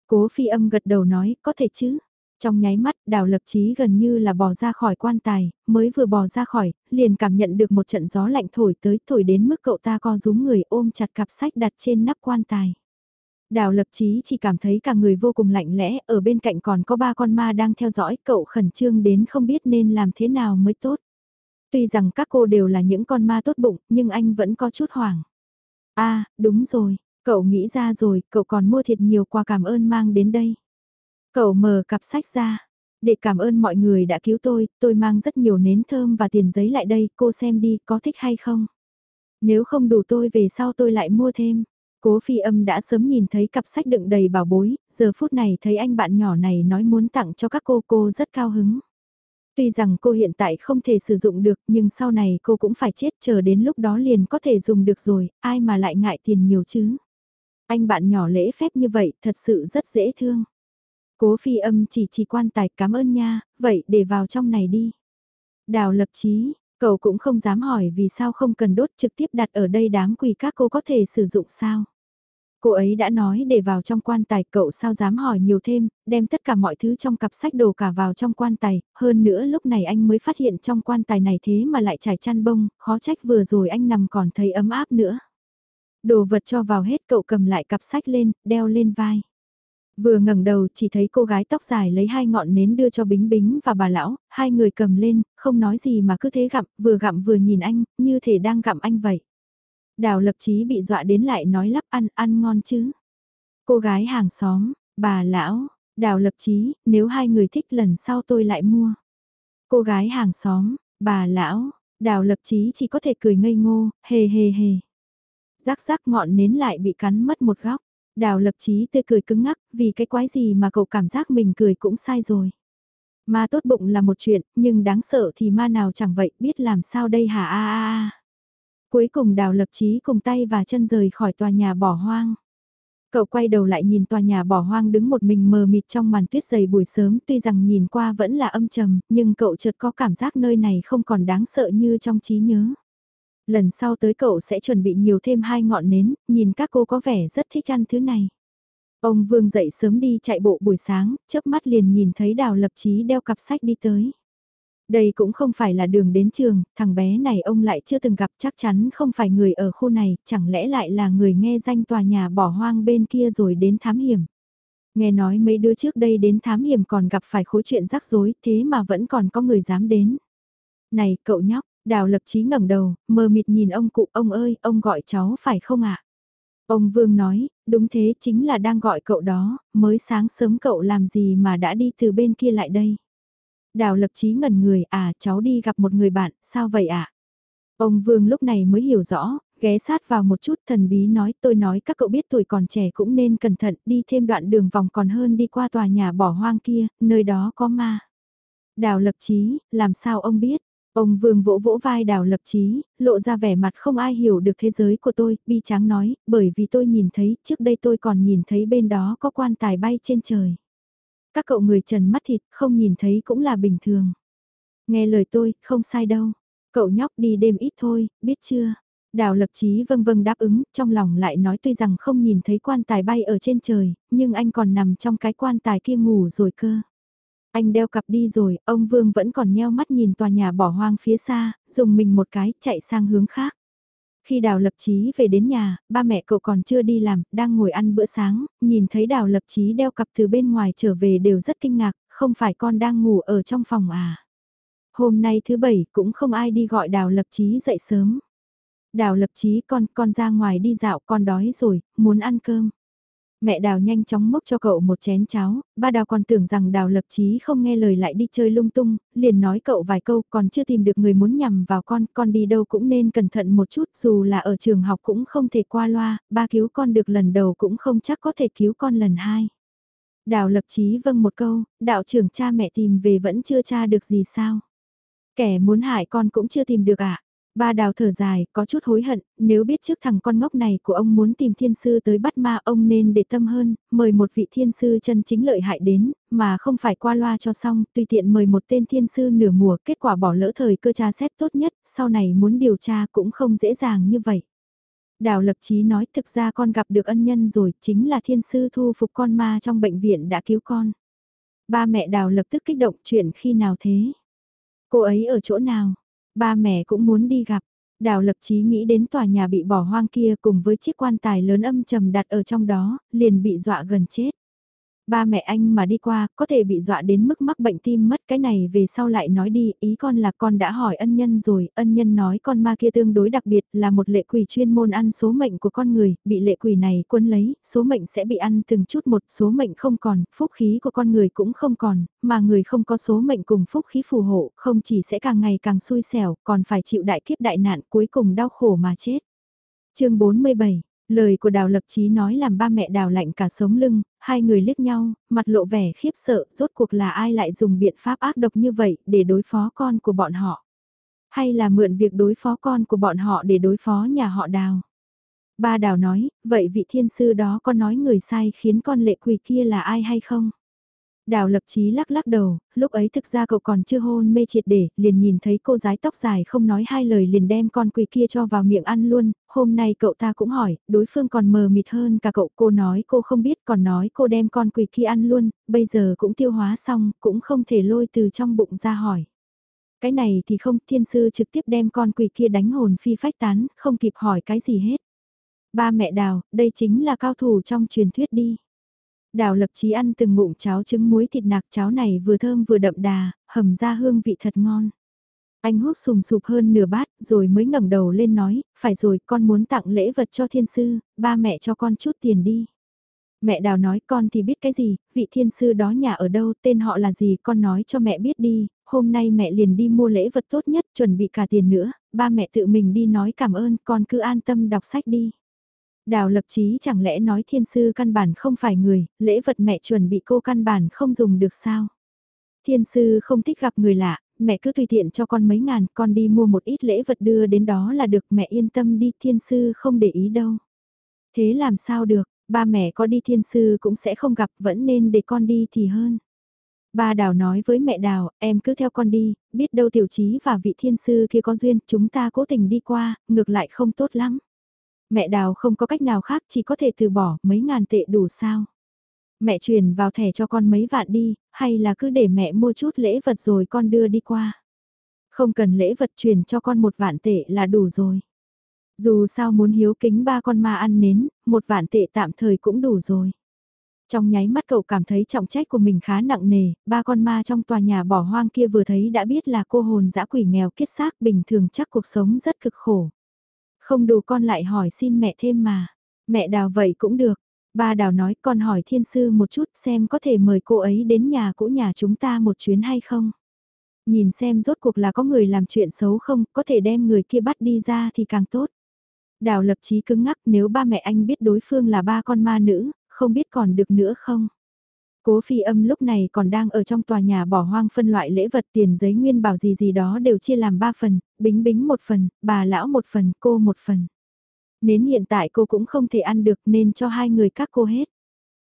Cố phi âm gật đầu nói, có thể chứ. Trong nháy mắt, đào lập chí gần như là bò ra khỏi quan tài, mới vừa bò ra khỏi, liền cảm nhận được một trận gió lạnh thổi tới, thổi đến mức cậu ta co rúm người ôm chặt cặp sách đặt trên nắp quan tài. Đào lập chí chỉ cảm thấy cả người vô cùng lạnh lẽ, ở bên cạnh còn có ba con ma đang theo dõi, cậu khẩn trương đến không biết nên làm thế nào mới tốt. Tuy rằng các cô đều là những con ma tốt bụng, nhưng anh vẫn có chút hoảng. a à, đúng rồi, cậu nghĩ ra rồi, cậu còn mua thiệt nhiều quà cảm ơn mang đến đây. Cậu mở cặp sách ra. Để cảm ơn mọi người đã cứu tôi, tôi mang rất nhiều nến thơm và tiền giấy lại đây, cô xem đi, có thích hay không? Nếu không đủ tôi về sau tôi lại mua thêm. Cố phi âm đã sớm nhìn thấy cặp sách đựng đầy bảo bối, giờ phút này thấy anh bạn nhỏ này nói muốn tặng cho các cô cô rất cao hứng. Tuy rằng cô hiện tại không thể sử dụng được nhưng sau này cô cũng phải chết chờ đến lúc đó liền có thể dùng được rồi, ai mà lại ngại tiền nhiều chứ. Anh bạn nhỏ lễ phép như vậy thật sự rất dễ thương. Cố phi âm chỉ chỉ quan tài cảm ơn nha, vậy để vào trong này đi. Đào lập chí, cậu cũng không dám hỏi vì sao không cần đốt trực tiếp đặt ở đây đám quỳ các cô có thể sử dụng sao. Cô ấy đã nói để vào trong quan tài cậu sao dám hỏi nhiều thêm, đem tất cả mọi thứ trong cặp sách đồ cả vào trong quan tài, hơn nữa lúc này anh mới phát hiện trong quan tài này thế mà lại trải chăn bông, khó trách vừa rồi anh nằm còn thấy ấm áp nữa. Đồ vật cho vào hết cậu cầm lại cặp sách lên, đeo lên vai. Vừa ngẩng đầu chỉ thấy cô gái tóc dài lấy hai ngọn nến đưa cho Bính Bính và bà lão, hai người cầm lên, không nói gì mà cứ thế gặm, vừa gặm vừa nhìn anh, như thể đang gặm anh vậy. Đào lập chí bị dọa đến lại nói lắp ăn, ăn ngon chứ. Cô gái hàng xóm, bà lão, đào lập chí, nếu hai người thích lần sau tôi lại mua. Cô gái hàng xóm, bà lão, đào lập chí chỉ có thể cười ngây ngô, hề hề hề. Rắc rắc ngọn nến lại bị cắn mất một góc. Đào lập chí tươi cười cứng ngắc, vì cái quái gì mà cậu cảm giác mình cười cũng sai rồi. Ma tốt bụng là một chuyện, nhưng đáng sợ thì ma nào chẳng vậy, biết làm sao đây hả a a a. Cuối cùng đào lập chí cùng tay và chân rời khỏi tòa nhà bỏ hoang. Cậu quay đầu lại nhìn tòa nhà bỏ hoang đứng một mình mờ mịt trong màn tuyết dày buổi sớm tuy rằng nhìn qua vẫn là âm trầm, nhưng cậu chợt có cảm giác nơi này không còn đáng sợ như trong trí nhớ. Lần sau tới cậu sẽ chuẩn bị nhiều thêm hai ngọn nến, nhìn các cô có vẻ rất thích ăn thứ này. Ông Vương dậy sớm đi chạy bộ buổi sáng, chớp mắt liền nhìn thấy Đào Lập Chí đeo cặp sách đi tới. Đây cũng không phải là đường đến trường, thằng bé này ông lại chưa từng gặp chắc chắn không phải người ở khu này, chẳng lẽ lại là người nghe danh tòa nhà bỏ hoang bên kia rồi đến thám hiểm. Nghe nói mấy đứa trước đây đến thám hiểm còn gặp phải khối chuyện rắc rối, thế mà vẫn còn có người dám đến. Này, cậu nhóc, Đào lập chí ngẩng đầu, mờ mịt nhìn ông cụ, ông ơi, ông gọi cháu phải không ạ? Ông Vương nói, đúng thế chính là đang gọi cậu đó, mới sáng sớm cậu làm gì mà đã đi từ bên kia lại đây. Đào lập chí ngẩn người, à cháu đi gặp một người bạn, sao vậy ạ? Ông Vương lúc này mới hiểu rõ, ghé sát vào một chút thần bí nói tôi nói các cậu biết tuổi còn trẻ cũng nên cẩn thận đi thêm đoạn đường vòng còn hơn đi qua tòa nhà bỏ hoang kia, nơi đó có ma. Đào lập chí, làm sao ông biết? Ông Vương vỗ vỗ vai đào lập trí lộ ra vẻ mặt không ai hiểu được thế giới của tôi, bi tráng nói, bởi vì tôi nhìn thấy, trước đây tôi còn nhìn thấy bên đó có quan tài bay trên trời. Các cậu người trần mắt thịt, không nhìn thấy cũng là bình thường. Nghe lời tôi, không sai đâu. Cậu nhóc đi đêm ít thôi, biết chưa? Đào lập trí vâng vâng đáp ứng, trong lòng lại nói tuy rằng không nhìn thấy quan tài bay ở trên trời, nhưng anh còn nằm trong cái quan tài kia ngủ rồi cơ. Anh đeo cặp đi rồi, ông Vương vẫn còn nheo mắt nhìn tòa nhà bỏ hoang phía xa, dùng mình một cái, chạy sang hướng khác. Khi Đào Lập Chí về đến nhà, ba mẹ cậu còn chưa đi làm, đang ngồi ăn bữa sáng, nhìn thấy Đào Lập Chí đeo cặp từ bên ngoài trở về đều rất kinh ngạc, không phải con đang ngủ ở trong phòng à. Hôm nay thứ bảy cũng không ai đi gọi Đào Lập Chí dậy sớm. Đào Lập Chí con, con ra ngoài đi dạo, con đói rồi, muốn ăn cơm mẹ đào nhanh chóng mốc cho cậu một chén cháo, ba đào còn tưởng rằng đào lập chí không nghe lời lại đi chơi lung tung, liền nói cậu vài câu còn chưa tìm được người muốn nhằm vào con, con đi đâu cũng nên cẩn thận một chút dù là ở trường học cũng không thể qua loa, ba cứu con được lần đầu cũng không chắc có thể cứu con lần hai. Đào lập chí vâng một câu, đạo trưởng cha mẹ tìm về vẫn chưa tra được gì sao. Kẻ muốn hại con cũng chưa tìm được ạ. À? Ba đào thở dài, có chút hối hận, nếu biết trước thằng con ngốc này của ông muốn tìm thiên sư tới bắt ma ông nên để tâm hơn, mời một vị thiên sư chân chính lợi hại đến, mà không phải qua loa cho xong, tùy tiện mời một tên thiên sư nửa mùa, kết quả bỏ lỡ thời cơ tra xét tốt nhất, sau này muốn điều tra cũng không dễ dàng như vậy. Đào lập chí nói thực ra con gặp được ân nhân rồi, chính là thiên sư thu phục con ma trong bệnh viện đã cứu con. Ba mẹ đào lập tức kích động chuyện khi nào thế? Cô ấy ở chỗ nào? Ba mẹ cũng muốn đi gặp. Đào lập chí nghĩ đến tòa nhà bị bỏ hoang kia cùng với chiếc quan tài lớn âm trầm đặt ở trong đó, liền bị dọa gần chết. Ba mẹ anh mà đi qua, có thể bị dọa đến mức mắc bệnh tim mất cái này về sau lại nói đi, ý con là con đã hỏi ân nhân rồi, ân nhân nói con ma kia tương đối đặc biệt là một lệ quỷ chuyên môn ăn số mệnh của con người, bị lệ quỷ này quân lấy, số mệnh sẽ bị ăn từng chút một, số mệnh không còn, phúc khí của con người cũng không còn, mà người không có số mệnh cùng phúc khí phù hộ, không chỉ sẽ càng ngày càng xui xẻo, còn phải chịu đại kiếp đại nạn cuối cùng đau khổ mà chết. chương 47 Lời của Đào Lập Chí nói làm ba mẹ Đào lạnh cả sống lưng, hai người liếc nhau, mặt lộ vẻ khiếp sợ, rốt cuộc là ai lại dùng biện pháp ác độc như vậy để đối phó con của bọn họ. Hay là mượn việc đối phó con của bọn họ để đối phó nhà họ Đào. Ba Đào nói, vậy vị thiên sư đó có nói người sai khiến con lệ quỳ kia là ai hay không? Đào lập chí lắc lắc đầu, lúc ấy thực ra cậu còn chưa hôn mê triệt để, liền nhìn thấy cô gái tóc dài không nói hai lời liền đem con quỷ kia cho vào miệng ăn luôn, hôm nay cậu ta cũng hỏi, đối phương còn mờ mịt hơn cả cậu, cô nói cô không biết còn nói cô đem con quỷ kia ăn luôn, bây giờ cũng tiêu hóa xong, cũng không thể lôi từ trong bụng ra hỏi. Cái này thì không, thiên sư trực tiếp đem con quỷ kia đánh hồn phi phách tán, không kịp hỏi cái gì hết. Ba mẹ đào, đây chính là cao thủ trong truyền thuyết đi. Đào lập chí ăn từng ngụm cháo trứng muối thịt nạc cháo này vừa thơm vừa đậm đà, hầm ra hương vị thật ngon. Anh hút sùng sụp hơn nửa bát rồi mới ngẩng đầu lên nói, phải rồi con muốn tặng lễ vật cho thiên sư, ba mẹ cho con chút tiền đi. Mẹ đào nói con thì biết cái gì, vị thiên sư đó nhà ở đâu, tên họ là gì, con nói cho mẹ biết đi, hôm nay mẹ liền đi mua lễ vật tốt nhất, chuẩn bị cả tiền nữa, ba mẹ tự mình đi nói cảm ơn, con cứ an tâm đọc sách đi. Đào lập chí chẳng lẽ nói thiên sư căn bản không phải người, lễ vật mẹ chuẩn bị cô căn bản không dùng được sao? Thiên sư không thích gặp người lạ, mẹ cứ tùy tiện cho con mấy ngàn, con đi mua một ít lễ vật đưa đến đó là được, mẹ yên tâm đi, thiên sư không để ý đâu. Thế làm sao được, ba mẹ có đi thiên sư cũng sẽ không gặp, vẫn nên để con đi thì hơn. Ba Đào nói với mẹ Đào, em cứ theo con đi, biết đâu tiểu trí và vị thiên sư kia có duyên, chúng ta cố tình đi qua, ngược lại không tốt lắm. Mẹ Đào không có cách nào khác chỉ có thể từ bỏ mấy ngàn tệ đủ sao. Mẹ truyền vào thẻ cho con mấy vạn đi, hay là cứ để mẹ mua chút lễ vật rồi con đưa đi qua. Không cần lễ vật truyền cho con một vạn tệ là đủ rồi. Dù sao muốn hiếu kính ba con ma ăn nến, một vạn tệ tạm thời cũng đủ rồi. Trong nháy mắt cậu cảm thấy trọng trách của mình khá nặng nề, ba con ma trong tòa nhà bỏ hoang kia vừa thấy đã biết là cô hồn dã quỷ nghèo kết xác bình thường chắc cuộc sống rất cực khổ. Không đủ con lại hỏi xin mẹ thêm mà. Mẹ đào vậy cũng được. Ba đào nói con hỏi thiên sư một chút xem có thể mời cô ấy đến nhà cũ nhà chúng ta một chuyến hay không. Nhìn xem rốt cuộc là có người làm chuyện xấu không, có thể đem người kia bắt đi ra thì càng tốt. Đào lập chí cứng ngắc nếu ba mẹ anh biết đối phương là ba con ma nữ, không biết còn được nữa không. Cố phi âm lúc này còn đang ở trong tòa nhà bỏ hoang phân loại lễ vật tiền giấy nguyên bảo gì gì đó đều chia làm ba phần, bính bính một phần, bà lão một phần, cô một phần. Đến hiện tại cô cũng không thể ăn được nên cho hai người các cô hết.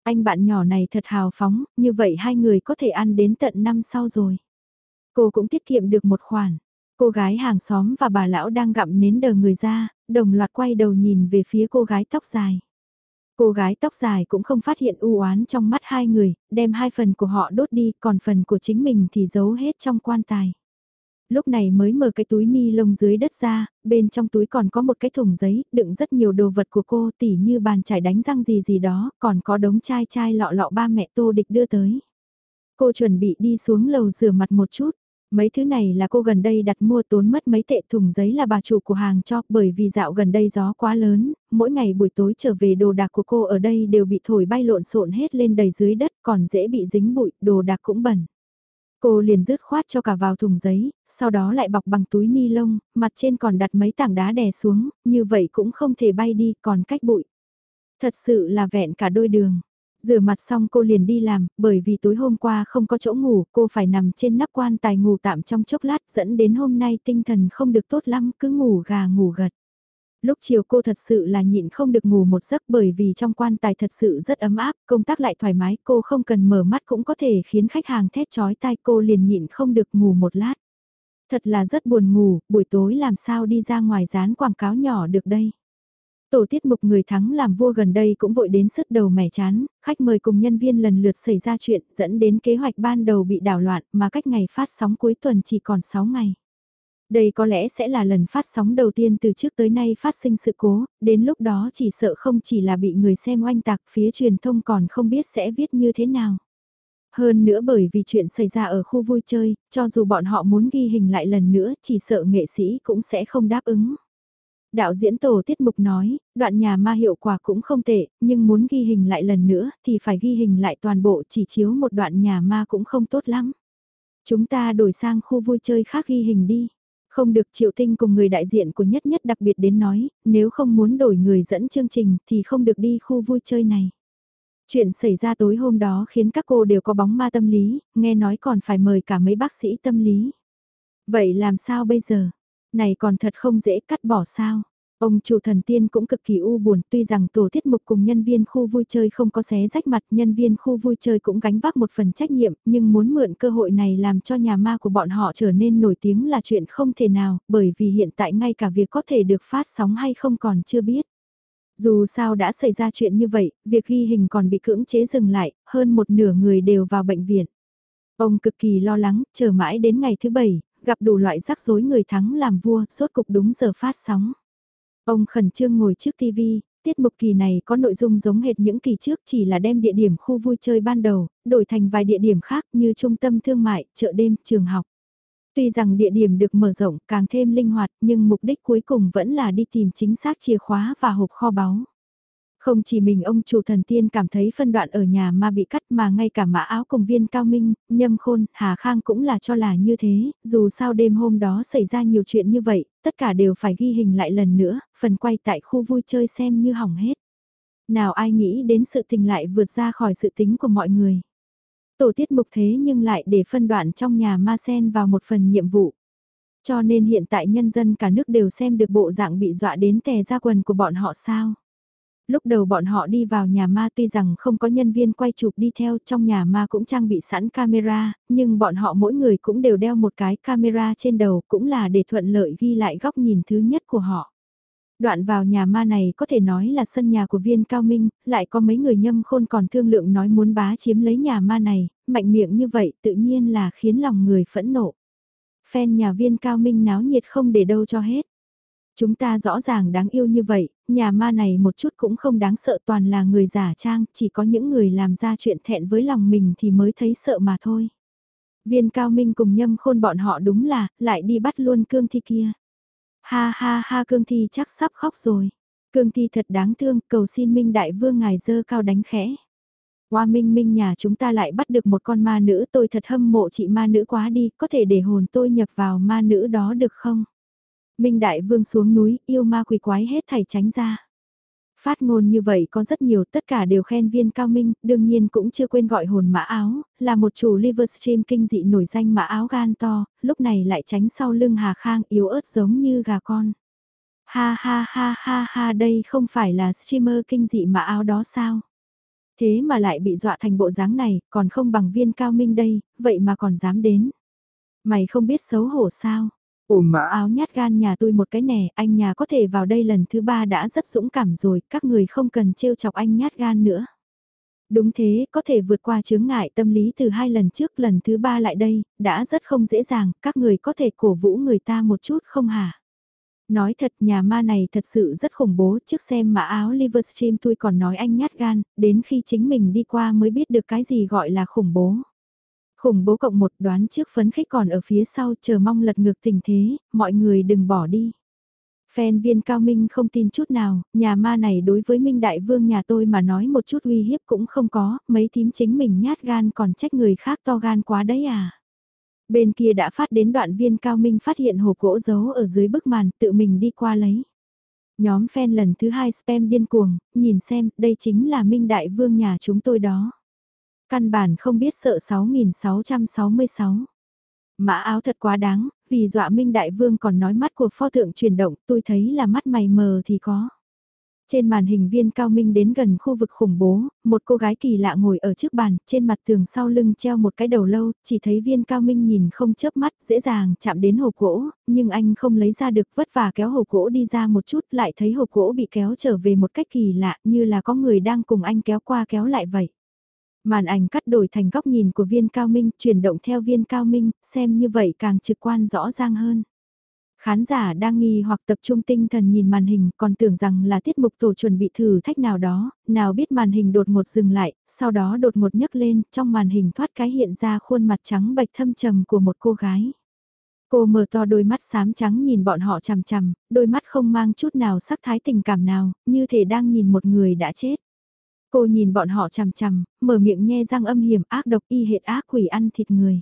Anh bạn nhỏ này thật hào phóng, như vậy hai người có thể ăn đến tận năm sau rồi. Cô cũng tiết kiệm được một khoản. Cô gái hàng xóm và bà lão đang gặm nến đờ người ra, đồng loạt quay đầu nhìn về phía cô gái tóc dài. Cô gái tóc dài cũng không phát hiện u oán trong mắt hai người, đem hai phần của họ đốt đi, còn phần của chính mình thì giấu hết trong quan tài. Lúc này mới mở cái túi ni lông dưới đất ra, bên trong túi còn có một cái thùng giấy, đựng rất nhiều đồ vật của cô tỉ như bàn chải đánh răng gì gì đó, còn có đống chai chai lọ lọ ba mẹ tô địch đưa tới. Cô chuẩn bị đi xuống lầu rửa mặt một chút, Mấy thứ này là cô gần đây đặt mua tốn mất mấy tệ thùng giấy là bà chủ của hàng cho bởi vì dạo gần đây gió quá lớn, mỗi ngày buổi tối trở về đồ đạc của cô ở đây đều bị thổi bay lộn xộn hết lên đầy dưới đất còn dễ bị dính bụi, đồ đạc cũng bẩn. Cô liền dứt khoát cho cả vào thùng giấy, sau đó lại bọc bằng túi ni lông, mặt trên còn đặt mấy tảng đá đè xuống, như vậy cũng không thể bay đi còn cách bụi. Thật sự là vẹn cả đôi đường. Rửa mặt xong cô liền đi làm, bởi vì tối hôm qua không có chỗ ngủ, cô phải nằm trên nắp quan tài ngủ tạm trong chốc lát dẫn đến hôm nay tinh thần không được tốt lắm, cứ ngủ gà ngủ gật. Lúc chiều cô thật sự là nhịn không được ngủ một giấc bởi vì trong quan tài thật sự rất ấm áp, công tác lại thoải mái, cô không cần mở mắt cũng có thể khiến khách hàng thét chói tai cô liền nhịn không được ngủ một lát. Thật là rất buồn ngủ, buổi tối làm sao đi ra ngoài dán quảng cáo nhỏ được đây. Tổ tiết mục người thắng làm vua gần đây cũng vội đến sứt đầu mẻ chán, khách mời cùng nhân viên lần lượt xảy ra chuyện dẫn đến kế hoạch ban đầu bị đảo loạn mà cách ngày phát sóng cuối tuần chỉ còn 6 ngày. Đây có lẽ sẽ là lần phát sóng đầu tiên từ trước tới nay phát sinh sự cố, đến lúc đó chỉ sợ không chỉ là bị người xem oanh tạc phía truyền thông còn không biết sẽ viết như thế nào. Hơn nữa bởi vì chuyện xảy ra ở khu vui chơi, cho dù bọn họ muốn ghi hình lại lần nữa chỉ sợ nghệ sĩ cũng sẽ không đáp ứng. Đạo diễn tổ tiết mục nói, đoạn nhà ma hiệu quả cũng không tệ, nhưng muốn ghi hình lại lần nữa thì phải ghi hình lại toàn bộ chỉ chiếu một đoạn nhà ma cũng không tốt lắm. Chúng ta đổi sang khu vui chơi khác ghi hình đi. Không được Triệu Tinh cùng người đại diện của Nhất Nhất đặc biệt đến nói, nếu không muốn đổi người dẫn chương trình thì không được đi khu vui chơi này. Chuyện xảy ra tối hôm đó khiến các cô đều có bóng ma tâm lý, nghe nói còn phải mời cả mấy bác sĩ tâm lý. Vậy làm sao bây giờ? Này còn thật không dễ cắt bỏ sao. Ông chủ thần tiên cũng cực kỳ u buồn tuy rằng tổ tiết mục cùng nhân viên khu vui chơi không có xé rách mặt nhân viên khu vui chơi cũng gánh vác một phần trách nhiệm nhưng muốn mượn cơ hội này làm cho nhà ma của bọn họ trở nên nổi tiếng là chuyện không thể nào bởi vì hiện tại ngay cả việc có thể được phát sóng hay không còn chưa biết. Dù sao đã xảy ra chuyện như vậy, việc ghi hình còn bị cưỡng chế dừng lại, hơn một nửa người đều vào bệnh viện. Ông cực kỳ lo lắng, chờ mãi đến ngày thứ bảy, gặp đủ loại rắc rối người thắng làm vua, rốt cục đúng giờ phát sóng. Ông khẩn trương ngồi trước TV, tiết mục kỳ này có nội dung giống hệt những kỳ trước chỉ là đem địa điểm khu vui chơi ban đầu, đổi thành vài địa điểm khác như trung tâm thương mại, chợ đêm, trường học. Tuy rằng địa điểm được mở rộng càng thêm linh hoạt nhưng mục đích cuối cùng vẫn là đi tìm chính xác chìa khóa và hộp kho báu. Không chỉ mình ông chủ thần tiên cảm thấy phân đoạn ở nhà ma bị cắt mà ngay cả mã áo cùng viên cao minh, nhâm khôn, Hà Khang cũng là cho là như thế, dù sao đêm hôm đó xảy ra nhiều chuyện như vậy, tất cả đều phải ghi hình lại lần nữa, phần quay tại khu vui chơi xem như hỏng hết. Nào ai nghĩ đến sự tình lại vượt ra khỏi sự tính của mọi người. Tổ tiết mục thế nhưng lại để phân đoạn trong nhà ma sen vào một phần nhiệm vụ. Cho nên hiện tại nhân dân cả nước đều xem được bộ dạng bị dọa đến tè ra quần của bọn họ sao. Lúc đầu bọn họ đi vào nhà ma tuy rằng không có nhân viên quay chụp đi theo trong nhà ma cũng trang bị sẵn camera, nhưng bọn họ mỗi người cũng đều đeo một cái camera trên đầu cũng là để thuận lợi ghi lại góc nhìn thứ nhất của họ. Đoạn vào nhà ma này có thể nói là sân nhà của viên cao minh, lại có mấy người nhâm khôn còn thương lượng nói muốn bá chiếm lấy nhà ma này, mạnh miệng như vậy tự nhiên là khiến lòng người phẫn nộ. Phen nhà viên cao minh náo nhiệt không để đâu cho hết. Chúng ta rõ ràng đáng yêu như vậy, nhà ma này một chút cũng không đáng sợ toàn là người giả trang, chỉ có những người làm ra chuyện thẹn với lòng mình thì mới thấy sợ mà thôi. Viên cao minh cùng nhâm khôn bọn họ đúng là, lại đi bắt luôn cương thi kia. Ha ha ha cương thi chắc sắp khóc rồi. Cương thi thật đáng thương, cầu xin minh đại vương ngài dơ cao đánh khẽ. Hoa minh minh nhà chúng ta lại bắt được một con ma nữ tôi thật hâm mộ chị ma nữ quá đi, có thể để hồn tôi nhập vào ma nữ đó được không? Minh Đại Vương xuống núi, yêu ma quỷ quái hết thảy tránh ra. Phát ngôn như vậy có rất nhiều, tất cả đều khen viên cao minh, đương nhiên cũng chưa quên gọi hồn mã áo, là một chủ Livestream kinh dị nổi danh mã áo gan to, lúc này lại tránh sau lưng Hà Khang yếu ớt giống như gà con. Ha ha ha ha ha đây không phải là streamer kinh dị mã áo đó sao? Thế mà lại bị dọa thành bộ dáng này, còn không bằng viên cao minh đây, vậy mà còn dám đến. Mày không biết xấu hổ sao? Ủm mã áo nhát gan nhà tôi một cái nè, anh nhà có thể vào đây lần thứ ba đã rất dũng cảm rồi, các người không cần trêu chọc anh nhát gan nữa. Đúng thế, có thể vượt qua chướng ngại tâm lý từ hai lần trước lần thứ ba lại đây, đã rất không dễ dàng, các người có thể cổ vũ người ta một chút không hả? Nói thật nhà ma này thật sự rất khủng bố, trước xem mã áo Livestream tôi còn nói anh nhát gan, đến khi chính mình đi qua mới biết được cái gì gọi là khủng bố. Khủng bố cộng một đoán trước phấn khích còn ở phía sau chờ mong lật ngược tình thế, mọi người đừng bỏ đi. Phen viên cao minh không tin chút nào, nhà ma này đối với Minh Đại Vương nhà tôi mà nói một chút uy hiếp cũng không có, mấy thím chính mình nhát gan còn trách người khác to gan quá đấy à. Bên kia đã phát đến đoạn viên cao minh phát hiện hộp gỗ giấu ở dưới bức màn tự mình đi qua lấy. Nhóm fan lần thứ hai spam điên cuồng, nhìn xem, đây chính là Minh Đại Vương nhà chúng tôi đó. Căn bản không biết sợ 6666. Mã áo thật quá đáng, vì dọa Minh Đại Vương còn nói mắt của pho tượng chuyển động, tôi thấy là mắt mày mờ thì có. Trên màn hình viên cao minh đến gần khu vực khủng bố, một cô gái kỳ lạ ngồi ở trước bàn, trên mặt tường sau lưng treo một cái đầu lâu, chỉ thấy viên cao minh nhìn không chớp mắt, dễ dàng chạm đến hộp gỗ, nhưng anh không lấy ra được vất vả kéo hộp gỗ đi ra một chút lại thấy hộp gỗ bị kéo trở về một cách kỳ lạ như là có người đang cùng anh kéo qua kéo lại vậy. Màn ảnh cắt đổi thành góc nhìn của viên cao minh, chuyển động theo viên cao minh, xem như vậy càng trực quan rõ ràng hơn. Khán giả đang nghi hoặc tập trung tinh thần nhìn màn hình còn tưởng rằng là tiết mục tổ chuẩn bị thử thách nào đó, nào biết màn hình đột ngột dừng lại, sau đó đột ngột nhấc lên, trong màn hình thoát cái hiện ra khuôn mặt trắng bạch thâm trầm của một cô gái. Cô mở to đôi mắt xám trắng nhìn bọn họ chằm chằm, đôi mắt không mang chút nào sắc thái tình cảm nào, như thể đang nhìn một người đã chết. Cô nhìn bọn họ chằm chằm, mở miệng nhe răng âm hiểm ác độc y hệt ác quỷ ăn thịt người.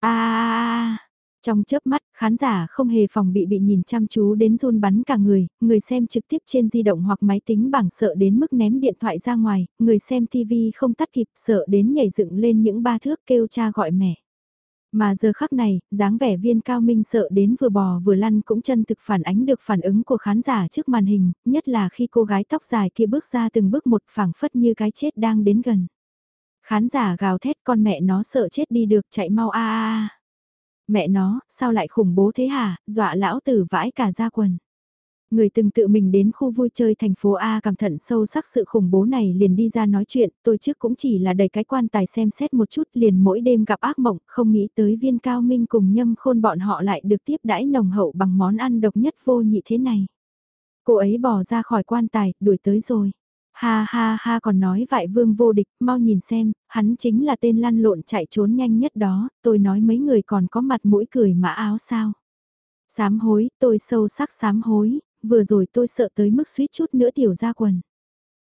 À, trong chớp mắt, khán giả không hề phòng bị bị nhìn chăm chú đến run bắn cả người, người xem trực tiếp trên di động hoặc máy tính bảng sợ đến mức ném điện thoại ra ngoài, người xem TV không tắt kịp sợ đến nhảy dựng lên những ba thước kêu cha gọi mẹ. Mà giờ khắc này, dáng vẻ viên cao minh sợ đến vừa bò vừa lăn cũng chân thực phản ánh được phản ứng của khán giả trước màn hình, nhất là khi cô gái tóc dài kia bước ra từng bước một phảng phất như cái chết đang đến gần. Khán giả gào thét con mẹ nó sợ chết đi được chạy mau a a Mẹ nó, sao lại khủng bố thế hả, dọa lão tử vãi cả ra quần. Người từng tự mình đến khu vui chơi thành phố A cảm thận sâu sắc sự khủng bố này liền đi ra nói chuyện, tôi trước cũng chỉ là đầy cái quan tài xem xét một chút liền mỗi đêm gặp ác mộng, không nghĩ tới viên cao minh cùng nhâm khôn bọn họ lại được tiếp đãi nồng hậu bằng món ăn độc nhất vô nhị thế này. Cô ấy bỏ ra khỏi quan tài, đuổi tới rồi. Ha ha ha còn nói vại vương vô địch, mau nhìn xem, hắn chính là tên lăn lộn chạy trốn nhanh nhất đó, tôi nói mấy người còn có mặt mũi cười mã áo sao. Sám hối, tôi sâu sắc sám hối, vừa rồi tôi sợ tới mức suýt chút nữa tiểu ra quần.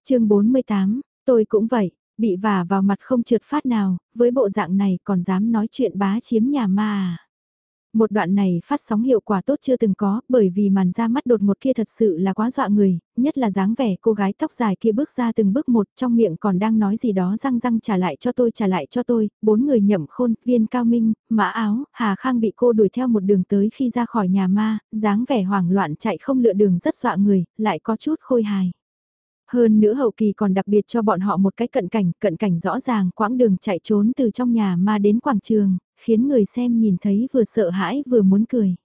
chương 48, tôi cũng vậy, bị vả vào mặt không trượt phát nào, với bộ dạng này còn dám nói chuyện bá chiếm nhà ma à. Một đoạn này phát sóng hiệu quả tốt chưa từng có, bởi vì màn ra mắt đột một kia thật sự là quá dọa người, nhất là dáng vẻ cô gái tóc dài kia bước ra từng bước một trong miệng còn đang nói gì đó răng răng trả lại cho tôi trả lại cho tôi, bốn người nhậm khôn, viên cao minh, mã áo, hà khang bị cô đuổi theo một đường tới khi ra khỏi nhà ma, dáng vẻ hoảng loạn chạy không lựa đường rất dọa người, lại có chút khôi hài. Hơn nữa hậu kỳ còn đặc biệt cho bọn họ một cái cận cảnh, cận cảnh rõ ràng quãng đường chạy trốn từ trong nhà ma đến quảng trường, khiến người xem nhìn thấy vừa sợ hãi vừa muốn cười.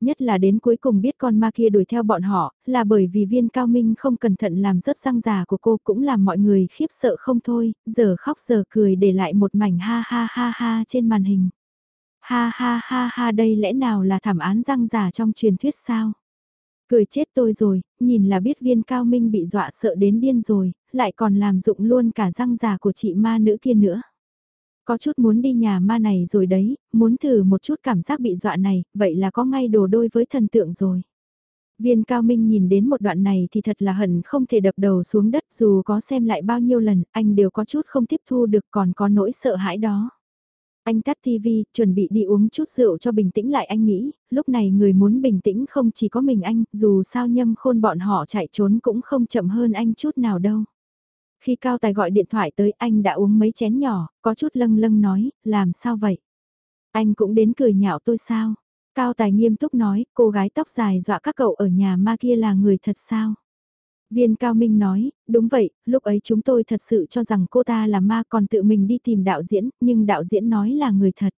Nhất là đến cuối cùng biết con ma kia đuổi theo bọn họ, là bởi vì viên cao minh không cẩn thận làm rớt răng già của cô cũng làm mọi người khiếp sợ không thôi, giờ khóc giờ cười để lại một mảnh ha ha ha ha trên màn hình. Ha ha ha ha đây lẽ nào là thảm án răng giả trong truyền thuyết sao? Cười chết tôi rồi, nhìn là biết viên cao minh bị dọa sợ đến điên rồi, lại còn làm dụng luôn cả răng giả của chị ma nữ kia nữa. Có chút muốn đi nhà ma này rồi đấy, muốn thử một chút cảm giác bị dọa này, vậy là có ngay đồ đôi với thần tượng rồi. Viên Cao Minh nhìn đến một đoạn này thì thật là hận không thể đập đầu xuống đất dù có xem lại bao nhiêu lần, anh đều có chút không tiếp thu được còn có nỗi sợ hãi đó. Anh tắt TV, chuẩn bị đi uống chút rượu cho bình tĩnh lại anh nghĩ, lúc này người muốn bình tĩnh không chỉ có mình anh, dù sao nhâm khôn bọn họ chạy trốn cũng không chậm hơn anh chút nào đâu. Khi Cao Tài gọi điện thoại tới anh đã uống mấy chén nhỏ, có chút lâng lâng nói, làm sao vậy? Anh cũng đến cười nhạo tôi sao? Cao Tài nghiêm túc nói, cô gái tóc dài dọa các cậu ở nhà ma kia là người thật sao? Viên Cao Minh nói, đúng vậy, lúc ấy chúng tôi thật sự cho rằng cô ta là ma còn tự mình đi tìm đạo diễn, nhưng đạo diễn nói là người thật.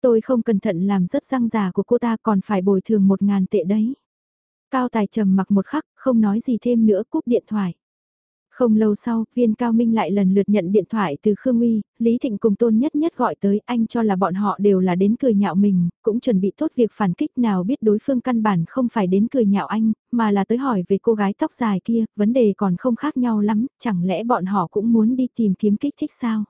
Tôi không cẩn thận làm rất răng già của cô ta còn phải bồi thường một ngàn tệ đấy. Cao Tài trầm mặc một khắc, không nói gì thêm nữa cúp điện thoại. Không lâu sau, viên cao minh lại lần lượt nhận điện thoại từ Khương Uy, Lý Thịnh cùng Tôn Nhất Nhất gọi tới anh cho là bọn họ đều là đến cười nhạo mình, cũng chuẩn bị tốt việc phản kích nào biết đối phương căn bản không phải đến cười nhạo anh, mà là tới hỏi về cô gái tóc dài kia, vấn đề còn không khác nhau lắm, chẳng lẽ bọn họ cũng muốn đi tìm kiếm kích thích sao?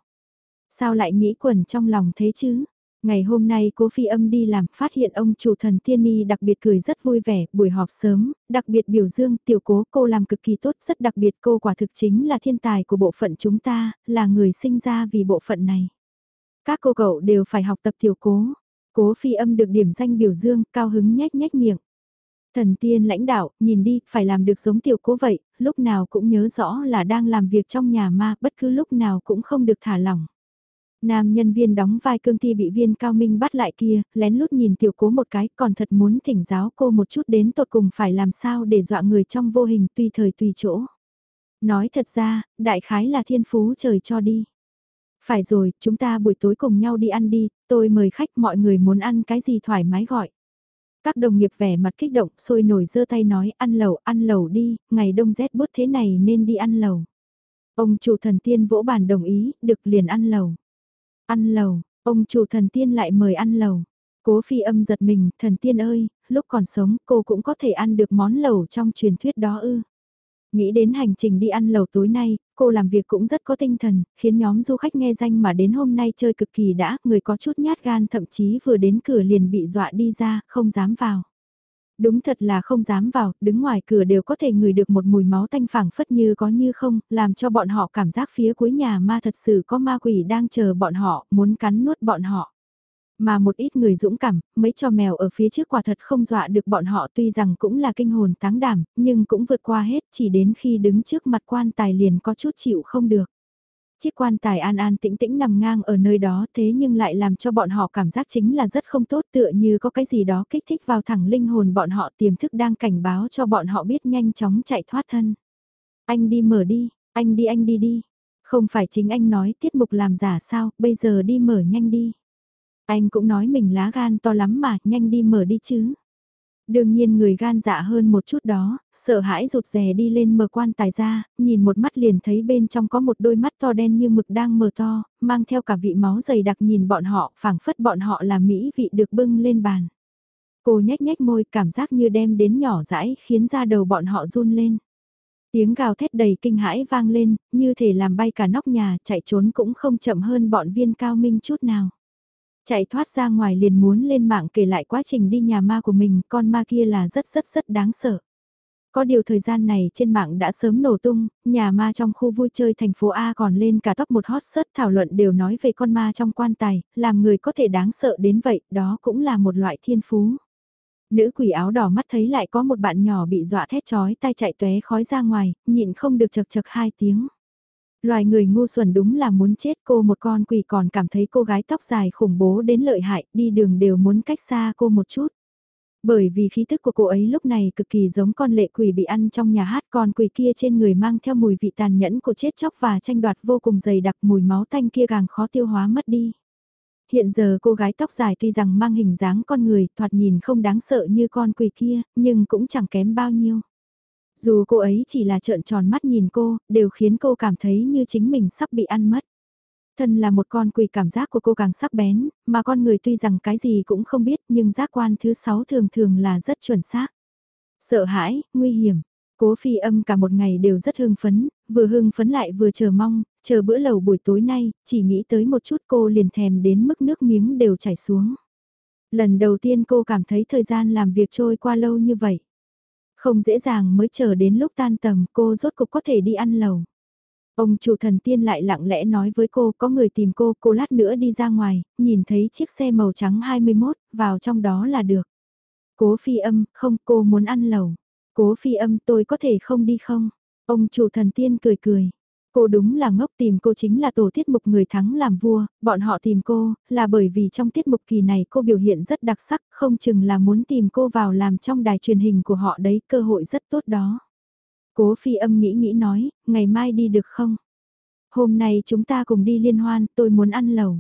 Sao lại nghĩ quẩn trong lòng thế chứ? Ngày hôm nay cố phi âm đi làm, phát hiện ông chủ thần tiên ni đặc biệt cười rất vui vẻ, buổi họp sớm, đặc biệt biểu dương, tiểu cố cô làm cực kỳ tốt, rất đặc biệt cô quả thực chính là thiên tài của bộ phận chúng ta, là người sinh ra vì bộ phận này. Các cô cậu đều phải học tập tiểu cố, cố phi âm được điểm danh biểu dương, cao hứng nhếch nhếch miệng. Thần tiên lãnh đạo, nhìn đi, phải làm được giống tiểu cố vậy, lúc nào cũng nhớ rõ là đang làm việc trong nhà ma, bất cứ lúc nào cũng không được thả lỏng. Nam nhân viên đóng vai cương thi bị viên cao minh bắt lại kia, lén lút nhìn tiểu cố một cái, còn thật muốn thỉnh giáo cô một chút đến tột cùng phải làm sao để dọa người trong vô hình tùy thời tùy chỗ. Nói thật ra, đại khái là thiên phú trời cho đi. Phải rồi, chúng ta buổi tối cùng nhau đi ăn đi, tôi mời khách mọi người muốn ăn cái gì thoải mái gọi. Các đồng nghiệp vẻ mặt kích động, sôi nổi giơ tay nói ăn lẩu, ăn lẩu đi, ngày đông rét bớt thế này nên đi ăn lẩu. Ông chủ thần tiên vỗ bàn đồng ý, được liền ăn lẩu. Ăn lầu, ông chủ thần tiên lại mời ăn lầu. Cố phi âm giật mình, thần tiên ơi, lúc còn sống cô cũng có thể ăn được món lầu trong truyền thuyết đó ư. Nghĩ đến hành trình đi ăn lầu tối nay, cô làm việc cũng rất có tinh thần, khiến nhóm du khách nghe danh mà đến hôm nay chơi cực kỳ đã, người có chút nhát gan thậm chí vừa đến cửa liền bị dọa đi ra, không dám vào. Đúng thật là không dám vào, đứng ngoài cửa đều có thể ngửi được một mùi máu tanh phảng phất như có như không, làm cho bọn họ cảm giác phía cuối nhà ma thật sự có ma quỷ đang chờ bọn họ, muốn cắn nuốt bọn họ. Mà một ít người dũng cảm, mấy cho mèo ở phía trước quả thật không dọa được bọn họ tuy rằng cũng là kinh hồn táng đảm, nhưng cũng vượt qua hết chỉ đến khi đứng trước mặt quan tài liền có chút chịu không được. Chiếc quan tài an an tĩnh tĩnh nằm ngang ở nơi đó thế nhưng lại làm cho bọn họ cảm giác chính là rất không tốt tựa như có cái gì đó kích thích vào thẳng linh hồn bọn họ tiềm thức đang cảnh báo cho bọn họ biết nhanh chóng chạy thoát thân. Anh đi mở đi, anh đi anh đi đi. Không phải chính anh nói tiết mục làm giả sao, bây giờ đi mở nhanh đi. Anh cũng nói mình lá gan to lắm mà, nhanh đi mở đi chứ. Đương nhiên người gan dạ hơn một chút đó, sợ hãi rụt rè đi lên mở quan tài ra, nhìn một mắt liền thấy bên trong có một đôi mắt to đen như mực đang mở to, mang theo cả vị máu dày đặc nhìn bọn họ, phảng phất bọn họ là mỹ vị được bưng lên bàn. Cô nhếch nhếch môi cảm giác như đem đến nhỏ rãi khiến da đầu bọn họ run lên. Tiếng gào thét đầy kinh hãi vang lên, như thể làm bay cả nóc nhà, chạy trốn cũng không chậm hơn bọn viên cao minh chút nào. Chạy thoát ra ngoài liền muốn lên mạng kể lại quá trình đi nhà ma của mình, con ma kia là rất rất rất đáng sợ. Có điều thời gian này trên mạng đã sớm nổ tung, nhà ma trong khu vui chơi thành phố A còn lên cả top một hot search thảo luận đều nói về con ma trong quan tài, làm người có thể đáng sợ đến vậy, đó cũng là một loại thiên phú. Nữ quỷ áo đỏ mắt thấy lại có một bạn nhỏ bị dọa thét chói tay chạy tóe khói ra ngoài, nhịn không được chật chật hai tiếng. Loài người ngu xuẩn đúng là muốn chết cô một con quỷ còn cảm thấy cô gái tóc dài khủng bố đến lợi hại, đi đường đều muốn cách xa cô một chút. Bởi vì khí thức của cô ấy lúc này cực kỳ giống con lệ quỷ bị ăn trong nhà hát con quỷ kia trên người mang theo mùi vị tàn nhẫn của chết chóc và tranh đoạt vô cùng dày đặc mùi máu tanh kia càng khó tiêu hóa mất đi. Hiện giờ cô gái tóc dài tuy rằng mang hình dáng con người thoạt nhìn không đáng sợ như con quỷ kia, nhưng cũng chẳng kém bao nhiêu. Dù cô ấy chỉ là trợn tròn mắt nhìn cô, đều khiến cô cảm thấy như chính mình sắp bị ăn mất. Thân là một con quỷ cảm giác của cô càng sắc bén, mà con người tuy rằng cái gì cũng không biết nhưng giác quan thứ sáu thường thường là rất chuẩn xác. Sợ hãi, nguy hiểm. Cố phi âm cả một ngày đều rất hưng phấn, vừa hưng phấn lại vừa chờ mong, chờ bữa lầu buổi tối nay, chỉ nghĩ tới một chút cô liền thèm đến mức nước miếng đều chảy xuống. Lần đầu tiên cô cảm thấy thời gian làm việc trôi qua lâu như vậy. Không dễ dàng mới chờ đến lúc tan tầm cô rốt cục có thể đi ăn lầu. Ông chủ thần tiên lại lặng lẽ nói với cô có người tìm cô, cô lát nữa đi ra ngoài, nhìn thấy chiếc xe màu trắng 21, vào trong đó là được. Cố phi âm, không cô muốn ăn lầu. Cố phi âm tôi có thể không đi không? Ông chủ thần tiên cười cười. Cô đúng là ngốc tìm cô chính là tổ tiết mục người thắng làm vua, bọn họ tìm cô, là bởi vì trong tiết mục kỳ này cô biểu hiện rất đặc sắc, không chừng là muốn tìm cô vào làm trong đài truyền hình của họ đấy, cơ hội rất tốt đó. Cố phi âm nghĩ nghĩ nói, ngày mai đi được không? Hôm nay chúng ta cùng đi liên hoan, tôi muốn ăn lẩu.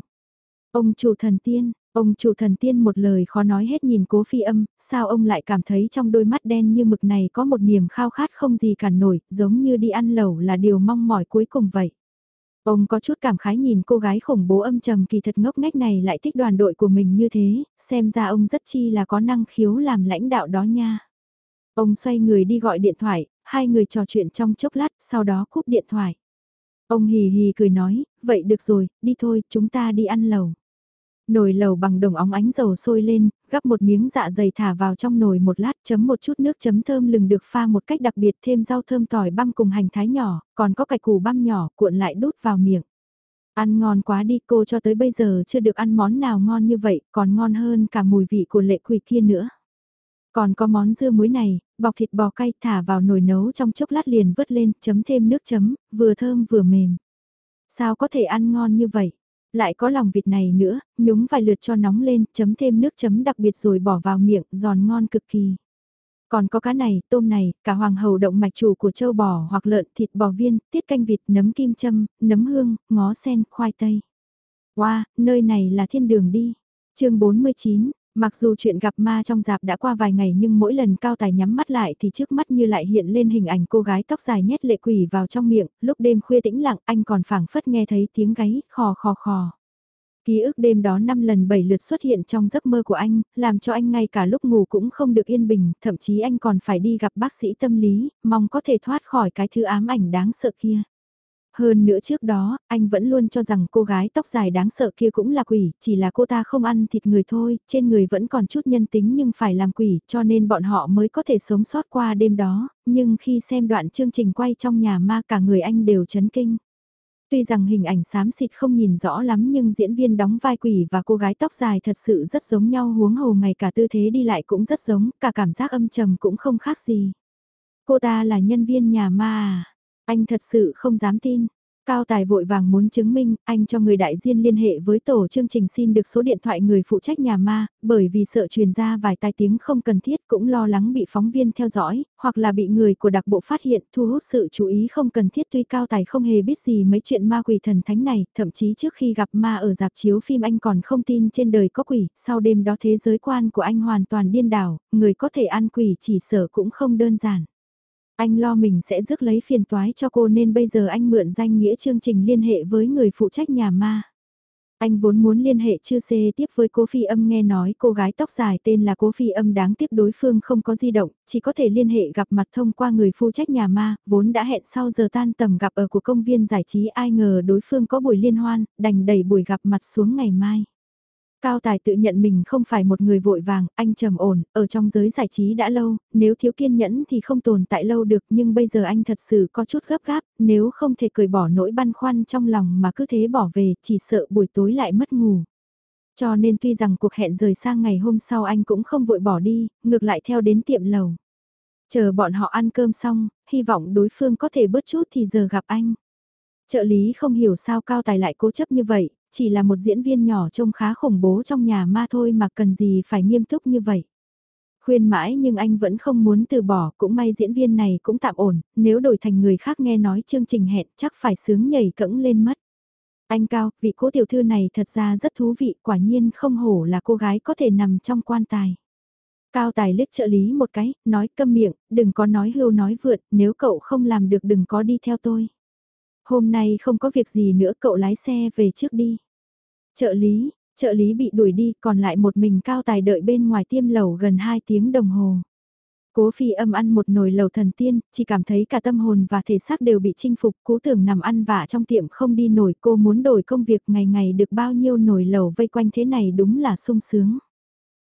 Ông chủ thần tiên, ông chủ thần tiên một lời khó nói hết nhìn cố phi âm, sao ông lại cảm thấy trong đôi mắt đen như mực này có một niềm khao khát không gì cản nổi, giống như đi ăn lẩu là điều mong mỏi cuối cùng vậy. Ông có chút cảm khái nhìn cô gái khủng bố âm trầm kỳ thật ngốc nghếch này lại thích đoàn đội của mình như thế, xem ra ông rất chi là có năng khiếu làm lãnh đạo đó nha. Ông xoay người đi gọi điện thoại, hai người trò chuyện trong chốc lát, sau đó cúp điện thoại. Ông hì hì cười nói, vậy được rồi, đi thôi, chúng ta đi ăn lẩu. Nồi lẩu bằng đồng óng ánh dầu sôi lên, gắp một miếng dạ dày thả vào trong nồi một lát chấm một chút nước chấm thơm lừng được pha một cách đặc biệt thêm rau thơm tỏi băm cùng hành thái nhỏ, còn có cạch củ băm nhỏ cuộn lại đút vào miệng. Ăn ngon quá đi cô cho tới bây giờ chưa được ăn món nào ngon như vậy, còn ngon hơn cả mùi vị của lệ quỷ kia nữa. Còn có món dưa muối này, bọc thịt bò cay thả vào nồi nấu trong chốc lát liền vớt lên, chấm thêm nước chấm, vừa thơm vừa mềm. Sao có thể ăn ngon như vậy? Lại có lòng vịt này nữa, nhúng vài lượt cho nóng lên, chấm thêm nước chấm đặc biệt rồi bỏ vào miệng, giòn ngon cực kỳ. Còn có cá này, tôm này, cả hoàng hầu động mạch chủ của châu bò hoặc lợn, thịt bò viên, tiết canh vịt, nấm kim châm, nấm hương, ngó sen, khoai tây. Wow, nơi này là thiên đường đi. chương 49, Mặc dù chuyện gặp ma trong dạp đã qua vài ngày nhưng mỗi lần cao tài nhắm mắt lại thì trước mắt như lại hiện lên hình ảnh cô gái tóc dài nhét lệ quỷ vào trong miệng, lúc đêm khuya tĩnh lặng anh còn phảng phất nghe thấy tiếng gáy khò khò khò. Ký ức đêm đó 5 lần 7 lượt xuất hiện trong giấc mơ của anh, làm cho anh ngay cả lúc ngủ cũng không được yên bình, thậm chí anh còn phải đi gặp bác sĩ tâm lý, mong có thể thoát khỏi cái thứ ám ảnh đáng sợ kia. Hơn nữa trước đó, anh vẫn luôn cho rằng cô gái tóc dài đáng sợ kia cũng là quỷ, chỉ là cô ta không ăn thịt người thôi, trên người vẫn còn chút nhân tính nhưng phải làm quỷ, cho nên bọn họ mới có thể sống sót qua đêm đó, nhưng khi xem đoạn chương trình quay trong nhà ma cả người anh đều chấn kinh. Tuy rằng hình ảnh xám xịt không nhìn rõ lắm nhưng diễn viên đóng vai quỷ và cô gái tóc dài thật sự rất giống nhau huống hồ ngày cả tư thế đi lại cũng rất giống, cả cảm giác âm trầm cũng không khác gì. Cô ta là nhân viên nhà ma à? Anh thật sự không dám tin. Cao Tài vội vàng muốn chứng minh, anh cho người đại diện liên hệ với tổ chương trình xin được số điện thoại người phụ trách nhà ma, bởi vì sợ truyền ra vài tai tiếng không cần thiết cũng lo lắng bị phóng viên theo dõi, hoặc là bị người của đặc bộ phát hiện thu hút sự chú ý không cần thiết tuy Cao Tài không hề biết gì mấy chuyện ma quỷ thần thánh này, thậm chí trước khi gặp ma ở dạp chiếu phim anh còn không tin trên đời có quỷ, sau đêm đó thế giới quan của anh hoàn toàn điên đảo, người có thể ăn quỷ chỉ sợ cũng không đơn giản. Anh lo mình sẽ rước lấy phiền toái cho cô nên bây giờ anh mượn danh nghĩa chương trình liên hệ với người phụ trách nhà ma. Anh vốn muốn liên hệ chưa xê tiếp với cố phi âm nghe nói cô gái tóc dài tên là cố phi âm đáng tiếc đối phương không có di động, chỉ có thể liên hệ gặp mặt thông qua người phụ trách nhà ma, vốn đã hẹn sau giờ tan tầm gặp ở của công viên giải trí ai ngờ đối phương có buổi liên hoan, đành đẩy buổi gặp mặt xuống ngày mai. Cao Tài tự nhận mình không phải một người vội vàng, anh trầm ổn, ở trong giới giải trí đã lâu, nếu thiếu kiên nhẫn thì không tồn tại lâu được nhưng bây giờ anh thật sự có chút gấp gáp, nếu không thể cười bỏ nỗi băn khoăn trong lòng mà cứ thế bỏ về, chỉ sợ buổi tối lại mất ngủ. Cho nên tuy rằng cuộc hẹn rời sang ngày hôm sau anh cũng không vội bỏ đi, ngược lại theo đến tiệm lầu. Chờ bọn họ ăn cơm xong, hy vọng đối phương có thể bớt chút thì giờ gặp anh. Trợ lý không hiểu sao Cao Tài lại cố chấp như vậy, chỉ là một diễn viên nhỏ trông khá khủng bố trong nhà ma thôi mà cần gì phải nghiêm túc như vậy. Khuyên mãi nhưng anh vẫn không muốn từ bỏ, cũng may diễn viên này cũng tạm ổn, nếu đổi thành người khác nghe nói chương trình hẹn chắc phải sướng nhảy cẫng lên mất. Anh Cao, vị cố tiểu thư này thật ra rất thú vị, quả nhiên không hổ là cô gái có thể nằm trong quan tài. Cao tài liếc trợ lý một cái, nói câm miệng, đừng có nói hưu nói vượt, nếu cậu không làm được đừng có đi theo tôi. Hôm nay không có việc gì nữa cậu lái xe về trước đi. Trợ lý, trợ lý bị đuổi đi còn lại một mình cao tài đợi bên ngoài tiêm lẩu gần 2 tiếng đồng hồ. Cố phi âm ăn một nồi lầu thần tiên, chỉ cảm thấy cả tâm hồn và thể xác đều bị chinh phục, cố tưởng nằm ăn vả trong tiệm không đi nổi, cô muốn đổi công việc ngày ngày được bao nhiêu nồi lầu vây quanh thế này đúng là sung sướng.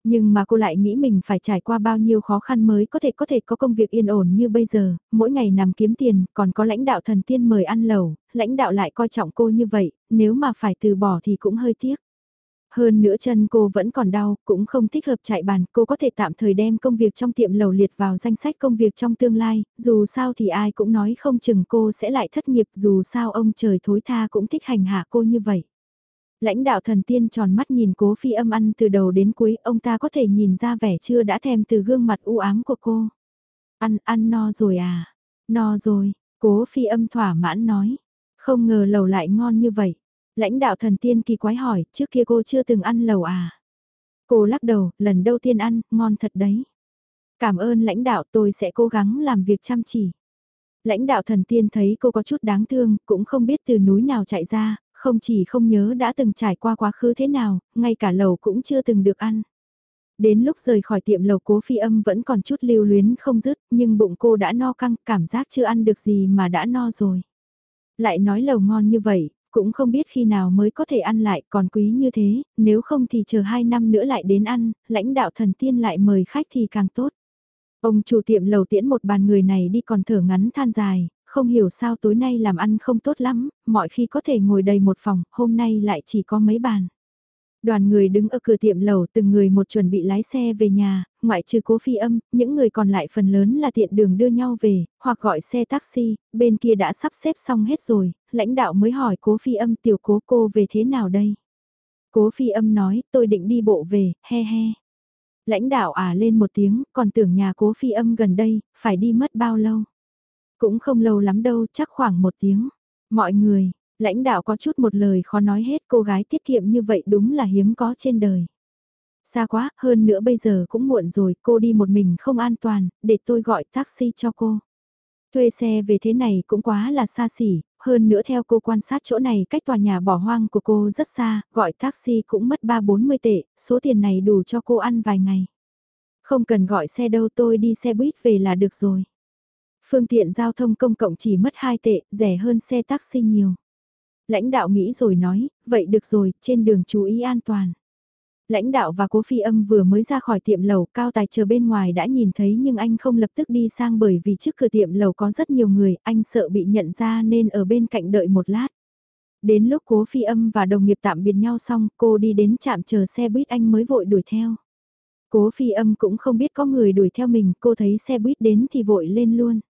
Nhưng mà cô lại nghĩ mình phải trải qua bao nhiêu khó khăn mới có thể có thể có công việc yên ổn như bây giờ, mỗi ngày nằm kiếm tiền, còn có lãnh đạo thần tiên mời ăn lầu, lãnh đạo lại coi trọng cô như vậy, nếu mà phải từ bỏ thì cũng hơi tiếc. Hơn nữa chân cô vẫn còn đau, cũng không thích hợp chạy bàn, cô có thể tạm thời đem công việc trong tiệm lầu liệt vào danh sách công việc trong tương lai, dù sao thì ai cũng nói không chừng cô sẽ lại thất nghiệp, dù sao ông trời thối tha cũng thích hành hạ cô như vậy. Lãnh đạo thần tiên tròn mắt nhìn cố phi âm ăn từ đầu đến cuối, ông ta có thể nhìn ra vẻ chưa đã thèm từ gương mặt u ám của cô. Ăn, ăn no rồi à? No rồi, cố phi âm thỏa mãn nói. Không ngờ lầu lại ngon như vậy. Lãnh đạo thần tiên kỳ quái hỏi, trước kia cô chưa từng ăn lầu à? Cô lắc đầu, lần đầu tiên ăn, ngon thật đấy. Cảm ơn lãnh đạo tôi sẽ cố gắng làm việc chăm chỉ. Lãnh đạo thần tiên thấy cô có chút đáng thương, cũng không biết từ núi nào chạy ra, không chỉ không nhớ đã từng trải qua quá khứ thế nào, ngay cả lầu cũng chưa từng được ăn. Đến lúc rời khỏi tiệm lầu cố phi âm vẫn còn chút lưu luyến không dứt, nhưng bụng cô đã no căng, cảm giác chưa ăn được gì mà đã no rồi. Lại nói lầu ngon như vậy, cũng không biết khi nào mới có thể ăn lại còn quý như thế, nếu không thì chờ 2 năm nữa lại đến ăn, lãnh đạo thần tiên lại mời khách thì càng tốt. Ông chủ tiệm lầu tiễn một bàn người này đi còn thở ngắn than dài, không hiểu sao tối nay làm ăn không tốt lắm, mọi khi có thể ngồi đầy một phòng, hôm nay lại chỉ có mấy bàn. Đoàn người đứng ở cửa tiệm lầu từng người một chuẩn bị lái xe về nhà, ngoại trừ cố phi âm, những người còn lại phần lớn là tiện đường đưa nhau về, hoặc gọi xe taxi, bên kia đã sắp xếp xong hết rồi, lãnh đạo mới hỏi cố phi âm tiểu cố cô về thế nào đây? Cố phi âm nói, tôi định đi bộ về, he he. Lãnh đạo à lên một tiếng, còn tưởng nhà cố phi âm gần đây, phải đi mất bao lâu? Cũng không lâu lắm đâu, chắc khoảng một tiếng. Mọi người, lãnh đạo có chút một lời khó nói hết cô gái tiết kiệm như vậy đúng là hiếm có trên đời. Xa quá, hơn nữa bây giờ cũng muộn rồi, cô đi một mình không an toàn, để tôi gọi taxi cho cô. Thuê xe về thế này cũng quá là xa xỉ, hơn nữa theo cô quan sát chỗ này cách tòa nhà bỏ hoang của cô rất xa, gọi taxi cũng mất 3-40 tệ, số tiền này đủ cho cô ăn vài ngày. Không cần gọi xe đâu tôi đi xe buýt về là được rồi. Phương tiện giao thông công cộng chỉ mất 2 tệ, rẻ hơn xe taxi nhiều. Lãnh đạo nghĩ rồi nói, vậy được rồi, trên đường chú ý an toàn. Lãnh đạo và cố phi âm vừa mới ra khỏi tiệm lầu cao tài chờ bên ngoài đã nhìn thấy nhưng anh không lập tức đi sang bởi vì trước cửa tiệm lầu có rất nhiều người, anh sợ bị nhận ra nên ở bên cạnh đợi một lát. Đến lúc cố phi âm và đồng nghiệp tạm biệt nhau xong cô đi đến trạm chờ xe buýt anh mới vội đuổi theo. Cố phi âm cũng không biết có người đuổi theo mình, cô thấy xe buýt đến thì vội lên luôn.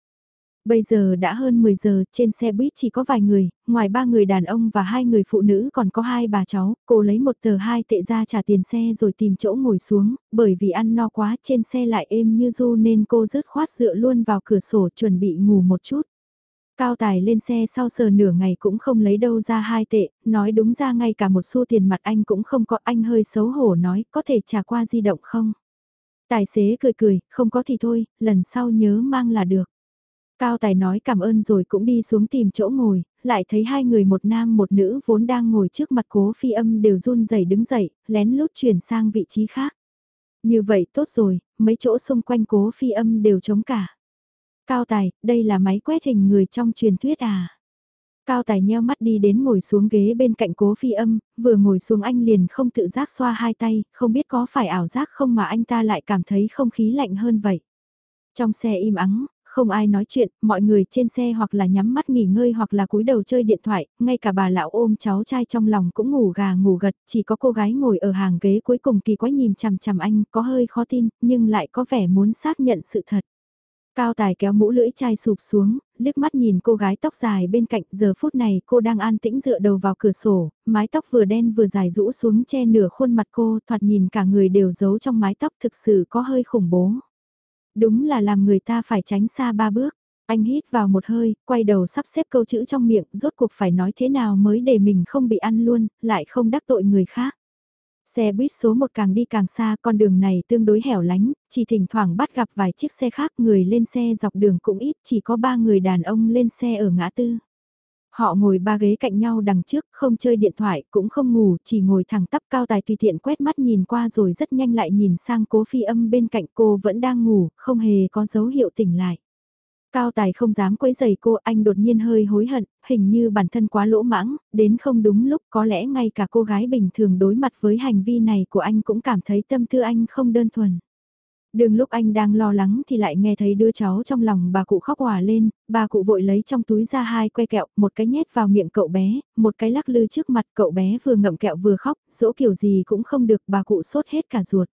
Bây giờ đã hơn 10 giờ, trên xe buýt chỉ có vài người, ngoài ba người đàn ông và hai người phụ nữ còn có hai bà cháu, cô lấy một tờ hai tệ ra trả tiền xe rồi tìm chỗ ngồi xuống, bởi vì ăn no quá trên xe lại êm như du nên cô rớt khoát dựa luôn vào cửa sổ chuẩn bị ngủ một chút. Cao Tài lên xe sau sờ nửa ngày cũng không lấy đâu ra hai tệ, nói đúng ra ngay cả một xu tiền mặt anh cũng không có anh hơi xấu hổ nói có thể trả qua di động không. Tài xế cười cười, không có thì thôi, lần sau nhớ mang là được. Cao Tài nói cảm ơn rồi cũng đi xuống tìm chỗ ngồi, lại thấy hai người một nam một nữ vốn đang ngồi trước mặt cố phi âm đều run rẩy đứng dậy, lén lút chuyển sang vị trí khác. Như vậy tốt rồi, mấy chỗ xung quanh cố phi âm đều trống cả. Cao Tài, đây là máy quét hình người trong truyền thuyết à? Cao Tài nheo mắt đi đến ngồi xuống ghế bên cạnh cố phi âm, vừa ngồi xuống anh liền không tự giác xoa hai tay, không biết có phải ảo giác không mà anh ta lại cảm thấy không khí lạnh hơn vậy. Trong xe im ắng, không ai nói chuyện, mọi người trên xe hoặc là nhắm mắt nghỉ ngơi hoặc là cúi đầu chơi điện thoại, ngay cả bà lão ôm cháu trai trong lòng cũng ngủ gà ngủ gật, chỉ có cô gái ngồi ở hàng ghế cuối cùng kỳ quái nhìn chằm chằm anh, có hơi khó tin, nhưng lại có vẻ muốn xác nhận sự thật. Cao tài kéo mũ lưỡi chai sụp xuống, liếc mắt nhìn cô gái tóc dài bên cạnh, giờ phút này cô đang an tĩnh dựa đầu vào cửa sổ, mái tóc vừa đen vừa dài rũ xuống che nửa khuôn mặt cô, thoạt nhìn cả người đều giấu trong mái tóc thực sự có hơi khủng bố. Đúng là làm người ta phải tránh xa ba bước. Anh hít vào một hơi, quay đầu sắp xếp câu chữ trong miệng, rốt cuộc phải nói thế nào mới để mình không bị ăn luôn, lại không đắc tội người khác. Xe buýt số 1 càng đi càng xa, con đường này tương đối hẻo lánh, chỉ thỉnh thoảng bắt gặp vài chiếc xe khác, người lên xe dọc đường cũng ít, chỉ có ba người đàn ông lên xe ở ngã tư. Họ ngồi ba ghế cạnh nhau đằng trước, không chơi điện thoại, cũng không ngủ, chỉ ngồi thẳng tắp cao tài tùy tiện quét mắt nhìn qua rồi rất nhanh lại nhìn sang cố phi âm bên cạnh cô vẫn đang ngủ, không hề có dấu hiệu tỉnh lại. Cao Tài không dám quấy giày cô, anh đột nhiên hơi hối hận, hình như bản thân quá lỗ mãng, đến không đúng lúc có lẽ ngay cả cô gái bình thường đối mặt với hành vi này của anh cũng cảm thấy tâm tư anh không đơn thuần. Đường lúc anh đang lo lắng thì lại nghe thấy đứa cháu trong lòng bà cụ khóc hòa lên, bà cụ vội lấy trong túi ra hai que kẹo, một cái nhét vào miệng cậu bé, một cái lắc lư trước mặt cậu bé vừa ngậm kẹo vừa khóc, dỗ kiểu gì cũng không được bà cụ sốt hết cả ruột.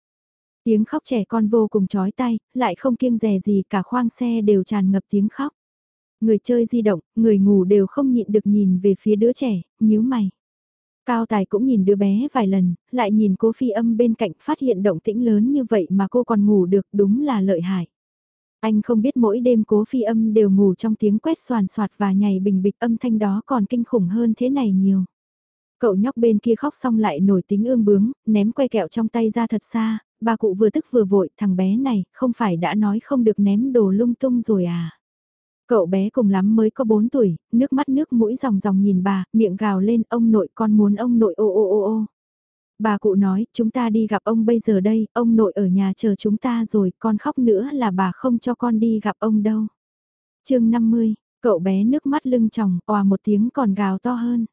Tiếng khóc trẻ con vô cùng chói tay, lại không kiêng dè gì cả khoang xe đều tràn ngập tiếng khóc. Người chơi di động, người ngủ đều không nhịn được nhìn về phía đứa trẻ, nhíu mày. Cao Tài cũng nhìn đứa bé vài lần, lại nhìn cô phi âm bên cạnh phát hiện động tĩnh lớn như vậy mà cô còn ngủ được đúng là lợi hại. Anh không biết mỗi đêm cố phi âm đều ngủ trong tiếng quét soàn soạt và nhảy bình bịch âm thanh đó còn kinh khủng hơn thế này nhiều. Cậu nhóc bên kia khóc xong lại nổi tính ương bướng, ném que kẹo trong tay ra thật xa, bà cụ vừa tức vừa vội, thằng bé này, không phải đã nói không được ném đồ lung tung rồi à. Cậu bé cùng lắm mới có 4 tuổi, nước mắt nước mũi ròng ròng nhìn bà, miệng gào lên ông nội con muốn ông nội ô ô ô ô. Bà cụ nói, chúng ta đi gặp ông bây giờ đây, ông nội ở nhà chờ chúng ta rồi, con khóc nữa là bà không cho con đi gặp ông đâu. chương 50, cậu bé nước mắt lưng tròng, òa một tiếng còn gào to hơn.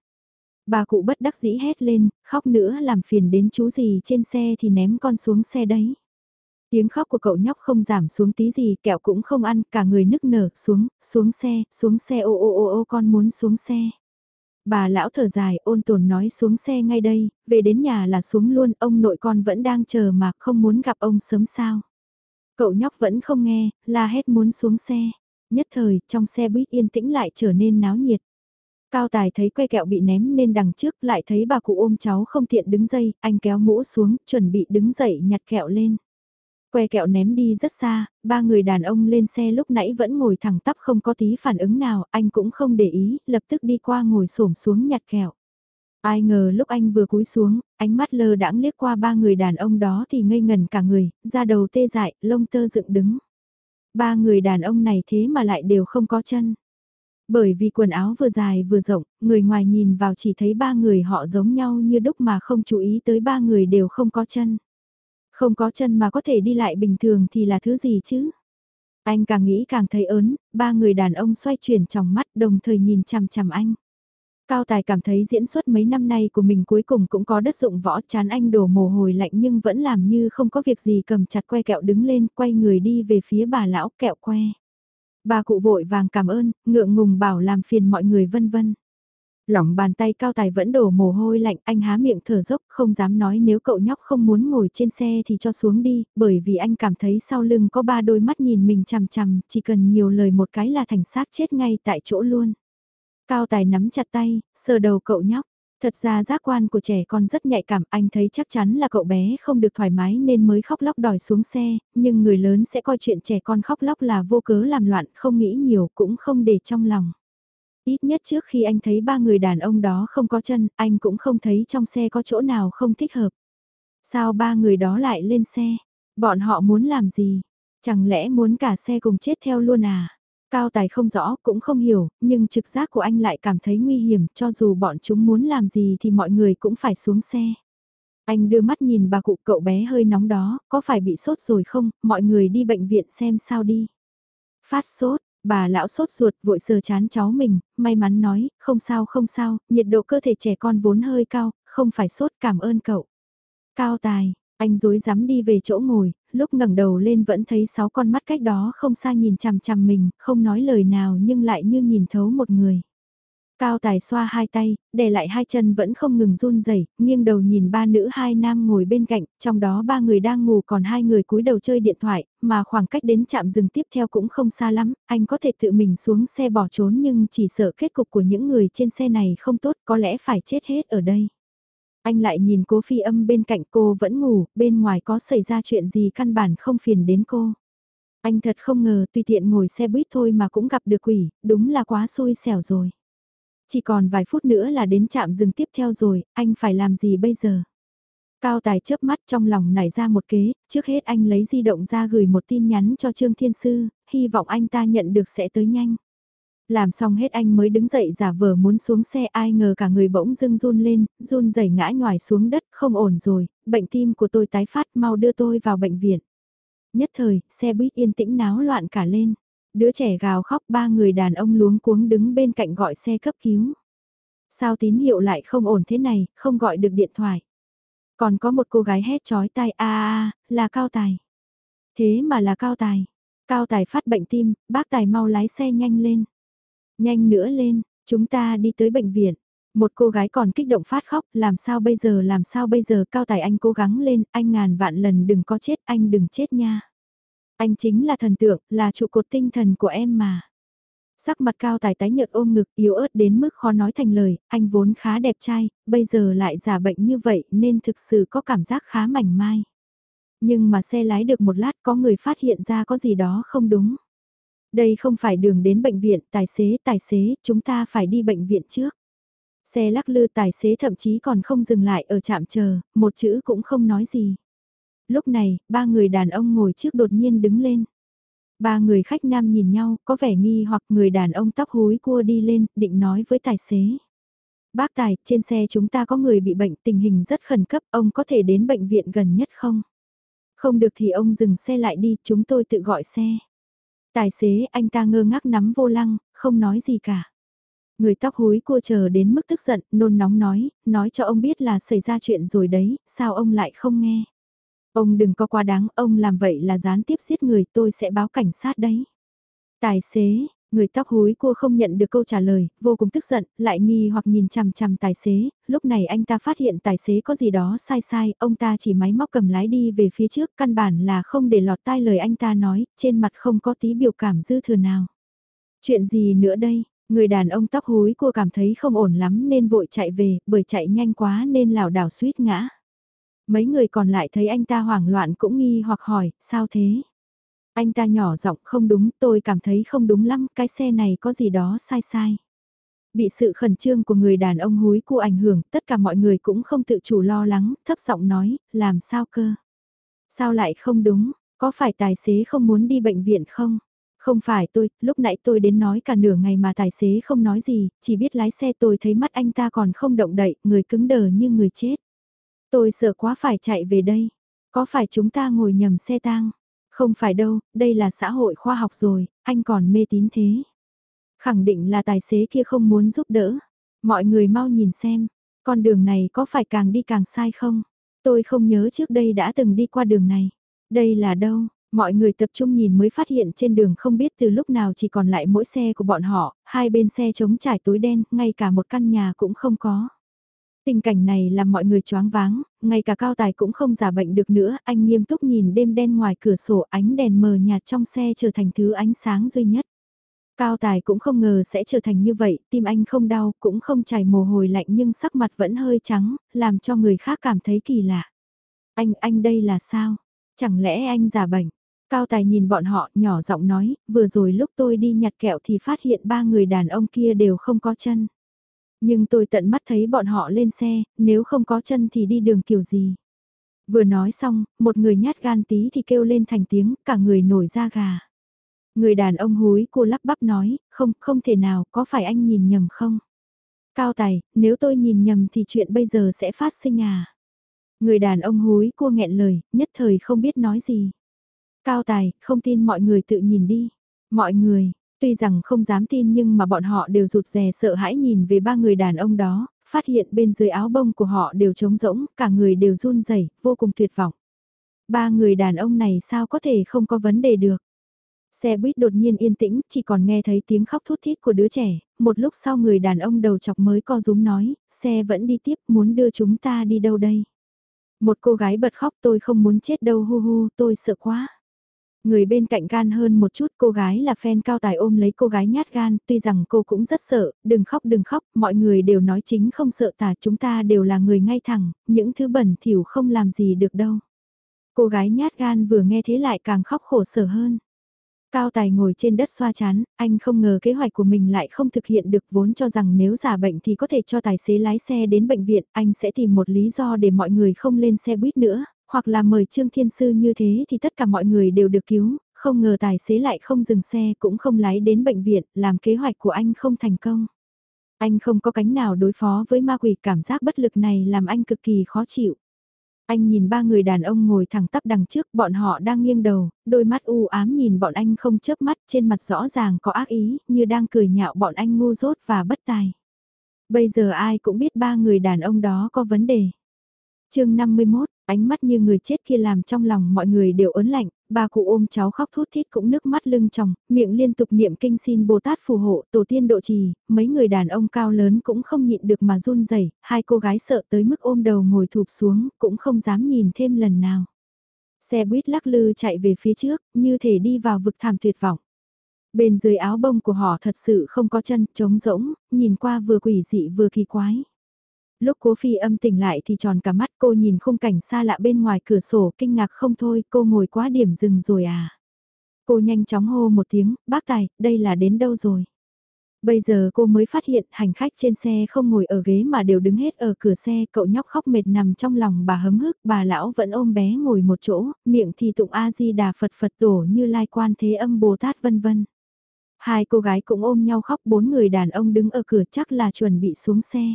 Bà cụ bất đắc dĩ hét lên, khóc nữa làm phiền đến chú gì trên xe thì ném con xuống xe đấy. Tiếng khóc của cậu nhóc không giảm xuống tí gì, kẹo cũng không ăn, cả người nức nở, xuống, xuống xe, xuống xe ô ô ô ô con muốn xuống xe. Bà lão thở dài ôn tồn nói xuống xe ngay đây, về đến nhà là xuống luôn, ông nội con vẫn đang chờ mà không muốn gặp ông sớm sao. Cậu nhóc vẫn không nghe, la hét muốn xuống xe. Nhất thời, trong xe buýt yên tĩnh lại trở nên náo nhiệt. Cao Tài thấy que kẹo bị ném lên đằng trước, lại thấy bà cụ ôm cháu không tiện đứng dây, anh kéo mũ xuống, chuẩn bị đứng dậy nhặt kẹo lên. Que kẹo ném đi rất xa, ba người đàn ông lên xe lúc nãy vẫn ngồi thẳng tắp không có tí phản ứng nào, anh cũng không để ý, lập tức đi qua ngồi xổm xuống nhặt kẹo. Ai ngờ lúc anh vừa cúi xuống, ánh mắt lơ đãng liếc qua ba người đàn ông đó thì ngây ngần cả người, da đầu tê dại, lông tơ dựng đứng. Ba người đàn ông này thế mà lại đều không có chân. Bởi vì quần áo vừa dài vừa rộng, người ngoài nhìn vào chỉ thấy ba người họ giống nhau như đúc mà không chú ý tới ba người đều không có chân. Không có chân mà có thể đi lại bình thường thì là thứ gì chứ? Anh càng nghĩ càng thấy ớn, ba người đàn ông xoay chuyển trong mắt đồng thời nhìn chằm chằm anh. Cao Tài cảm thấy diễn xuất mấy năm nay của mình cuối cùng cũng có đất dụng võ chán anh đổ mồ hôi lạnh nhưng vẫn làm như không có việc gì cầm chặt que kẹo đứng lên quay người đi về phía bà lão kẹo que. Bà cụ vội vàng cảm ơn, ngượng ngùng bảo làm phiền mọi người vân vân. Lỏng bàn tay cao tài vẫn đổ mồ hôi lạnh, anh há miệng thở dốc, không dám nói nếu cậu nhóc không muốn ngồi trên xe thì cho xuống đi, bởi vì anh cảm thấy sau lưng có ba đôi mắt nhìn mình chằm chằm, chỉ cần nhiều lời một cái là thành xác chết ngay tại chỗ luôn. Cao tài nắm chặt tay, sờ đầu cậu nhóc. Thật ra giác quan của trẻ con rất nhạy cảm, anh thấy chắc chắn là cậu bé không được thoải mái nên mới khóc lóc đòi xuống xe, nhưng người lớn sẽ coi chuyện trẻ con khóc lóc là vô cớ làm loạn, không nghĩ nhiều cũng không để trong lòng. Ít nhất trước khi anh thấy ba người đàn ông đó không có chân, anh cũng không thấy trong xe có chỗ nào không thích hợp. Sao ba người đó lại lên xe? Bọn họ muốn làm gì? Chẳng lẽ muốn cả xe cùng chết theo luôn à? Cao Tài không rõ, cũng không hiểu, nhưng trực giác của anh lại cảm thấy nguy hiểm, cho dù bọn chúng muốn làm gì thì mọi người cũng phải xuống xe. Anh đưa mắt nhìn bà cụ cậu bé hơi nóng đó, có phải bị sốt rồi không, mọi người đi bệnh viện xem sao đi. Phát sốt, Bà lão sốt ruột vội sờ chán cháu mình, may mắn nói, không sao không sao, nhiệt độ cơ thể trẻ con vốn hơi cao, không phải sốt cảm ơn cậu. Cao tài, anh dối dám đi về chỗ ngồi, lúc ngẩng đầu lên vẫn thấy sáu con mắt cách đó không xa nhìn chằm chằm mình, không nói lời nào nhưng lại như nhìn thấu một người. Cao tài xoa hai tay, để lại hai chân vẫn không ngừng run rẩy, nghiêng đầu nhìn ba nữ hai nam ngồi bên cạnh, trong đó ba người đang ngủ còn hai người cúi đầu chơi điện thoại, mà khoảng cách đến trạm dừng tiếp theo cũng không xa lắm, anh có thể tự mình xuống xe bỏ trốn nhưng chỉ sợ kết cục của những người trên xe này không tốt, có lẽ phải chết hết ở đây. Anh lại nhìn cố phi âm bên cạnh cô vẫn ngủ, bên ngoài có xảy ra chuyện gì căn bản không phiền đến cô. Anh thật không ngờ tùy tiện ngồi xe buýt thôi mà cũng gặp được quỷ, đúng là quá xui xẻo rồi. Chỉ còn vài phút nữa là đến trạm dừng tiếp theo rồi, anh phải làm gì bây giờ? Cao Tài chớp mắt trong lòng nảy ra một kế, trước hết anh lấy di động ra gửi một tin nhắn cho Trương Thiên Sư, hy vọng anh ta nhận được sẽ tới nhanh. Làm xong hết anh mới đứng dậy giả vờ muốn xuống xe ai ngờ cả người bỗng dưng run lên, run rẩy ngã ngoài xuống đất, không ổn rồi, bệnh tim của tôi tái phát mau đưa tôi vào bệnh viện. Nhất thời, xe buýt yên tĩnh náo loạn cả lên. Đứa trẻ gào khóc ba người đàn ông luống cuống đứng bên cạnh gọi xe cấp cứu. Sao tín hiệu lại không ổn thế này, không gọi được điện thoại. Còn có một cô gái hét chói tai a a là Cao Tài. Thế mà là Cao Tài. Cao Tài phát bệnh tim, bác Tài mau lái xe nhanh lên. Nhanh nữa lên, chúng ta đi tới bệnh viện. Một cô gái còn kích động phát khóc, làm sao bây giờ làm sao bây giờ Cao Tài anh cố gắng lên, anh ngàn vạn lần đừng có chết, anh đừng chết nha. Anh chính là thần tượng, là trụ cột tinh thần của em mà. Sắc mặt cao tài tái nhợt ôm ngực yếu ớt đến mức khó nói thành lời, anh vốn khá đẹp trai, bây giờ lại giả bệnh như vậy nên thực sự có cảm giác khá mảnh mai. Nhưng mà xe lái được một lát có người phát hiện ra có gì đó không đúng. Đây không phải đường đến bệnh viện, tài xế, tài xế, chúng ta phải đi bệnh viện trước. Xe lắc lư tài xế thậm chí còn không dừng lại ở trạm chờ, một chữ cũng không nói gì. Lúc này, ba người đàn ông ngồi trước đột nhiên đứng lên. Ba người khách nam nhìn nhau, có vẻ nghi hoặc người đàn ông tóc húi cua đi lên, định nói với tài xế. Bác Tài, trên xe chúng ta có người bị bệnh, tình hình rất khẩn cấp, ông có thể đến bệnh viện gần nhất không? Không được thì ông dừng xe lại đi, chúng tôi tự gọi xe. Tài xế anh ta ngơ ngác nắm vô lăng, không nói gì cả. Người tóc húi cua chờ đến mức tức giận, nôn nóng nói, nói cho ông biết là xảy ra chuyện rồi đấy, sao ông lại không nghe. Ông đừng có quá đáng, ông làm vậy là gián tiếp giết người, tôi sẽ báo cảnh sát đấy. Tài xế, người tóc húi cua không nhận được câu trả lời, vô cùng tức giận, lại nghi hoặc nhìn chằm chằm tài xế, lúc này anh ta phát hiện tài xế có gì đó sai sai, ông ta chỉ máy móc cầm lái đi về phía trước, căn bản là không để lọt tai lời anh ta nói, trên mặt không có tí biểu cảm dư thừa nào. Chuyện gì nữa đây? Người đàn ông tóc húi cua cảm thấy không ổn lắm nên vội chạy về, bởi chạy nhanh quá nên lảo đảo suýt ngã. Mấy người còn lại thấy anh ta hoảng loạn cũng nghi hoặc hỏi, sao thế? Anh ta nhỏ giọng không đúng, tôi cảm thấy không đúng lắm, cái xe này có gì đó sai sai. Bị sự khẩn trương của người đàn ông húi cu ảnh hưởng, tất cả mọi người cũng không tự chủ lo lắng, thấp giọng nói, làm sao cơ? Sao lại không đúng, có phải tài xế không muốn đi bệnh viện không? Không phải tôi, lúc nãy tôi đến nói cả nửa ngày mà tài xế không nói gì, chỉ biết lái xe tôi thấy mắt anh ta còn không động đậy, người cứng đờ như người chết. Tôi sợ quá phải chạy về đây. Có phải chúng ta ngồi nhầm xe tang? Không phải đâu, đây là xã hội khoa học rồi, anh còn mê tín thế. Khẳng định là tài xế kia không muốn giúp đỡ. Mọi người mau nhìn xem, con đường này có phải càng đi càng sai không? Tôi không nhớ trước đây đã từng đi qua đường này. Đây là đâu? Mọi người tập trung nhìn mới phát hiện trên đường không biết từ lúc nào chỉ còn lại mỗi xe của bọn họ, hai bên xe chống trải tối đen, ngay cả một căn nhà cũng không có. Tình cảnh này làm mọi người choáng váng, ngay cả cao tài cũng không giả bệnh được nữa, anh nghiêm túc nhìn đêm đen ngoài cửa sổ ánh đèn mờ nhạt trong xe trở thành thứ ánh sáng duy nhất. Cao tài cũng không ngờ sẽ trở thành như vậy, tim anh không đau, cũng không chảy mồ hôi lạnh nhưng sắc mặt vẫn hơi trắng, làm cho người khác cảm thấy kỳ lạ. Anh, anh đây là sao? Chẳng lẽ anh giả bệnh? Cao tài nhìn bọn họ nhỏ giọng nói, vừa rồi lúc tôi đi nhặt kẹo thì phát hiện ba người đàn ông kia đều không có chân. Nhưng tôi tận mắt thấy bọn họ lên xe, nếu không có chân thì đi đường kiểu gì. Vừa nói xong, một người nhát gan tí thì kêu lên thành tiếng, cả người nổi da gà. Người đàn ông húi cô lắp bắp nói, không, không thể nào, có phải anh nhìn nhầm không? Cao Tài, nếu tôi nhìn nhầm thì chuyện bây giờ sẽ phát sinh à? Người đàn ông húi cua nghẹn lời, nhất thời không biết nói gì. Cao Tài, không tin mọi người tự nhìn đi. Mọi người, Tuy rằng không dám tin nhưng mà bọn họ đều rụt rè sợ hãi nhìn về ba người đàn ông đó, phát hiện bên dưới áo bông của họ đều trống rỗng, cả người đều run rẩy, vô cùng tuyệt vọng. Ba người đàn ông này sao có thể không có vấn đề được. Xe buýt đột nhiên yên tĩnh, chỉ còn nghe thấy tiếng khóc thút thít của đứa trẻ, một lúc sau người đàn ông đầu chọc mới co rúm nói, xe vẫn đi tiếp, muốn đưa chúng ta đi đâu đây? Một cô gái bật khóc tôi không muốn chết đâu hu hu, tôi sợ quá. Người bên cạnh gan hơn một chút cô gái là fan cao tài ôm lấy cô gái nhát gan, tuy rằng cô cũng rất sợ, đừng khóc đừng khóc, mọi người đều nói chính không sợ tà chúng ta đều là người ngay thẳng, những thứ bẩn thỉu không làm gì được đâu. Cô gái nhát gan vừa nghe thế lại càng khóc khổ sở hơn. Cao Tài ngồi trên đất xoa chán, anh không ngờ kế hoạch của mình lại không thực hiện được vốn cho rằng nếu giả bệnh thì có thể cho tài xế lái xe đến bệnh viện, anh sẽ tìm một lý do để mọi người không lên xe buýt nữa, hoặc là mời Trương Thiên Sư như thế thì tất cả mọi người đều được cứu, không ngờ tài xế lại không dừng xe cũng không lái đến bệnh viện, làm kế hoạch của anh không thành công. Anh không có cánh nào đối phó với ma quỷ cảm giác bất lực này làm anh cực kỳ khó chịu. Anh nhìn ba người đàn ông ngồi thẳng tắp đằng trước, bọn họ đang nghiêng đầu, đôi mắt u ám nhìn bọn anh không chớp mắt, trên mặt rõ ràng có ác ý, như đang cười nhạo bọn anh ngu dốt và bất tài. Bây giờ ai cũng biết ba người đàn ông đó có vấn đề. chương 51, ánh mắt như người chết kia làm trong lòng mọi người đều ớn lạnh, bà cụ ôm cháu khóc thút thít cũng nước mắt lưng tròng, miệng liên tục niệm kinh xin Bồ Tát phù hộ, tổ tiên độ trì, mấy người đàn ông cao lớn cũng không nhịn được mà run rẩy, hai cô gái sợ tới mức ôm đầu ngồi thụp xuống, cũng không dám nhìn thêm lần nào. Xe buýt lắc lư chạy về phía trước, như thể đi vào vực thảm tuyệt vọng. Bên dưới áo bông của họ thật sự không có chân, trống rỗng, nhìn qua vừa quỷ dị vừa kỳ quái. Lúc cố phi âm tỉnh lại thì tròn cả mắt cô nhìn khung cảnh xa lạ bên ngoài cửa sổ kinh ngạc không thôi cô ngồi quá điểm dừng rồi à. Cô nhanh chóng hô một tiếng, bác tài, đây là đến đâu rồi? Bây giờ cô mới phát hiện hành khách trên xe không ngồi ở ghế mà đều đứng hết ở cửa xe, cậu nhóc khóc mệt nằm trong lòng bà hấm hức, bà lão vẫn ôm bé ngồi một chỗ, miệng thì tụng A-di-đà Phật Phật tổ như lai quan thế âm Bồ Tát vân vân. Hai cô gái cũng ôm nhau khóc, bốn người đàn ông đứng ở cửa chắc là chuẩn bị xuống xe.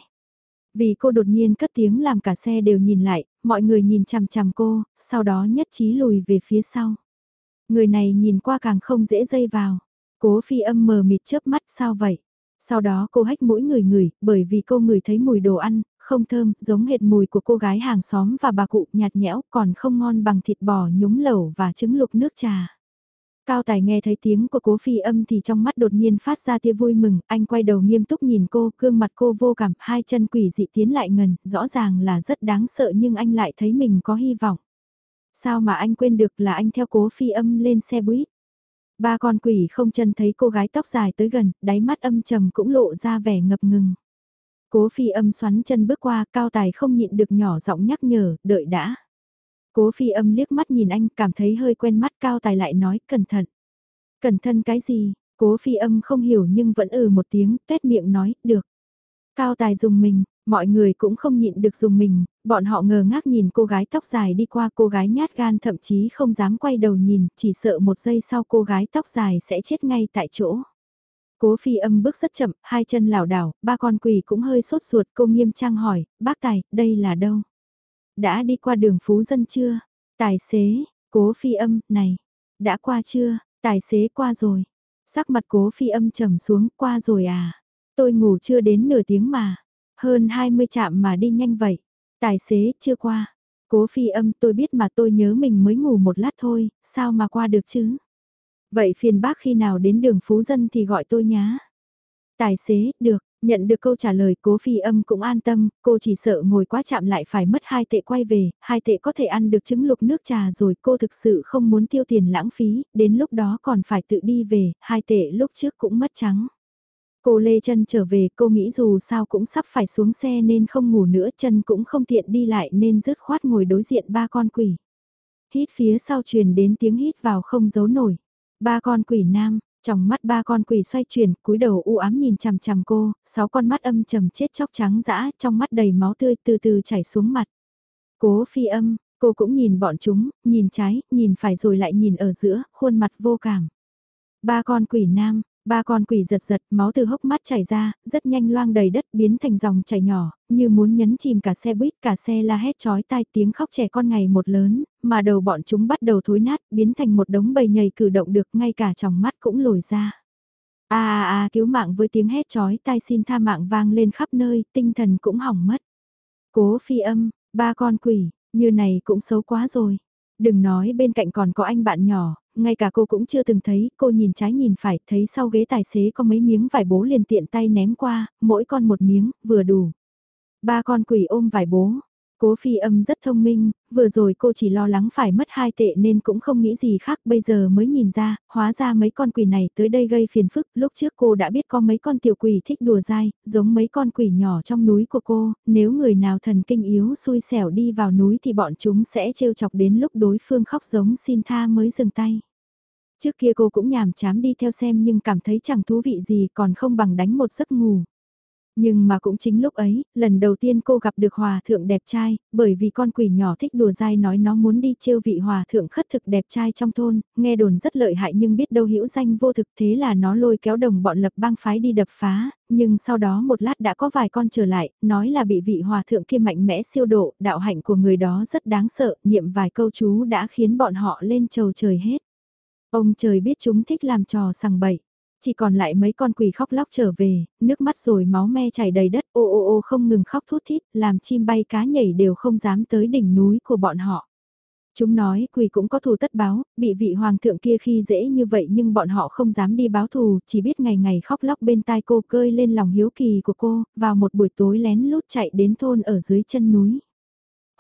Vì cô đột nhiên cất tiếng làm cả xe đều nhìn lại, mọi người nhìn chằm chằm cô, sau đó nhất trí lùi về phía sau. Người này nhìn qua càng không dễ dây vào. Cố phi âm mờ mịt chớp mắt sao vậy? Sau đó cô hách mũi người người, bởi vì cô người thấy mùi đồ ăn, không thơm, giống hệt mùi của cô gái hàng xóm và bà cụ nhạt nhẽo, còn không ngon bằng thịt bò nhúng lẩu và trứng lục nước trà. Cao Tài nghe thấy tiếng của cố phi âm thì trong mắt đột nhiên phát ra tia vui mừng, anh quay đầu nghiêm túc nhìn cô, gương mặt cô vô cảm, hai chân quỷ dị tiến lại gần, rõ ràng là rất đáng sợ nhưng anh lại thấy mình có hy vọng. Sao mà anh quên được là anh theo cố phi âm lên xe buýt. Ba con quỷ không chân thấy cô gái tóc dài tới gần, đáy mắt âm trầm cũng lộ ra vẻ ngập ngừng. Cố phi âm xoắn chân bước qua, cao tài không nhịn được nhỏ giọng nhắc nhở, đợi đã. Cố phi âm liếc mắt nhìn anh cảm thấy hơi quen mắt cao tài lại nói cẩn thận. Cẩn thận cái gì, cố phi âm không hiểu nhưng vẫn ừ một tiếng, tuét miệng nói, được. Cao tài dùng mình, mọi người cũng không nhịn được dùng mình, bọn họ ngờ ngác nhìn cô gái tóc dài đi qua cô gái nhát gan thậm chí không dám quay đầu nhìn, chỉ sợ một giây sau cô gái tóc dài sẽ chết ngay tại chỗ. Cố phi âm bước rất chậm, hai chân lảo đảo, ba con quỳ cũng hơi sốt ruột, cô nghiêm trang hỏi, bác tài, đây là đâu? Đã đi qua đường Phú Dân chưa? Tài xế, cố phi âm, này, đã qua chưa? Tài xế qua rồi. Sắc mặt cố phi âm trầm xuống, qua rồi à? Tôi ngủ chưa đến nửa tiếng mà. Hơn 20 chạm mà đi nhanh vậy. Tài xế chưa qua. Cố phi âm tôi biết mà tôi nhớ mình mới ngủ một lát thôi, sao mà qua được chứ? Vậy phiền bác khi nào đến đường Phú Dân thì gọi tôi nhá. Tài xế, được, Nhận được câu trả lời cố phi âm cũng an tâm, cô chỉ sợ ngồi quá chạm lại phải mất hai tệ quay về, hai tệ có thể ăn được trứng lục nước trà rồi cô thực sự không muốn tiêu tiền lãng phí, đến lúc đó còn phải tự đi về, hai tệ lúc trước cũng mất trắng. Cô lê chân trở về cô nghĩ dù sao cũng sắp phải xuống xe nên không ngủ nữa chân cũng không tiện đi lại nên dứt khoát ngồi đối diện ba con quỷ. Hít phía sau truyền đến tiếng hít vào không giấu nổi. Ba con quỷ nam, trong mắt ba con quỷ xoay chuyển, cúi đầu u ám nhìn chằm chằm cô, sáu con mắt âm trầm chết chóc trắng dã, trong mắt đầy máu tươi từ từ chảy xuống mặt. Cố phi âm, cô cũng nhìn bọn chúng, nhìn trái, nhìn phải rồi lại nhìn ở giữa, khuôn mặt vô cảm. Ba con quỷ nam, Ba con quỷ giật giật, máu từ hốc mắt chảy ra, rất nhanh loang đầy đất biến thành dòng chảy nhỏ, như muốn nhấn chìm cả xe buýt, cả xe la hét chói tai tiếng khóc trẻ con ngày một lớn, mà đầu bọn chúng bắt đầu thối nát, biến thành một đống bầy nhầy cử động được ngay cả trong mắt cũng lồi ra. a a a cứu mạng với tiếng hét chói tai xin tha mạng vang lên khắp nơi, tinh thần cũng hỏng mất. Cố phi âm, ba con quỷ, như này cũng xấu quá rồi. Đừng nói bên cạnh còn có anh bạn nhỏ, ngay cả cô cũng chưa từng thấy, cô nhìn trái nhìn phải, thấy sau ghế tài xế có mấy miếng vải bố liền tiện tay ném qua, mỗi con một miếng, vừa đủ. Ba con quỷ ôm vải bố, Cố phi âm rất thông minh, vừa rồi cô chỉ lo lắng phải mất hai tệ nên cũng không nghĩ gì khác bây giờ mới nhìn ra, hóa ra mấy con quỷ này tới đây gây phiền phức, lúc trước cô đã biết có mấy con tiểu quỷ thích đùa dai, giống mấy con quỷ nhỏ trong núi của cô, nếu người nào thần kinh yếu xui xẻo đi vào núi thì bọn chúng sẽ trêu chọc đến lúc đối phương khóc giống xin tha mới dừng tay. Trước kia cô cũng nhàm chám đi theo xem nhưng cảm thấy chẳng thú vị gì còn không bằng đánh một giấc ngủ. Nhưng mà cũng chính lúc ấy, lần đầu tiên cô gặp được hòa thượng đẹp trai, bởi vì con quỷ nhỏ thích đùa dai nói nó muốn đi trêu vị hòa thượng khất thực đẹp trai trong thôn, nghe đồn rất lợi hại nhưng biết đâu hữu danh vô thực thế là nó lôi kéo đồng bọn lập bang phái đi đập phá, nhưng sau đó một lát đã có vài con trở lại, nói là bị vị hòa thượng kia mạnh mẽ siêu độ, đạo hạnh của người đó rất đáng sợ, niệm vài câu chú đã khiến bọn họ lên trầu trời hết. Ông trời biết chúng thích làm trò sằng bậy. Chỉ còn lại mấy con quỷ khóc lóc trở về, nước mắt rồi máu me chảy đầy đất ô ô ô không ngừng khóc thút thít, làm chim bay cá nhảy đều không dám tới đỉnh núi của bọn họ. Chúng nói quỳ cũng có thù tất báo, bị vị hoàng thượng kia khi dễ như vậy nhưng bọn họ không dám đi báo thù, chỉ biết ngày ngày khóc lóc bên tai cô cơi lên lòng hiếu kỳ của cô, vào một buổi tối lén lút chạy đến thôn ở dưới chân núi.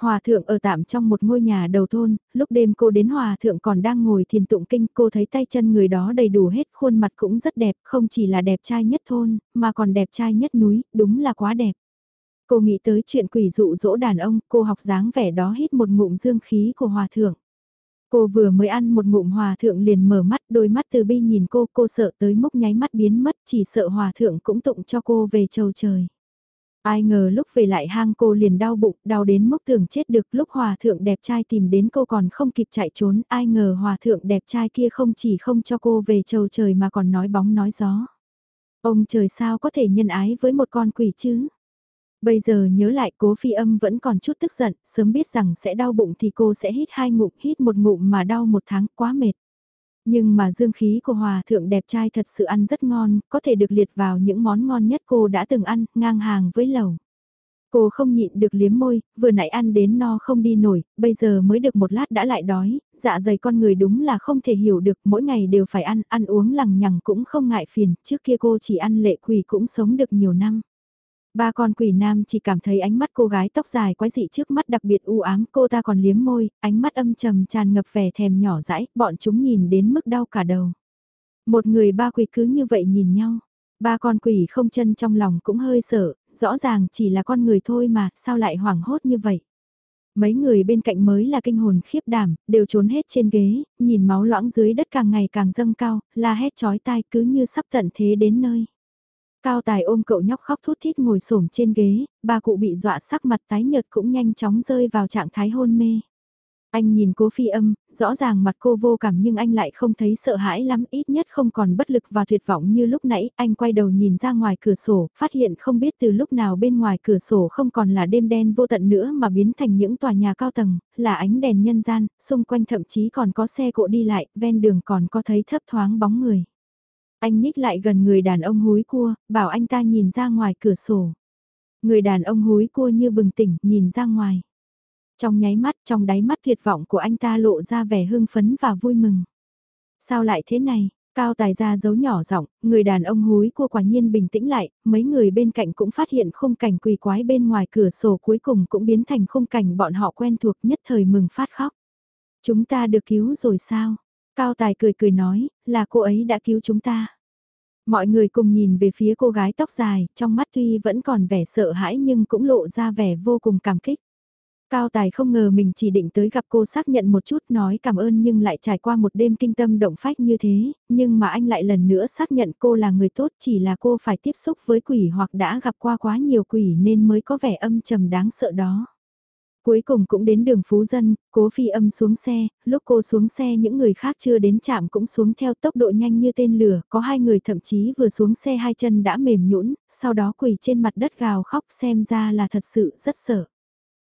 Hòa thượng ở tạm trong một ngôi nhà đầu thôn, lúc đêm cô đến hòa thượng còn đang ngồi thiền tụng kinh, cô thấy tay chân người đó đầy đủ hết, khuôn mặt cũng rất đẹp, không chỉ là đẹp trai nhất thôn, mà còn đẹp trai nhất núi, đúng là quá đẹp. Cô nghĩ tới chuyện quỷ dụ dỗ đàn ông, cô học dáng vẻ đó hít một ngụm dương khí của hòa thượng. Cô vừa mới ăn một ngụm hòa thượng liền mở mắt, đôi mắt từ bi nhìn cô, cô sợ tới mốc nháy mắt biến mất, chỉ sợ hòa thượng cũng tụng cho cô về trầu trời. Ai ngờ lúc về lại hang cô liền đau bụng, đau đến mốc tưởng chết được lúc hòa thượng đẹp trai tìm đến cô còn không kịp chạy trốn, ai ngờ hòa thượng đẹp trai kia không chỉ không cho cô về trầu trời mà còn nói bóng nói gió. Ông trời sao có thể nhân ái với một con quỷ chứ? Bây giờ nhớ lại cố phi âm vẫn còn chút tức giận, sớm biết rằng sẽ đau bụng thì cô sẽ hít hai ngụm, hít một ngụm mà đau một tháng, quá mệt. Nhưng mà dương khí của hòa thượng đẹp trai thật sự ăn rất ngon, có thể được liệt vào những món ngon nhất cô đã từng ăn, ngang hàng với lẩu Cô không nhịn được liếm môi, vừa nãy ăn đến no không đi nổi, bây giờ mới được một lát đã lại đói, dạ dày con người đúng là không thể hiểu được, mỗi ngày đều phải ăn, ăn uống lằng nhằng cũng không ngại phiền, trước kia cô chỉ ăn lệ quỷ cũng sống được nhiều năm. Ba con quỷ nam chỉ cảm thấy ánh mắt cô gái tóc dài quái dị trước mắt đặc biệt u ám cô ta còn liếm môi, ánh mắt âm trầm tràn ngập vẻ thèm nhỏ dãi, bọn chúng nhìn đến mức đau cả đầu. Một người ba quỷ cứ như vậy nhìn nhau. Ba con quỷ không chân trong lòng cũng hơi sợ, rõ ràng chỉ là con người thôi mà, sao lại hoảng hốt như vậy. Mấy người bên cạnh mới là kinh hồn khiếp đảm, đều trốn hết trên ghế, nhìn máu loãng dưới đất càng ngày càng dâng cao, la hét chói tai cứ như sắp tận thế đến nơi. Cao Tài ôm cậu nhóc khóc thút thít ngồi xổm trên ghế, ba cụ bị dọa sắc mặt tái nhợt cũng nhanh chóng rơi vào trạng thái hôn mê. Anh nhìn cố phi âm, rõ ràng mặt cô vô cảm nhưng anh lại không thấy sợ hãi lắm, ít nhất không còn bất lực và tuyệt vọng như lúc nãy. Anh quay đầu nhìn ra ngoài cửa sổ, phát hiện không biết từ lúc nào bên ngoài cửa sổ không còn là đêm đen vô tận nữa mà biến thành những tòa nhà cao tầng, là ánh đèn nhân gian, xung quanh thậm chí còn có xe cộ đi lại, ven đường còn có thấy thấp thoáng bóng người. Anh nhích lại gần người đàn ông húi cua, bảo anh ta nhìn ra ngoài cửa sổ. Người đàn ông húi cua như bừng tỉnh, nhìn ra ngoài. Trong nháy mắt, trong đáy mắt tuyệt vọng của anh ta lộ ra vẻ hưng phấn và vui mừng. Sao lại thế này? Cao tài ra giấu nhỏ giọng, người đàn ông húi cua quả nhiên bình tĩnh lại, mấy người bên cạnh cũng phát hiện khung cảnh quỳ quái bên ngoài cửa sổ cuối cùng cũng biến thành khung cảnh bọn họ quen thuộc nhất thời mừng phát khóc. Chúng ta được cứu rồi sao? Cao Tài cười cười nói, là cô ấy đã cứu chúng ta. Mọi người cùng nhìn về phía cô gái tóc dài, trong mắt tuy vẫn còn vẻ sợ hãi nhưng cũng lộ ra vẻ vô cùng cảm kích. Cao Tài không ngờ mình chỉ định tới gặp cô xác nhận một chút nói cảm ơn nhưng lại trải qua một đêm kinh tâm động phách như thế, nhưng mà anh lại lần nữa xác nhận cô là người tốt chỉ là cô phải tiếp xúc với quỷ hoặc đã gặp qua quá nhiều quỷ nên mới có vẻ âm trầm đáng sợ đó. Cuối cùng cũng đến đường Phú Dân, cố phi âm xuống xe, lúc cô xuống xe những người khác chưa đến chạm cũng xuống theo tốc độ nhanh như tên lửa, có hai người thậm chí vừa xuống xe hai chân đã mềm nhũn, sau đó quỳ trên mặt đất gào khóc xem ra là thật sự rất sợ.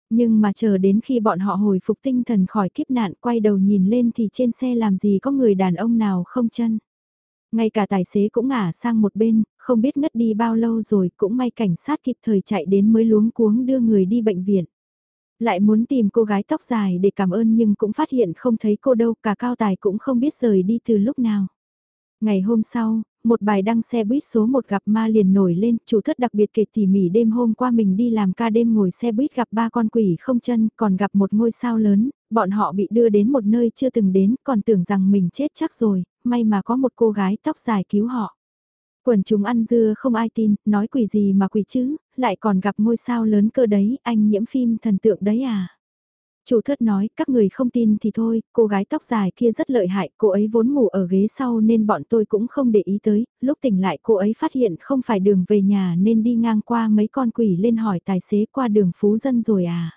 Nhưng mà chờ đến khi bọn họ hồi phục tinh thần khỏi kiếp nạn quay đầu nhìn lên thì trên xe làm gì có người đàn ông nào không chân. Ngay cả tài xế cũng ngả sang một bên, không biết ngất đi bao lâu rồi cũng may cảnh sát kịp thời chạy đến mới luống cuống đưa người đi bệnh viện. Lại muốn tìm cô gái tóc dài để cảm ơn nhưng cũng phát hiện không thấy cô đâu, cả cao tài cũng không biết rời đi từ lúc nào. Ngày hôm sau, một bài đăng xe buýt số một gặp ma liền nổi lên, chủ thất đặc biệt kể tỉ mỉ đêm hôm qua mình đi làm ca đêm ngồi xe buýt gặp ba con quỷ không chân, còn gặp một ngôi sao lớn, bọn họ bị đưa đến một nơi chưa từng đến, còn tưởng rằng mình chết chắc rồi, may mà có một cô gái tóc dài cứu họ. Quần chúng ăn dưa không ai tin, nói quỷ gì mà quỷ chứ, lại còn gặp ngôi sao lớn cơ đấy, anh nhiễm phim thần tượng đấy à. Chủ thất nói, các người không tin thì thôi, cô gái tóc dài kia rất lợi hại, cô ấy vốn ngủ ở ghế sau nên bọn tôi cũng không để ý tới, lúc tỉnh lại cô ấy phát hiện không phải đường về nhà nên đi ngang qua mấy con quỷ lên hỏi tài xế qua đường phú dân rồi à.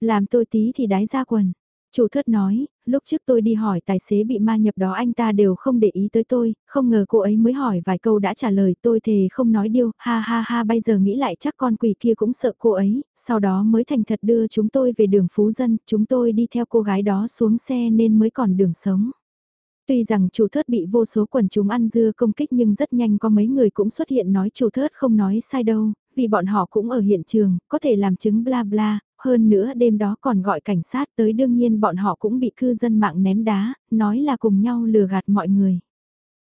Làm tôi tí thì đái ra quần. Chủ thất nói, lúc trước tôi đi hỏi tài xế bị ma nhập đó anh ta đều không để ý tới tôi, không ngờ cô ấy mới hỏi vài câu đã trả lời tôi thề không nói điêu, ha ha ha bây giờ nghĩ lại chắc con quỷ kia cũng sợ cô ấy, sau đó mới thành thật đưa chúng tôi về đường Phú Dân, chúng tôi đi theo cô gái đó xuống xe nên mới còn đường sống. Tuy rằng chủ thớt bị vô số quần chúng ăn dưa công kích nhưng rất nhanh có mấy người cũng xuất hiện nói chủ thớt không nói sai đâu, vì bọn họ cũng ở hiện trường, có thể làm chứng bla bla, hơn nữa đêm đó còn gọi cảnh sát tới đương nhiên bọn họ cũng bị cư dân mạng ném đá, nói là cùng nhau lừa gạt mọi người.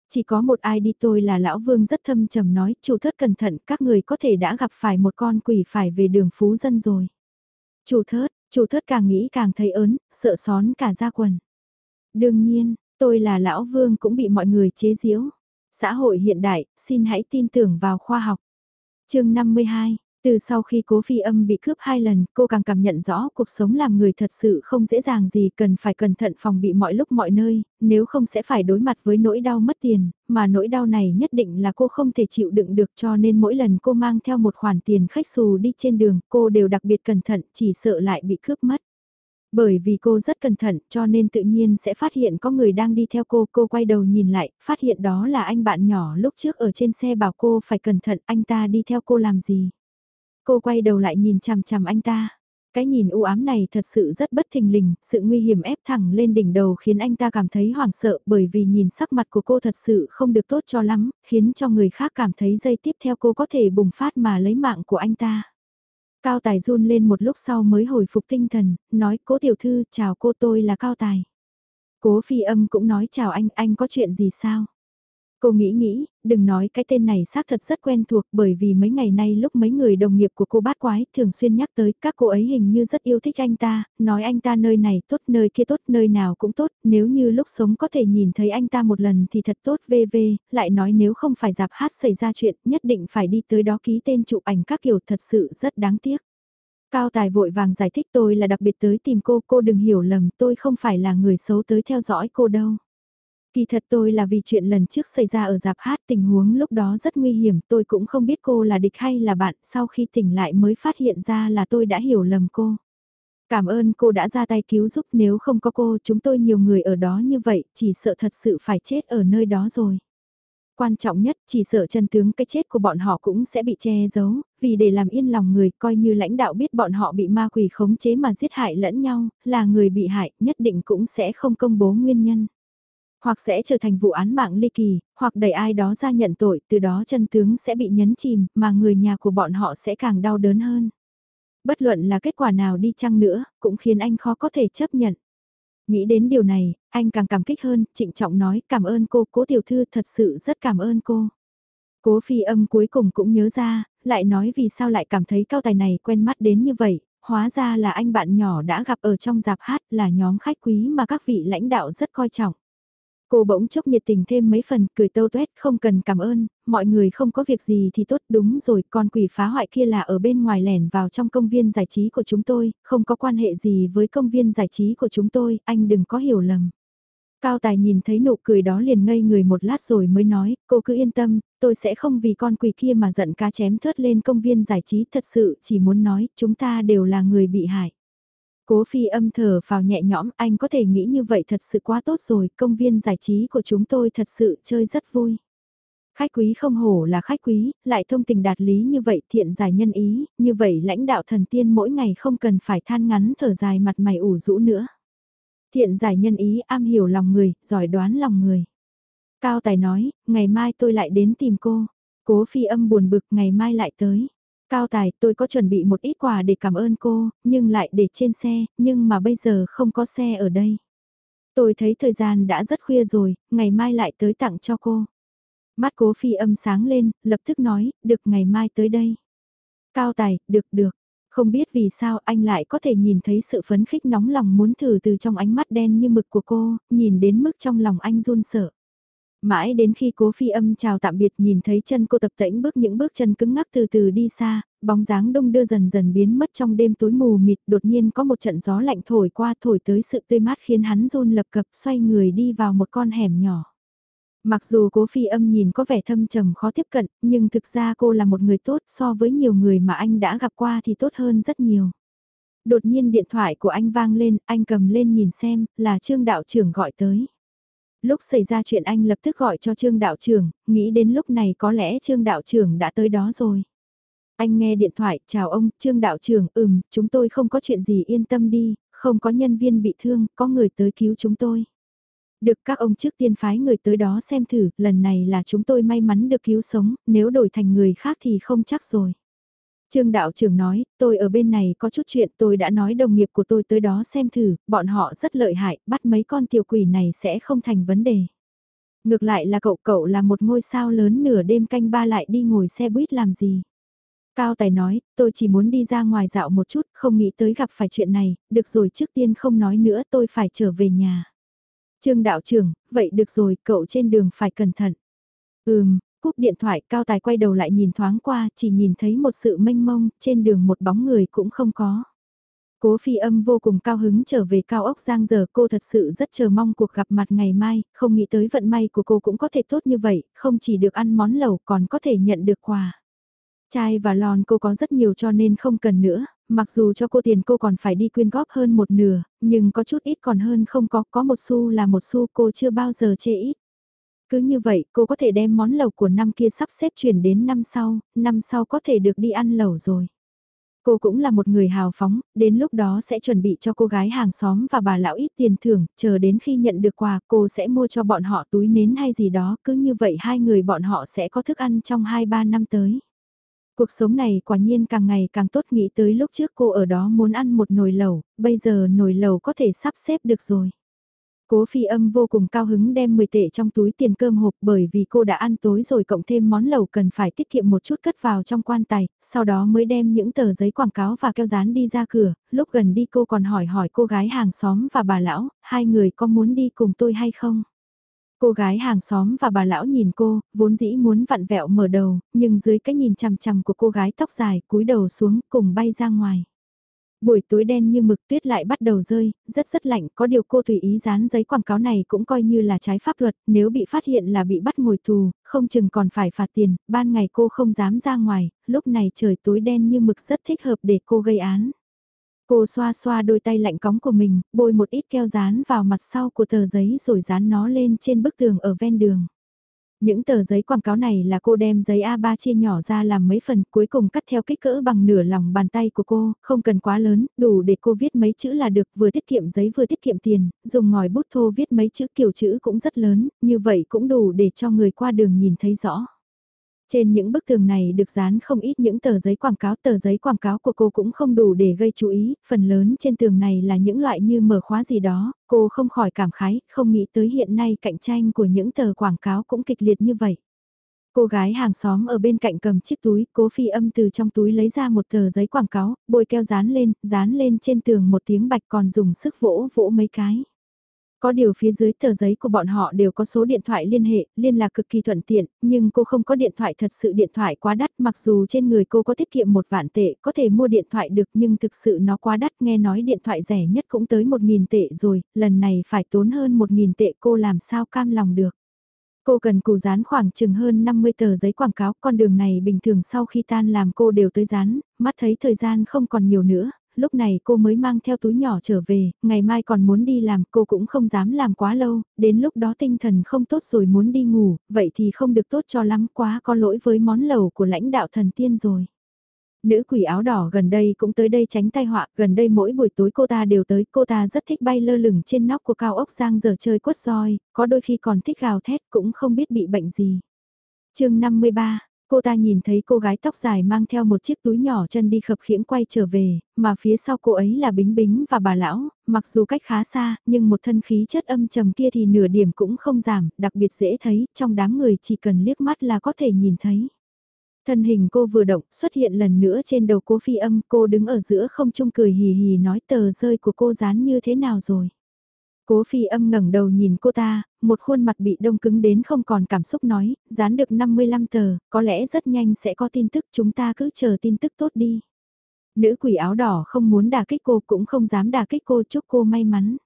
Chỉ có một ai đi tôi là lão vương rất thâm trầm nói, chủ thất cẩn thận, các người có thể đã gặp phải một con quỷ phải về đường phú dân rồi. Chủ thớt, chủ thớt càng nghĩ càng thấy ớn, sợ xón cả da quần. Đương nhiên, tôi là lão vương cũng bị mọi người chế giễu. Xã hội hiện đại, xin hãy tin tưởng vào khoa học. chương 52, từ sau khi cố phi âm bị cướp hai lần, cô càng cảm nhận rõ cuộc sống làm người thật sự không dễ dàng gì cần phải cẩn thận phòng bị mọi lúc mọi nơi, nếu không sẽ phải đối mặt với nỗi đau mất tiền, mà nỗi đau này nhất định là cô không thể chịu đựng được cho nên mỗi lần cô mang theo một khoản tiền khách xù đi trên đường, cô đều đặc biệt cẩn thận, chỉ sợ lại bị cướp mất. Bởi vì cô rất cẩn thận cho nên tự nhiên sẽ phát hiện có người đang đi theo cô, cô quay đầu nhìn lại, phát hiện đó là anh bạn nhỏ lúc trước ở trên xe bảo cô phải cẩn thận anh ta đi theo cô làm gì. Cô quay đầu lại nhìn chằm chằm anh ta. Cái nhìn u ám này thật sự rất bất thình lình, sự nguy hiểm ép thẳng lên đỉnh đầu khiến anh ta cảm thấy hoảng sợ bởi vì nhìn sắc mặt của cô thật sự không được tốt cho lắm, khiến cho người khác cảm thấy dây tiếp theo cô có thể bùng phát mà lấy mạng của anh ta. Cao Tài run lên một lúc sau mới hồi phục tinh thần, nói cố tiểu thư chào cô tôi là Cao Tài. Cố phi âm cũng nói chào anh, anh có chuyện gì sao? Cô nghĩ nghĩ, đừng nói cái tên này xác thật rất quen thuộc bởi vì mấy ngày nay lúc mấy người đồng nghiệp của cô bát quái thường xuyên nhắc tới các cô ấy hình như rất yêu thích anh ta, nói anh ta nơi này tốt nơi kia tốt nơi nào cũng tốt, nếu như lúc sống có thể nhìn thấy anh ta một lần thì thật tốt VV, lại nói nếu không phải dạp hát xảy ra chuyện nhất định phải đi tới đó ký tên chụp ảnh các kiểu thật sự rất đáng tiếc. Cao Tài vội vàng giải thích tôi là đặc biệt tới tìm cô, cô đừng hiểu lầm tôi không phải là người xấu tới theo dõi cô đâu. Kỳ thật tôi là vì chuyện lần trước xảy ra ở dạp hát tình huống lúc đó rất nguy hiểm tôi cũng không biết cô là địch hay là bạn sau khi tỉnh lại mới phát hiện ra là tôi đã hiểu lầm cô. Cảm ơn cô đã ra tay cứu giúp nếu không có cô chúng tôi nhiều người ở đó như vậy chỉ sợ thật sự phải chết ở nơi đó rồi. Quan trọng nhất chỉ sợ chân tướng cái chết của bọn họ cũng sẽ bị che giấu, vì để làm yên lòng người coi như lãnh đạo biết bọn họ bị ma quỷ khống chế mà giết hại lẫn nhau, là người bị hại nhất định cũng sẽ không công bố nguyên nhân hoặc sẽ trở thành vụ án mạng ly kỳ, hoặc đẩy ai đó ra nhận tội, từ đó chân tướng sẽ bị nhấn chìm, mà người nhà của bọn họ sẽ càng đau đớn hơn. Bất luận là kết quả nào đi chăng nữa, cũng khiến anh khó có thể chấp nhận. Nghĩ đến điều này, anh càng cảm kích hơn, trịnh trọng nói cảm ơn cô, cố tiểu thư thật sự rất cảm ơn cô. Cố phi âm cuối cùng cũng nhớ ra, lại nói vì sao lại cảm thấy cao tài này quen mắt đến như vậy, hóa ra là anh bạn nhỏ đã gặp ở trong dạp hát là nhóm khách quý mà các vị lãnh đạo rất coi trọng. Cô bỗng chốc nhiệt tình thêm mấy phần, cười tâu tuét, không cần cảm ơn, mọi người không có việc gì thì tốt đúng rồi, con quỷ phá hoại kia là ở bên ngoài lẻn vào trong công viên giải trí của chúng tôi, không có quan hệ gì với công viên giải trí của chúng tôi, anh đừng có hiểu lầm. Cao Tài nhìn thấy nụ cười đó liền ngây người một lát rồi mới nói, cô cứ yên tâm, tôi sẽ không vì con quỷ kia mà giận cá chém thớt lên công viên giải trí thật sự chỉ muốn nói, chúng ta đều là người bị hại. Cố phi âm thở vào nhẹ nhõm, anh có thể nghĩ như vậy thật sự quá tốt rồi, công viên giải trí của chúng tôi thật sự chơi rất vui. Khách quý không hổ là khách quý, lại thông tình đạt lý như vậy thiện giải nhân ý, như vậy lãnh đạo thần tiên mỗi ngày không cần phải than ngắn thở dài mặt mày ủ rũ nữa. Thiện giải nhân ý am hiểu lòng người, giỏi đoán lòng người. Cao Tài nói, ngày mai tôi lại đến tìm cô. Cố phi âm buồn bực ngày mai lại tới. Cao Tài, tôi có chuẩn bị một ít quà để cảm ơn cô, nhưng lại để trên xe, nhưng mà bây giờ không có xe ở đây. Tôi thấy thời gian đã rất khuya rồi, ngày mai lại tới tặng cho cô. Mắt cố phi âm sáng lên, lập tức nói, được ngày mai tới đây. Cao Tài, được được. Không biết vì sao anh lại có thể nhìn thấy sự phấn khích nóng lòng muốn thử từ trong ánh mắt đen như mực của cô, nhìn đến mức trong lòng anh run sợ. Mãi đến khi cố phi âm chào tạm biệt nhìn thấy chân cô tập tễnh bước những bước chân cứng ngắc từ từ đi xa, bóng dáng đông đưa dần dần biến mất trong đêm tối mù mịt đột nhiên có một trận gió lạnh thổi qua thổi tới sự tươi mát khiến hắn run lập cập xoay người đi vào một con hẻm nhỏ. Mặc dù cố phi âm nhìn có vẻ thâm trầm khó tiếp cận, nhưng thực ra cô là một người tốt so với nhiều người mà anh đã gặp qua thì tốt hơn rất nhiều. Đột nhiên điện thoại của anh vang lên, anh cầm lên nhìn xem, là Trương Đạo trưởng gọi tới. Lúc xảy ra chuyện anh lập tức gọi cho Trương Đạo trưởng, nghĩ đến lúc này có lẽ Trương Đạo trưởng đã tới đó rồi. Anh nghe điện thoại, chào ông, Trương Đạo trưởng, ừm, chúng tôi không có chuyện gì yên tâm đi, không có nhân viên bị thương, có người tới cứu chúng tôi. Được các ông trước tiên phái người tới đó xem thử, lần này là chúng tôi may mắn được cứu sống, nếu đổi thành người khác thì không chắc rồi. Trương đạo trưởng nói, tôi ở bên này có chút chuyện tôi đã nói đồng nghiệp của tôi tới đó xem thử, bọn họ rất lợi hại, bắt mấy con tiểu quỷ này sẽ không thành vấn đề. Ngược lại là cậu cậu là một ngôi sao lớn nửa đêm canh ba lại đi ngồi xe buýt làm gì. Cao Tài nói, tôi chỉ muốn đi ra ngoài dạo một chút, không nghĩ tới gặp phải chuyện này, được rồi trước tiên không nói nữa tôi phải trở về nhà. Trương đạo trưởng, vậy được rồi, cậu trên đường phải cẩn thận. Ừm, cúp điện thoại cao tài quay đầu lại nhìn thoáng qua, chỉ nhìn thấy một sự mênh mông, trên đường một bóng người cũng không có. Cố phi âm vô cùng cao hứng trở về cao ốc Giang giờ cô thật sự rất chờ mong cuộc gặp mặt ngày mai, không nghĩ tới vận may của cô cũng có thể tốt như vậy, không chỉ được ăn món lẩu còn có thể nhận được quà. Chai và lon cô có rất nhiều cho nên không cần nữa, mặc dù cho cô tiền cô còn phải đi quyên góp hơn một nửa, nhưng có chút ít còn hơn không có, có một xu là một xu cô chưa bao giờ chê ít. Cứ như vậy cô có thể đem món lẩu của năm kia sắp xếp chuyển đến năm sau, năm sau có thể được đi ăn lẩu rồi. Cô cũng là một người hào phóng, đến lúc đó sẽ chuẩn bị cho cô gái hàng xóm và bà lão ít tiền thưởng, chờ đến khi nhận được quà cô sẽ mua cho bọn họ túi nến hay gì đó, cứ như vậy hai người bọn họ sẽ có thức ăn trong 2-3 năm tới. Cuộc sống này quả nhiên càng ngày càng tốt nghĩ tới lúc trước cô ở đó muốn ăn một nồi lẩu, bây giờ nồi lẩu có thể sắp xếp được rồi. Cố phi âm vô cùng cao hứng đem 10 tệ trong túi tiền cơm hộp bởi vì cô đã ăn tối rồi cộng thêm món lẩu cần phải tiết kiệm một chút cất vào trong quan tài, sau đó mới đem những tờ giấy quảng cáo và keo dán đi ra cửa, lúc gần đi cô còn hỏi hỏi cô gái hàng xóm và bà lão, hai người có muốn đi cùng tôi hay không? Cô gái hàng xóm và bà lão nhìn cô, vốn dĩ muốn vặn vẹo mở đầu, nhưng dưới cái nhìn chằm chằm của cô gái tóc dài cúi đầu xuống cùng bay ra ngoài. Buổi tối đen như mực tuyết lại bắt đầu rơi, rất rất lạnh, có điều cô tùy ý dán giấy quảng cáo này cũng coi như là trái pháp luật, nếu bị phát hiện là bị bắt ngồi tù, không chừng còn phải phạt tiền, ban ngày cô không dám ra ngoài, lúc này trời tối đen như mực rất thích hợp để cô gây án. Cô xoa xoa đôi tay lạnh cóng của mình, bôi một ít keo dán vào mặt sau của tờ giấy rồi dán nó lên trên bức tường ở ven đường. Những tờ giấy quảng cáo này là cô đem giấy A3 chia nhỏ ra làm mấy phần cuối cùng cắt theo kích cỡ bằng nửa lòng bàn tay của cô, không cần quá lớn, đủ để cô viết mấy chữ là được vừa tiết kiệm giấy vừa tiết kiệm tiền, dùng ngòi bút thô viết mấy chữ kiểu chữ cũng rất lớn, như vậy cũng đủ để cho người qua đường nhìn thấy rõ. Trên những bức tường này được dán không ít những tờ giấy quảng cáo, tờ giấy quảng cáo của cô cũng không đủ để gây chú ý, phần lớn trên tường này là những loại như mở khóa gì đó, cô không khỏi cảm khái, không nghĩ tới hiện nay cạnh tranh của những tờ quảng cáo cũng kịch liệt như vậy. Cô gái hàng xóm ở bên cạnh cầm chiếc túi, cố phi âm từ trong túi lấy ra một tờ giấy quảng cáo, bôi keo dán lên, dán lên trên tường một tiếng bạch còn dùng sức vỗ vỗ mấy cái. Có điều phía dưới tờ giấy của bọn họ đều có số điện thoại liên hệ, liên lạc cực kỳ thuận tiện, nhưng cô không có điện thoại thật sự điện thoại quá đắt mặc dù trên người cô có tiết kiệm một vạn tệ có thể mua điện thoại được nhưng thực sự nó quá đắt nghe nói điện thoại rẻ nhất cũng tới một nghìn tệ rồi, lần này phải tốn hơn một nghìn tệ cô làm sao cam lòng được. Cô cần cù dán khoảng chừng hơn 50 tờ giấy quảng cáo, con đường này bình thường sau khi tan làm cô đều tới dán, mắt thấy thời gian không còn nhiều nữa, lúc này cô mới mang theo túi nhỏ trở về, ngày mai còn muốn đi làm, cô cũng không dám làm quá lâu, đến lúc đó tinh thần không tốt rồi muốn đi ngủ, vậy thì không được tốt cho lắm quá có lỗi với món lẩu của lãnh đạo thần tiên rồi. Nữ quỷ áo đỏ gần đây cũng tới đây tránh tai họa, gần đây mỗi buổi tối cô ta đều tới, cô ta rất thích bay lơ lửng trên nóc của cao ốc giang giờ chơi quất roi, có đôi khi còn thích gào thét cũng không biết bị bệnh gì. chương 53, Cô ta nhìn thấy cô gái tóc dài mang theo một chiếc túi nhỏ chân đi khập khiễng quay trở về, mà phía sau cô ấy là Bính Bính và bà lão, mặc dù cách khá xa, nhưng một thân khí chất âm trầm kia thì nửa điểm cũng không giảm, đặc biệt dễ thấy, trong đám người chỉ cần liếc mắt là có thể nhìn thấy. Thân hình cô vừa động, xuất hiện lần nữa trên đầu cố phi âm, cô đứng ở giữa không trung cười hì hì nói tờ rơi của cô dán như thế nào rồi. Cố phi âm ngẩng đầu nhìn cô ta, một khuôn mặt bị đông cứng đến không còn cảm xúc nói, dán được 55 tờ, có lẽ rất nhanh sẽ có tin tức chúng ta cứ chờ tin tức tốt đi. Nữ quỷ áo đỏ không muốn đả kích cô cũng không dám đả kích cô chúc cô may mắn.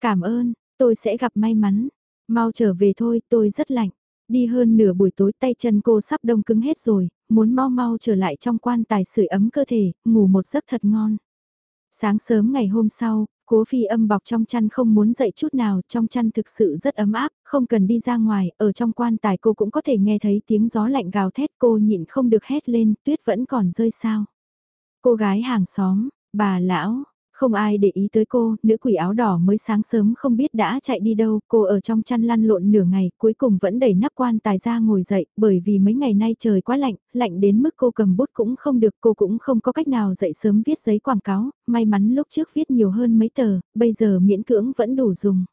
Cảm ơn, tôi sẽ gặp may mắn. Mau trở về thôi, tôi rất lạnh. Đi hơn nửa buổi tối tay chân cô sắp đông cứng hết rồi, muốn mau mau trở lại trong quan tài sưởi ấm cơ thể, ngủ một giấc thật ngon. Sáng sớm ngày hôm sau, Cố phi âm bọc trong chăn không muốn dậy chút nào, trong chăn thực sự rất ấm áp, không cần đi ra ngoài, ở trong quan tài cô cũng có thể nghe thấy tiếng gió lạnh gào thét cô nhịn không được hét lên, tuyết vẫn còn rơi sao. Cô gái hàng xóm, bà lão, không ai để ý tới cô, nữ quỷ áo đỏ mới sáng sớm không biết đã chạy đi đâu, cô ở trong chăn lăn lộn nửa ngày, cuối cùng vẫn đẩy nắp quan tài ra ngồi dậy, bởi vì mấy ngày nay trời quá lạnh, lạnh đến mức cô cầm bút cũng không được, cô cũng không có cách nào dậy sớm viết giấy quảng cáo, may mắn lúc trước viết nhiều hơn mấy tờ, bây giờ miễn cưỡng vẫn đủ dùng.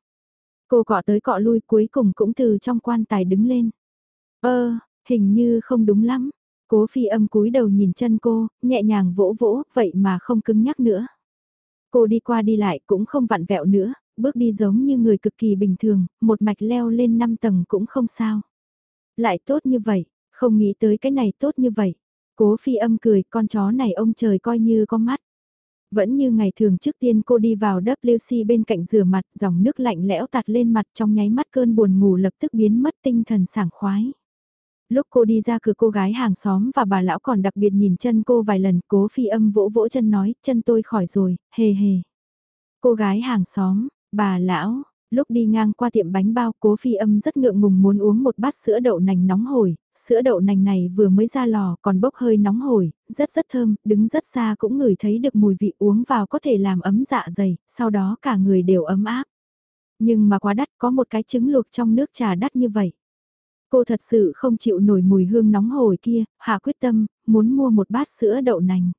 Cô cọ tới cọ lui cuối cùng cũng từ trong quan tài đứng lên. Ơ, hình như không đúng lắm. Cố phi âm cúi đầu nhìn chân cô, nhẹ nhàng vỗ vỗ, vậy mà không cứng nhắc nữa. Cô đi qua đi lại cũng không vặn vẹo nữa, bước đi giống như người cực kỳ bình thường, một mạch leo lên 5 tầng cũng không sao. Lại tốt như vậy, không nghĩ tới cái này tốt như vậy. Cố phi âm cười, con chó này ông trời coi như có mắt. Vẫn như ngày thường trước tiên cô đi vào WC bên cạnh rửa mặt, dòng nước lạnh lẽo tạt lên mặt trong nháy mắt cơn buồn ngủ lập tức biến mất tinh thần sảng khoái. Lúc cô đi ra cửa cô gái hàng xóm và bà lão còn đặc biệt nhìn chân cô vài lần cố phi âm vỗ vỗ chân nói chân tôi khỏi rồi, hề hề. Cô gái hàng xóm, bà lão, lúc đi ngang qua tiệm bánh bao cố phi âm rất ngượng ngùng muốn uống một bát sữa đậu nành nóng hổi, sữa đậu nành này vừa mới ra lò còn bốc hơi nóng hổi, rất rất thơm, đứng rất xa cũng ngửi thấy được mùi vị uống vào có thể làm ấm dạ dày, sau đó cả người đều ấm áp. Nhưng mà quá đắt có một cái trứng luộc trong nước trà đắt như vậy. Cô thật sự không chịu nổi mùi hương nóng hổi kia, hạ quyết tâm, muốn mua một bát sữa đậu nành.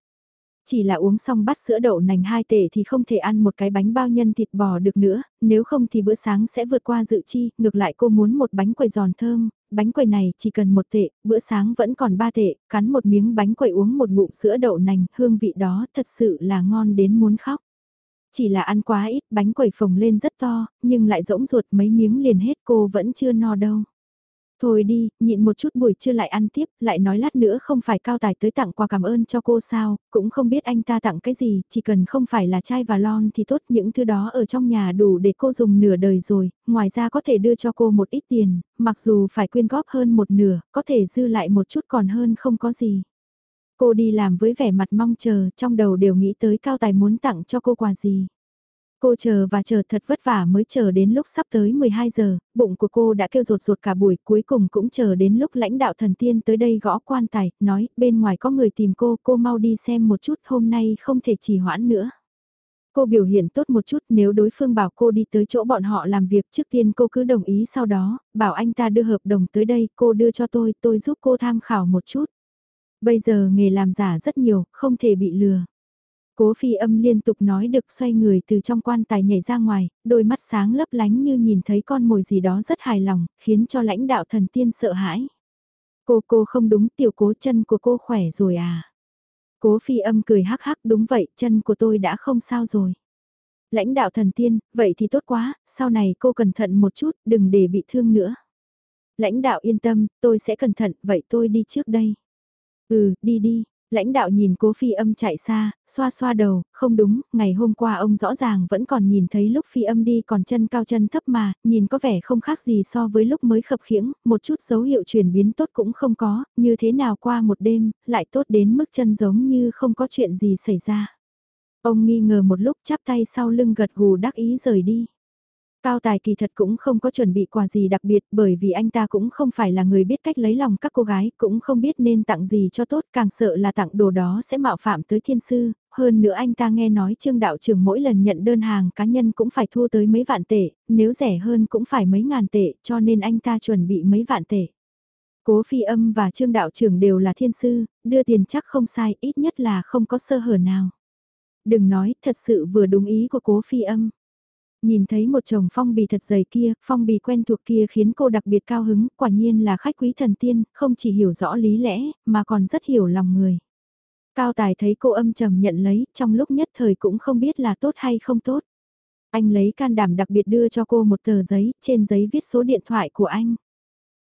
Chỉ là uống xong bát sữa đậu nành hai tể thì không thể ăn một cái bánh bao nhân thịt bò được nữa, nếu không thì bữa sáng sẽ vượt qua dự chi, ngược lại cô muốn một bánh quầy giòn thơm, bánh quầy này chỉ cần một tệ, bữa sáng vẫn còn ba tệ, cắn một miếng bánh quầy uống một ngụm sữa đậu nành, hương vị đó thật sự là ngon đến muốn khóc. Chỉ là ăn quá ít, bánh quầy phồng lên rất to, nhưng lại rỗng ruột mấy miếng liền hết cô vẫn chưa no đâu. Thôi đi, nhịn một chút buổi trưa lại ăn tiếp, lại nói lát nữa không phải cao tài tới tặng quà cảm ơn cho cô sao, cũng không biết anh ta tặng cái gì, chỉ cần không phải là chai và lon thì tốt, những thứ đó ở trong nhà đủ để cô dùng nửa đời rồi, ngoài ra có thể đưa cho cô một ít tiền, mặc dù phải quyên góp hơn một nửa, có thể dư lại một chút còn hơn không có gì. Cô đi làm với vẻ mặt mong chờ, trong đầu đều nghĩ tới cao tài muốn tặng cho cô quà gì. Cô chờ và chờ thật vất vả mới chờ đến lúc sắp tới 12 giờ, bụng của cô đã kêu rột rột cả buổi cuối cùng cũng chờ đến lúc lãnh đạo thần tiên tới đây gõ quan tài, nói bên ngoài có người tìm cô, cô mau đi xem một chút hôm nay không thể trì hoãn nữa. Cô biểu hiện tốt một chút nếu đối phương bảo cô đi tới chỗ bọn họ làm việc trước tiên cô cứ đồng ý sau đó, bảo anh ta đưa hợp đồng tới đây, cô đưa cho tôi, tôi giúp cô tham khảo một chút. Bây giờ nghề làm giả rất nhiều, không thể bị lừa. Cố phi âm liên tục nói được xoay người từ trong quan tài nhảy ra ngoài, đôi mắt sáng lấp lánh như nhìn thấy con mồi gì đó rất hài lòng, khiến cho lãnh đạo thần tiên sợ hãi. Cô cô không đúng tiểu cố chân của cô khỏe rồi à. Cố phi âm cười hắc hắc đúng vậy chân của tôi đã không sao rồi. Lãnh đạo thần tiên, vậy thì tốt quá, sau này cô cẩn thận một chút, đừng để bị thương nữa. Lãnh đạo yên tâm, tôi sẽ cẩn thận, vậy tôi đi trước đây. Ừ, đi đi, Lãnh đạo nhìn cố phi âm chạy xa, xoa xoa đầu, không đúng, ngày hôm qua ông rõ ràng vẫn còn nhìn thấy lúc phi âm đi còn chân cao chân thấp mà, nhìn có vẻ không khác gì so với lúc mới khập khiễng, một chút dấu hiệu chuyển biến tốt cũng không có, như thế nào qua một đêm, lại tốt đến mức chân giống như không có chuyện gì xảy ra. Ông nghi ngờ một lúc chắp tay sau lưng gật gù đắc ý rời đi. Cao Tài kỳ thật cũng không có chuẩn bị quà gì đặc biệt bởi vì anh ta cũng không phải là người biết cách lấy lòng các cô gái, cũng không biết nên tặng gì cho tốt, càng sợ là tặng đồ đó sẽ mạo phạm tới thiên sư, hơn nữa anh ta nghe nói trương đạo trưởng mỗi lần nhận đơn hàng cá nhân cũng phải thua tới mấy vạn tệ, nếu rẻ hơn cũng phải mấy ngàn tệ, cho nên anh ta chuẩn bị mấy vạn tệ. Cố phi âm và trương đạo trưởng đều là thiên sư, đưa tiền chắc không sai, ít nhất là không có sơ hở nào. Đừng nói, thật sự vừa đúng ý của cố phi âm. Nhìn thấy một chồng phong bì thật dày kia, phong bì quen thuộc kia khiến cô đặc biệt cao hứng, quả nhiên là khách quý thần tiên, không chỉ hiểu rõ lý lẽ, mà còn rất hiểu lòng người. Cao Tài thấy cô âm trầm nhận lấy, trong lúc nhất thời cũng không biết là tốt hay không tốt. Anh lấy can đảm đặc biệt đưa cho cô một tờ giấy, trên giấy viết số điện thoại của anh.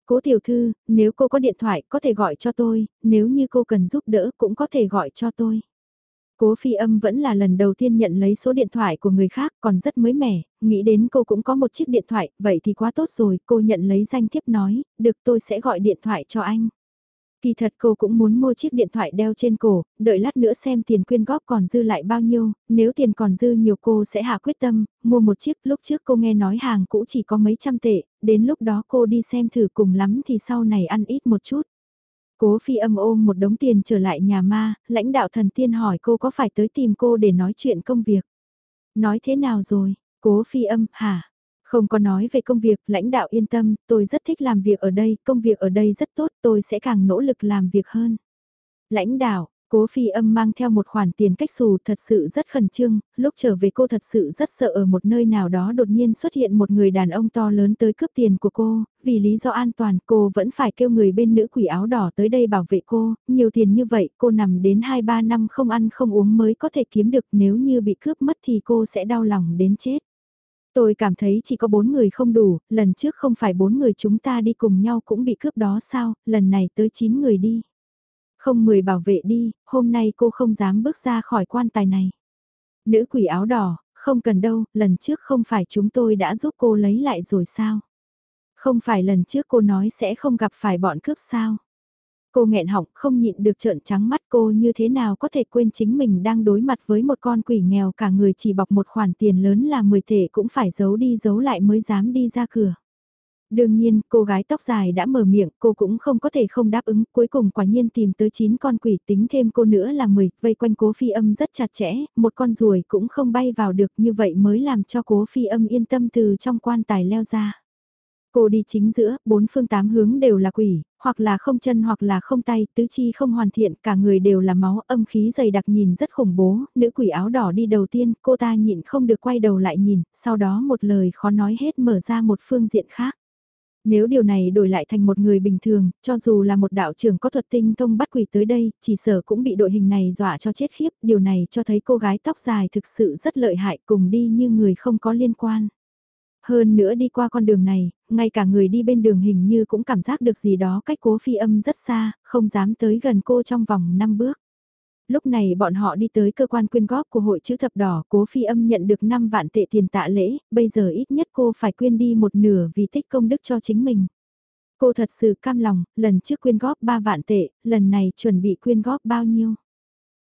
Cố tiểu thư, nếu cô có điện thoại có thể gọi cho tôi, nếu như cô cần giúp đỡ cũng có thể gọi cho tôi. Cố phi âm vẫn là lần đầu tiên nhận lấy số điện thoại của người khác còn rất mới mẻ, nghĩ đến cô cũng có một chiếc điện thoại, vậy thì quá tốt rồi, cô nhận lấy danh thiếp nói, được tôi sẽ gọi điện thoại cho anh. Kỳ thật cô cũng muốn mua chiếc điện thoại đeo trên cổ, đợi lát nữa xem tiền quyên góp còn dư lại bao nhiêu, nếu tiền còn dư nhiều cô sẽ hạ quyết tâm, mua một chiếc, lúc trước cô nghe nói hàng cũ chỉ có mấy trăm tệ, đến lúc đó cô đi xem thử cùng lắm thì sau này ăn ít một chút. Cố phi âm ôm một đống tiền trở lại nhà ma, lãnh đạo thần tiên hỏi cô có phải tới tìm cô để nói chuyện công việc. Nói thế nào rồi, cố phi âm, hả? Không có nói về công việc, lãnh đạo yên tâm, tôi rất thích làm việc ở đây, công việc ở đây rất tốt, tôi sẽ càng nỗ lực làm việc hơn. Lãnh đạo, Cố phi âm mang theo một khoản tiền cách xù thật sự rất khẩn trương, lúc trở về cô thật sự rất sợ ở một nơi nào đó đột nhiên xuất hiện một người đàn ông to lớn tới cướp tiền của cô, vì lý do an toàn cô vẫn phải kêu người bên nữ quỷ áo đỏ tới đây bảo vệ cô, nhiều tiền như vậy cô nằm đến 2-3 năm không ăn không uống mới có thể kiếm được nếu như bị cướp mất thì cô sẽ đau lòng đến chết. Tôi cảm thấy chỉ có bốn người không đủ, lần trước không phải bốn người chúng ta đi cùng nhau cũng bị cướp đó sao, lần này tới 9 người đi. Không mười bảo vệ đi, hôm nay cô không dám bước ra khỏi quan tài này. Nữ quỷ áo đỏ, không cần đâu, lần trước không phải chúng tôi đã giúp cô lấy lại rồi sao? Không phải lần trước cô nói sẽ không gặp phải bọn cướp sao? Cô nghẹn họng không nhịn được trợn trắng mắt cô như thế nào có thể quên chính mình đang đối mặt với một con quỷ nghèo cả người chỉ bọc một khoản tiền lớn là 10 thể cũng phải giấu đi giấu lại mới dám đi ra cửa. Đương nhiên, cô gái tóc dài đã mở miệng, cô cũng không có thể không đáp ứng, cuối cùng quả nhiên tìm tới 9 con quỷ tính thêm cô nữa là 10, vây quanh cố phi âm rất chặt chẽ, một con ruồi cũng không bay vào được như vậy mới làm cho cố phi âm yên tâm từ trong quan tài leo ra. Cô đi chính giữa, bốn phương tám hướng đều là quỷ, hoặc là không chân hoặc là không tay, tứ chi không hoàn thiện, cả người đều là máu, âm khí dày đặc nhìn rất khủng bố, nữ quỷ áo đỏ đi đầu tiên, cô ta nhịn không được quay đầu lại nhìn, sau đó một lời khó nói hết mở ra một phương diện khác. Nếu điều này đổi lại thành một người bình thường, cho dù là một đạo trưởng có thuật tinh thông bắt quỷ tới đây, chỉ sở cũng bị đội hình này dọa cho chết khiếp, điều này cho thấy cô gái tóc dài thực sự rất lợi hại cùng đi như người không có liên quan. Hơn nữa đi qua con đường này, ngay cả người đi bên đường hình như cũng cảm giác được gì đó cách cố phi âm rất xa, không dám tới gần cô trong vòng 5 bước. Lúc này bọn họ đi tới cơ quan quyên góp của hội chữ thập đỏ, cố phi âm nhận được 5 vạn tệ tiền tạ lễ, bây giờ ít nhất cô phải quyên đi một nửa vì tích công đức cho chính mình. Cô thật sự cam lòng, lần trước quyên góp 3 vạn tệ, lần này chuẩn bị quyên góp bao nhiêu.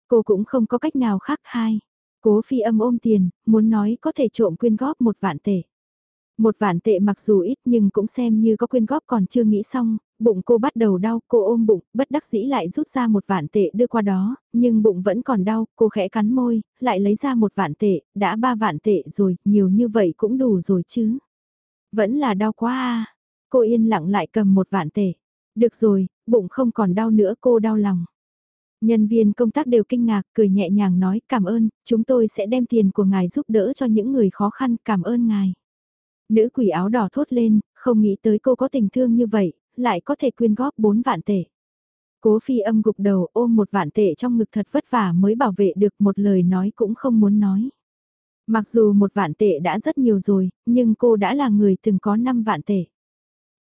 Cô cũng không có cách nào khác hai. Cố phi âm ôm tiền, muốn nói có thể trộm quyên góp một vạn tệ. Một vạn tệ mặc dù ít nhưng cũng xem như có quyên góp còn chưa nghĩ xong, bụng cô bắt đầu đau, cô ôm bụng, bất đắc dĩ lại rút ra một vạn tệ đưa qua đó, nhưng bụng vẫn còn đau, cô khẽ cắn môi, lại lấy ra một vạn tệ, đã ba vạn tệ rồi, nhiều như vậy cũng đủ rồi chứ. Vẫn là đau quá à. Cô yên lặng lại cầm một vạn tệ. Được rồi, bụng không còn đau nữa cô đau lòng. Nhân viên công tác đều kinh ngạc, cười nhẹ nhàng nói cảm ơn, chúng tôi sẽ đem tiền của ngài giúp đỡ cho những người khó khăn, cảm ơn ngài. Nữ quỷ áo đỏ thốt lên, không nghĩ tới cô có tình thương như vậy, lại có thể quyên góp 4 vạn tệ. Cố phi âm gục đầu ôm một vạn tệ trong ngực thật vất vả mới bảo vệ được một lời nói cũng không muốn nói. Mặc dù một vạn tệ đã rất nhiều rồi, nhưng cô đã là người từng có 5 vạn tệ.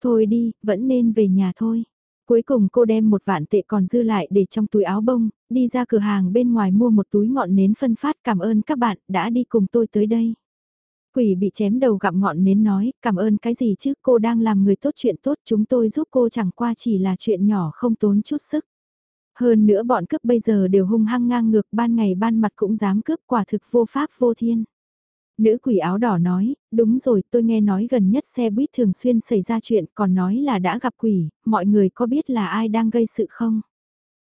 Thôi đi, vẫn nên về nhà thôi. Cuối cùng cô đem một vạn tệ còn dư lại để trong túi áo bông, đi ra cửa hàng bên ngoài mua một túi ngọn nến phân phát cảm ơn các bạn đã đi cùng tôi tới đây. Quỷ bị chém đầu gặm ngọn nến nói, cảm ơn cái gì chứ, cô đang làm người tốt chuyện tốt, chúng tôi giúp cô chẳng qua chỉ là chuyện nhỏ không tốn chút sức. Hơn nữa bọn cướp bây giờ đều hung hăng ngang ngược ban ngày ban mặt cũng dám cướp quả thực vô pháp vô thiên. Nữ quỷ áo đỏ nói, đúng rồi tôi nghe nói gần nhất xe buýt thường xuyên xảy ra chuyện còn nói là đã gặp quỷ, mọi người có biết là ai đang gây sự không?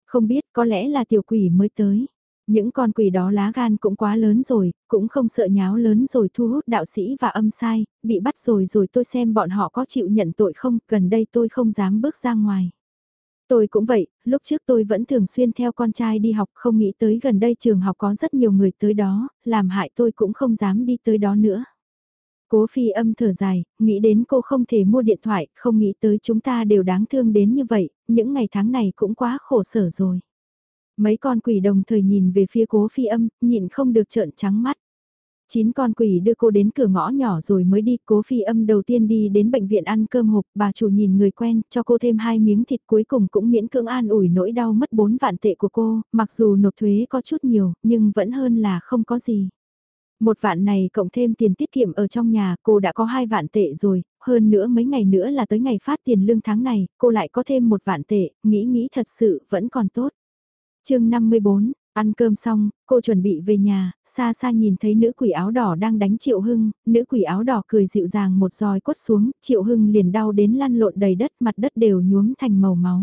Không biết có lẽ là tiểu quỷ mới tới. Những con quỷ đó lá gan cũng quá lớn rồi, cũng không sợ nháo lớn rồi thu hút đạo sĩ và âm sai, bị bắt rồi rồi tôi xem bọn họ có chịu nhận tội không, gần đây tôi không dám bước ra ngoài. Tôi cũng vậy, lúc trước tôi vẫn thường xuyên theo con trai đi học không nghĩ tới gần đây trường học có rất nhiều người tới đó, làm hại tôi cũng không dám đi tới đó nữa. Cố phi âm thở dài, nghĩ đến cô không thể mua điện thoại, không nghĩ tới chúng ta đều đáng thương đến như vậy, những ngày tháng này cũng quá khổ sở rồi. Mấy con quỷ đồng thời nhìn về phía cố phi âm, nhịn không được trợn trắng mắt. Chín con quỷ đưa cô đến cửa ngõ nhỏ rồi mới đi, cố phi âm đầu tiên đi đến bệnh viện ăn cơm hộp, bà chủ nhìn người quen, cho cô thêm hai miếng thịt cuối cùng cũng miễn cưỡng an ủi nỗi đau mất bốn vạn tệ của cô, mặc dù nộp thuế có chút nhiều, nhưng vẫn hơn là không có gì. Một vạn này cộng thêm tiền tiết kiệm ở trong nhà, cô đã có hai vạn tệ rồi, hơn nữa mấy ngày nữa là tới ngày phát tiền lương tháng này, cô lại có thêm một vạn tệ, nghĩ nghĩ thật sự vẫn còn tốt chương 54, Ăn cơm xong, cô chuẩn bị về nhà, xa xa nhìn thấy nữ quỷ áo đỏ đang đánh Triệu Hưng, nữ quỷ áo đỏ cười dịu dàng một roi quất xuống, Triệu Hưng liền đau đến lăn lộn đầy đất, mặt đất đều nhuốm thành màu máu.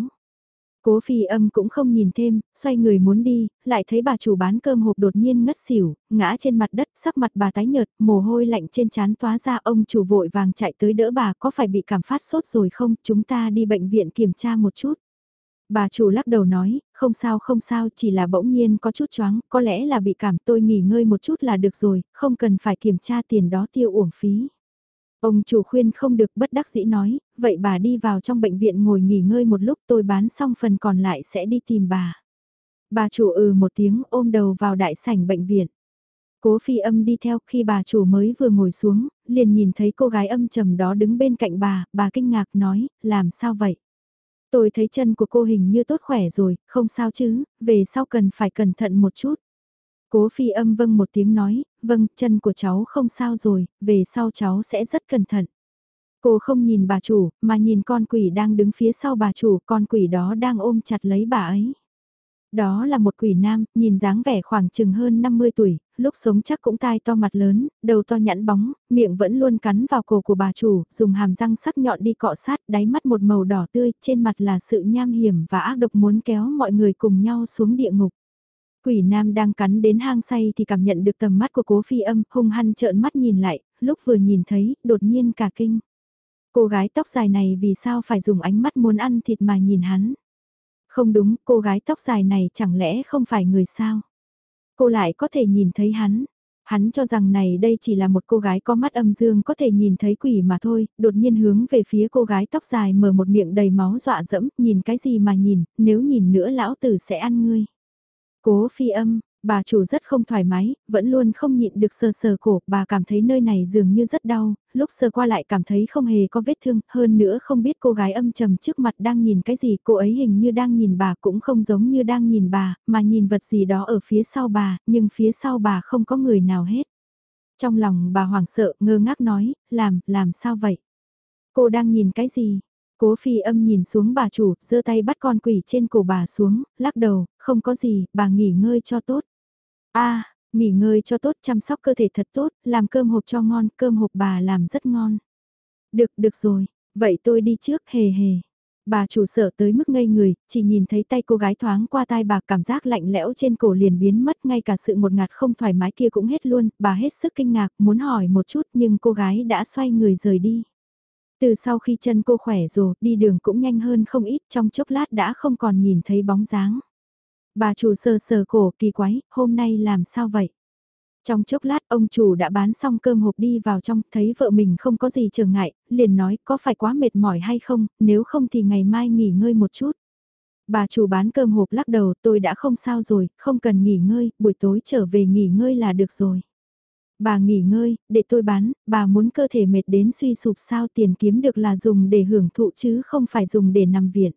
Cố phi âm cũng không nhìn thêm, xoay người muốn đi, lại thấy bà chủ bán cơm hộp đột nhiên ngất xỉu, ngã trên mặt đất, sắc mặt bà tái nhợt, mồ hôi lạnh trên trán tóa ra ông chủ vội vàng chạy tới đỡ bà có phải bị cảm phát sốt rồi không, chúng ta đi bệnh viện kiểm tra một chút. Bà chủ lắc đầu nói, không sao không sao chỉ là bỗng nhiên có chút choáng, có lẽ là bị cảm tôi nghỉ ngơi một chút là được rồi, không cần phải kiểm tra tiền đó tiêu uổng phí. Ông chủ khuyên không được bất đắc dĩ nói, vậy bà đi vào trong bệnh viện ngồi nghỉ ngơi một lúc tôi bán xong phần còn lại sẽ đi tìm bà. Bà chủ ừ một tiếng ôm đầu vào đại sảnh bệnh viện. Cố phi âm đi theo khi bà chủ mới vừa ngồi xuống, liền nhìn thấy cô gái âm trầm đó đứng bên cạnh bà, bà kinh ngạc nói, làm sao vậy? Tôi thấy chân của cô hình như tốt khỏe rồi, không sao chứ, về sau cần phải cẩn thận một chút. Cố phi âm vâng một tiếng nói, vâng, chân của cháu không sao rồi, về sau cháu sẽ rất cẩn thận. Cô không nhìn bà chủ, mà nhìn con quỷ đang đứng phía sau bà chủ, con quỷ đó đang ôm chặt lấy bà ấy. Đó là một quỷ nam, nhìn dáng vẻ khoảng chừng hơn 50 tuổi, lúc sống chắc cũng tai to mặt lớn, đầu to nhẵn bóng, miệng vẫn luôn cắn vào cổ của bà chủ, dùng hàm răng sắc nhọn đi cọ sát, đáy mắt một màu đỏ tươi, trên mặt là sự nham hiểm và ác độc muốn kéo mọi người cùng nhau xuống địa ngục. Quỷ nam đang cắn đến hang say thì cảm nhận được tầm mắt của cố phi âm, hung hăng trợn mắt nhìn lại, lúc vừa nhìn thấy, đột nhiên cả kinh. Cô gái tóc dài này vì sao phải dùng ánh mắt muốn ăn thịt mà nhìn hắn? Không đúng, cô gái tóc dài này chẳng lẽ không phải người sao? Cô lại có thể nhìn thấy hắn. Hắn cho rằng này đây chỉ là một cô gái có mắt âm dương có thể nhìn thấy quỷ mà thôi, đột nhiên hướng về phía cô gái tóc dài mở một miệng đầy máu dọa dẫm, nhìn cái gì mà nhìn, nếu nhìn nữa lão tử sẽ ăn ngươi. Cố phi âm, Bà chủ rất không thoải mái, vẫn luôn không nhịn được sờ sờ cổ, bà cảm thấy nơi này dường như rất đau, lúc sờ qua lại cảm thấy không hề có vết thương, hơn nữa không biết cô gái âm trầm trước mặt đang nhìn cái gì, cô ấy hình như đang nhìn bà cũng không giống như đang nhìn bà, mà nhìn vật gì đó ở phía sau bà, nhưng phía sau bà không có người nào hết. Trong lòng bà hoảng sợ, ngơ ngác nói, làm, làm sao vậy? Cô đang nhìn cái gì? Cố phi âm nhìn xuống bà chủ, giơ tay bắt con quỷ trên cổ bà xuống, lắc đầu, không có gì, bà nghỉ ngơi cho tốt a nghỉ ngơi cho tốt chăm sóc cơ thể thật tốt, làm cơm hộp cho ngon, cơm hộp bà làm rất ngon. Được, được rồi, vậy tôi đi trước, hề hề. Bà chủ sở tới mức ngây người, chỉ nhìn thấy tay cô gái thoáng qua tai bà cảm giác lạnh lẽo trên cổ liền biến mất ngay cả sự một ngạt không thoải mái kia cũng hết luôn, bà hết sức kinh ngạc muốn hỏi một chút nhưng cô gái đã xoay người rời đi. Từ sau khi chân cô khỏe rồi, đi đường cũng nhanh hơn không ít trong chốc lát đã không còn nhìn thấy bóng dáng. Bà chủ sờ sờ cổ kỳ quái, hôm nay làm sao vậy? Trong chốc lát ông chủ đã bán xong cơm hộp đi vào trong, thấy vợ mình không có gì trở ngại, liền nói có phải quá mệt mỏi hay không, nếu không thì ngày mai nghỉ ngơi một chút. Bà chủ bán cơm hộp lắc đầu tôi đã không sao rồi, không cần nghỉ ngơi, buổi tối trở về nghỉ ngơi là được rồi. Bà nghỉ ngơi, để tôi bán, bà muốn cơ thể mệt đến suy sụp sao tiền kiếm được là dùng để hưởng thụ chứ không phải dùng để nằm viện.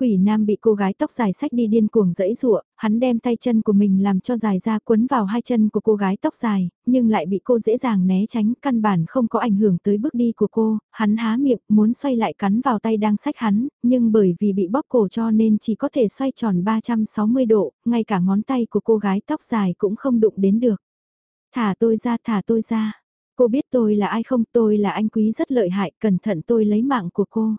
Quỷ nam bị cô gái tóc dài sách đi điên cuồng dẫy rụa, hắn đem tay chân của mình làm cho dài ra quấn vào hai chân của cô gái tóc dài, nhưng lại bị cô dễ dàng né tránh, căn bản không có ảnh hưởng tới bước đi của cô, hắn há miệng muốn xoay lại cắn vào tay đang sách hắn, nhưng bởi vì bị bóp cổ cho nên chỉ có thể xoay tròn 360 độ, ngay cả ngón tay của cô gái tóc dài cũng không đụng đến được. Thả tôi ra, thả tôi ra. Cô biết tôi là ai không, tôi là anh quý rất lợi hại, cẩn thận tôi lấy mạng của cô.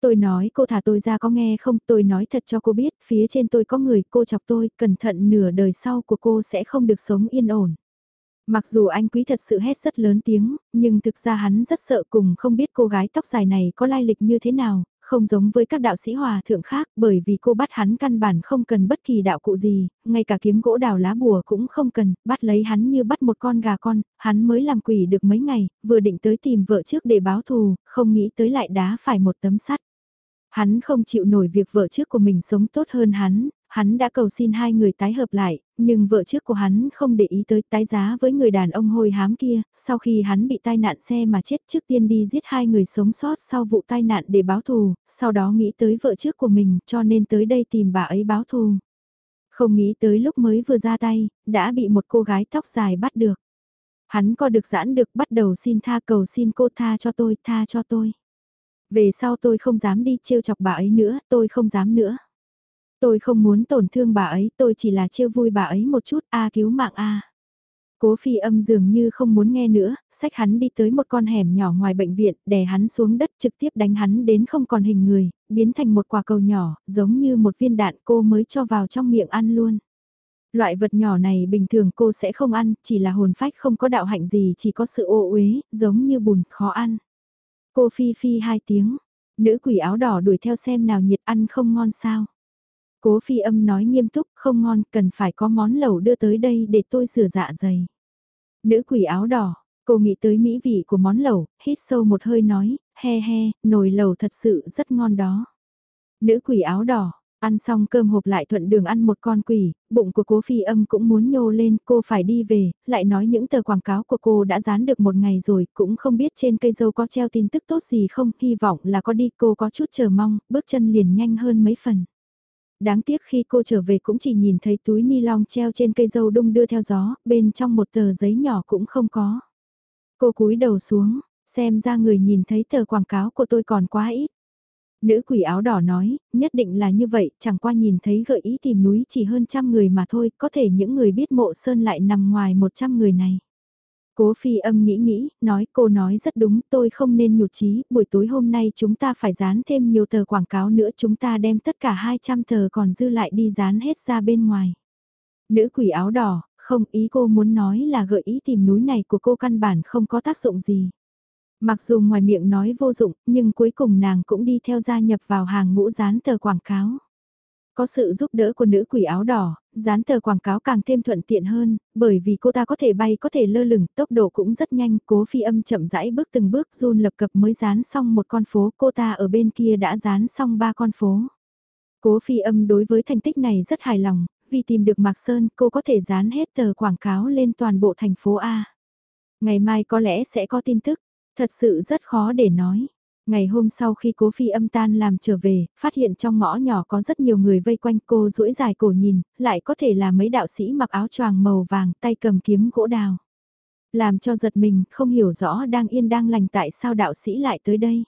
Tôi nói cô thả tôi ra có nghe không, tôi nói thật cho cô biết, phía trên tôi có người, cô chọc tôi, cẩn thận nửa đời sau của cô sẽ không được sống yên ổn. Mặc dù anh quý thật sự hét rất lớn tiếng, nhưng thực ra hắn rất sợ cùng không biết cô gái tóc dài này có lai lịch như thế nào, không giống với các đạo sĩ hòa thượng khác bởi vì cô bắt hắn căn bản không cần bất kỳ đạo cụ gì, ngay cả kiếm gỗ đào lá bùa cũng không cần, bắt lấy hắn như bắt một con gà con, hắn mới làm quỷ được mấy ngày, vừa định tới tìm vợ trước để báo thù, không nghĩ tới lại đá phải một tấm sắt. Hắn không chịu nổi việc vợ trước của mình sống tốt hơn hắn, hắn đã cầu xin hai người tái hợp lại, nhưng vợ trước của hắn không để ý tới tái giá với người đàn ông hôi hám kia, sau khi hắn bị tai nạn xe mà chết trước tiên đi giết hai người sống sót sau vụ tai nạn để báo thù, sau đó nghĩ tới vợ trước của mình cho nên tới đây tìm bà ấy báo thù. Không nghĩ tới lúc mới vừa ra tay, đã bị một cô gái tóc dài bắt được. Hắn co được giãn được bắt đầu xin tha cầu xin cô tha cho tôi, tha cho tôi. Về sau tôi không dám đi trêu chọc bà ấy nữa, tôi không dám nữa. Tôi không muốn tổn thương bà ấy, tôi chỉ là trêu vui bà ấy một chút, a cứu mạng a. Cố phi âm dường như không muốn nghe nữa, sách hắn đi tới một con hẻm nhỏ ngoài bệnh viện, đè hắn xuống đất trực tiếp đánh hắn đến không còn hình người, biến thành một quả cầu nhỏ, giống như một viên đạn cô mới cho vào trong miệng ăn luôn. Loại vật nhỏ này bình thường cô sẽ không ăn, chỉ là hồn phách không có đạo hạnh gì chỉ có sự ô uế, giống như bùn, khó ăn. Cô phi phi hai tiếng, nữ quỷ áo đỏ đuổi theo xem nào nhiệt ăn không ngon sao. Cố phi âm nói nghiêm túc, không ngon, cần phải có món lẩu đưa tới đây để tôi sửa dạ dày. Nữ quỷ áo đỏ, cô nghĩ tới mỹ vị của món lẩu, hít sâu một hơi nói, he he, nồi lẩu thật sự rất ngon đó. Nữ quỷ áo đỏ, ăn xong cơm hộp lại thuận đường ăn một con quỷ, bụng của cố phi âm cũng muốn nhô lên, cô phải đi về, lại nói những tờ quảng cáo của cô đã dán được một ngày rồi, cũng không biết trên cây dâu có treo tin tức tốt gì không, hy vọng là có đi, cô có chút chờ mong, bước chân liền nhanh hơn mấy phần. Đáng tiếc khi cô trở về cũng chỉ nhìn thấy túi ni lông treo trên cây dâu đung đưa theo gió, bên trong một tờ giấy nhỏ cũng không có. Cô cúi đầu xuống, xem ra người nhìn thấy tờ quảng cáo của tôi còn quá ít. Nữ quỷ áo đỏ nói, nhất định là như vậy, chẳng qua nhìn thấy gợi ý tìm núi chỉ hơn trăm người mà thôi, có thể những người biết mộ sơn lại nằm ngoài một trăm người này. Cố phi âm nghĩ nghĩ, nói cô nói rất đúng, tôi không nên nhụt chí buổi tối hôm nay chúng ta phải dán thêm nhiều tờ quảng cáo nữa chúng ta đem tất cả 200 tờ còn dư lại đi dán hết ra bên ngoài. Nữ quỷ áo đỏ, không ý cô muốn nói là gợi ý tìm núi này của cô căn bản không có tác dụng gì. Mặc dù ngoài miệng nói vô dụng, nhưng cuối cùng nàng cũng đi theo gia nhập vào hàng ngũ dán tờ quảng cáo. Có sự giúp đỡ của nữ quỷ áo đỏ, dán tờ quảng cáo càng thêm thuận tiện hơn, bởi vì cô ta có thể bay có thể lơ lửng, tốc độ cũng rất nhanh, cố phi âm chậm rãi bước từng bước run lập cập mới dán xong một con phố, cô ta ở bên kia đã dán xong ba con phố. Cố phi âm đối với thành tích này rất hài lòng, vì tìm được Mạc Sơn cô có thể dán hết tờ quảng cáo lên toàn bộ thành phố A. Ngày mai có lẽ sẽ có tin tức, thật sự rất khó để nói. Ngày hôm sau khi cố phi âm tan làm trở về, phát hiện trong ngõ nhỏ có rất nhiều người vây quanh cô duỗi dài cổ nhìn, lại có thể là mấy đạo sĩ mặc áo choàng màu vàng tay cầm kiếm gỗ đào. Làm cho giật mình, không hiểu rõ đang yên đang lành tại sao đạo sĩ lại tới đây.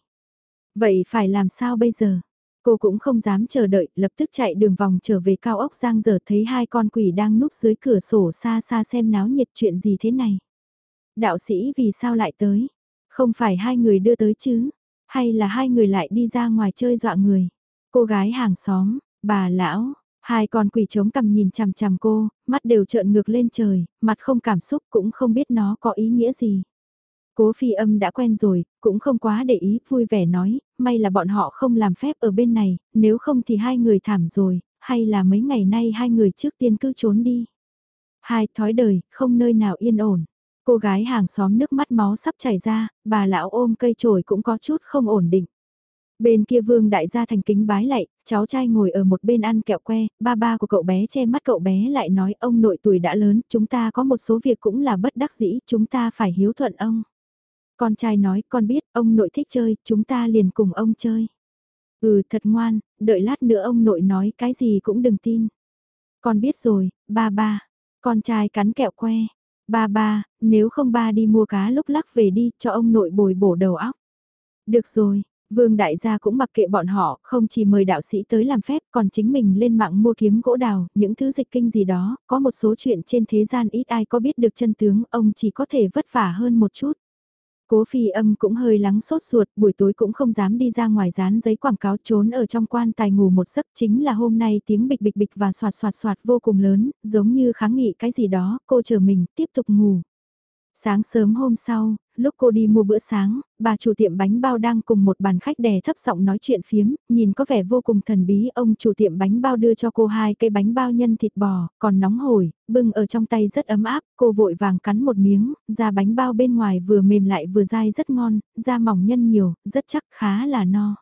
Vậy phải làm sao bây giờ? Cô cũng không dám chờ đợi, lập tức chạy đường vòng trở về cao ốc giang giờ thấy hai con quỷ đang núp dưới cửa sổ xa xa xem náo nhiệt chuyện gì thế này. Đạo sĩ vì sao lại tới? Không phải hai người đưa tới chứ? Hay là hai người lại đi ra ngoài chơi dọa người? Cô gái hàng xóm, bà lão, hai con quỷ trống cầm nhìn chằm chằm cô, mắt đều trợn ngược lên trời, mặt không cảm xúc cũng không biết nó có ý nghĩa gì. Cố phi âm đã quen rồi, cũng không quá để ý, vui vẻ nói, may là bọn họ không làm phép ở bên này, nếu không thì hai người thảm rồi, hay là mấy ngày nay hai người trước tiên cứ trốn đi. Hai thói đời, không nơi nào yên ổn. Cô gái hàng xóm nước mắt máu sắp chảy ra, bà lão ôm cây chổi cũng có chút không ổn định. Bên kia vương đại gia thành kính bái lạy, cháu trai ngồi ở một bên ăn kẹo que, ba ba của cậu bé che mắt cậu bé lại nói ông nội tuổi đã lớn, chúng ta có một số việc cũng là bất đắc dĩ, chúng ta phải hiếu thuận ông. Con trai nói, con biết, ông nội thích chơi, chúng ta liền cùng ông chơi. Ừ, thật ngoan, đợi lát nữa ông nội nói cái gì cũng đừng tin. Con biết rồi, ba ba. Con trai cắn kẹo que, Ba ba, nếu không ba đi mua cá lúc lắc về đi cho ông nội bồi bổ đầu óc. Được rồi, Vương đại gia cũng mặc kệ bọn họ, không chỉ mời đạo sĩ tới làm phép, còn chính mình lên mạng mua kiếm gỗ đào, những thứ dịch kinh gì đó, có một số chuyện trên thế gian ít ai có biết được chân tướng, ông chỉ có thể vất vả hơn một chút. Cố phi âm cũng hơi lắng sốt ruột, buổi tối cũng không dám đi ra ngoài dán giấy quảng cáo trốn ở trong quan tài ngủ một giấc chính là hôm nay tiếng bịch bịch bịch và soạt soạt soạt vô cùng lớn, giống như kháng nghị cái gì đó, cô chờ mình, tiếp tục ngủ. Sáng sớm hôm sau, lúc cô đi mua bữa sáng, bà chủ tiệm bánh bao đang cùng một bàn khách đè thấp giọng nói chuyện phiếm, nhìn có vẻ vô cùng thần bí. Ông chủ tiệm bánh bao đưa cho cô hai cây bánh bao nhân thịt bò, còn nóng hổi, bưng ở trong tay rất ấm áp, cô vội vàng cắn một miếng, da bánh bao bên ngoài vừa mềm lại vừa dai rất ngon, da mỏng nhân nhiều, rất chắc khá là no.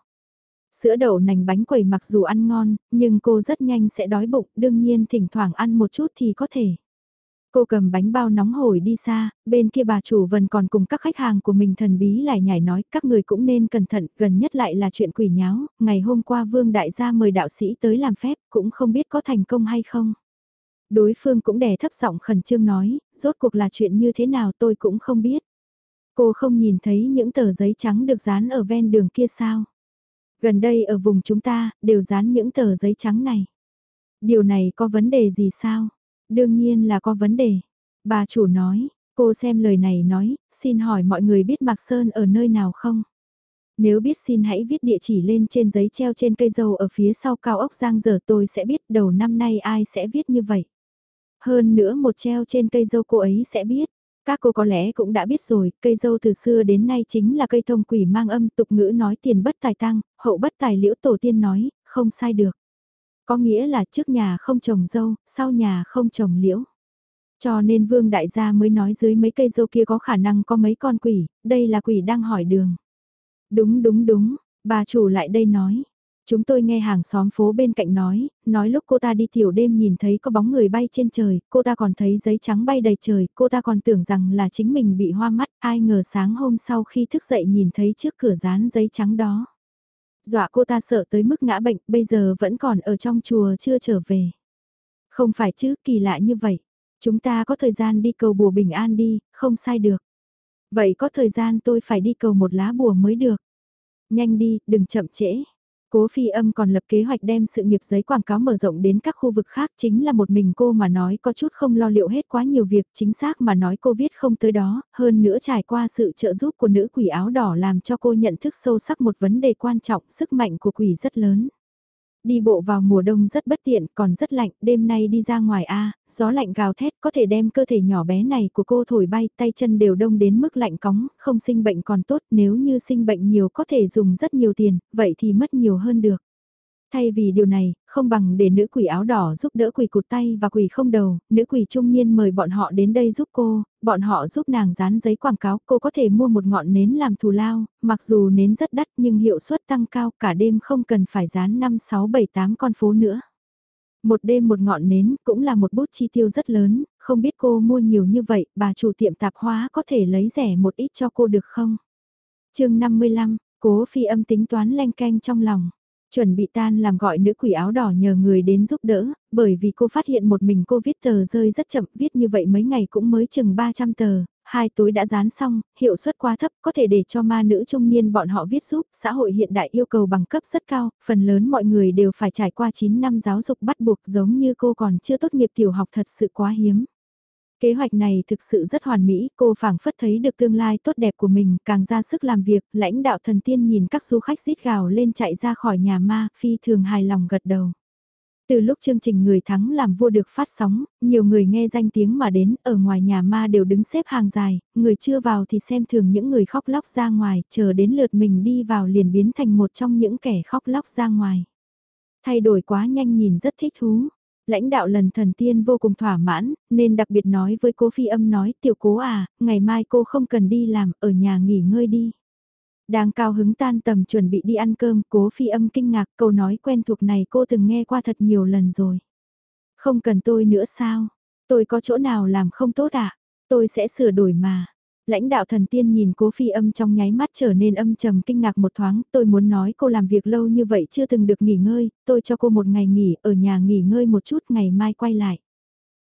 Sữa đậu nành bánh quẩy mặc dù ăn ngon, nhưng cô rất nhanh sẽ đói bụng, đương nhiên thỉnh thoảng ăn một chút thì có thể. Cô cầm bánh bao nóng hổi đi xa, bên kia bà chủ vẫn còn cùng các khách hàng của mình thần bí lại nhảy nói các người cũng nên cẩn thận, gần nhất lại là chuyện quỷ nháo, ngày hôm qua Vương Đại gia mời đạo sĩ tới làm phép, cũng không biết có thành công hay không. Đối phương cũng đè thấp giọng khẩn trương nói, rốt cuộc là chuyện như thế nào tôi cũng không biết. Cô không nhìn thấy những tờ giấy trắng được dán ở ven đường kia sao? Gần đây ở vùng chúng ta, đều dán những tờ giấy trắng này. Điều này có vấn đề gì sao? Đương nhiên là có vấn đề. Bà chủ nói, cô xem lời này nói, xin hỏi mọi người biết Mạc Sơn ở nơi nào không? Nếu biết xin hãy viết địa chỉ lên trên giấy treo trên cây dâu ở phía sau cao ốc Giang giờ tôi sẽ biết đầu năm nay ai sẽ viết như vậy. Hơn nữa một treo trên cây dâu cô ấy sẽ biết. Các cô có lẽ cũng đã biết rồi, cây dâu từ xưa đến nay chính là cây thông quỷ mang âm tục ngữ nói tiền bất tài tăng, hậu bất tài liễu tổ tiên nói, không sai được. Có nghĩa là trước nhà không trồng dâu, sau nhà không trồng liễu. Cho nên vương đại gia mới nói dưới mấy cây dâu kia có khả năng có mấy con quỷ, đây là quỷ đang hỏi đường. Đúng đúng đúng, bà chủ lại đây nói. Chúng tôi nghe hàng xóm phố bên cạnh nói, nói lúc cô ta đi tiểu đêm nhìn thấy có bóng người bay trên trời, cô ta còn thấy giấy trắng bay đầy trời, cô ta còn tưởng rằng là chính mình bị hoa mắt, ai ngờ sáng hôm sau khi thức dậy nhìn thấy trước cửa dán giấy trắng đó. Dọa cô ta sợ tới mức ngã bệnh, bây giờ vẫn còn ở trong chùa chưa trở về. Không phải chứ, kỳ lạ như vậy. Chúng ta có thời gian đi cầu bùa bình an đi, không sai được. Vậy có thời gian tôi phải đi cầu một lá bùa mới được. Nhanh đi, đừng chậm trễ. Cố phi âm còn lập kế hoạch đem sự nghiệp giấy quảng cáo mở rộng đến các khu vực khác chính là một mình cô mà nói có chút không lo liệu hết quá nhiều việc chính xác mà nói cô viết không tới đó, hơn nữa trải qua sự trợ giúp của nữ quỷ áo đỏ làm cho cô nhận thức sâu sắc một vấn đề quan trọng sức mạnh của quỷ rất lớn. Đi bộ vào mùa đông rất bất tiện, còn rất lạnh, đêm nay đi ra ngoài a, gió lạnh gào thét có thể đem cơ thể nhỏ bé này của cô thổi bay, tay chân đều đông đến mức lạnh cóng, không sinh bệnh còn tốt, nếu như sinh bệnh nhiều có thể dùng rất nhiều tiền, vậy thì mất nhiều hơn được. Thay vì điều này, không bằng để nữ quỷ áo đỏ giúp đỡ quỷ cụt tay và quỷ không đầu, nữ quỷ trung niên mời bọn họ đến đây giúp cô, bọn họ giúp nàng dán giấy quảng cáo, cô có thể mua một ngọn nến làm thù lao, mặc dù nến rất đắt nhưng hiệu suất tăng cao cả đêm không cần phải dán 5, 6, 7, 8 con phố nữa. Một đêm một ngọn nến cũng là một bút chi tiêu rất lớn, không biết cô mua nhiều như vậy, bà chủ tiệm tạp hóa có thể lấy rẻ một ít cho cô được không? chương 55, cố phi âm tính toán len canh trong lòng. Chuẩn bị tan làm gọi nữ quỷ áo đỏ nhờ người đến giúp đỡ, bởi vì cô phát hiện một mình cô viết tờ rơi rất chậm, viết như vậy mấy ngày cũng mới chừng 300 tờ, hai túi đã dán xong, hiệu suất quá thấp có thể để cho ma nữ trung niên bọn họ viết giúp, xã hội hiện đại yêu cầu bằng cấp rất cao, phần lớn mọi người đều phải trải qua 9 năm giáo dục bắt buộc giống như cô còn chưa tốt nghiệp tiểu học thật sự quá hiếm. Kế hoạch này thực sự rất hoàn mỹ, cô phảng phất thấy được tương lai tốt đẹp của mình, càng ra sức làm việc, lãnh đạo thần tiên nhìn các du khách rít gào lên chạy ra khỏi nhà ma, phi thường hài lòng gật đầu. Từ lúc chương trình Người Thắng làm vua được phát sóng, nhiều người nghe danh tiếng mà đến, ở ngoài nhà ma đều đứng xếp hàng dài, người chưa vào thì xem thường những người khóc lóc ra ngoài, chờ đến lượt mình đi vào liền biến thành một trong những kẻ khóc lóc ra ngoài. Thay đổi quá nhanh nhìn rất thích thú, lãnh đạo lần thần tiên vô cùng thỏa mãn, nên đặc biệt nói với cô phi âm nói tiểu cố à, ngày mai cô không cần đi làm, ở nhà nghỉ ngơi đi. Đang cao hứng tan tầm chuẩn bị đi ăn cơm, cố phi âm kinh ngạc câu nói quen thuộc này cô từng nghe qua thật nhiều lần rồi. Không cần tôi nữa sao? Tôi có chỗ nào làm không tốt à? Tôi sẽ sửa đổi mà. Lãnh đạo thần tiên nhìn cố phi âm trong nháy mắt trở nên âm trầm kinh ngạc một thoáng, tôi muốn nói cô làm việc lâu như vậy chưa từng được nghỉ ngơi, tôi cho cô một ngày nghỉ, ở nhà nghỉ ngơi một chút ngày mai quay lại.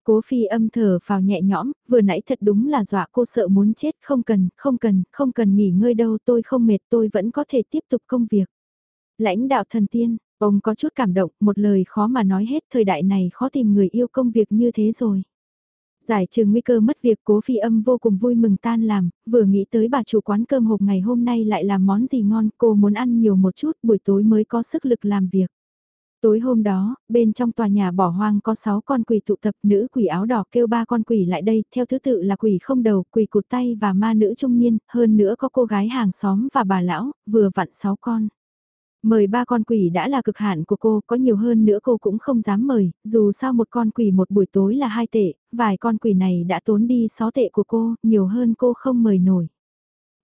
Cố phi âm thở vào nhẹ nhõm, vừa nãy thật đúng là dọa cô sợ muốn chết, không cần, không cần, không cần nghỉ ngơi đâu, tôi không mệt, tôi vẫn có thể tiếp tục công việc. Lãnh đạo thần tiên, ông có chút cảm động, một lời khó mà nói hết, thời đại này khó tìm người yêu công việc như thế rồi. Giải trừ nguy cơ mất việc cố phi âm vô cùng vui mừng tan làm, vừa nghĩ tới bà chủ quán cơm hộp ngày hôm nay lại làm món gì ngon, cô muốn ăn nhiều một chút, buổi tối mới có sức lực làm việc. Tối hôm đó, bên trong tòa nhà bỏ hoang có 6 con quỷ tụ tập nữ quỷ áo đỏ kêu ba con quỷ lại đây, theo thứ tự là quỷ không đầu, quỷ cụt tay và ma nữ trung niên, hơn nữa có cô gái hàng xóm và bà lão, vừa vặn 6 con. Mời ba con quỷ đã là cực hạn của cô, có nhiều hơn nữa cô cũng không dám mời, dù sao một con quỷ một buổi tối là hai tệ, vài con quỷ này đã tốn đi 6 tệ của cô, nhiều hơn cô không mời nổi.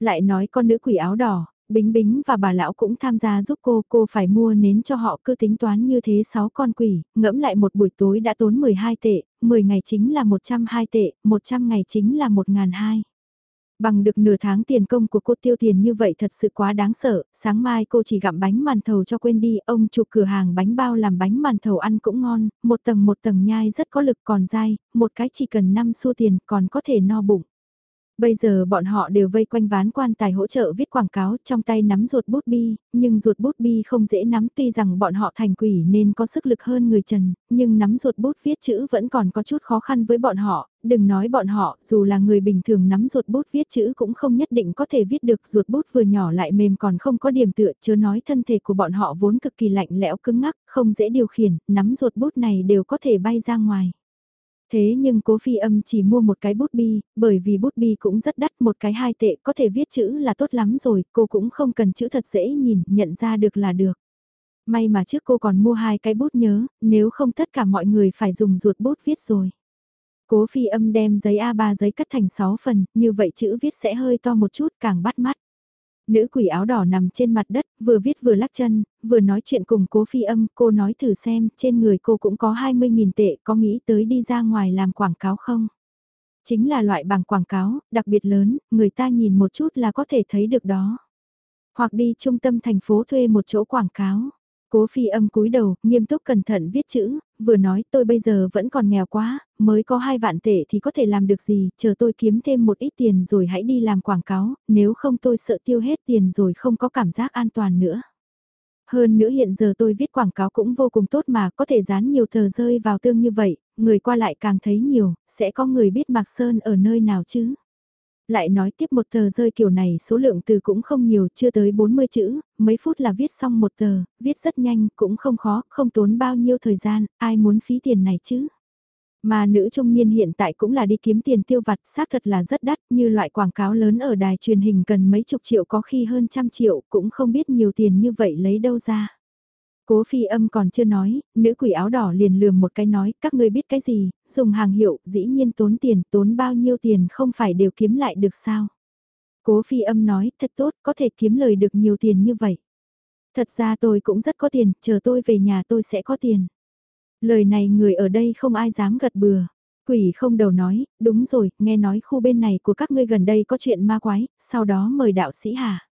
Lại nói con nữ quỷ áo đỏ, Bính Bính và bà lão cũng tham gia giúp cô, cô phải mua nến cho họ cứ tính toán như thế 6 con quỷ, ngẫm lại một buổi tối đã tốn 12 tệ, 10 ngày chính là 120 tệ, 100 ngày chính là 1.200. Bằng được nửa tháng tiền công của cô tiêu tiền như vậy thật sự quá đáng sợ, sáng mai cô chỉ gặm bánh màn thầu cho quên đi, ông chụp cửa hàng bánh bao làm bánh màn thầu ăn cũng ngon, một tầng một tầng nhai rất có lực còn dai, một cái chỉ cần 5 xu tiền còn có thể no bụng. Bây giờ bọn họ đều vây quanh ván quan tài hỗ trợ viết quảng cáo trong tay nắm ruột bút bi, nhưng ruột bút bi không dễ nắm tuy rằng bọn họ thành quỷ nên có sức lực hơn người trần, nhưng nắm ruột bút viết chữ vẫn còn có chút khó khăn với bọn họ, đừng nói bọn họ, dù là người bình thường nắm ruột bút viết chữ cũng không nhất định có thể viết được ruột bút vừa nhỏ lại mềm còn không có điểm tựa, chớ nói thân thể của bọn họ vốn cực kỳ lạnh lẽo cứng ngắc, không dễ điều khiển, nắm ruột bút này đều có thể bay ra ngoài. Thế nhưng cố phi âm chỉ mua một cái bút bi, bởi vì bút bi cũng rất đắt một cái hai tệ có thể viết chữ là tốt lắm rồi, cô cũng không cần chữ thật dễ nhìn, nhận ra được là được. May mà trước cô còn mua hai cái bút nhớ, nếu không tất cả mọi người phải dùng ruột bút viết rồi. Cố phi âm đem giấy A3 giấy cắt thành 6 phần, như vậy chữ viết sẽ hơi to một chút càng bắt mắt. Nữ quỷ áo đỏ nằm trên mặt đất, vừa viết vừa lắc chân, vừa nói chuyện cùng cố phi âm, cô nói thử xem, trên người cô cũng có 20.000 tệ, có nghĩ tới đi ra ngoài làm quảng cáo không? Chính là loại bằng quảng cáo, đặc biệt lớn, người ta nhìn một chút là có thể thấy được đó. Hoặc đi trung tâm thành phố thuê một chỗ quảng cáo. Cố phi âm cúi đầu, nghiêm túc cẩn thận viết chữ, vừa nói tôi bây giờ vẫn còn nghèo quá, mới có hai vạn tệ thì có thể làm được gì, chờ tôi kiếm thêm một ít tiền rồi hãy đi làm quảng cáo, nếu không tôi sợ tiêu hết tiền rồi không có cảm giác an toàn nữa. Hơn nữa hiện giờ tôi viết quảng cáo cũng vô cùng tốt mà có thể dán nhiều tờ rơi vào tương như vậy, người qua lại càng thấy nhiều, sẽ có người biết Mạc Sơn ở nơi nào chứ. Lại nói tiếp một tờ rơi kiểu này số lượng từ cũng không nhiều, chưa tới 40 chữ, mấy phút là viết xong một tờ, viết rất nhanh, cũng không khó, không tốn bao nhiêu thời gian, ai muốn phí tiền này chứ. Mà nữ trung niên hiện tại cũng là đi kiếm tiền tiêu vặt, xác thật là rất đắt, như loại quảng cáo lớn ở đài truyền hình cần mấy chục triệu có khi hơn trăm triệu, cũng không biết nhiều tiền như vậy lấy đâu ra. Cố phi âm còn chưa nói, nữ quỷ áo đỏ liền lườm một cái nói, các ngươi biết cái gì, dùng hàng hiệu, dĩ nhiên tốn tiền, tốn bao nhiêu tiền không phải đều kiếm lại được sao. Cố phi âm nói, thật tốt, có thể kiếm lời được nhiều tiền như vậy. Thật ra tôi cũng rất có tiền, chờ tôi về nhà tôi sẽ có tiền. Lời này người ở đây không ai dám gật bừa. Quỷ không đầu nói, đúng rồi, nghe nói khu bên này của các ngươi gần đây có chuyện ma quái, sau đó mời đạo sĩ hả?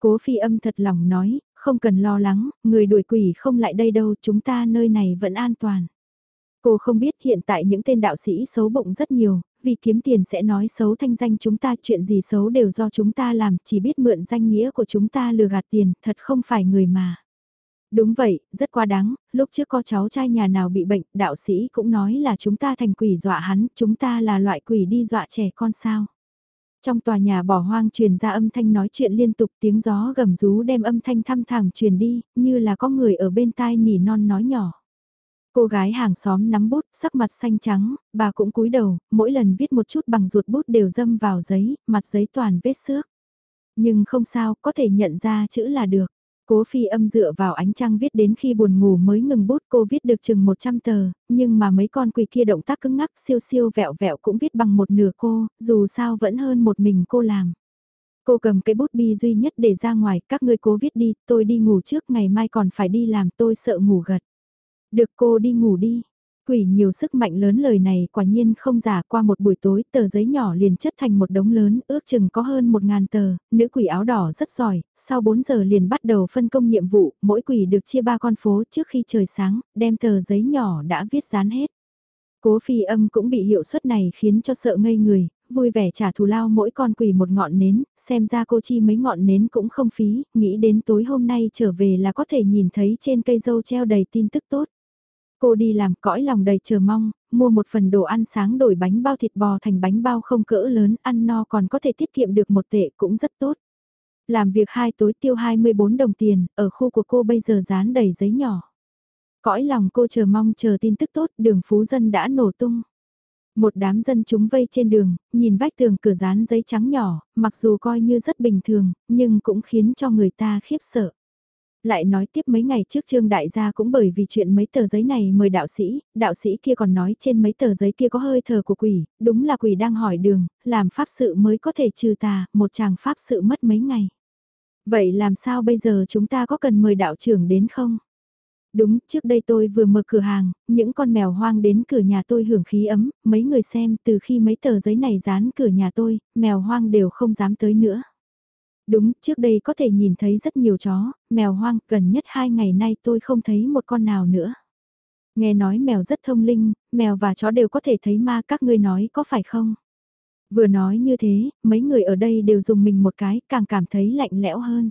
Cố phi âm thật lòng nói, không cần lo lắng, người đuổi quỷ không lại đây đâu, chúng ta nơi này vẫn an toàn. Cô không biết hiện tại những tên đạo sĩ xấu bụng rất nhiều, vì kiếm tiền sẽ nói xấu thanh danh chúng ta chuyện gì xấu đều do chúng ta làm, chỉ biết mượn danh nghĩa của chúng ta lừa gạt tiền, thật không phải người mà. Đúng vậy, rất quá đáng, lúc trước có cháu trai nhà nào bị bệnh, đạo sĩ cũng nói là chúng ta thành quỷ dọa hắn, chúng ta là loại quỷ đi dọa trẻ con sao. Trong tòa nhà bỏ hoang truyền ra âm thanh nói chuyện liên tục tiếng gió gầm rú đem âm thanh thăm thẳm truyền đi, như là có người ở bên tai nỉ non nói nhỏ. Cô gái hàng xóm nắm bút, sắc mặt xanh trắng, bà cũng cúi đầu, mỗi lần viết một chút bằng ruột bút đều dâm vào giấy, mặt giấy toàn vết xước. Nhưng không sao, có thể nhận ra chữ là được. Cố phi âm dựa vào ánh trăng viết đến khi buồn ngủ mới ngừng bút cô viết được chừng 100 tờ, nhưng mà mấy con quỳ kia động tác cứng ngắc siêu siêu vẹo vẹo cũng viết bằng một nửa cô, dù sao vẫn hơn một mình cô làm. Cô cầm cái bút bi duy nhất để ra ngoài, các ngươi cố viết đi, tôi đi ngủ trước ngày mai còn phải đi làm tôi sợ ngủ gật. Được cô đi ngủ đi, Quỷ nhiều sức mạnh lớn lời này quả nhiên không giả qua một buổi tối tờ giấy nhỏ liền chất thành một đống lớn ước chừng có hơn một ngàn tờ, nữ quỷ áo đỏ rất giỏi, sau 4 giờ liền bắt đầu phân công nhiệm vụ, mỗi quỷ được chia ba con phố trước khi trời sáng, đem tờ giấy nhỏ đã viết dán hết. Cố phi âm cũng bị hiệu suất này khiến cho sợ ngây người, vui vẻ trả thù lao mỗi con quỷ một ngọn nến, xem ra cô chi mấy ngọn nến cũng không phí, nghĩ đến tối hôm nay trở về là có thể nhìn thấy trên cây dâu treo đầy tin tức tốt. Cô đi làm cõi lòng đầy chờ mong, mua một phần đồ ăn sáng đổi bánh bao thịt bò thành bánh bao không cỡ lớn, ăn no còn có thể tiết kiệm được một tệ cũng rất tốt. Làm việc hai tối tiêu 24 đồng tiền, ở khu của cô bây giờ dán đầy giấy nhỏ. Cõi lòng cô chờ mong chờ tin tức tốt, đường phú dân đã nổ tung. Một đám dân chúng vây trên đường, nhìn vách tường cửa dán giấy trắng nhỏ, mặc dù coi như rất bình thường, nhưng cũng khiến cho người ta khiếp sợ. Lại nói tiếp mấy ngày trước Trương Đại gia cũng bởi vì chuyện mấy tờ giấy này mời đạo sĩ, đạo sĩ kia còn nói trên mấy tờ giấy kia có hơi thờ của quỷ, đúng là quỷ đang hỏi đường, làm pháp sự mới có thể trừ tà, một chàng pháp sự mất mấy ngày. Vậy làm sao bây giờ chúng ta có cần mời đạo trưởng đến không? Đúng, trước đây tôi vừa mở cửa hàng, những con mèo hoang đến cửa nhà tôi hưởng khí ấm, mấy người xem từ khi mấy tờ giấy này dán cửa nhà tôi, mèo hoang đều không dám tới nữa. Đúng, trước đây có thể nhìn thấy rất nhiều chó, mèo hoang, gần nhất hai ngày nay tôi không thấy một con nào nữa. Nghe nói mèo rất thông linh, mèo và chó đều có thể thấy ma các ngươi nói có phải không? Vừa nói như thế, mấy người ở đây đều dùng mình một cái, càng cảm thấy lạnh lẽo hơn.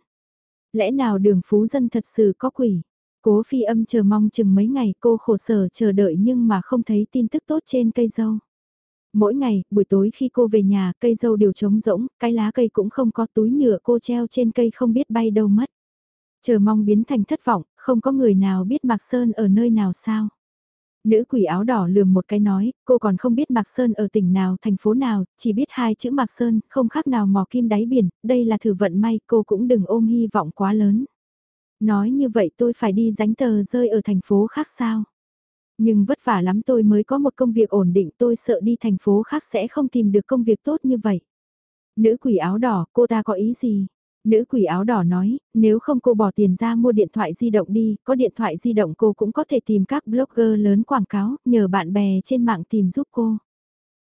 Lẽ nào đường phú dân thật sự có quỷ? Cố phi âm chờ mong chừng mấy ngày cô khổ sở chờ đợi nhưng mà không thấy tin tức tốt trên cây dâu. Mỗi ngày, buổi tối khi cô về nhà, cây dâu đều trống rỗng, cái lá cây cũng không có túi nhựa cô treo trên cây không biết bay đâu mất. Chờ mong biến thành thất vọng, không có người nào biết Mạc Sơn ở nơi nào sao. Nữ quỷ áo đỏ lườm một cái nói, cô còn không biết Mạc Sơn ở tỉnh nào, thành phố nào, chỉ biết hai chữ Mạc Sơn, không khác nào mò kim đáy biển, đây là thử vận may, cô cũng đừng ôm hy vọng quá lớn. Nói như vậy tôi phải đi dánh tờ rơi ở thành phố khác sao? Nhưng vất vả lắm tôi mới có một công việc ổn định tôi sợ đi thành phố khác sẽ không tìm được công việc tốt như vậy. Nữ quỷ áo đỏ, cô ta có ý gì? Nữ quỷ áo đỏ nói, nếu không cô bỏ tiền ra mua điện thoại di động đi, có điện thoại di động cô cũng có thể tìm các blogger lớn quảng cáo, nhờ bạn bè trên mạng tìm giúp cô.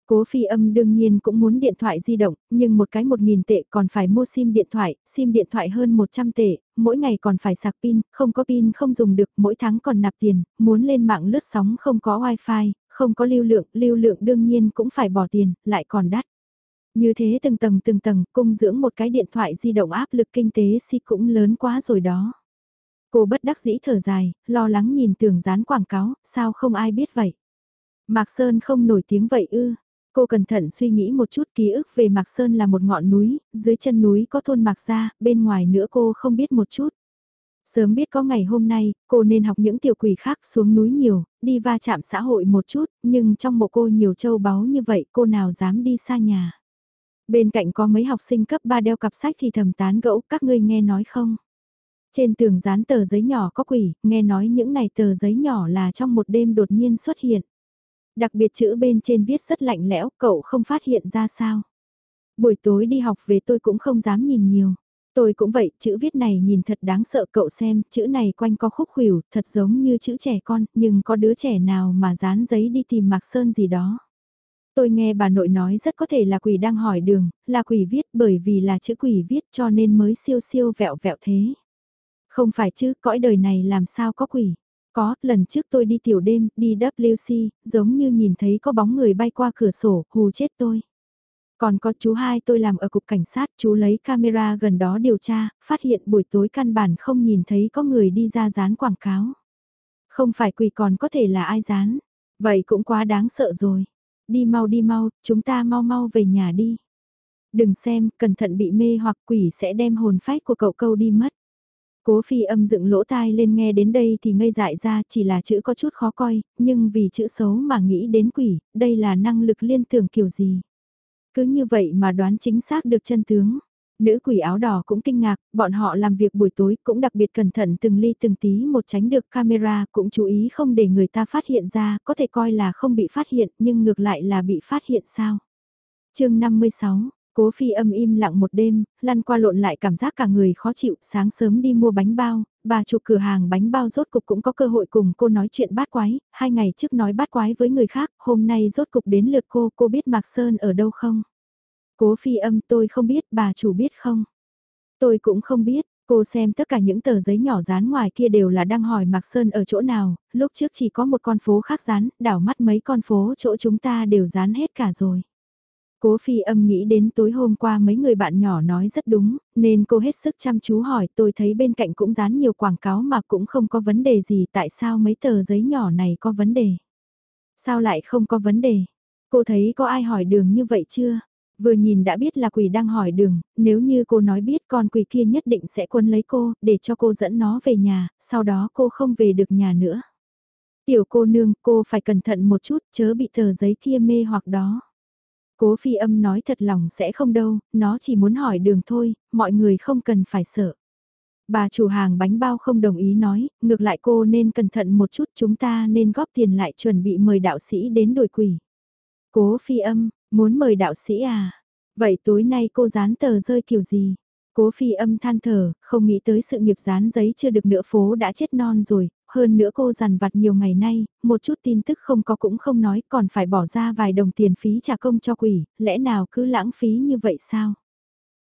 Cố phi âm đương nhiên cũng muốn điện thoại di động, nhưng một cái 1.000 tệ còn phải mua sim điện thoại, sim điện thoại hơn 100 tệ, mỗi ngày còn phải sạc pin, không có pin không dùng được, mỗi tháng còn nạp tiền, muốn lên mạng lướt sóng không có wifi, không có lưu lượng, lưu lượng đương nhiên cũng phải bỏ tiền, lại còn đắt. Như thế từng tầng từng tầng, cung dưỡng một cái điện thoại di động áp lực kinh tế si cũng lớn quá rồi đó. Cô bất đắc dĩ thở dài, lo lắng nhìn tường dán quảng cáo, sao không ai biết vậy. Mạc Sơn không nổi tiếng vậy ư, Cô cẩn thận suy nghĩ một chút ký ức về Mạc Sơn là một ngọn núi, dưới chân núi có thôn Mạc Gia, bên ngoài nữa cô không biết một chút. Sớm biết có ngày hôm nay, cô nên học những tiểu quỷ khác xuống núi nhiều, đi va chạm xã hội một chút, nhưng trong mộ cô nhiều châu báu như vậy cô nào dám đi xa nhà. Bên cạnh có mấy học sinh cấp 3 đeo cặp sách thì thầm tán gẫu các ngươi nghe nói không? Trên tường dán tờ giấy nhỏ có quỷ, nghe nói những này tờ giấy nhỏ là trong một đêm đột nhiên xuất hiện. Đặc biệt chữ bên trên viết rất lạnh lẽo, cậu không phát hiện ra sao. Buổi tối đi học về tôi cũng không dám nhìn nhiều. Tôi cũng vậy, chữ viết này nhìn thật đáng sợ cậu xem, chữ này quanh co khúc khuỷu, thật giống như chữ trẻ con, nhưng có đứa trẻ nào mà dán giấy đi tìm Mạc Sơn gì đó. Tôi nghe bà nội nói rất có thể là quỷ đang hỏi đường, là quỷ viết bởi vì là chữ quỷ viết cho nên mới siêu siêu vẹo vẹo thế. Không phải chứ, cõi đời này làm sao có quỷ. Có, lần trước tôi đi tiểu đêm, đi WC, giống như nhìn thấy có bóng người bay qua cửa sổ, hù chết tôi. Còn có chú hai tôi làm ở cục cảnh sát, chú lấy camera gần đó điều tra, phát hiện buổi tối căn bản không nhìn thấy có người đi ra dán quảng cáo. Không phải quỷ còn có thể là ai dán. Vậy cũng quá đáng sợ rồi. Đi mau đi mau, chúng ta mau mau về nhà đi. Đừng xem, cẩn thận bị mê hoặc quỷ sẽ đem hồn phách của cậu câu đi mất. Cố phi âm dựng lỗ tai lên nghe đến đây thì ngây dại ra chỉ là chữ có chút khó coi, nhưng vì chữ xấu mà nghĩ đến quỷ, đây là năng lực liên tưởng kiểu gì. Cứ như vậy mà đoán chính xác được chân tướng. Nữ quỷ áo đỏ cũng kinh ngạc, bọn họ làm việc buổi tối cũng đặc biệt cẩn thận từng ly từng tí một tránh được camera cũng chú ý không để người ta phát hiện ra, có thể coi là không bị phát hiện nhưng ngược lại là bị phát hiện sao. chương 56, Cố phi âm im lặng một đêm, lăn qua lộn lại cảm giác cả người khó chịu, sáng sớm đi mua bánh bao, bà chủ cửa hàng bánh bao rốt cục cũng có cơ hội cùng cô nói chuyện bát quái, hai ngày trước nói bát quái với người khác, hôm nay rốt cục đến lượt cô, cô biết Mạc Sơn ở đâu không? Cố phi âm tôi không biết, bà chủ biết không? Tôi cũng không biết, Cô xem tất cả những tờ giấy nhỏ dán ngoài kia đều là đang hỏi Mạc Sơn ở chỗ nào, lúc trước chỉ có một con phố khác dán, đảo mắt mấy con phố chỗ chúng ta đều dán hết cả rồi. Cố phi âm nghĩ đến tối hôm qua mấy người bạn nhỏ nói rất đúng, nên cô hết sức chăm chú hỏi tôi thấy bên cạnh cũng dán nhiều quảng cáo mà cũng không có vấn đề gì tại sao mấy tờ giấy nhỏ này có vấn đề. Sao lại không có vấn đề? Cô thấy có ai hỏi đường như vậy chưa? Vừa nhìn đã biết là quỷ đang hỏi đường, nếu như cô nói biết con quỷ kia nhất định sẽ quân lấy cô, để cho cô dẫn nó về nhà, sau đó cô không về được nhà nữa. Tiểu cô nương, cô phải cẩn thận một chút, chớ bị tờ giấy kia mê hoặc đó. Cố phi âm nói thật lòng sẽ không đâu, nó chỉ muốn hỏi đường thôi, mọi người không cần phải sợ. Bà chủ hàng bánh bao không đồng ý nói, ngược lại cô nên cẩn thận một chút chúng ta nên góp tiền lại chuẩn bị mời đạo sĩ đến đổi quỷ. Cố phi âm, muốn mời đạo sĩ à? Vậy tối nay cô dán tờ rơi kiểu gì? Cố phi âm than thở, không nghĩ tới sự nghiệp dán giấy chưa được nửa phố đã chết non rồi, hơn nữa cô dằn vặt nhiều ngày nay, một chút tin tức không có cũng không nói còn phải bỏ ra vài đồng tiền phí trả công cho quỷ, lẽ nào cứ lãng phí như vậy sao?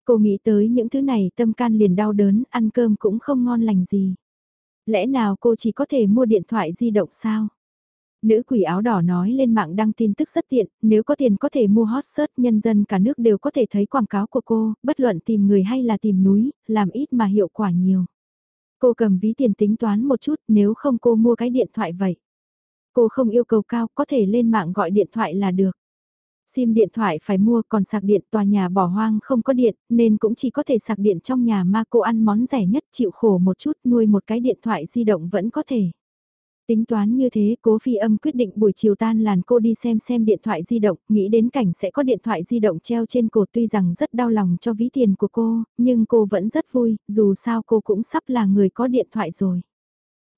Cô nghĩ tới những thứ này tâm can liền đau đớn, ăn cơm cũng không ngon lành gì. Lẽ nào cô chỉ có thể mua điện thoại di động sao? Nữ quỷ áo đỏ nói lên mạng đăng tin tức rất tiện, nếu có tiền có thể mua hot search nhân dân cả nước đều có thể thấy quảng cáo của cô, bất luận tìm người hay là tìm núi, làm ít mà hiệu quả nhiều. Cô cầm ví tiền tính toán một chút, nếu không cô mua cái điện thoại vậy. Cô không yêu cầu cao, có thể lên mạng gọi điện thoại là được. SIM điện thoại phải mua, còn sạc điện, tòa nhà bỏ hoang, không có điện, nên cũng chỉ có thể sạc điện trong nhà mà cô ăn món rẻ nhất, chịu khổ một chút, nuôi một cái điện thoại di động vẫn có thể. Tính toán như thế, cố phi âm quyết định buổi chiều tan làn cô đi xem xem điện thoại di động, nghĩ đến cảnh sẽ có điện thoại di động treo trên cổ tuy rằng rất đau lòng cho ví tiền của cô, nhưng cô vẫn rất vui, dù sao cô cũng sắp là người có điện thoại rồi.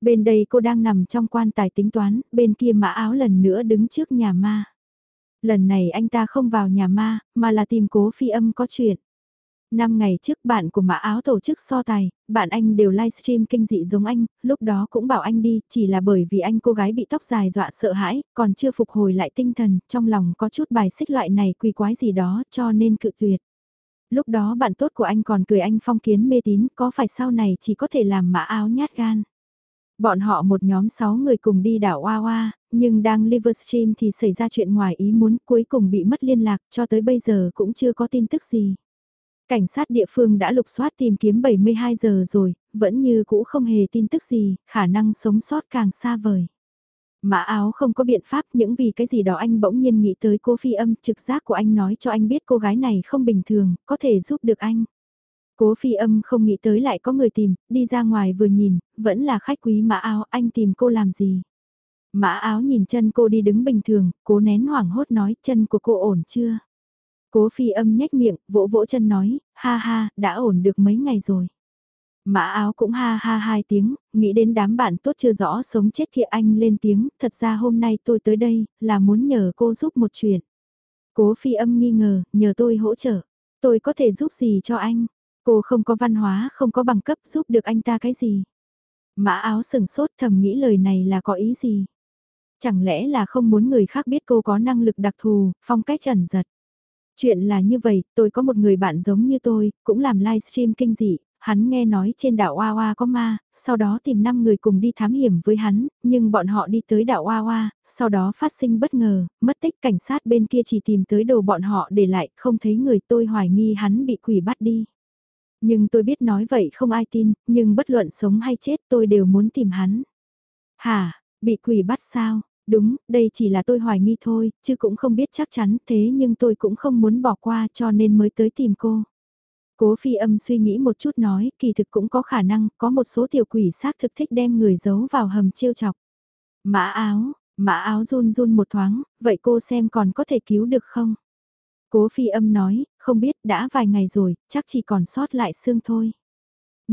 Bên đây cô đang nằm trong quan tài tính toán, bên kia mã áo lần nữa đứng trước nhà ma. Lần này anh ta không vào nhà ma, mà là tìm cố phi âm có chuyện. Năm ngày trước bạn của Mã Áo tổ chức so tài, bạn anh đều livestream kinh dị giống anh, lúc đó cũng bảo anh đi, chỉ là bởi vì anh cô gái bị tóc dài dọa sợ hãi, còn chưa phục hồi lại tinh thần, trong lòng có chút bài xích loại này quỳ quái gì đó cho nên cự tuyệt. Lúc đó bạn tốt của anh còn cười anh phong kiến mê tín, có phải sau này chỉ có thể làm Mã Áo nhát gan. Bọn họ một nhóm 6 người cùng đi đảo Hoa Hoa, nhưng đang livestream thì xảy ra chuyện ngoài ý muốn cuối cùng bị mất liên lạc cho tới bây giờ cũng chưa có tin tức gì. Cảnh sát địa phương đã lục soát tìm kiếm 72 giờ rồi, vẫn như cũ không hề tin tức gì, khả năng sống sót càng xa vời. Mã áo không có biện pháp những vì cái gì đó anh bỗng nhiên nghĩ tới cô phi âm trực giác của anh nói cho anh biết cô gái này không bình thường, có thể giúp được anh. Cố phi âm không nghĩ tới lại có người tìm, đi ra ngoài vừa nhìn, vẫn là khách quý mã áo, anh tìm cô làm gì? Mã áo nhìn chân cô đi đứng bình thường, cố nén hoảng hốt nói chân của cô ổn chưa? Cố phi âm nhếch miệng, vỗ vỗ chân nói, ha ha, đã ổn được mấy ngày rồi. Mã áo cũng ha ha hai tiếng, nghĩ đến đám bạn tốt chưa rõ sống chết kia anh lên tiếng, thật ra hôm nay tôi tới đây, là muốn nhờ cô giúp một chuyện. Cố phi âm nghi ngờ, nhờ tôi hỗ trợ. Tôi có thể giúp gì cho anh? Cô không có văn hóa, không có bằng cấp giúp được anh ta cái gì? Mã áo sừng sốt thầm nghĩ lời này là có ý gì? Chẳng lẽ là không muốn người khác biết cô có năng lực đặc thù, phong cách ẩn giật? Chuyện là như vậy, tôi có một người bạn giống như tôi, cũng làm livestream kinh dị, hắn nghe nói trên đảo Oa Oa có ma, sau đó tìm 5 người cùng đi thám hiểm với hắn, nhưng bọn họ đi tới đảo Oa Oa, sau đó phát sinh bất ngờ, mất tích cảnh sát bên kia chỉ tìm tới đồ bọn họ để lại, không thấy người tôi hoài nghi hắn bị quỷ bắt đi. Nhưng tôi biết nói vậy không ai tin, nhưng bất luận sống hay chết tôi đều muốn tìm hắn. Hả, bị quỷ bắt sao? Đúng, đây chỉ là tôi hoài nghi thôi, chứ cũng không biết chắc chắn thế nhưng tôi cũng không muốn bỏ qua cho nên mới tới tìm cô. Cố phi âm suy nghĩ một chút nói, kỳ thực cũng có khả năng, có một số tiểu quỷ xác thực thích đem người giấu vào hầm chiêu chọc. Mã áo, mã áo run run một thoáng, vậy cô xem còn có thể cứu được không? Cố phi âm nói, không biết đã vài ngày rồi, chắc chỉ còn sót lại xương thôi.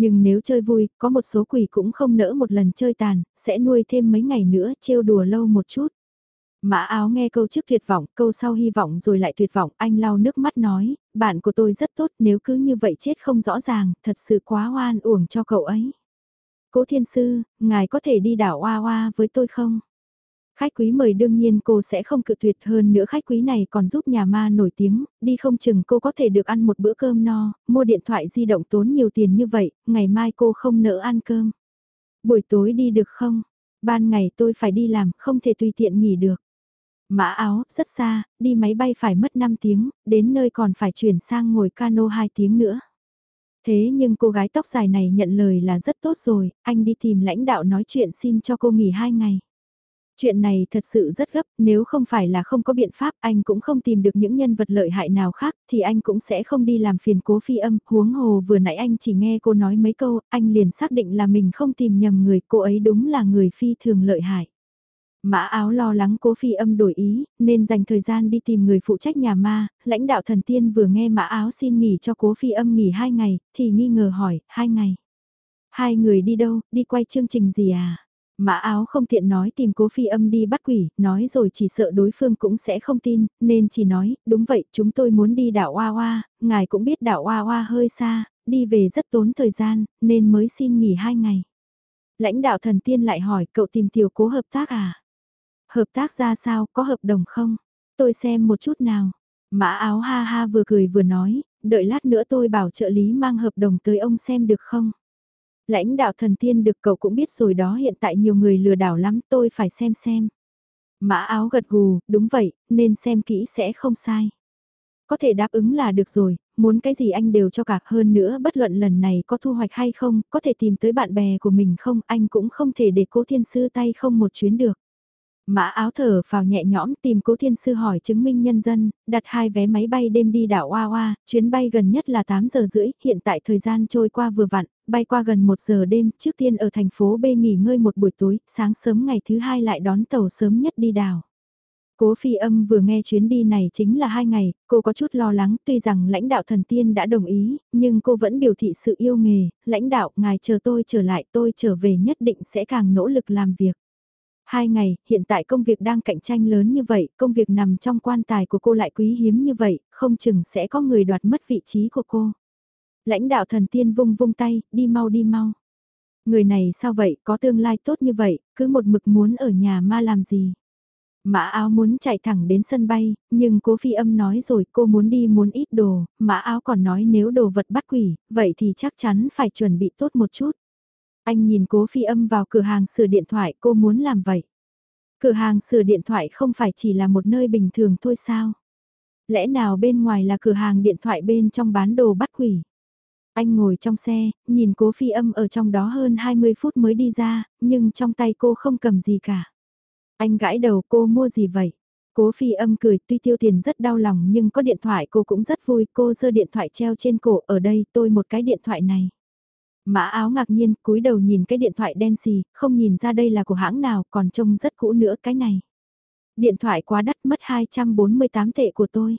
Nhưng nếu chơi vui, có một số quỷ cũng không nỡ một lần chơi tàn, sẽ nuôi thêm mấy ngày nữa, trêu đùa lâu một chút. Mã áo nghe câu trước tuyệt vọng, câu sau hy vọng rồi lại tuyệt vọng, anh lau nước mắt nói, bạn của tôi rất tốt nếu cứ như vậy chết không rõ ràng, thật sự quá oan uổng cho cậu ấy. Cố thiên sư, ngài có thể đi đảo Oa Oa với tôi không? Khách quý mời đương nhiên cô sẽ không cự tuyệt hơn nữa khách quý này còn giúp nhà ma nổi tiếng, đi không chừng cô có thể được ăn một bữa cơm no, mua điện thoại di động tốn nhiều tiền như vậy, ngày mai cô không nỡ ăn cơm. Buổi tối đi được không? Ban ngày tôi phải đi làm, không thể tùy tiện nghỉ được. Mã áo, rất xa, đi máy bay phải mất 5 tiếng, đến nơi còn phải chuyển sang ngồi cano 2 tiếng nữa. Thế nhưng cô gái tóc dài này nhận lời là rất tốt rồi, anh đi tìm lãnh đạo nói chuyện xin cho cô nghỉ 2 ngày. Chuyện này thật sự rất gấp, nếu không phải là không có biện pháp anh cũng không tìm được những nhân vật lợi hại nào khác thì anh cũng sẽ không đi làm phiền cố phi âm, huống hồ vừa nãy anh chỉ nghe cô nói mấy câu, anh liền xác định là mình không tìm nhầm người, cô ấy đúng là người phi thường lợi hại. Mã áo lo lắng cố phi âm đổi ý, nên dành thời gian đi tìm người phụ trách nhà ma, lãnh đạo thần tiên vừa nghe mã áo xin nghỉ cho cố phi âm nghỉ hai ngày, thì nghi ngờ hỏi, hai ngày. Hai người đi đâu, đi quay chương trình gì à? Mã áo không tiện nói tìm cố phi âm đi bắt quỷ, nói rồi chỉ sợ đối phương cũng sẽ không tin, nên chỉ nói, đúng vậy, chúng tôi muốn đi đảo Hoa Hoa, ngài cũng biết đảo Hoa Hoa hơi xa, đi về rất tốn thời gian, nên mới xin nghỉ hai ngày. Lãnh đạo thần tiên lại hỏi cậu tìm tiểu cố hợp tác à? Hợp tác ra sao, có hợp đồng không? Tôi xem một chút nào. Mã áo ha ha vừa cười vừa nói, đợi lát nữa tôi bảo trợ lý mang hợp đồng tới ông xem được không? Lãnh đạo thần tiên được cậu cũng biết rồi đó hiện tại nhiều người lừa đảo lắm tôi phải xem xem. Mã áo gật gù, đúng vậy, nên xem kỹ sẽ không sai. Có thể đáp ứng là được rồi, muốn cái gì anh đều cho cả hơn nữa bất luận lần này có thu hoạch hay không, có thể tìm tới bạn bè của mình không, anh cũng không thể để cố thiên sư tay không một chuyến được. Mã áo thở vào nhẹ nhõm tìm cố thiên sư hỏi chứng minh nhân dân, đặt hai vé máy bay đêm đi đảo Hoa Hoa, chuyến bay gần nhất là 8 giờ rưỡi, hiện tại thời gian trôi qua vừa vặn, bay qua gần 1 giờ đêm, trước tiên ở thành phố B nghỉ ngơi một buổi tối, sáng sớm ngày thứ hai lại đón tàu sớm nhất đi đảo. Cố phi âm vừa nghe chuyến đi này chính là hai ngày, cô có chút lo lắng tuy rằng lãnh đạo thần tiên đã đồng ý, nhưng cô vẫn biểu thị sự yêu nghề, lãnh đạo, ngài chờ tôi trở lại tôi trở về nhất định sẽ càng nỗ lực làm việc. Hai ngày, hiện tại công việc đang cạnh tranh lớn như vậy, công việc nằm trong quan tài của cô lại quý hiếm như vậy, không chừng sẽ có người đoạt mất vị trí của cô. Lãnh đạo thần tiên vung vung tay, đi mau đi mau. Người này sao vậy, có tương lai tốt như vậy, cứ một mực muốn ở nhà ma làm gì. Mã áo muốn chạy thẳng đến sân bay, nhưng cố phi âm nói rồi cô muốn đi muốn ít đồ, mã áo còn nói nếu đồ vật bắt quỷ, vậy thì chắc chắn phải chuẩn bị tốt một chút. Anh nhìn cố phi âm vào cửa hàng sửa điện thoại cô muốn làm vậy. Cửa hàng sửa điện thoại không phải chỉ là một nơi bình thường thôi sao? Lẽ nào bên ngoài là cửa hàng điện thoại bên trong bán đồ bắt quỷ? Anh ngồi trong xe, nhìn cố phi âm ở trong đó hơn 20 phút mới đi ra, nhưng trong tay cô không cầm gì cả. Anh gãi đầu cô mua gì vậy? Cố phi âm cười tuy tiêu tiền rất đau lòng nhưng có điện thoại cô cũng rất vui. Cô giơ điện thoại treo trên cổ ở đây tôi một cái điện thoại này. Mã áo ngạc nhiên, cúi đầu nhìn cái điện thoại đen xì, không nhìn ra đây là của hãng nào, còn trông rất cũ nữa cái này. Điện thoại quá đắt mất 248 tệ của tôi.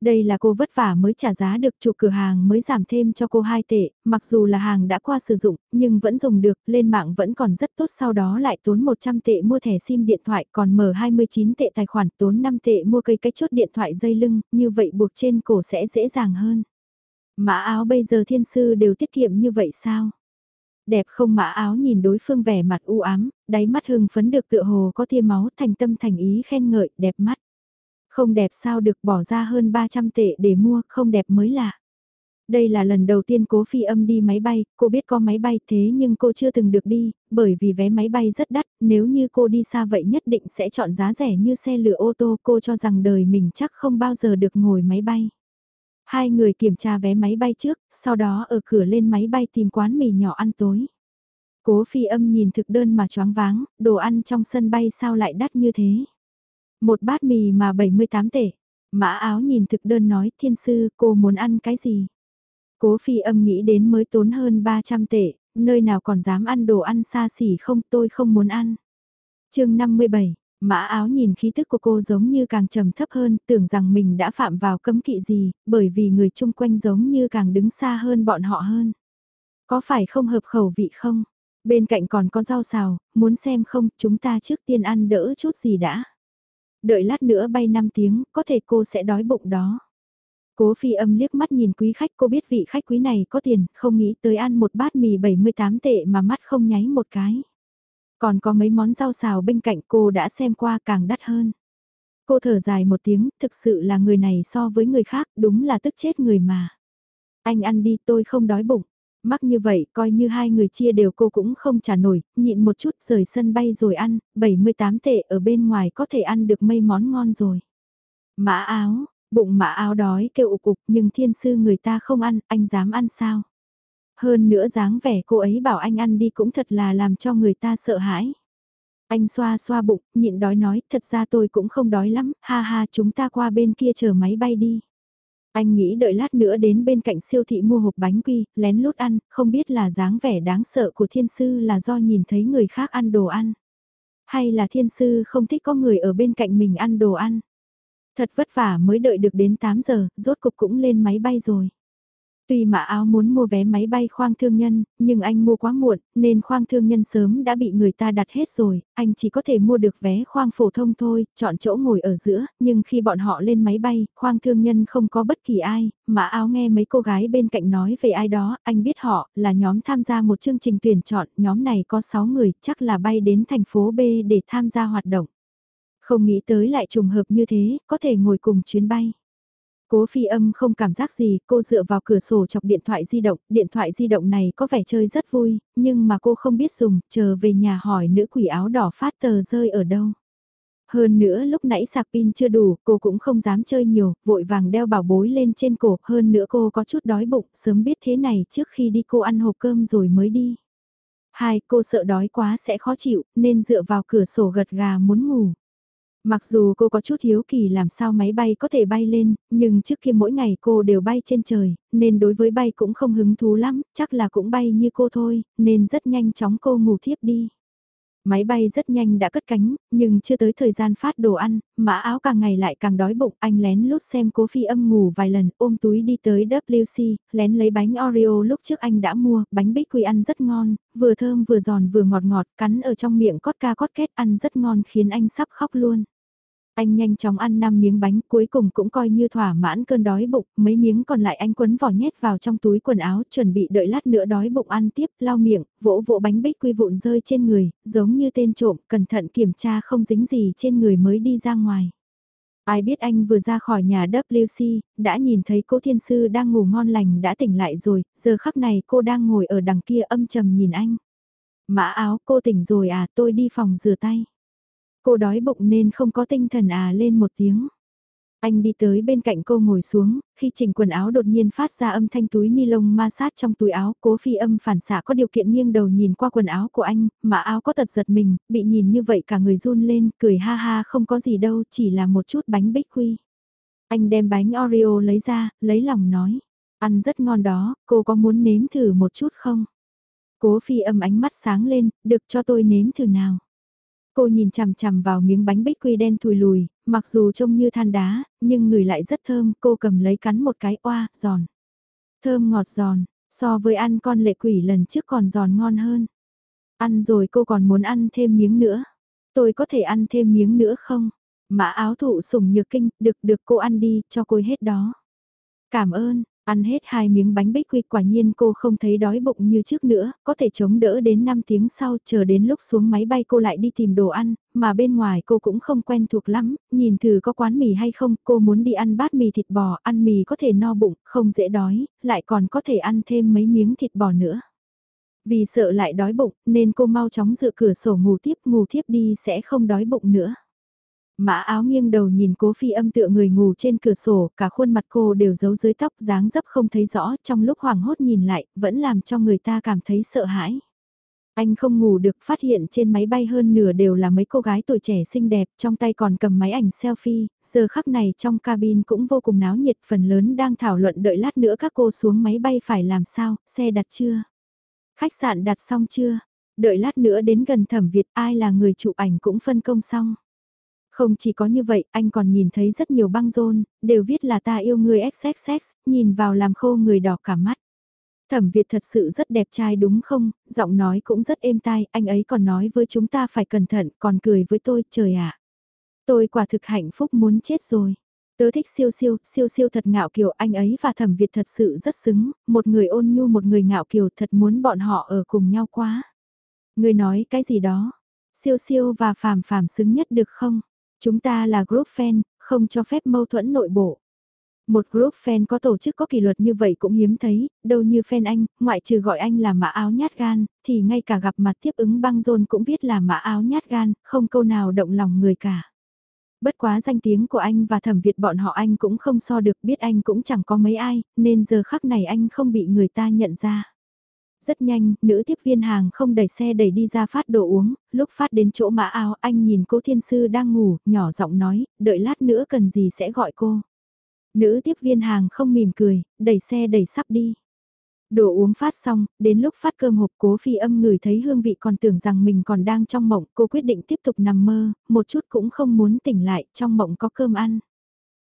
Đây là cô vất vả mới trả giá được chủ cửa hàng mới giảm thêm cho cô 2 tệ, mặc dù là hàng đã qua sử dụng, nhưng vẫn dùng được, lên mạng vẫn còn rất tốt sau đó lại tốn 100 tệ mua thẻ sim điện thoại còn mở 29 tệ tài khoản tốn 5 tệ mua cây cái chốt điện thoại dây lưng, như vậy buộc trên cổ sẽ dễ dàng hơn. Mã áo bây giờ thiên sư đều tiết kiệm như vậy sao? Đẹp không mã áo nhìn đối phương vẻ mặt u ám, đáy mắt hưng phấn được tựa hồ có tia máu thành tâm thành ý khen ngợi, đẹp mắt. Không đẹp sao được bỏ ra hơn 300 tệ để mua, không đẹp mới lạ. Đây là lần đầu tiên cố phi âm đi máy bay, cô biết có máy bay thế nhưng cô chưa từng được đi, bởi vì vé máy bay rất đắt, nếu như cô đi xa vậy nhất định sẽ chọn giá rẻ như xe lửa ô tô, cô cho rằng đời mình chắc không bao giờ được ngồi máy bay. Hai người kiểm tra vé máy bay trước, sau đó ở cửa lên máy bay tìm quán mì nhỏ ăn tối. Cố phi âm nhìn thực đơn mà choáng váng, đồ ăn trong sân bay sao lại đắt như thế. Một bát mì mà 78 tệ. Mã áo nhìn thực đơn nói thiên sư cô muốn ăn cái gì. Cố phi âm nghĩ đến mới tốn hơn 300 tệ, nơi nào còn dám ăn đồ ăn xa xỉ không tôi không muốn ăn. chương 57, Mã áo nhìn khí tức của cô giống như càng trầm thấp hơn, tưởng rằng mình đã phạm vào cấm kỵ gì, bởi vì người chung quanh giống như càng đứng xa hơn bọn họ hơn. Có phải không hợp khẩu vị không? Bên cạnh còn có rau xào, muốn xem không, chúng ta trước tiên ăn đỡ chút gì đã. Đợi lát nữa bay 5 tiếng, có thể cô sẽ đói bụng đó. Cố phi âm liếc mắt nhìn quý khách cô biết vị khách quý này có tiền, không nghĩ tới ăn một bát mì 78 tệ mà mắt không nháy một cái. Còn có mấy món rau xào bên cạnh cô đã xem qua càng đắt hơn. Cô thở dài một tiếng, thực sự là người này so với người khác, đúng là tức chết người mà. Anh ăn đi tôi không đói bụng. Mắc như vậy, coi như hai người chia đều cô cũng không trả nổi, nhịn một chút rời sân bay rồi ăn, 78 tệ ở bên ngoài có thể ăn được mấy món ngon rồi. Mã áo, bụng mã áo đói kêu ục ục nhưng thiên sư người ta không ăn, anh dám ăn sao? Hơn nữa dáng vẻ cô ấy bảo anh ăn đi cũng thật là làm cho người ta sợ hãi. Anh xoa xoa bụng, nhịn đói nói, thật ra tôi cũng không đói lắm, ha ha chúng ta qua bên kia chờ máy bay đi. Anh nghĩ đợi lát nữa đến bên cạnh siêu thị mua hộp bánh quy, lén lút ăn, không biết là dáng vẻ đáng sợ của thiên sư là do nhìn thấy người khác ăn đồ ăn. Hay là thiên sư không thích có người ở bên cạnh mình ăn đồ ăn. Thật vất vả mới đợi được đến 8 giờ, rốt cục cũng lên máy bay rồi. Tuy mà áo muốn mua vé máy bay khoang thương nhân, nhưng anh mua quá muộn, nên khoang thương nhân sớm đã bị người ta đặt hết rồi, anh chỉ có thể mua được vé khoang phổ thông thôi, chọn chỗ ngồi ở giữa, nhưng khi bọn họ lên máy bay, khoang thương nhân không có bất kỳ ai, mà áo nghe mấy cô gái bên cạnh nói về ai đó, anh biết họ là nhóm tham gia một chương trình tuyển chọn, nhóm này có 6 người, chắc là bay đến thành phố B để tham gia hoạt động. Không nghĩ tới lại trùng hợp như thế, có thể ngồi cùng chuyến bay. Cố phi âm không cảm giác gì, cô dựa vào cửa sổ chọc điện thoại di động, điện thoại di động này có vẻ chơi rất vui, nhưng mà cô không biết dùng, chờ về nhà hỏi nữ quỷ áo đỏ phát tờ rơi ở đâu. Hơn nữa lúc nãy sạc pin chưa đủ, cô cũng không dám chơi nhiều, vội vàng đeo bảo bối lên trên cổ, hơn nữa cô có chút đói bụng, sớm biết thế này trước khi đi cô ăn hộp cơm rồi mới đi. Hai, cô sợ đói quá sẽ khó chịu, nên dựa vào cửa sổ gật gà muốn ngủ. Mặc dù cô có chút hiếu kỳ làm sao máy bay có thể bay lên, nhưng trước kia mỗi ngày cô đều bay trên trời, nên đối với bay cũng không hứng thú lắm, chắc là cũng bay như cô thôi, nên rất nhanh chóng cô ngủ thiếp đi. Máy bay rất nhanh đã cất cánh, nhưng chưa tới thời gian phát đồ ăn, mã áo càng ngày lại càng đói bụng, anh lén lút xem cố phi âm ngủ vài lần, ôm túi đi tới WC, lén lấy bánh Oreo lúc trước anh đã mua, bánh bích quy ăn rất ngon, vừa thơm vừa giòn vừa ngọt ngọt, cắn ở trong miệng cót ca cót kết ăn rất ngon khiến anh sắp khóc luôn. Anh nhanh chóng ăn 5 miếng bánh cuối cùng cũng coi như thỏa mãn cơn đói bụng, mấy miếng còn lại anh quấn vỏ nhét vào trong túi quần áo chuẩn bị đợi lát nữa đói bụng ăn tiếp, lau miệng, vỗ vỗ bánh bích quy vụn rơi trên người, giống như tên trộm, cẩn thận kiểm tra không dính gì trên người mới đi ra ngoài. Ai biết anh vừa ra khỏi nhà WC, đã nhìn thấy cô thiên sư đang ngủ ngon lành đã tỉnh lại rồi, giờ khắc này cô đang ngồi ở đằng kia âm trầm nhìn anh. Mã áo cô tỉnh rồi à tôi đi phòng rửa tay. Cô đói bụng nên không có tinh thần à lên một tiếng. Anh đi tới bên cạnh cô ngồi xuống, khi chỉnh quần áo đột nhiên phát ra âm thanh túi ni lông ma sát trong túi áo, cố phi âm phản xạ có điều kiện nghiêng đầu nhìn qua quần áo của anh, mà áo có tật giật mình, bị nhìn như vậy cả người run lên, cười ha ha không có gì đâu, chỉ là một chút bánh bích quy. Anh đem bánh Oreo lấy ra, lấy lòng nói, ăn rất ngon đó, cô có muốn nếm thử một chút không? Cố phi âm ánh mắt sáng lên, được cho tôi nếm thử nào. Cô nhìn chằm chằm vào miếng bánh bích quy đen thùi lùi, mặc dù trông như than đá, nhưng người lại rất thơm, cô cầm lấy cắn một cái oa, giòn. Thơm ngọt giòn, so với ăn con lệ quỷ lần trước còn giòn ngon hơn. Ăn rồi cô còn muốn ăn thêm miếng nữa. Tôi có thể ăn thêm miếng nữa không? Mã áo thụ sủng nhược kinh, được được cô ăn đi, cho cô hết đó. Cảm ơn, Ăn hết hai miếng bánh bích quy quả nhiên cô không thấy đói bụng như trước nữa, có thể chống đỡ đến 5 tiếng sau chờ đến lúc xuống máy bay cô lại đi tìm đồ ăn, mà bên ngoài cô cũng không quen thuộc lắm, nhìn thử có quán mì hay không, cô muốn đi ăn bát mì thịt bò, ăn mì có thể no bụng, không dễ đói, lại còn có thể ăn thêm mấy miếng thịt bò nữa. Vì sợ lại đói bụng, nên cô mau chóng dựa cửa sổ ngủ tiếp, ngủ tiếp đi sẽ không đói bụng nữa. Mã áo nghiêng đầu nhìn cố phi âm tựa người ngủ trên cửa sổ, cả khuôn mặt cô đều giấu dưới tóc dáng dấp không thấy rõ, trong lúc hoảng hốt nhìn lại, vẫn làm cho người ta cảm thấy sợ hãi. Anh không ngủ được phát hiện trên máy bay hơn nửa đều là mấy cô gái tuổi trẻ xinh đẹp, trong tay còn cầm máy ảnh selfie, giờ khắc này trong cabin cũng vô cùng náo nhiệt, phần lớn đang thảo luận đợi lát nữa các cô xuống máy bay phải làm sao, xe đặt chưa? Khách sạn đặt xong chưa? Đợi lát nữa đến gần thẩm Việt ai là người chụp ảnh cũng phân công xong. Không chỉ có như vậy, anh còn nhìn thấy rất nhiều băng rôn, đều viết là ta yêu người XXX, nhìn vào làm khô người đỏ cả mắt. Thẩm Việt thật sự rất đẹp trai đúng không, giọng nói cũng rất êm tai, anh ấy còn nói với chúng ta phải cẩn thận, còn cười với tôi, trời ạ. Tôi quả thực hạnh phúc muốn chết rồi. Tớ thích siêu siêu, siêu siêu thật ngạo kiều, anh ấy và thẩm Việt thật sự rất xứng, một người ôn nhu một người ngạo kiều thật muốn bọn họ ở cùng nhau quá. Người nói cái gì đó, Siêu siêu và phàm phàm xứng nhất được không? Chúng ta là group fan, không cho phép mâu thuẫn nội bộ. Một group fan có tổ chức có kỷ luật như vậy cũng hiếm thấy, đâu như fan anh, ngoại trừ gọi anh là mã áo nhát gan, thì ngay cả gặp mặt tiếp ứng băng rôn cũng viết là mã áo nhát gan, không câu nào động lòng người cả. Bất quá danh tiếng của anh và thẩm Việt bọn họ anh cũng không so được biết anh cũng chẳng có mấy ai, nên giờ khắc này anh không bị người ta nhận ra. Rất nhanh, nữ tiếp viên hàng không đẩy xe đẩy đi ra phát đồ uống, lúc phát đến chỗ mã áo anh nhìn cô thiên sư đang ngủ, nhỏ giọng nói, đợi lát nữa cần gì sẽ gọi cô. Nữ tiếp viên hàng không mỉm cười, đẩy xe đẩy sắp đi. Đồ uống phát xong, đến lúc phát cơm hộp cố phi âm người thấy hương vị còn tưởng rằng mình còn đang trong mộng, cô quyết định tiếp tục nằm mơ, một chút cũng không muốn tỉnh lại, trong mộng có cơm ăn.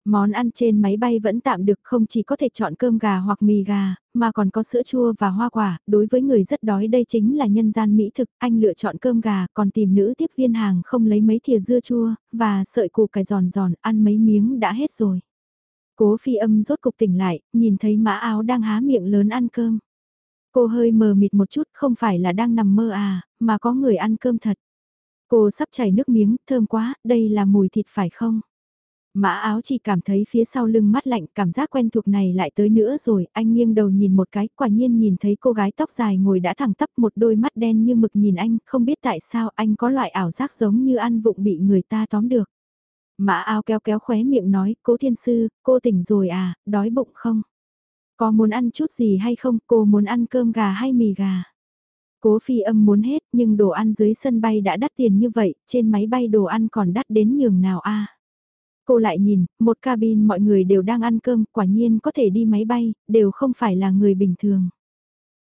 Món ăn trên máy bay vẫn tạm được không chỉ có thể chọn cơm gà hoặc mì gà, mà còn có sữa chua và hoa quả, đối với người rất đói đây chính là nhân gian mỹ thực, anh lựa chọn cơm gà còn tìm nữ tiếp viên hàng không lấy mấy thìa dưa chua, và sợi củ cải giòn giòn ăn mấy miếng đã hết rồi. Cố phi âm rốt cục tỉnh lại, nhìn thấy mã áo đang há miệng lớn ăn cơm. Cô hơi mờ mịt một chút, không phải là đang nằm mơ à, mà có người ăn cơm thật. Cô sắp chảy nước miếng, thơm quá, đây là mùi thịt phải không? Mã áo chỉ cảm thấy phía sau lưng mắt lạnh, cảm giác quen thuộc này lại tới nữa rồi, anh nghiêng đầu nhìn một cái, quả nhiên nhìn thấy cô gái tóc dài ngồi đã thẳng tắp một đôi mắt đen như mực nhìn anh, không biết tại sao anh có loại ảo giác giống như ăn vụng bị người ta tóm được. Mã áo kéo kéo khóe miệng nói, cố thiên sư, cô tỉnh rồi à, đói bụng không? Có muốn ăn chút gì hay không, cô muốn ăn cơm gà hay mì gà? Cố phi âm muốn hết, nhưng đồ ăn dưới sân bay đã đắt tiền như vậy, trên máy bay đồ ăn còn đắt đến nhường nào a Cô lại nhìn, một cabin mọi người đều đang ăn cơm, quả nhiên có thể đi máy bay, đều không phải là người bình thường.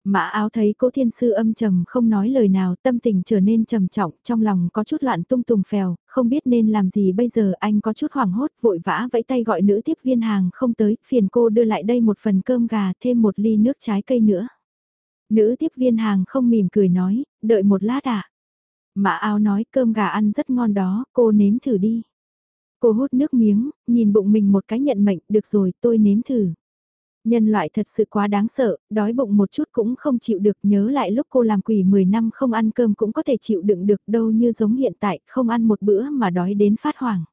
Mã áo thấy cố thiên sư âm trầm không nói lời nào, tâm tình trở nên trầm trọng, trong lòng có chút loạn tung tùng phèo, không biết nên làm gì bây giờ anh có chút hoảng hốt, vội vã vẫy tay gọi nữ tiếp viên hàng không tới, phiền cô đưa lại đây một phần cơm gà thêm một ly nước trái cây nữa. Nữ tiếp viên hàng không mỉm cười nói, đợi một lát ạ. À. Mã áo nói cơm gà ăn rất ngon đó, cô nếm thử đi. Cô hút nước miếng, nhìn bụng mình một cái nhận mệnh, được rồi, tôi nếm thử. Nhân loại thật sự quá đáng sợ, đói bụng một chút cũng không chịu được nhớ lại lúc cô làm quỷ 10 năm không ăn cơm cũng có thể chịu đựng được đâu như giống hiện tại, không ăn một bữa mà đói đến phát hoảng.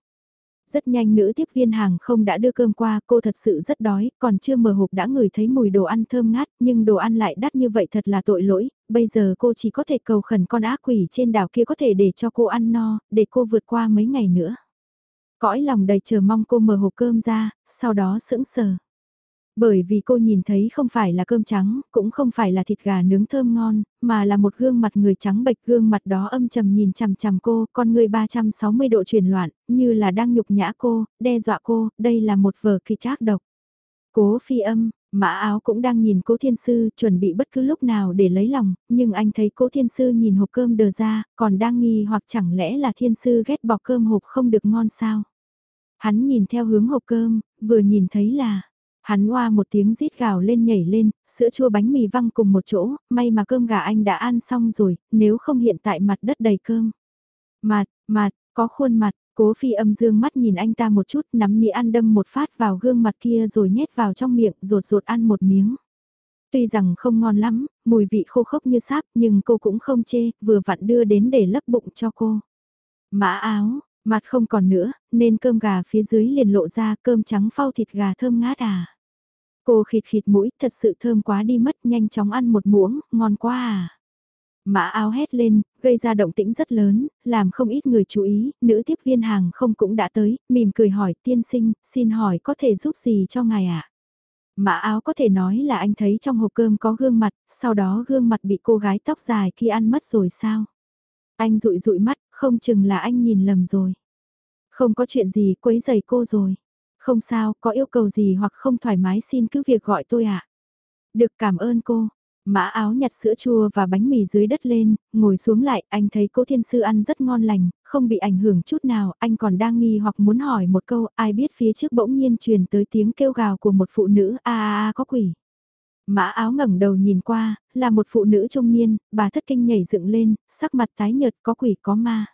Rất nhanh nữ tiếp viên hàng không đã đưa cơm qua, cô thật sự rất đói, còn chưa mở hộp đã ngửi thấy mùi đồ ăn thơm ngát, nhưng đồ ăn lại đắt như vậy thật là tội lỗi, bây giờ cô chỉ có thể cầu khẩn con ác quỷ trên đảo kia có thể để cho cô ăn no, để cô vượt qua mấy ngày nữa. Cõi lòng đầy chờ mong cô mở hộp cơm ra, sau đó sững sờ. Bởi vì cô nhìn thấy không phải là cơm trắng, cũng không phải là thịt gà nướng thơm ngon, mà là một gương mặt người trắng bệch gương mặt đó âm trầm nhìn chằm chằm cô, con người 360 độ chuyển loạn, như là đang nhục nhã cô, đe dọa cô, đây là một vở kịch ác độc. Cố phi âm, mã áo cũng đang nhìn cố thiên sư, chuẩn bị bất cứ lúc nào để lấy lòng, nhưng anh thấy cố thiên sư nhìn hộp cơm đờ ra, còn đang nghi hoặc chẳng lẽ là thiên sư ghét bỏ cơm hộp không được ngon sao. Hắn nhìn theo hướng hộp cơm, vừa nhìn thấy là Hắn hoa một tiếng rít gào lên nhảy lên, sữa chua bánh mì văng cùng một chỗ, may mà cơm gà anh đã ăn xong rồi, nếu không hiện tại mặt đất đầy cơm. Mặt, mặt, có khuôn mặt, cố phi âm dương mắt nhìn anh ta một chút nắm nĩa ăn đâm một phát vào gương mặt kia rồi nhét vào trong miệng, rột rột ăn một miếng. Tuy rằng không ngon lắm, mùi vị khô khốc như sáp nhưng cô cũng không chê, vừa vặn đưa đến để lấp bụng cho cô. Mã áo, Mặt không còn nữa, nên cơm gà phía dưới liền lộ ra cơm trắng phao thịt gà thơm ngát à. Cô khịt khịt mũi, thật sự thơm quá đi mất, nhanh chóng ăn một muỗng, ngon quá à. Mã áo hét lên, gây ra động tĩnh rất lớn, làm không ít người chú ý, nữ tiếp viên hàng không cũng đã tới, mỉm cười hỏi tiên sinh, xin hỏi có thể giúp gì cho ngài ạ? À? Mã áo có thể nói là anh thấy trong hộp cơm có gương mặt, sau đó gương mặt bị cô gái tóc dài kia ăn mất rồi sao? Anh rụi rụi mắt, không chừng là anh nhìn lầm rồi. Không có chuyện gì quấy giày cô rồi. Không sao, có yêu cầu gì hoặc không thoải mái xin cứ việc gọi tôi ạ. À? Được cảm ơn cô. Mã áo nhặt sữa chua và bánh mì dưới đất lên, ngồi xuống lại, anh thấy cô thiên sư ăn rất ngon lành, không bị ảnh hưởng chút nào, anh còn đang nghi hoặc muốn hỏi một câu, ai biết phía trước bỗng nhiên truyền tới tiếng kêu gào của một phụ nữ, a a a có quỷ. Mã áo ngẩng đầu nhìn qua, là một phụ nữ trung niên, bà thất kinh nhảy dựng lên, sắc mặt tái nhợt có quỷ có ma.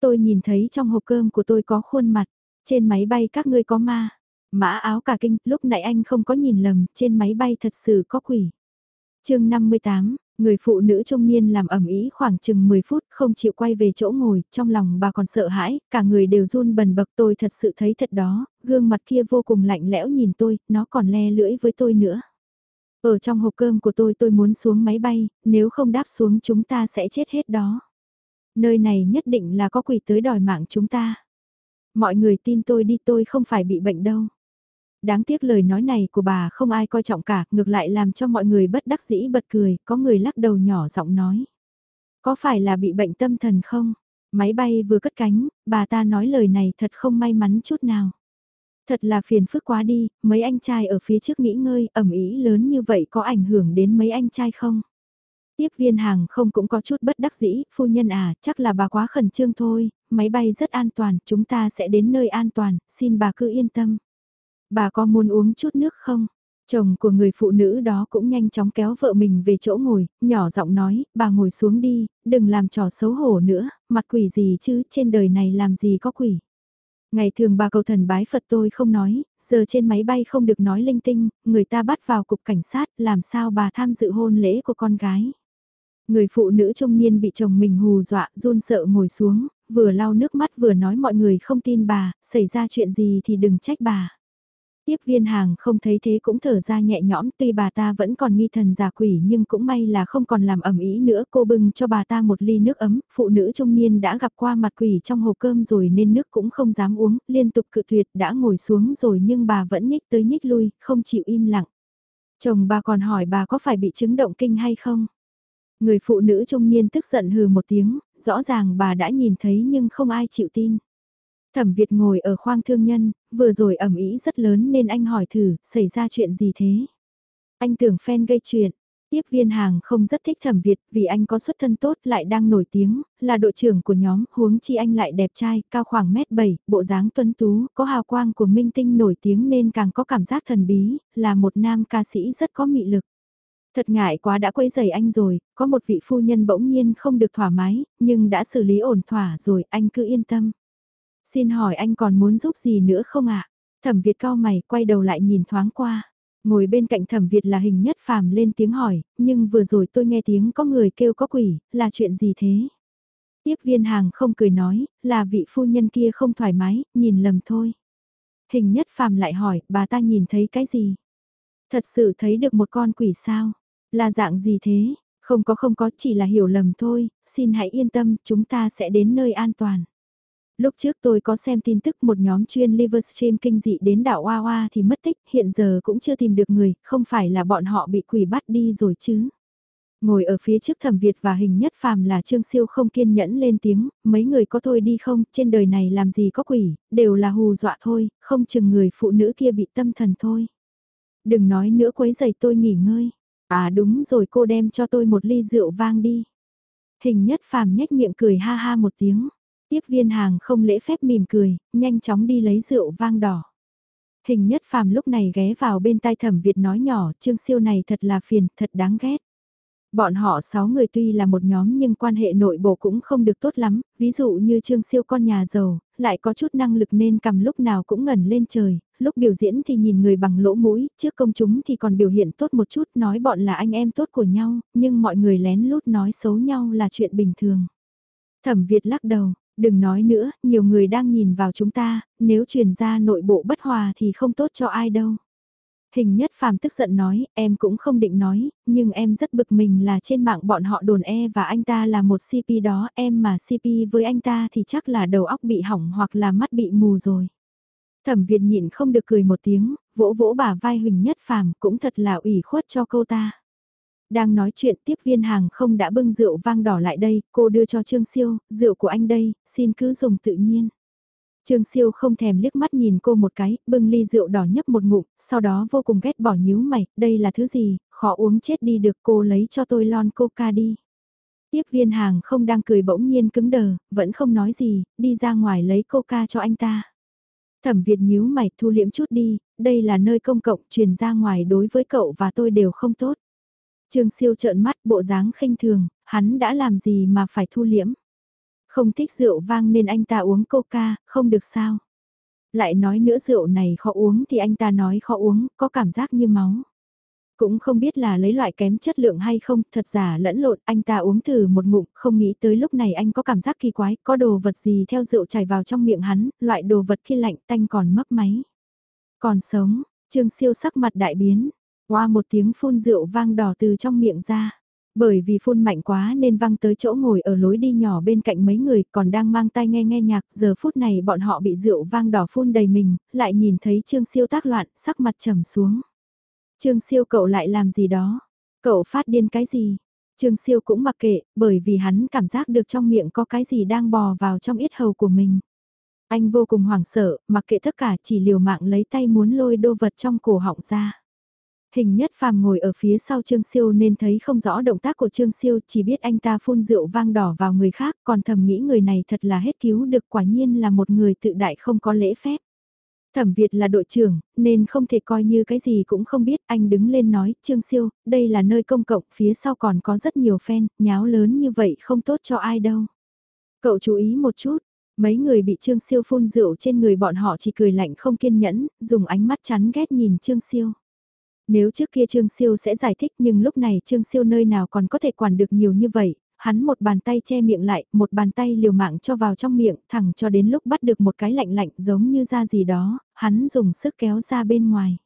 Tôi nhìn thấy trong hộp cơm của tôi có khuôn mặt, trên máy bay các ngươi có ma. Mã áo cả kinh, lúc nãy anh không có nhìn lầm, trên máy bay thật sự có quỷ. chương 58, Người phụ nữ trung niên làm ẩm ý khoảng chừng 10 phút không chịu quay về chỗ ngồi, trong lòng bà còn sợ hãi, cả người đều run bần bật tôi thật sự thấy thật đó, gương mặt kia vô cùng lạnh lẽo nhìn tôi, nó còn le lưỡi với tôi nữa. Ở trong hộp cơm của tôi tôi muốn xuống máy bay, nếu không đáp xuống chúng ta sẽ chết hết đó. Nơi này nhất định là có quỷ tới đòi mạng chúng ta. Mọi người tin tôi đi tôi không phải bị bệnh đâu. Đáng tiếc lời nói này của bà không ai coi trọng cả, ngược lại làm cho mọi người bất đắc dĩ bật cười, có người lắc đầu nhỏ giọng nói. Có phải là bị bệnh tâm thần không? Máy bay vừa cất cánh, bà ta nói lời này thật không may mắn chút nào. Thật là phiền phức quá đi, mấy anh trai ở phía trước nghỉ ngơi, ẩm ý lớn như vậy có ảnh hưởng đến mấy anh trai không? Tiếp viên hàng không cũng có chút bất đắc dĩ, phu nhân à, chắc là bà quá khẩn trương thôi, máy bay rất an toàn, chúng ta sẽ đến nơi an toàn, xin bà cứ yên tâm. Bà có muốn uống chút nước không? Chồng của người phụ nữ đó cũng nhanh chóng kéo vợ mình về chỗ ngồi, nhỏ giọng nói, bà ngồi xuống đi, đừng làm trò xấu hổ nữa, mặt quỷ gì chứ, trên đời này làm gì có quỷ. Ngày thường bà cầu thần bái Phật tôi không nói, giờ trên máy bay không được nói linh tinh, người ta bắt vào cục cảnh sát, làm sao bà tham dự hôn lễ của con gái. Người phụ nữ trung niên bị chồng mình hù dọa, run sợ ngồi xuống, vừa lau nước mắt vừa nói mọi người không tin bà, xảy ra chuyện gì thì đừng trách bà. Tiếp viên hàng không thấy thế cũng thở ra nhẹ nhõm tuy bà ta vẫn còn nghi thần giả quỷ nhưng cũng may là không còn làm ẩm ý nữa cô bưng cho bà ta một ly nước ấm, phụ nữ trung niên đã gặp qua mặt quỷ trong hộp cơm rồi nên nước cũng không dám uống, liên tục cự tuyệt đã ngồi xuống rồi nhưng bà vẫn nhích tới nhích lui, không chịu im lặng. Chồng bà còn hỏi bà có phải bị chứng động kinh hay không? Người phụ nữ trung niên tức giận hừ một tiếng, rõ ràng bà đã nhìn thấy nhưng không ai chịu tin. Thẩm Việt ngồi ở khoang thương nhân, vừa rồi ẩm ý rất lớn nên anh hỏi thử, xảy ra chuyện gì thế? Anh tưởng fan gây chuyện. Tiếp viên hàng không rất thích thẩm Việt vì anh có xuất thân tốt lại đang nổi tiếng, là đội trưởng của nhóm, huống chi anh lại đẹp trai, cao khoảng mét 7, bộ dáng tuấn tú, có hào quang của minh tinh nổi tiếng nên càng có cảm giác thần bí, là một nam ca sĩ rất có mị lực. Thật ngại quá đã quấy rầy anh rồi, có một vị phu nhân bỗng nhiên không được thoải mái, nhưng đã xử lý ổn thỏa rồi, anh cứ yên tâm. Xin hỏi anh còn muốn giúp gì nữa không ạ? Thẩm Việt cao mày, quay đầu lại nhìn thoáng qua. Ngồi bên cạnh thẩm Việt là hình nhất phàm lên tiếng hỏi, nhưng vừa rồi tôi nghe tiếng có người kêu có quỷ, là chuyện gì thế? Tiếp viên hàng không cười nói, là vị phu nhân kia không thoải mái, nhìn lầm thôi. Hình nhất phàm lại hỏi, bà ta nhìn thấy cái gì? Thật sự thấy được một con quỷ sao? Là dạng gì thế? Không có không có chỉ là hiểu lầm thôi, xin hãy yên tâm, chúng ta sẽ đến nơi an toàn. Lúc trước tôi có xem tin tức một nhóm chuyên Livestream kinh dị đến đảo Hoa Hoa thì mất tích, hiện giờ cũng chưa tìm được người, không phải là bọn họ bị quỷ bắt đi rồi chứ. Ngồi ở phía trước thẩm Việt và hình nhất phàm là Trương Siêu không kiên nhẫn lên tiếng, mấy người có thôi đi không, trên đời này làm gì có quỷ, đều là hù dọa thôi, không chừng người phụ nữ kia bị tâm thần thôi. Đừng nói nữa quấy giày tôi nghỉ ngơi. À đúng rồi cô đem cho tôi một ly rượu vang đi. Hình nhất phàm nhếch miệng cười ha ha một tiếng. Tiếp viên hàng không lễ phép mỉm cười, nhanh chóng đi lấy rượu vang đỏ. Hình nhất phàm lúc này ghé vào bên tai thẩm Việt nói nhỏ, trương siêu này thật là phiền, thật đáng ghét. Bọn họ 6 người tuy là một nhóm nhưng quan hệ nội bộ cũng không được tốt lắm, ví dụ như Trương Siêu con nhà giàu, lại có chút năng lực nên cầm lúc nào cũng ngẩn lên trời, lúc biểu diễn thì nhìn người bằng lỗ mũi, trước công chúng thì còn biểu hiện tốt một chút nói bọn là anh em tốt của nhau, nhưng mọi người lén lút nói xấu nhau là chuyện bình thường. Thẩm Việt lắc đầu, đừng nói nữa, nhiều người đang nhìn vào chúng ta, nếu truyền ra nội bộ bất hòa thì không tốt cho ai đâu. Hình nhất phàm tức giận nói, em cũng không định nói, nhưng em rất bực mình là trên mạng bọn họ đồn e và anh ta là một CP đó, em mà CP với anh ta thì chắc là đầu óc bị hỏng hoặc là mắt bị mù rồi. Thẩm Việt nhịn không được cười một tiếng, vỗ vỗ bả vai Huỳnh Nhất Phàm cũng thật là ủy khuất cho cô ta. Đang nói chuyện tiếp viên hàng không đã bưng rượu vang đỏ lại đây, cô đưa cho Trương Siêu, rượu của anh đây, xin cứ dùng tự nhiên. Trương Siêu không thèm liếc mắt nhìn cô một cái, bưng ly rượu đỏ nhấp một ngụm, sau đó vô cùng ghét bỏ nhíu mày, đây là thứ gì, khó uống chết đi được cô lấy cho tôi lon coca đi. Tiếp viên hàng không đang cười bỗng nhiên cứng đờ, vẫn không nói gì, đi ra ngoài lấy coca cho anh ta. Thẩm Việt nhíu mày thu liễm chút đi, đây là nơi công cộng truyền ra ngoài đối với cậu và tôi đều không tốt. Trương siêu trợn mắt bộ dáng khinh thường, hắn đã làm gì mà phải thu liễm. Không thích rượu vang nên anh ta uống coca, không được sao. Lại nói nữa rượu này khó uống thì anh ta nói khó uống, có cảm giác như máu. Cũng không biết là lấy loại kém chất lượng hay không, thật giả lẫn lộn, anh ta uống thử một ngụm, không nghĩ tới lúc này anh có cảm giác kỳ quái, có đồ vật gì theo rượu chảy vào trong miệng hắn, loại đồ vật khi lạnh tanh còn mấp máy. Còn sống, Trương Siêu sắc mặt đại biến, Hoa một tiếng phun rượu vang đỏ từ trong miệng ra. Bởi vì phun mạnh quá nên văng tới chỗ ngồi ở lối đi nhỏ bên cạnh mấy người còn đang mang tay nghe nghe nhạc, giờ phút này bọn họ bị rượu vang đỏ phun đầy mình, lại nhìn thấy Trương Siêu tác loạn, sắc mặt trầm xuống. Trương Siêu cậu lại làm gì đó? Cậu phát điên cái gì? Trương Siêu cũng mặc kệ, bởi vì hắn cảm giác được trong miệng có cái gì đang bò vào trong yết hầu của mình. Anh vô cùng hoảng sợ, mặc kệ tất cả chỉ liều mạng lấy tay muốn lôi đô vật trong cổ họng ra. Hình nhất phàm ngồi ở phía sau Trương Siêu nên thấy không rõ động tác của Trương Siêu chỉ biết anh ta phun rượu vang đỏ vào người khác còn thầm nghĩ người này thật là hết cứu được quả nhiên là một người tự đại không có lễ phép. Thẩm Việt là đội trưởng, nên không thể coi như cái gì cũng không biết, anh đứng lên nói, Trương Siêu, đây là nơi công cộng, phía sau còn có rất nhiều fan, nháo lớn như vậy không tốt cho ai đâu. Cậu chú ý một chút, mấy người bị Trương Siêu phun rượu trên người bọn họ chỉ cười lạnh không kiên nhẫn, dùng ánh mắt chán ghét nhìn Trương Siêu. Nếu trước kia Trương Siêu sẽ giải thích nhưng lúc này Trương Siêu nơi nào còn có thể quản được nhiều như vậy, hắn một bàn tay che miệng lại, một bàn tay liều mạng cho vào trong miệng, thẳng cho đến lúc bắt được một cái lạnh lạnh giống như da gì đó, hắn dùng sức kéo ra bên ngoài.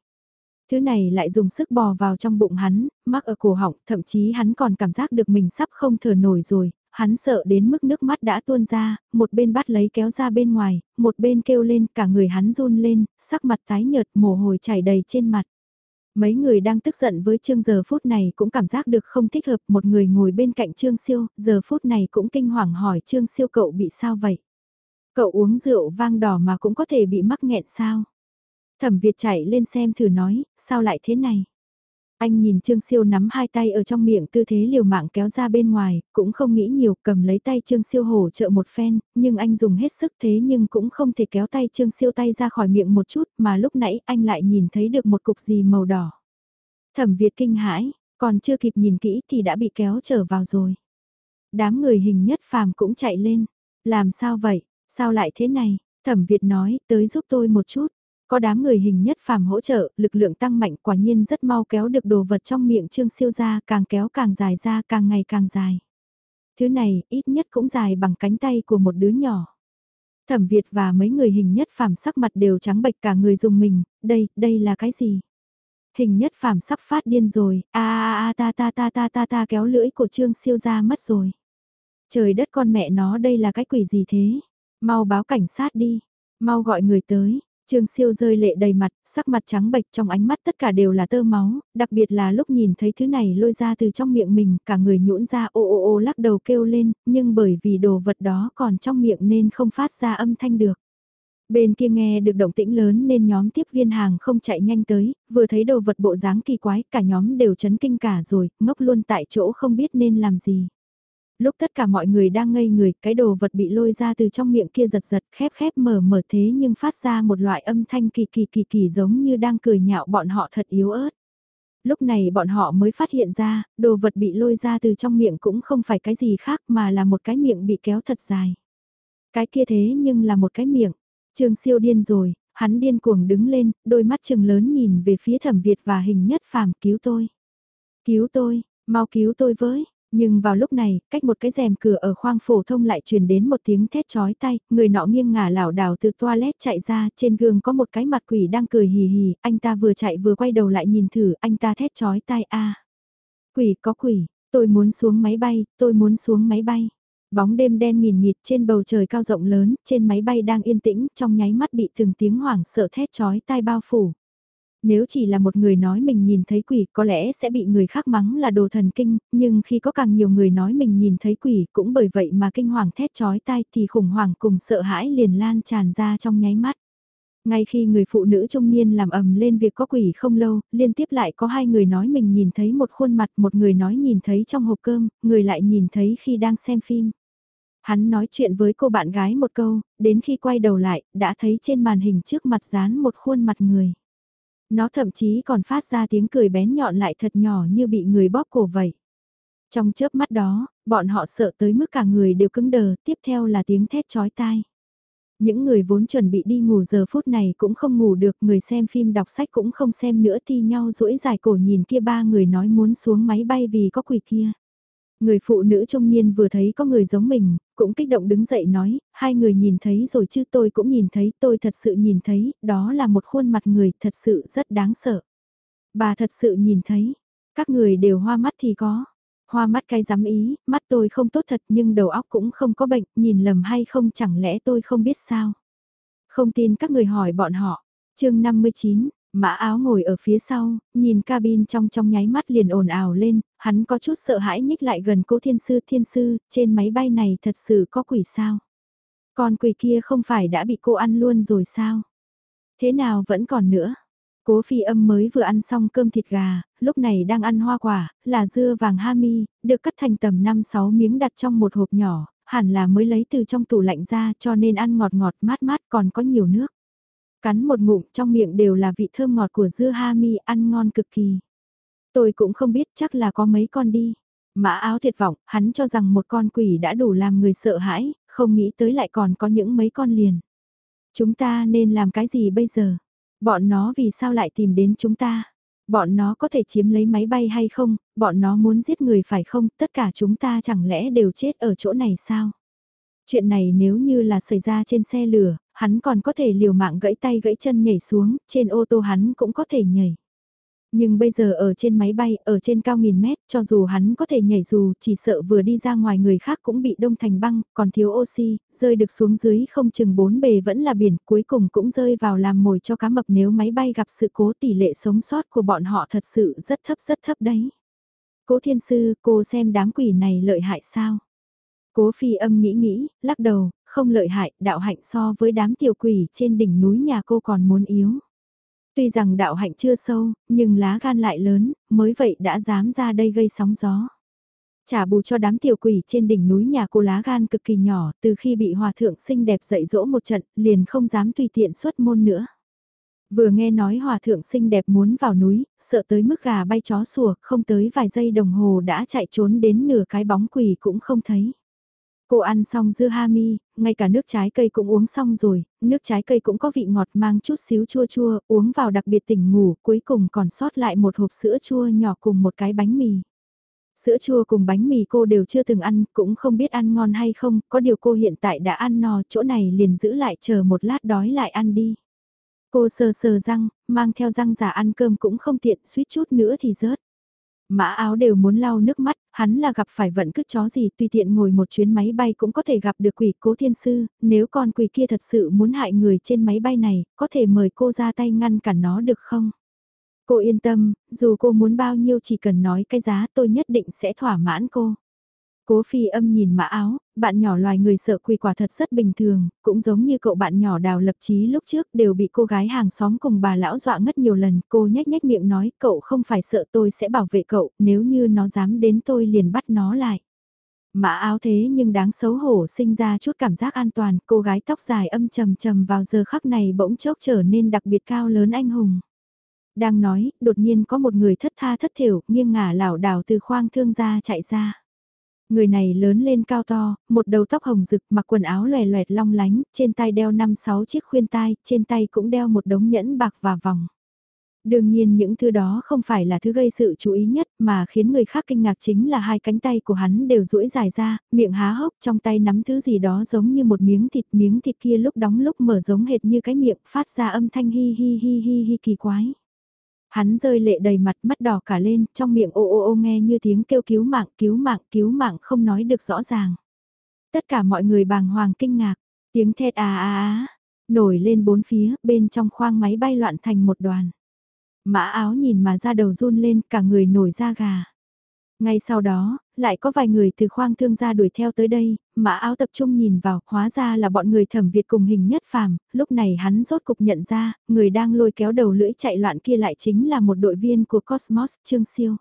Thứ này lại dùng sức bò vào trong bụng hắn, mắc ở cổ họng, thậm chí hắn còn cảm giác được mình sắp không thở nổi rồi, hắn sợ đến mức nước mắt đã tuôn ra, một bên bắt lấy kéo ra bên ngoài, một bên kêu lên, cả người hắn run lên, sắc mặt tái nhợt mồ hôi chảy đầy trên mặt. Mấy người đang tức giận với Trương giờ phút này cũng cảm giác được không thích hợp một người ngồi bên cạnh Trương Siêu, giờ phút này cũng kinh hoàng hỏi Trương Siêu cậu bị sao vậy? Cậu uống rượu vang đỏ mà cũng có thể bị mắc nghẹn sao? Thẩm Việt chạy lên xem thử nói, sao lại thế này? Anh nhìn Trương Siêu nắm hai tay ở trong miệng tư thế liều mạng kéo ra bên ngoài, cũng không nghĩ nhiều cầm lấy tay Trương Siêu hỗ trợ một phen, nhưng anh dùng hết sức thế nhưng cũng không thể kéo tay Trương Siêu tay ra khỏi miệng một chút mà lúc nãy anh lại nhìn thấy được một cục gì màu đỏ. Thẩm Việt kinh hãi, còn chưa kịp nhìn kỹ thì đã bị kéo trở vào rồi. Đám người hình nhất phàm cũng chạy lên, làm sao vậy, sao lại thế này, Thẩm Việt nói tới giúp tôi một chút. Có đám người hình nhất phàm hỗ trợ, lực lượng tăng mạnh quả nhiên rất mau kéo được đồ vật trong miệng trương siêu ra, càng kéo càng dài ra, càng ngày càng dài. Thứ này, ít nhất cũng dài bằng cánh tay của một đứa nhỏ. Thẩm Việt và mấy người hình nhất phàm sắc mặt đều trắng bệch cả người dùng mình, đây, đây là cái gì? Hình nhất phàm sắp phát điên rồi, a a a ta ta ta ta ta ta kéo lưỡi của trương siêu ra mất rồi. Trời đất con mẹ nó đây là cái quỷ gì thế? Mau báo cảnh sát đi, mau gọi người tới, Trương siêu rơi lệ đầy mặt, sắc mặt trắng bệch trong ánh mắt tất cả đều là tơ máu, đặc biệt là lúc nhìn thấy thứ này lôi ra từ trong miệng mình, cả người nhũn ra ô ô ô lắc đầu kêu lên, nhưng bởi vì đồ vật đó còn trong miệng nên không phát ra âm thanh được. Bên kia nghe được động tĩnh lớn nên nhóm tiếp viên hàng không chạy nhanh tới, vừa thấy đồ vật bộ dáng kỳ quái, cả nhóm đều chấn kinh cả rồi, ngốc luôn tại chỗ không biết nên làm gì. Lúc tất cả mọi người đang ngây người, cái đồ vật bị lôi ra từ trong miệng kia giật giật, khép khép mở mở thế nhưng phát ra một loại âm thanh kỳ kỳ kỳ kỳ giống như đang cười nhạo bọn họ thật yếu ớt. Lúc này bọn họ mới phát hiện ra, đồ vật bị lôi ra từ trong miệng cũng không phải cái gì khác mà là một cái miệng bị kéo thật dài. Cái kia thế nhưng là một cái miệng. Trương siêu điên rồi, hắn điên cuồng đứng lên, đôi mắt trừng lớn nhìn về phía thẩm Việt và hình nhất phàm cứu tôi. Cứu tôi, mau cứu tôi với, nhưng vào lúc này, cách một cái rèm cửa ở khoang phổ thông lại truyền đến một tiếng thét chói tay, người nọ nghiêng ngả lảo đảo từ toilet chạy ra, trên gương có một cái mặt quỷ đang cười hì hì, anh ta vừa chạy vừa quay đầu lại nhìn thử, anh ta thét chói tai a. Quỷ có quỷ, tôi muốn xuống máy bay, tôi muốn xuống máy bay. Bóng đêm đen nghìn nghịt trên bầu trời cao rộng lớn, trên máy bay đang yên tĩnh, trong nháy mắt bị từng tiếng hoảng sợ thét chói tai bao phủ. Nếu chỉ là một người nói mình nhìn thấy quỷ có lẽ sẽ bị người khác mắng là đồ thần kinh, nhưng khi có càng nhiều người nói mình nhìn thấy quỷ cũng bởi vậy mà kinh hoàng thét chói tai thì khủng hoảng cùng sợ hãi liền lan tràn ra trong nháy mắt. Ngay khi người phụ nữ trung niên làm ầm lên việc có quỷ không lâu, liên tiếp lại có hai người nói mình nhìn thấy một khuôn mặt, một người nói nhìn thấy trong hộp cơm, người lại nhìn thấy khi đang xem phim. Hắn nói chuyện với cô bạn gái một câu, đến khi quay đầu lại, đã thấy trên màn hình trước mặt dán một khuôn mặt người. Nó thậm chí còn phát ra tiếng cười bén nhọn lại thật nhỏ như bị người bóp cổ vậy. Trong chớp mắt đó, bọn họ sợ tới mức cả người đều cứng đờ, tiếp theo là tiếng thét chói tai. Những người vốn chuẩn bị đi ngủ giờ phút này cũng không ngủ được, người xem phim đọc sách cũng không xem nữa thi nhau duỗi dài cổ nhìn kia ba người nói muốn xuống máy bay vì có quỷ kia. Người phụ nữ trung niên vừa thấy có người giống mình, cũng kích động đứng dậy nói, hai người nhìn thấy rồi chứ tôi cũng nhìn thấy, tôi thật sự nhìn thấy, đó là một khuôn mặt người thật sự rất đáng sợ. Bà thật sự nhìn thấy, các người đều hoa mắt thì có. Hoa mắt cái dám ý, mắt tôi không tốt thật nhưng đầu óc cũng không có bệnh, nhìn lầm hay không chẳng lẽ tôi không biết sao. Không tin các người hỏi bọn họ. chương 59, Mã áo ngồi ở phía sau, nhìn cabin trong trong nháy mắt liền ồn ào lên, hắn có chút sợ hãi nhích lại gần cố thiên sư thiên sư, trên máy bay này thật sự có quỷ sao? Con quỷ kia không phải đã bị cô ăn luôn rồi sao? Thế nào vẫn còn nữa? Cố phi âm mới vừa ăn xong cơm thịt gà, lúc này đang ăn hoa quả, là dưa vàng hami, được cắt thành tầm 5-6 miếng đặt trong một hộp nhỏ, hẳn là mới lấy từ trong tủ lạnh ra cho nên ăn ngọt ngọt mát mát còn có nhiều nước. Cắn một ngụm trong miệng đều là vị thơm ngọt của dưa hami ăn ngon cực kỳ. Tôi cũng không biết chắc là có mấy con đi. Mã áo thiệt vọng, hắn cho rằng một con quỷ đã đủ làm người sợ hãi, không nghĩ tới lại còn có những mấy con liền. Chúng ta nên làm cái gì bây giờ? Bọn nó vì sao lại tìm đến chúng ta? Bọn nó có thể chiếm lấy máy bay hay không? Bọn nó muốn giết người phải không? Tất cả chúng ta chẳng lẽ đều chết ở chỗ này sao? Chuyện này nếu như là xảy ra trên xe lửa, hắn còn có thể liều mạng gãy tay gãy chân nhảy xuống, trên ô tô hắn cũng có thể nhảy. Nhưng bây giờ ở trên máy bay, ở trên cao nghìn mét, cho dù hắn có thể nhảy dù, chỉ sợ vừa đi ra ngoài người khác cũng bị đông thành băng, còn thiếu oxy, rơi được xuống dưới không chừng bốn bề vẫn là biển, cuối cùng cũng rơi vào làm mồi cho cá mập nếu máy bay gặp sự cố tỷ lệ sống sót của bọn họ thật sự rất thấp rất thấp đấy. Cố thiên sư, cô xem đám quỷ này lợi hại sao? Cố phi âm nghĩ nghĩ, lắc đầu, không lợi hại, đạo hạnh so với đám tiểu quỷ trên đỉnh núi nhà cô còn muốn yếu. Tuy rằng đạo hạnh chưa sâu, nhưng lá gan lại lớn, mới vậy đã dám ra đây gây sóng gió. Trả bù cho đám tiểu quỷ trên đỉnh núi nhà cô lá gan cực kỳ nhỏ, từ khi bị hòa thượng xinh đẹp dạy dỗ một trận, liền không dám tùy tiện xuất môn nữa. Vừa nghe nói hòa thượng xinh đẹp muốn vào núi, sợ tới mức gà bay chó sủa, không tới vài giây đồng hồ đã chạy trốn đến nửa cái bóng quỷ cũng không thấy. Cô ăn xong dưa hami, ngay cả nước trái cây cũng uống xong rồi, nước trái cây cũng có vị ngọt mang chút xíu chua chua, uống vào đặc biệt tỉnh ngủ, cuối cùng còn sót lại một hộp sữa chua nhỏ cùng một cái bánh mì. Sữa chua cùng bánh mì cô đều chưa từng ăn, cũng không biết ăn ngon hay không, có điều cô hiện tại đã ăn no, chỗ này liền giữ lại chờ một lát đói lại ăn đi. Cô sờ sờ răng, mang theo răng giả ăn cơm cũng không tiện, suýt chút nữa thì rớt. Mã áo đều muốn lau nước mắt, hắn là gặp phải vận cứt chó gì tùy tiện ngồi một chuyến máy bay cũng có thể gặp được quỷ cố thiên sư, nếu con quỷ kia thật sự muốn hại người trên máy bay này, có thể mời cô ra tay ngăn cản nó được không? Cô yên tâm, dù cô muốn bao nhiêu chỉ cần nói cái giá tôi nhất định sẽ thỏa mãn cô. Cố phi âm nhìn mã áo, bạn nhỏ loài người sợ quỷ quả thật rất bình thường, cũng giống như cậu bạn nhỏ đào lập chí lúc trước đều bị cô gái hàng xóm cùng bà lão dọa ngất nhiều lần. Cô nhếch nhếch miệng nói cậu không phải sợ tôi sẽ bảo vệ cậu, nếu như nó dám đến tôi liền bắt nó lại. Mã áo thế nhưng đáng xấu hổ sinh ra chút cảm giác an toàn, cô gái tóc dài âm trầm trầm vào giờ khắc này bỗng chốc trở nên đặc biệt cao lớn anh hùng. Đang nói, đột nhiên có một người thất tha thất thiểu, nghiêng ngả lảo đảo từ khoang thương ra chạy ra. Người này lớn lên cao to, một đầu tóc hồng rực mặc quần áo lòe loẹt long lánh, trên tay đeo 5-6 chiếc khuyên tai, trên tay cũng đeo một đống nhẫn bạc và vòng. Đương nhiên những thứ đó không phải là thứ gây sự chú ý nhất mà khiến người khác kinh ngạc chính là hai cánh tay của hắn đều duỗi dài ra, miệng há hốc trong tay nắm thứ gì đó giống như một miếng thịt miếng thịt kia lúc đóng lúc mở giống hệt như cái miệng phát ra âm thanh hi hi hi hi hi kỳ quái. Hắn rơi lệ đầy mặt mắt đỏ cả lên, trong miệng ô ô ô nghe như tiếng kêu cứu mạng, cứu mạng, cứu mạng không nói được rõ ràng. Tất cả mọi người bàng hoàng kinh ngạc, tiếng thét à à à, nổi lên bốn phía, bên trong khoang máy bay loạn thành một đoàn. Mã áo nhìn mà ra đầu run lên, cả người nổi da gà. Ngay sau đó, lại có vài người từ khoang thương gia đuổi theo tới đây, mã áo tập trung nhìn vào, hóa ra là bọn người thẩm Việt cùng hình nhất phàm, lúc này hắn rốt cục nhận ra, người đang lôi kéo đầu lưỡi chạy loạn kia lại chính là một đội viên của Cosmos, Trương Siêu.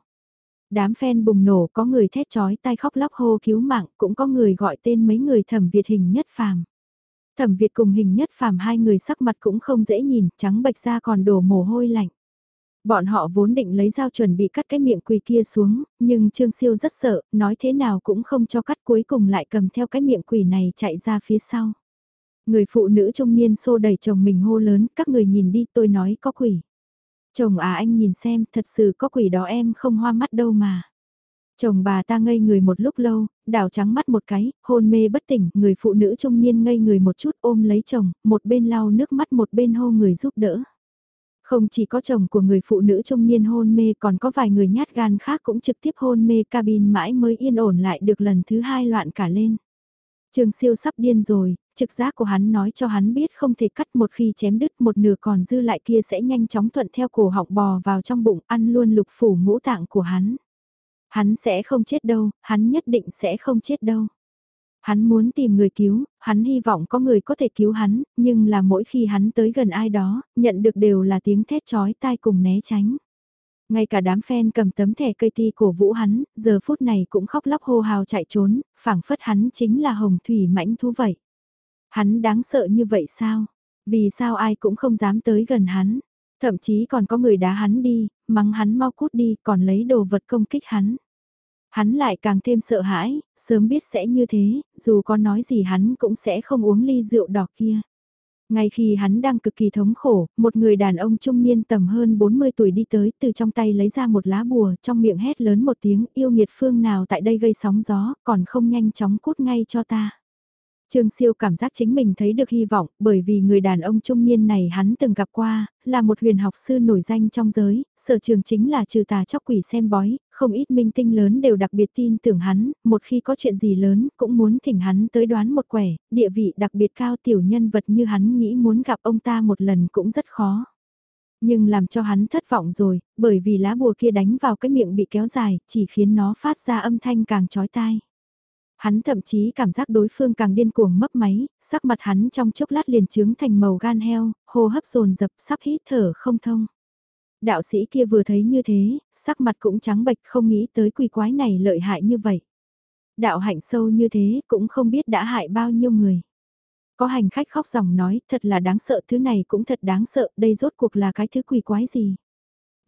Đám fan bùng nổ có người thét chói tai khóc lóc hô cứu mạng, cũng có người gọi tên mấy người thẩm Việt hình nhất phàm. Thẩm Việt cùng hình nhất phàm hai người sắc mặt cũng không dễ nhìn, trắng bạch ra còn đổ mồ hôi lạnh. Bọn họ vốn định lấy dao chuẩn bị cắt cái miệng quỳ kia xuống, nhưng Trương Siêu rất sợ, nói thế nào cũng không cho cắt cuối cùng lại cầm theo cái miệng quỷ này chạy ra phía sau. Người phụ nữ trung niên xô đẩy chồng mình hô lớn, các người nhìn đi tôi nói có quỷ. Chồng à anh nhìn xem, thật sự có quỷ đó em không hoa mắt đâu mà. Chồng bà ta ngây người một lúc lâu, đảo trắng mắt một cái, hôn mê bất tỉnh, người phụ nữ trung niên ngây người một chút ôm lấy chồng, một bên lau nước mắt một bên hô người giúp đỡ. Không chỉ có chồng của người phụ nữ trung niên hôn mê còn có vài người nhát gan khác cũng trực tiếp hôn mê cabin mãi mới yên ổn lại được lần thứ hai loạn cả lên. Trường siêu sắp điên rồi, trực giác của hắn nói cho hắn biết không thể cắt một khi chém đứt một nửa còn dư lại kia sẽ nhanh chóng thuận theo cổ họng bò vào trong bụng ăn luôn lục phủ ngũ tạng của hắn. Hắn sẽ không chết đâu, hắn nhất định sẽ không chết đâu. Hắn muốn tìm người cứu, hắn hy vọng có người có thể cứu hắn, nhưng là mỗi khi hắn tới gần ai đó, nhận được đều là tiếng thét chói tai cùng né tránh. Ngay cả đám fan cầm tấm thẻ cây ti cổ vũ hắn, giờ phút này cũng khóc lóc hô hào chạy trốn, phảng phất hắn chính là hồng thủy mãnh thú vậy. Hắn đáng sợ như vậy sao? Vì sao ai cũng không dám tới gần hắn? Thậm chí còn có người đá hắn đi, mắng hắn mau cút đi, còn lấy đồ vật công kích hắn. Hắn lại càng thêm sợ hãi, sớm biết sẽ như thế, dù có nói gì hắn cũng sẽ không uống ly rượu đỏ kia. Ngay khi hắn đang cực kỳ thống khổ, một người đàn ông trung niên tầm hơn 40 tuổi đi tới, từ trong tay lấy ra một lá bùa, trong miệng hét lớn một tiếng, yêu nghiệt phương nào tại đây gây sóng gió, còn không nhanh chóng cút ngay cho ta. Trương Siêu cảm giác chính mình thấy được hy vọng, bởi vì người đàn ông trung niên này hắn từng gặp qua, là một huyền học sư nổi danh trong giới, sở trường chính là trừ tà chóc quỷ xem bói, không ít minh tinh lớn đều đặc biệt tin tưởng hắn, một khi có chuyện gì lớn cũng muốn thỉnh hắn tới đoán một quẻ, địa vị đặc biệt cao tiểu nhân vật như hắn nghĩ muốn gặp ông ta một lần cũng rất khó. Nhưng làm cho hắn thất vọng rồi, bởi vì lá bùa kia đánh vào cái miệng bị kéo dài, chỉ khiến nó phát ra âm thanh càng chói tai. Hắn thậm chí cảm giác đối phương càng điên cuồng mấp máy, sắc mặt hắn trong chốc lát liền trướng thành màu gan heo, hô hấp dồn dập sắp hít thở không thông. Đạo sĩ kia vừa thấy như thế, sắc mặt cũng trắng bệch không nghĩ tới quỷ quái này lợi hại như vậy. Đạo hạnh sâu như thế cũng không biết đã hại bao nhiêu người. Có hành khách khóc dòng nói thật là đáng sợ thứ này cũng thật đáng sợ đây rốt cuộc là cái thứ quỷ quái gì.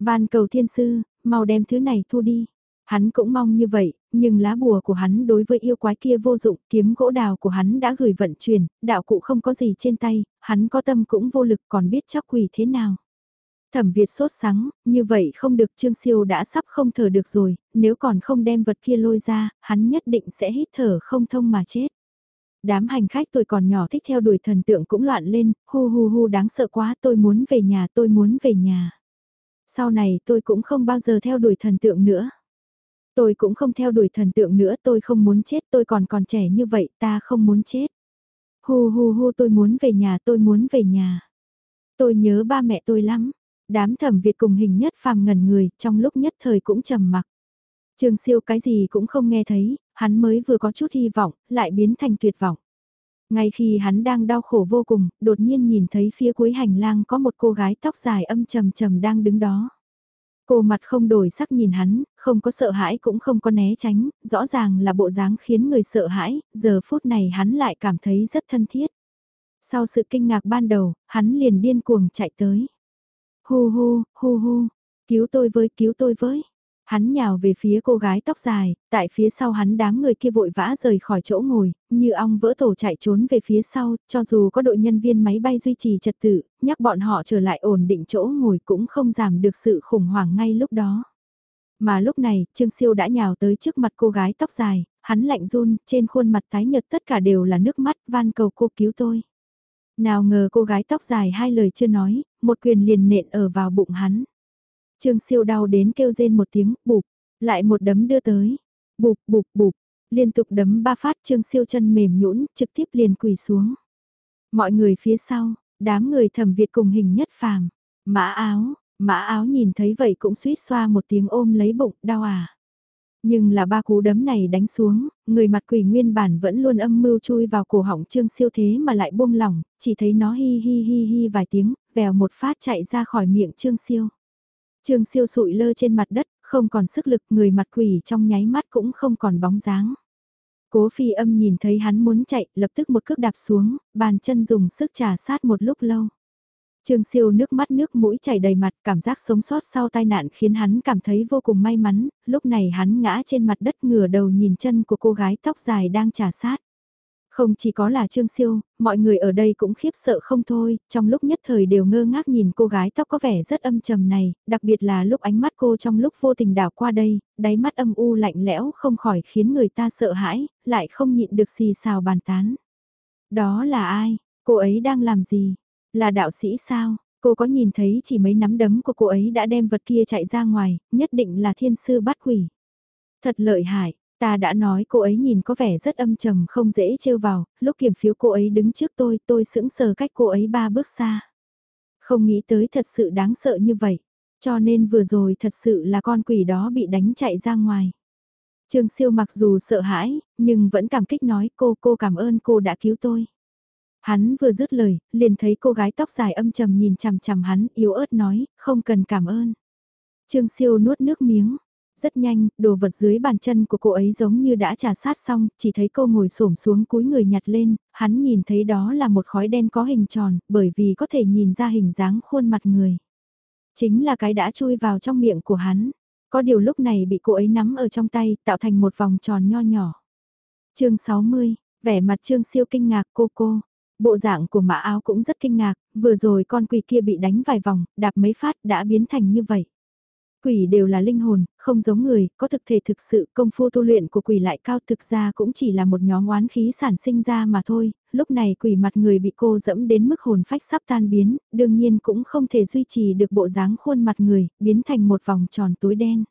Van cầu thiên sư, mau đem thứ này thu đi. Hắn cũng mong như vậy, nhưng lá bùa của hắn đối với yêu quái kia vô dụng, kiếm gỗ đào của hắn đã gửi vận chuyển, đạo cụ không có gì trên tay, hắn có tâm cũng vô lực còn biết chắc quỷ thế nào. Thẩm Việt sốt sắng, như vậy không được Trương Siêu đã sắp không thở được rồi, nếu còn không đem vật kia lôi ra, hắn nhất định sẽ hít thở không thông mà chết. Đám hành khách tôi còn nhỏ thích theo đuổi thần tượng cũng loạn lên, hu hu hu đáng sợ quá tôi muốn về nhà tôi muốn về nhà. Sau này tôi cũng không bao giờ theo đuổi thần tượng nữa. Tôi cũng không theo đuổi thần tượng nữa tôi không muốn chết tôi còn còn trẻ như vậy ta không muốn chết. Hu hu hu tôi muốn về nhà tôi muốn về nhà. Tôi nhớ ba mẹ tôi lắm. Đám thẩm Việt cùng hình nhất phàm ngẩn người trong lúc nhất thời cũng trầm mặc. Trường siêu cái gì cũng không nghe thấy, hắn mới vừa có chút hy vọng, lại biến thành tuyệt vọng. Ngay khi hắn đang đau khổ vô cùng, đột nhiên nhìn thấy phía cuối hành lang có một cô gái tóc dài âm trầm trầm đang đứng đó. Cô mặt không đổi sắc nhìn hắn, không có sợ hãi cũng không có né tránh, rõ ràng là bộ dáng khiến người sợ hãi, giờ phút này hắn lại cảm thấy rất thân thiết. Sau sự kinh ngạc ban đầu, hắn liền điên cuồng chạy tới hô hô hô hô cứu tôi với, cứu tôi với. Hắn nhào về phía cô gái tóc dài, tại phía sau hắn đám người kia vội vã rời khỏi chỗ ngồi, như ong vỡ tổ chạy trốn về phía sau, cho dù có đội nhân viên máy bay duy trì trật tự, nhắc bọn họ trở lại ổn định chỗ ngồi cũng không giảm được sự khủng hoảng ngay lúc đó. Mà lúc này, Trương Siêu đã nhào tới trước mặt cô gái tóc dài, hắn lạnh run, trên khuôn mặt tái nhợt tất cả đều là nước mắt, van cầu cô cứu tôi. Nào ngờ cô gái tóc dài hai lời chưa nói, một quyền liền nện ở vào bụng hắn. Trương siêu đau đến kêu rên một tiếng, bụp, lại một đấm đưa tới, bụp bụp bụp, liên tục đấm ba phát trương siêu chân mềm nhũn trực tiếp liền quỳ xuống. Mọi người phía sau, đám người thẩm Việt cùng hình nhất phàm, mã áo, mã áo nhìn thấy vậy cũng suýt xoa một tiếng ôm lấy bụng, đau à. Nhưng là ba cú đấm này đánh xuống, người mặt quỷ nguyên bản vẫn luôn âm mưu chui vào cổ họng trương siêu thế mà lại buông lỏng, chỉ thấy nó hi hi hi hi vài tiếng, vèo một phát chạy ra khỏi miệng trương siêu. Trương siêu sụi lơ trên mặt đất, không còn sức lực, người mặt quỷ trong nháy mắt cũng không còn bóng dáng. Cố phi âm nhìn thấy hắn muốn chạy, lập tức một cước đạp xuống, bàn chân dùng sức trà sát một lúc lâu. Trương siêu nước mắt nước mũi chảy đầy mặt, cảm giác sống sót sau tai nạn khiến hắn cảm thấy vô cùng may mắn, lúc này hắn ngã trên mặt đất ngửa đầu nhìn chân của cô gái tóc dài đang trà sát. Không chỉ có là Trương Siêu, mọi người ở đây cũng khiếp sợ không thôi, trong lúc nhất thời đều ngơ ngác nhìn cô gái tóc có vẻ rất âm trầm này, đặc biệt là lúc ánh mắt cô trong lúc vô tình đảo qua đây, đáy mắt âm u lạnh lẽo không khỏi khiến người ta sợ hãi, lại không nhịn được xì xào bàn tán. Đó là ai? Cô ấy đang làm gì? Là đạo sĩ sao? Cô có nhìn thấy chỉ mấy nắm đấm của cô ấy đã đem vật kia chạy ra ngoài, nhất định là thiên sư bắt quỷ. Thật lợi hại, ta đã nói cô ấy nhìn có vẻ rất âm trầm không dễ trêu vào, lúc kiểm phiếu cô ấy đứng trước tôi, tôi sững sờ cách cô ấy ba bước xa. Không nghĩ tới thật sự đáng sợ như vậy, cho nên vừa rồi thật sự là con quỷ đó bị đánh chạy ra ngoài. Trương Siêu mặc dù sợ hãi, nhưng vẫn cảm kích nói cô cô cảm ơn cô đã cứu tôi. Hắn vừa dứt lời, liền thấy cô gái tóc dài âm trầm nhìn chằm chằm hắn, yếu ớt nói, không cần cảm ơn. Trương Siêu nuốt nước miếng. Rất nhanh, đồ vật dưới bàn chân của cô ấy giống như đã trà sát xong, chỉ thấy cô ngồi xổm xuống cúi người nhặt lên, hắn nhìn thấy đó là một khói đen có hình tròn, bởi vì có thể nhìn ra hình dáng khuôn mặt người. Chính là cái đã chui vào trong miệng của hắn. Có điều lúc này bị cô ấy nắm ở trong tay, tạo thành một vòng tròn nho nhỏ. chương 60, vẻ mặt Trương Siêu kinh ngạc cô cô, Bộ dạng của mã áo cũng rất kinh ngạc, vừa rồi con quỷ kia bị đánh vài vòng, đạp mấy phát đã biến thành như vậy. Quỷ đều là linh hồn, không giống người, có thực thể thực sự công phu tu luyện của quỷ lại cao thực ra cũng chỉ là một nhóm oán khí sản sinh ra mà thôi, lúc này quỷ mặt người bị cô dẫm đến mức hồn phách sắp tan biến, đương nhiên cũng không thể duy trì được bộ dáng khuôn mặt người, biến thành một vòng tròn túi đen.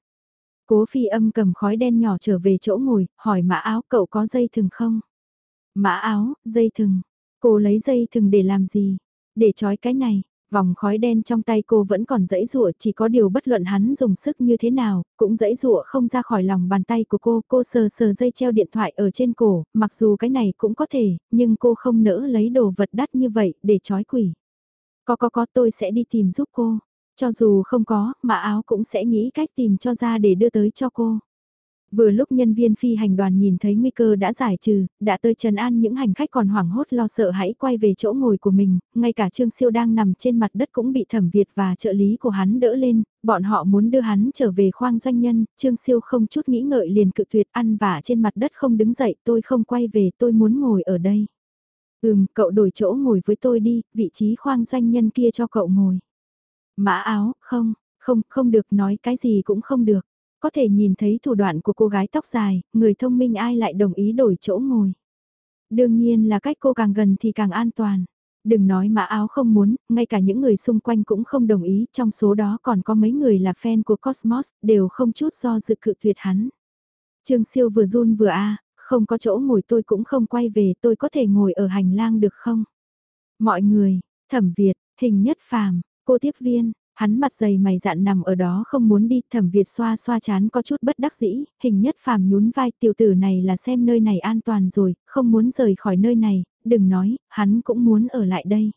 Cố phi âm cầm khói đen nhỏ trở về chỗ ngồi, hỏi mã áo cậu có dây thừng không? Mã áo, dây thừng, Cô lấy dây thừng để làm gì? Để trói cái này, vòng khói đen trong tay cô vẫn còn dãy rụa chỉ có điều bất luận hắn dùng sức như thế nào, cũng dãy rụa không ra khỏi lòng bàn tay của cô. Cô sờ sờ dây treo điện thoại ở trên cổ, mặc dù cái này cũng có thể, nhưng cô không nỡ lấy đồ vật đắt như vậy để trói quỷ. Có có có tôi sẽ đi tìm giúp cô. Cho dù không có, mà áo cũng sẽ nghĩ cách tìm cho ra để đưa tới cho cô. Vừa lúc nhân viên phi hành đoàn nhìn thấy nguy cơ đã giải trừ, đã tới trần an những hành khách còn hoảng hốt lo sợ hãy quay về chỗ ngồi của mình, ngay cả Trương Siêu đang nằm trên mặt đất cũng bị thẩm Việt và trợ lý của hắn đỡ lên, bọn họ muốn đưa hắn trở về khoang doanh nhân, Trương Siêu không chút nghĩ ngợi liền cự tuyệt ăn vả trên mặt đất không đứng dậy tôi không quay về tôi muốn ngồi ở đây. Ừm, cậu đổi chỗ ngồi với tôi đi, vị trí khoang doanh nhân kia cho cậu ngồi. Mã áo, không, không, không được nói cái gì cũng không được. Có thể nhìn thấy thủ đoạn của cô gái tóc dài, người thông minh ai lại đồng ý đổi chỗ ngồi. Đương nhiên là cách cô càng gần thì càng an toàn. Đừng nói mã áo không muốn, ngay cả những người xung quanh cũng không đồng ý, trong số đó còn có mấy người là fan của Cosmos, đều không chút do dự cự tuyệt hắn. Trương Siêu vừa run vừa a, không có chỗ ngồi tôi cũng không quay về, tôi có thể ngồi ở hành lang được không? Mọi người, thẩm Việt, hình nhất phàm, cô tiếp viên, Hắn mặt dày mày dạn nằm ở đó không muốn đi, thẩm Việt xoa xoa chán có chút bất đắc dĩ, hình nhất phàm nhún vai tiểu tử này là xem nơi này an toàn rồi, không muốn rời khỏi nơi này, đừng nói, hắn cũng muốn ở lại đây.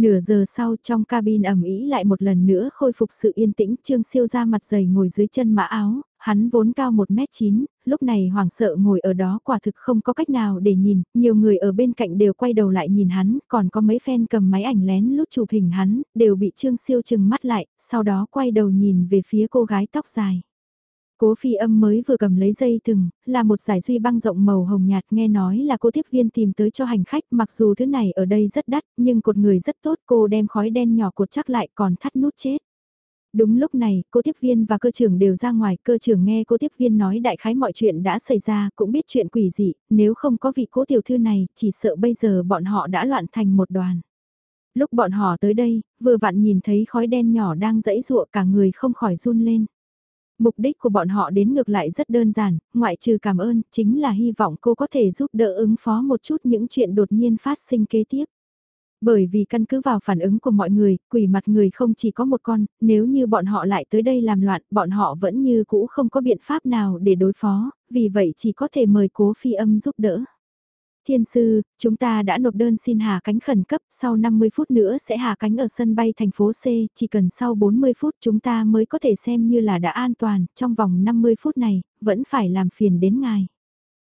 Nửa giờ sau trong cabin ẩm ý lại một lần nữa khôi phục sự yên tĩnh, Trương Siêu ra mặt dày ngồi dưới chân mã áo, hắn vốn cao 1m9, lúc này hoảng sợ ngồi ở đó quả thực không có cách nào để nhìn, nhiều người ở bên cạnh đều quay đầu lại nhìn hắn, còn có mấy fan cầm máy ảnh lén lút chụp hình hắn, đều bị Trương Siêu chừng mắt lại, sau đó quay đầu nhìn về phía cô gái tóc dài. Cố phi âm mới vừa cầm lấy dây thừng, là một giải duy băng rộng màu hồng nhạt nghe nói là cô tiếp viên tìm tới cho hành khách mặc dù thứ này ở đây rất đắt nhưng cột người rất tốt cô đem khói đen nhỏ cột chắc lại còn thắt nút chết. Đúng lúc này, cô tiếp viên và cơ trưởng đều ra ngoài, cơ trưởng nghe cô tiếp viên nói đại khái mọi chuyện đã xảy ra, cũng biết chuyện quỷ dị, nếu không có vị cố tiểu thư này, chỉ sợ bây giờ bọn họ đã loạn thành một đoàn. Lúc bọn họ tới đây, vừa vặn nhìn thấy khói đen nhỏ đang dẫy ruộng cả người không khỏi run lên. Mục đích của bọn họ đến ngược lại rất đơn giản, ngoại trừ cảm ơn, chính là hy vọng cô có thể giúp đỡ ứng phó một chút những chuyện đột nhiên phát sinh kế tiếp. Bởi vì căn cứ vào phản ứng của mọi người, quỷ mặt người không chỉ có một con, nếu như bọn họ lại tới đây làm loạn, bọn họ vẫn như cũ không có biện pháp nào để đối phó, vì vậy chỉ có thể mời cố phi âm giúp đỡ. Thiên sư, chúng ta đã nộp đơn xin hạ cánh khẩn cấp, sau 50 phút nữa sẽ hạ cánh ở sân bay thành phố C, chỉ cần sau 40 phút chúng ta mới có thể xem như là đã an toàn, trong vòng 50 phút này, vẫn phải làm phiền đến ngài.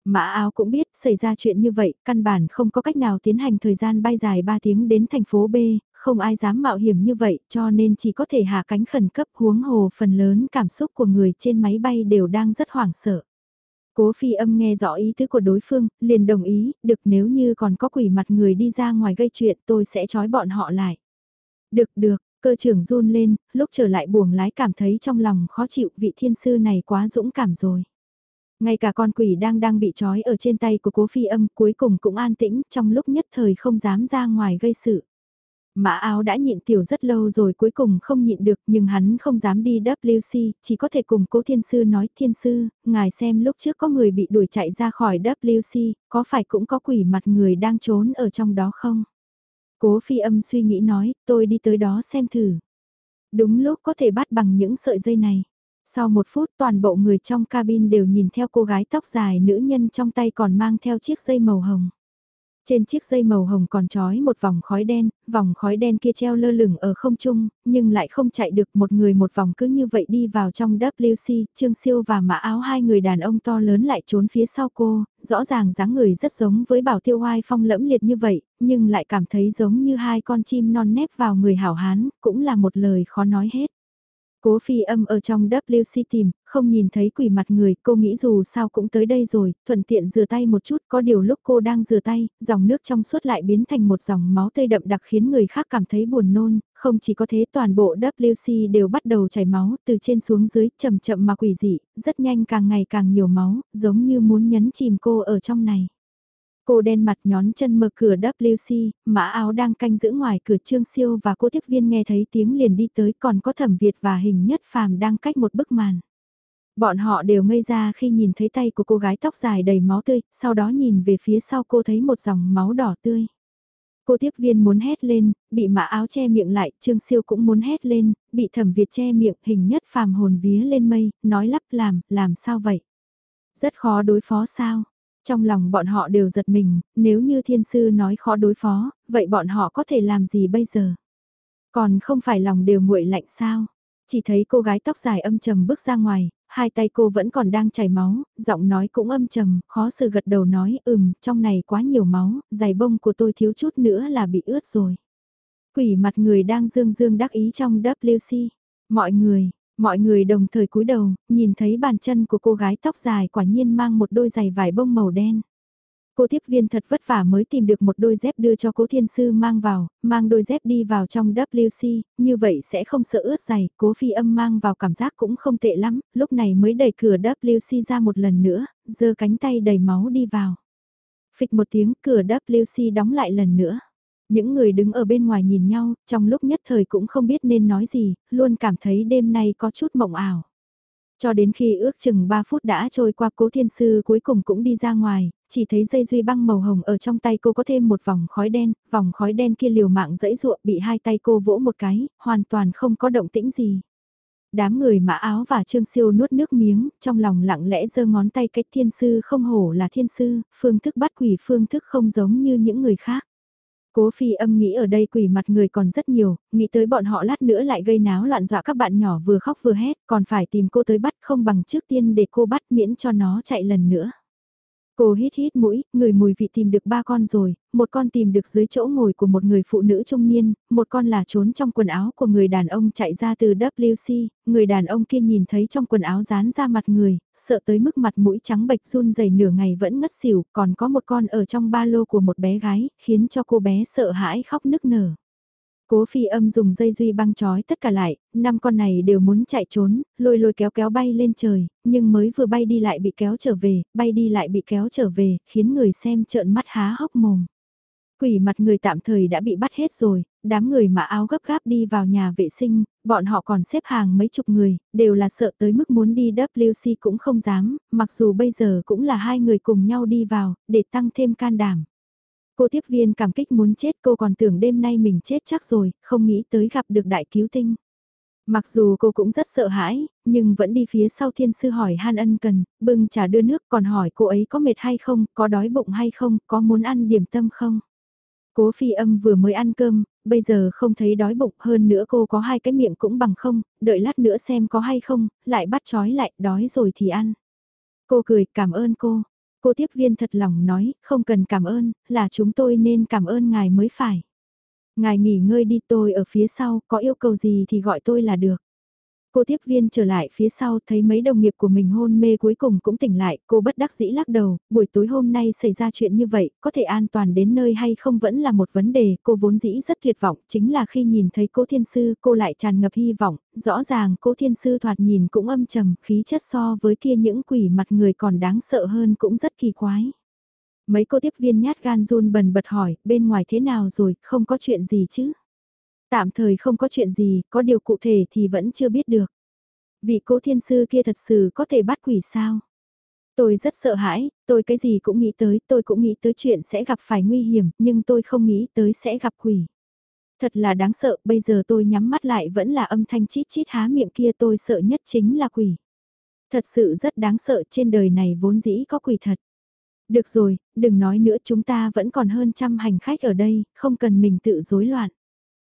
Mã áo cũng biết xảy ra chuyện như vậy, căn bản không có cách nào tiến hành thời gian bay dài 3 tiếng đến thành phố B, không ai dám mạo hiểm như vậy cho nên chỉ có thể hạ cánh khẩn cấp huống hồ phần lớn cảm xúc của người trên máy bay đều đang rất hoảng sợ. Cố phi âm nghe rõ ý tứ của đối phương, liền đồng ý, được nếu như còn có quỷ mặt người đi ra ngoài gây chuyện tôi sẽ trói bọn họ lại. Được được, cơ trưởng run lên, lúc trở lại buồng lái cảm thấy trong lòng khó chịu vị thiên sư này quá dũng cảm rồi. Ngay cả con quỷ đang đang bị trói ở trên tay của cố phi âm cuối cùng cũng an tĩnh trong lúc nhất thời không dám ra ngoài gây sự. Mã áo đã nhịn tiểu rất lâu rồi cuối cùng không nhịn được nhưng hắn không dám đi WC, chỉ có thể cùng cố thiên sư nói thiên sư, ngài xem lúc trước có người bị đuổi chạy ra khỏi WC, có phải cũng có quỷ mặt người đang trốn ở trong đó không? Cố phi âm suy nghĩ nói, tôi đi tới đó xem thử. Đúng lúc có thể bắt bằng những sợi dây này. Sau một phút toàn bộ người trong cabin đều nhìn theo cô gái tóc dài nữ nhân trong tay còn mang theo chiếc dây màu hồng. Trên chiếc dây màu hồng còn trói một vòng khói đen, vòng khói đen kia treo lơ lửng ở không trung, nhưng lại không chạy được một người một vòng cứ như vậy đi vào trong WC, Trương Siêu và mã áo hai người đàn ông to lớn lại trốn phía sau cô, rõ ràng dáng người rất giống với bảo tiêu oai phong lẫm liệt như vậy, nhưng lại cảm thấy giống như hai con chim non nép vào người hảo hán, cũng là một lời khó nói hết. Cố phi âm ở trong WC tìm, không nhìn thấy quỷ mặt người, cô nghĩ dù sao cũng tới đây rồi, thuận tiện rửa tay một chút, có điều lúc cô đang rửa tay, dòng nước trong suốt lại biến thành một dòng máu tươi đậm đặc khiến người khác cảm thấy buồn nôn, không chỉ có thế toàn bộ WC đều bắt đầu chảy máu, từ trên xuống dưới, chậm chậm mà quỷ dị, rất nhanh càng ngày càng nhiều máu, giống như muốn nhấn chìm cô ở trong này. Cô đen mặt nhón chân mở cửa WC, mã áo đang canh giữ ngoài cửa Trương Siêu và cô tiếp viên nghe thấy tiếng liền đi tới còn có thẩm Việt và hình nhất phàm đang cách một bức màn. Bọn họ đều ngây ra khi nhìn thấy tay của cô gái tóc dài đầy máu tươi, sau đó nhìn về phía sau cô thấy một dòng máu đỏ tươi. Cô tiếp viên muốn hét lên, bị mã áo che miệng lại, Trương Siêu cũng muốn hét lên, bị thẩm Việt che miệng, hình nhất phàm hồn vía lên mây, nói lắp làm, làm sao vậy? Rất khó đối phó sao? Trong lòng bọn họ đều giật mình, nếu như thiên sư nói khó đối phó, vậy bọn họ có thể làm gì bây giờ? Còn không phải lòng đều nguội lạnh sao? Chỉ thấy cô gái tóc dài âm trầm bước ra ngoài, hai tay cô vẫn còn đang chảy máu, giọng nói cũng âm trầm, khó xử gật đầu nói ừm, trong này quá nhiều máu, giày bông của tôi thiếu chút nữa là bị ướt rồi. Quỷ mặt người đang dương dương đắc ý trong WC. Mọi người, Mọi người đồng thời cúi đầu, nhìn thấy bàn chân của cô gái tóc dài quả nhiên mang một đôi giày vải bông màu đen. Cô tiếp viên thật vất vả mới tìm được một đôi dép đưa cho cố thiên sư mang vào, mang đôi dép đi vào trong WC, như vậy sẽ không sợ ướt giày, cố phi âm mang vào cảm giác cũng không tệ lắm, lúc này mới đẩy cửa WC ra một lần nữa, giơ cánh tay đầy máu đi vào. Phịch một tiếng cửa WC đóng lại lần nữa. Những người đứng ở bên ngoài nhìn nhau, trong lúc nhất thời cũng không biết nên nói gì, luôn cảm thấy đêm nay có chút mộng ảo. Cho đến khi ước chừng 3 phút đã trôi qua cố thiên sư cuối cùng cũng đi ra ngoài, chỉ thấy dây duy băng màu hồng ở trong tay cô có thêm một vòng khói đen, vòng khói đen kia liều mạng dẫy ruộng bị hai tay cô vỗ một cái, hoàn toàn không có động tĩnh gì. Đám người mã áo và trương siêu nuốt nước miếng, trong lòng lặng lẽ giơ ngón tay cách thiên sư không hổ là thiên sư, phương thức bắt quỷ phương thức không giống như những người khác. Cố phi âm nghĩ ở đây quỷ mặt người còn rất nhiều, nghĩ tới bọn họ lát nữa lại gây náo loạn dọa các bạn nhỏ vừa khóc vừa hét, còn phải tìm cô tới bắt không bằng trước tiên để cô bắt miễn cho nó chạy lần nữa. Cô hít hít mũi, người mùi vị tìm được ba con rồi, một con tìm được dưới chỗ ngồi của một người phụ nữ trung niên, một con là trốn trong quần áo của người đàn ông chạy ra từ WC, người đàn ông kia nhìn thấy trong quần áo dán ra mặt người, sợ tới mức mặt mũi trắng bệch run rẩy nửa ngày vẫn ngất xỉu, còn có một con ở trong ba lô của một bé gái, khiến cho cô bé sợ hãi khóc nức nở. Cố phi âm dùng dây duy băng trói tất cả lại, năm con này đều muốn chạy trốn, lôi lôi kéo kéo bay lên trời, nhưng mới vừa bay đi lại bị kéo trở về, bay đi lại bị kéo trở về, khiến người xem trợn mắt há hốc mồm. Quỷ mặt người tạm thời đã bị bắt hết rồi, đám người mà áo gấp gáp đi vào nhà vệ sinh, bọn họ còn xếp hàng mấy chục người, đều là sợ tới mức muốn đi WC cũng không dám, mặc dù bây giờ cũng là hai người cùng nhau đi vào, để tăng thêm can đảm. Cô tiếp viên cảm kích muốn chết cô còn tưởng đêm nay mình chết chắc rồi, không nghĩ tới gặp được đại cứu tinh. Mặc dù cô cũng rất sợ hãi, nhưng vẫn đi phía sau thiên sư hỏi han ân cần, bưng trà đưa nước còn hỏi cô ấy có mệt hay không, có đói bụng hay không, có muốn ăn điểm tâm không. Cố phi âm vừa mới ăn cơm, bây giờ không thấy đói bụng hơn nữa cô có hai cái miệng cũng bằng không, đợi lát nữa xem có hay không, lại bắt trói lại, đói rồi thì ăn. Cô cười, cảm ơn cô. Cô tiếp viên thật lòng nói, không cần cảm ơn, là chúng tôi nên cảm ơn ngài mới phải. Ngài nghỉ ngơi đi tôi ở phía sau, có yêu cầu gì thì gọi tôi là được. Cô tiếp viên trở lại phía sau thấy mấy đồng nghiệp của mình hôn mê cuối cùng cũng tỉnh lại, cô bất đắc dĩ lắc đầu, buổi tối hôm nay xảy ra chuyện như vậy, có thể an toàn đến nơi hay không vẫn là một vấn đề, cô vốn dĩ rất tuyệt vọng, chính là khi nhìn thấy cô thiên sư cô lại tràn ngập hy vọng, rõ ràng cô thiên sư thoạt nhìn cũng âm trầm, khí chất so với kia những quỷ mặt người còn đáng sợ hơn cũng rất kỳ quái. Mấy cô tiếp viên nhát gan run bần bật hỏi, bên ngoài thế nào rồi, không có chuyện gì chứ? Tạm thời không có chuyện gì, có điều cụ thể thì vẫn chưa biết được. Vị cố thiên sư kia thật sự có thể bắt quỷ sao? Tôi rất sợ hãi, tôi cái gì cũng nghĩ tới, tôi cũng nghĩ tới chuyện sẽ gặp phải nguy hiểm, nhưng tôi không nghĩ tới sẽ gặp quỷ. Thật là đáng sợ, bây giờ tôi nhắm mắt lại vẫn là âm thanh chít chít há miệng kia tôi sợ nhất chính là quỷ. Thật sự rất đáng sợ trên đời này vốn dĩ có quỷ thật. Được rồi, đừng nói nữa chúng ta vẫn còn hơn trăm hành khách ở đây, không cần mình tự rối loạn.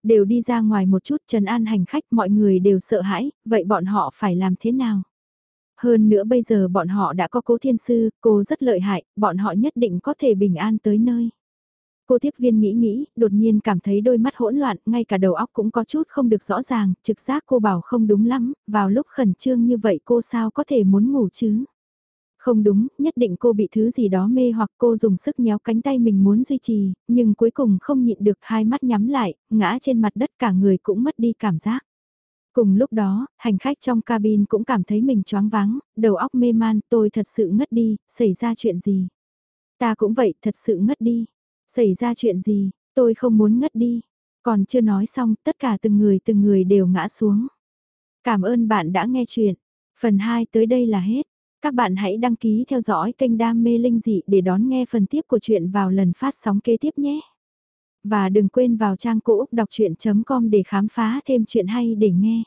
Đều đi ra ngoài một chút trần an hành khách mọi người đều sợ hãi, vậy bọn họ phải làm thế nào? Hơn nữa bây giờ bọn họ đã có cố thiên sư, cô rất lợi hại, bọn họ nhất định có thể bình an tới nơi. Cô tiếp viên nghĩ nghĩ, đột nhiên cảm thấy đôi mắt hỗn loạn, ngay cả đầu óc cũng có chút không được rõ ràng, trực giác cô bảo không đúng lắm, vào lúc khẩn trương như vậy cô sao có thể muốn ngủ chứ? Không đúng, nhất định cô bị thứ gì đó mê hoặc cô dùng sức nhéo cánh tay mình muốn duy trì, nhưng cuối cùng không nhịn được hai mắt nhắm lại, ngã trên mặt đất cả người cũng mất đi cảm giác. Cùng lúc đó, hành khách trong cabin cũng cảm thấy mình choáng váng, đầu óc mê man, tôi thật sự ngất đi, xảy ra chuyện gì? Ta cũng vậy, thật sự ngất đi. Xảy ra chuyện gì, tôi không muốn ngất đi. Còn chưa nói xong, tất cả từng người từng người đều ngã xuống. Cảm ơn bạn đã nghe chuyện. Phần 2 tới đây là hết. Các bạn hãy đăng ký theo dõi kênh Đam Mê Linh Dị để đón nghe phần tiếp của chuyện vào lần phát sóng kế tiếp nhé. Và đừng quên vào trang cũ đọc chuyện.com để khám phá thêm chuyện hay để nghe.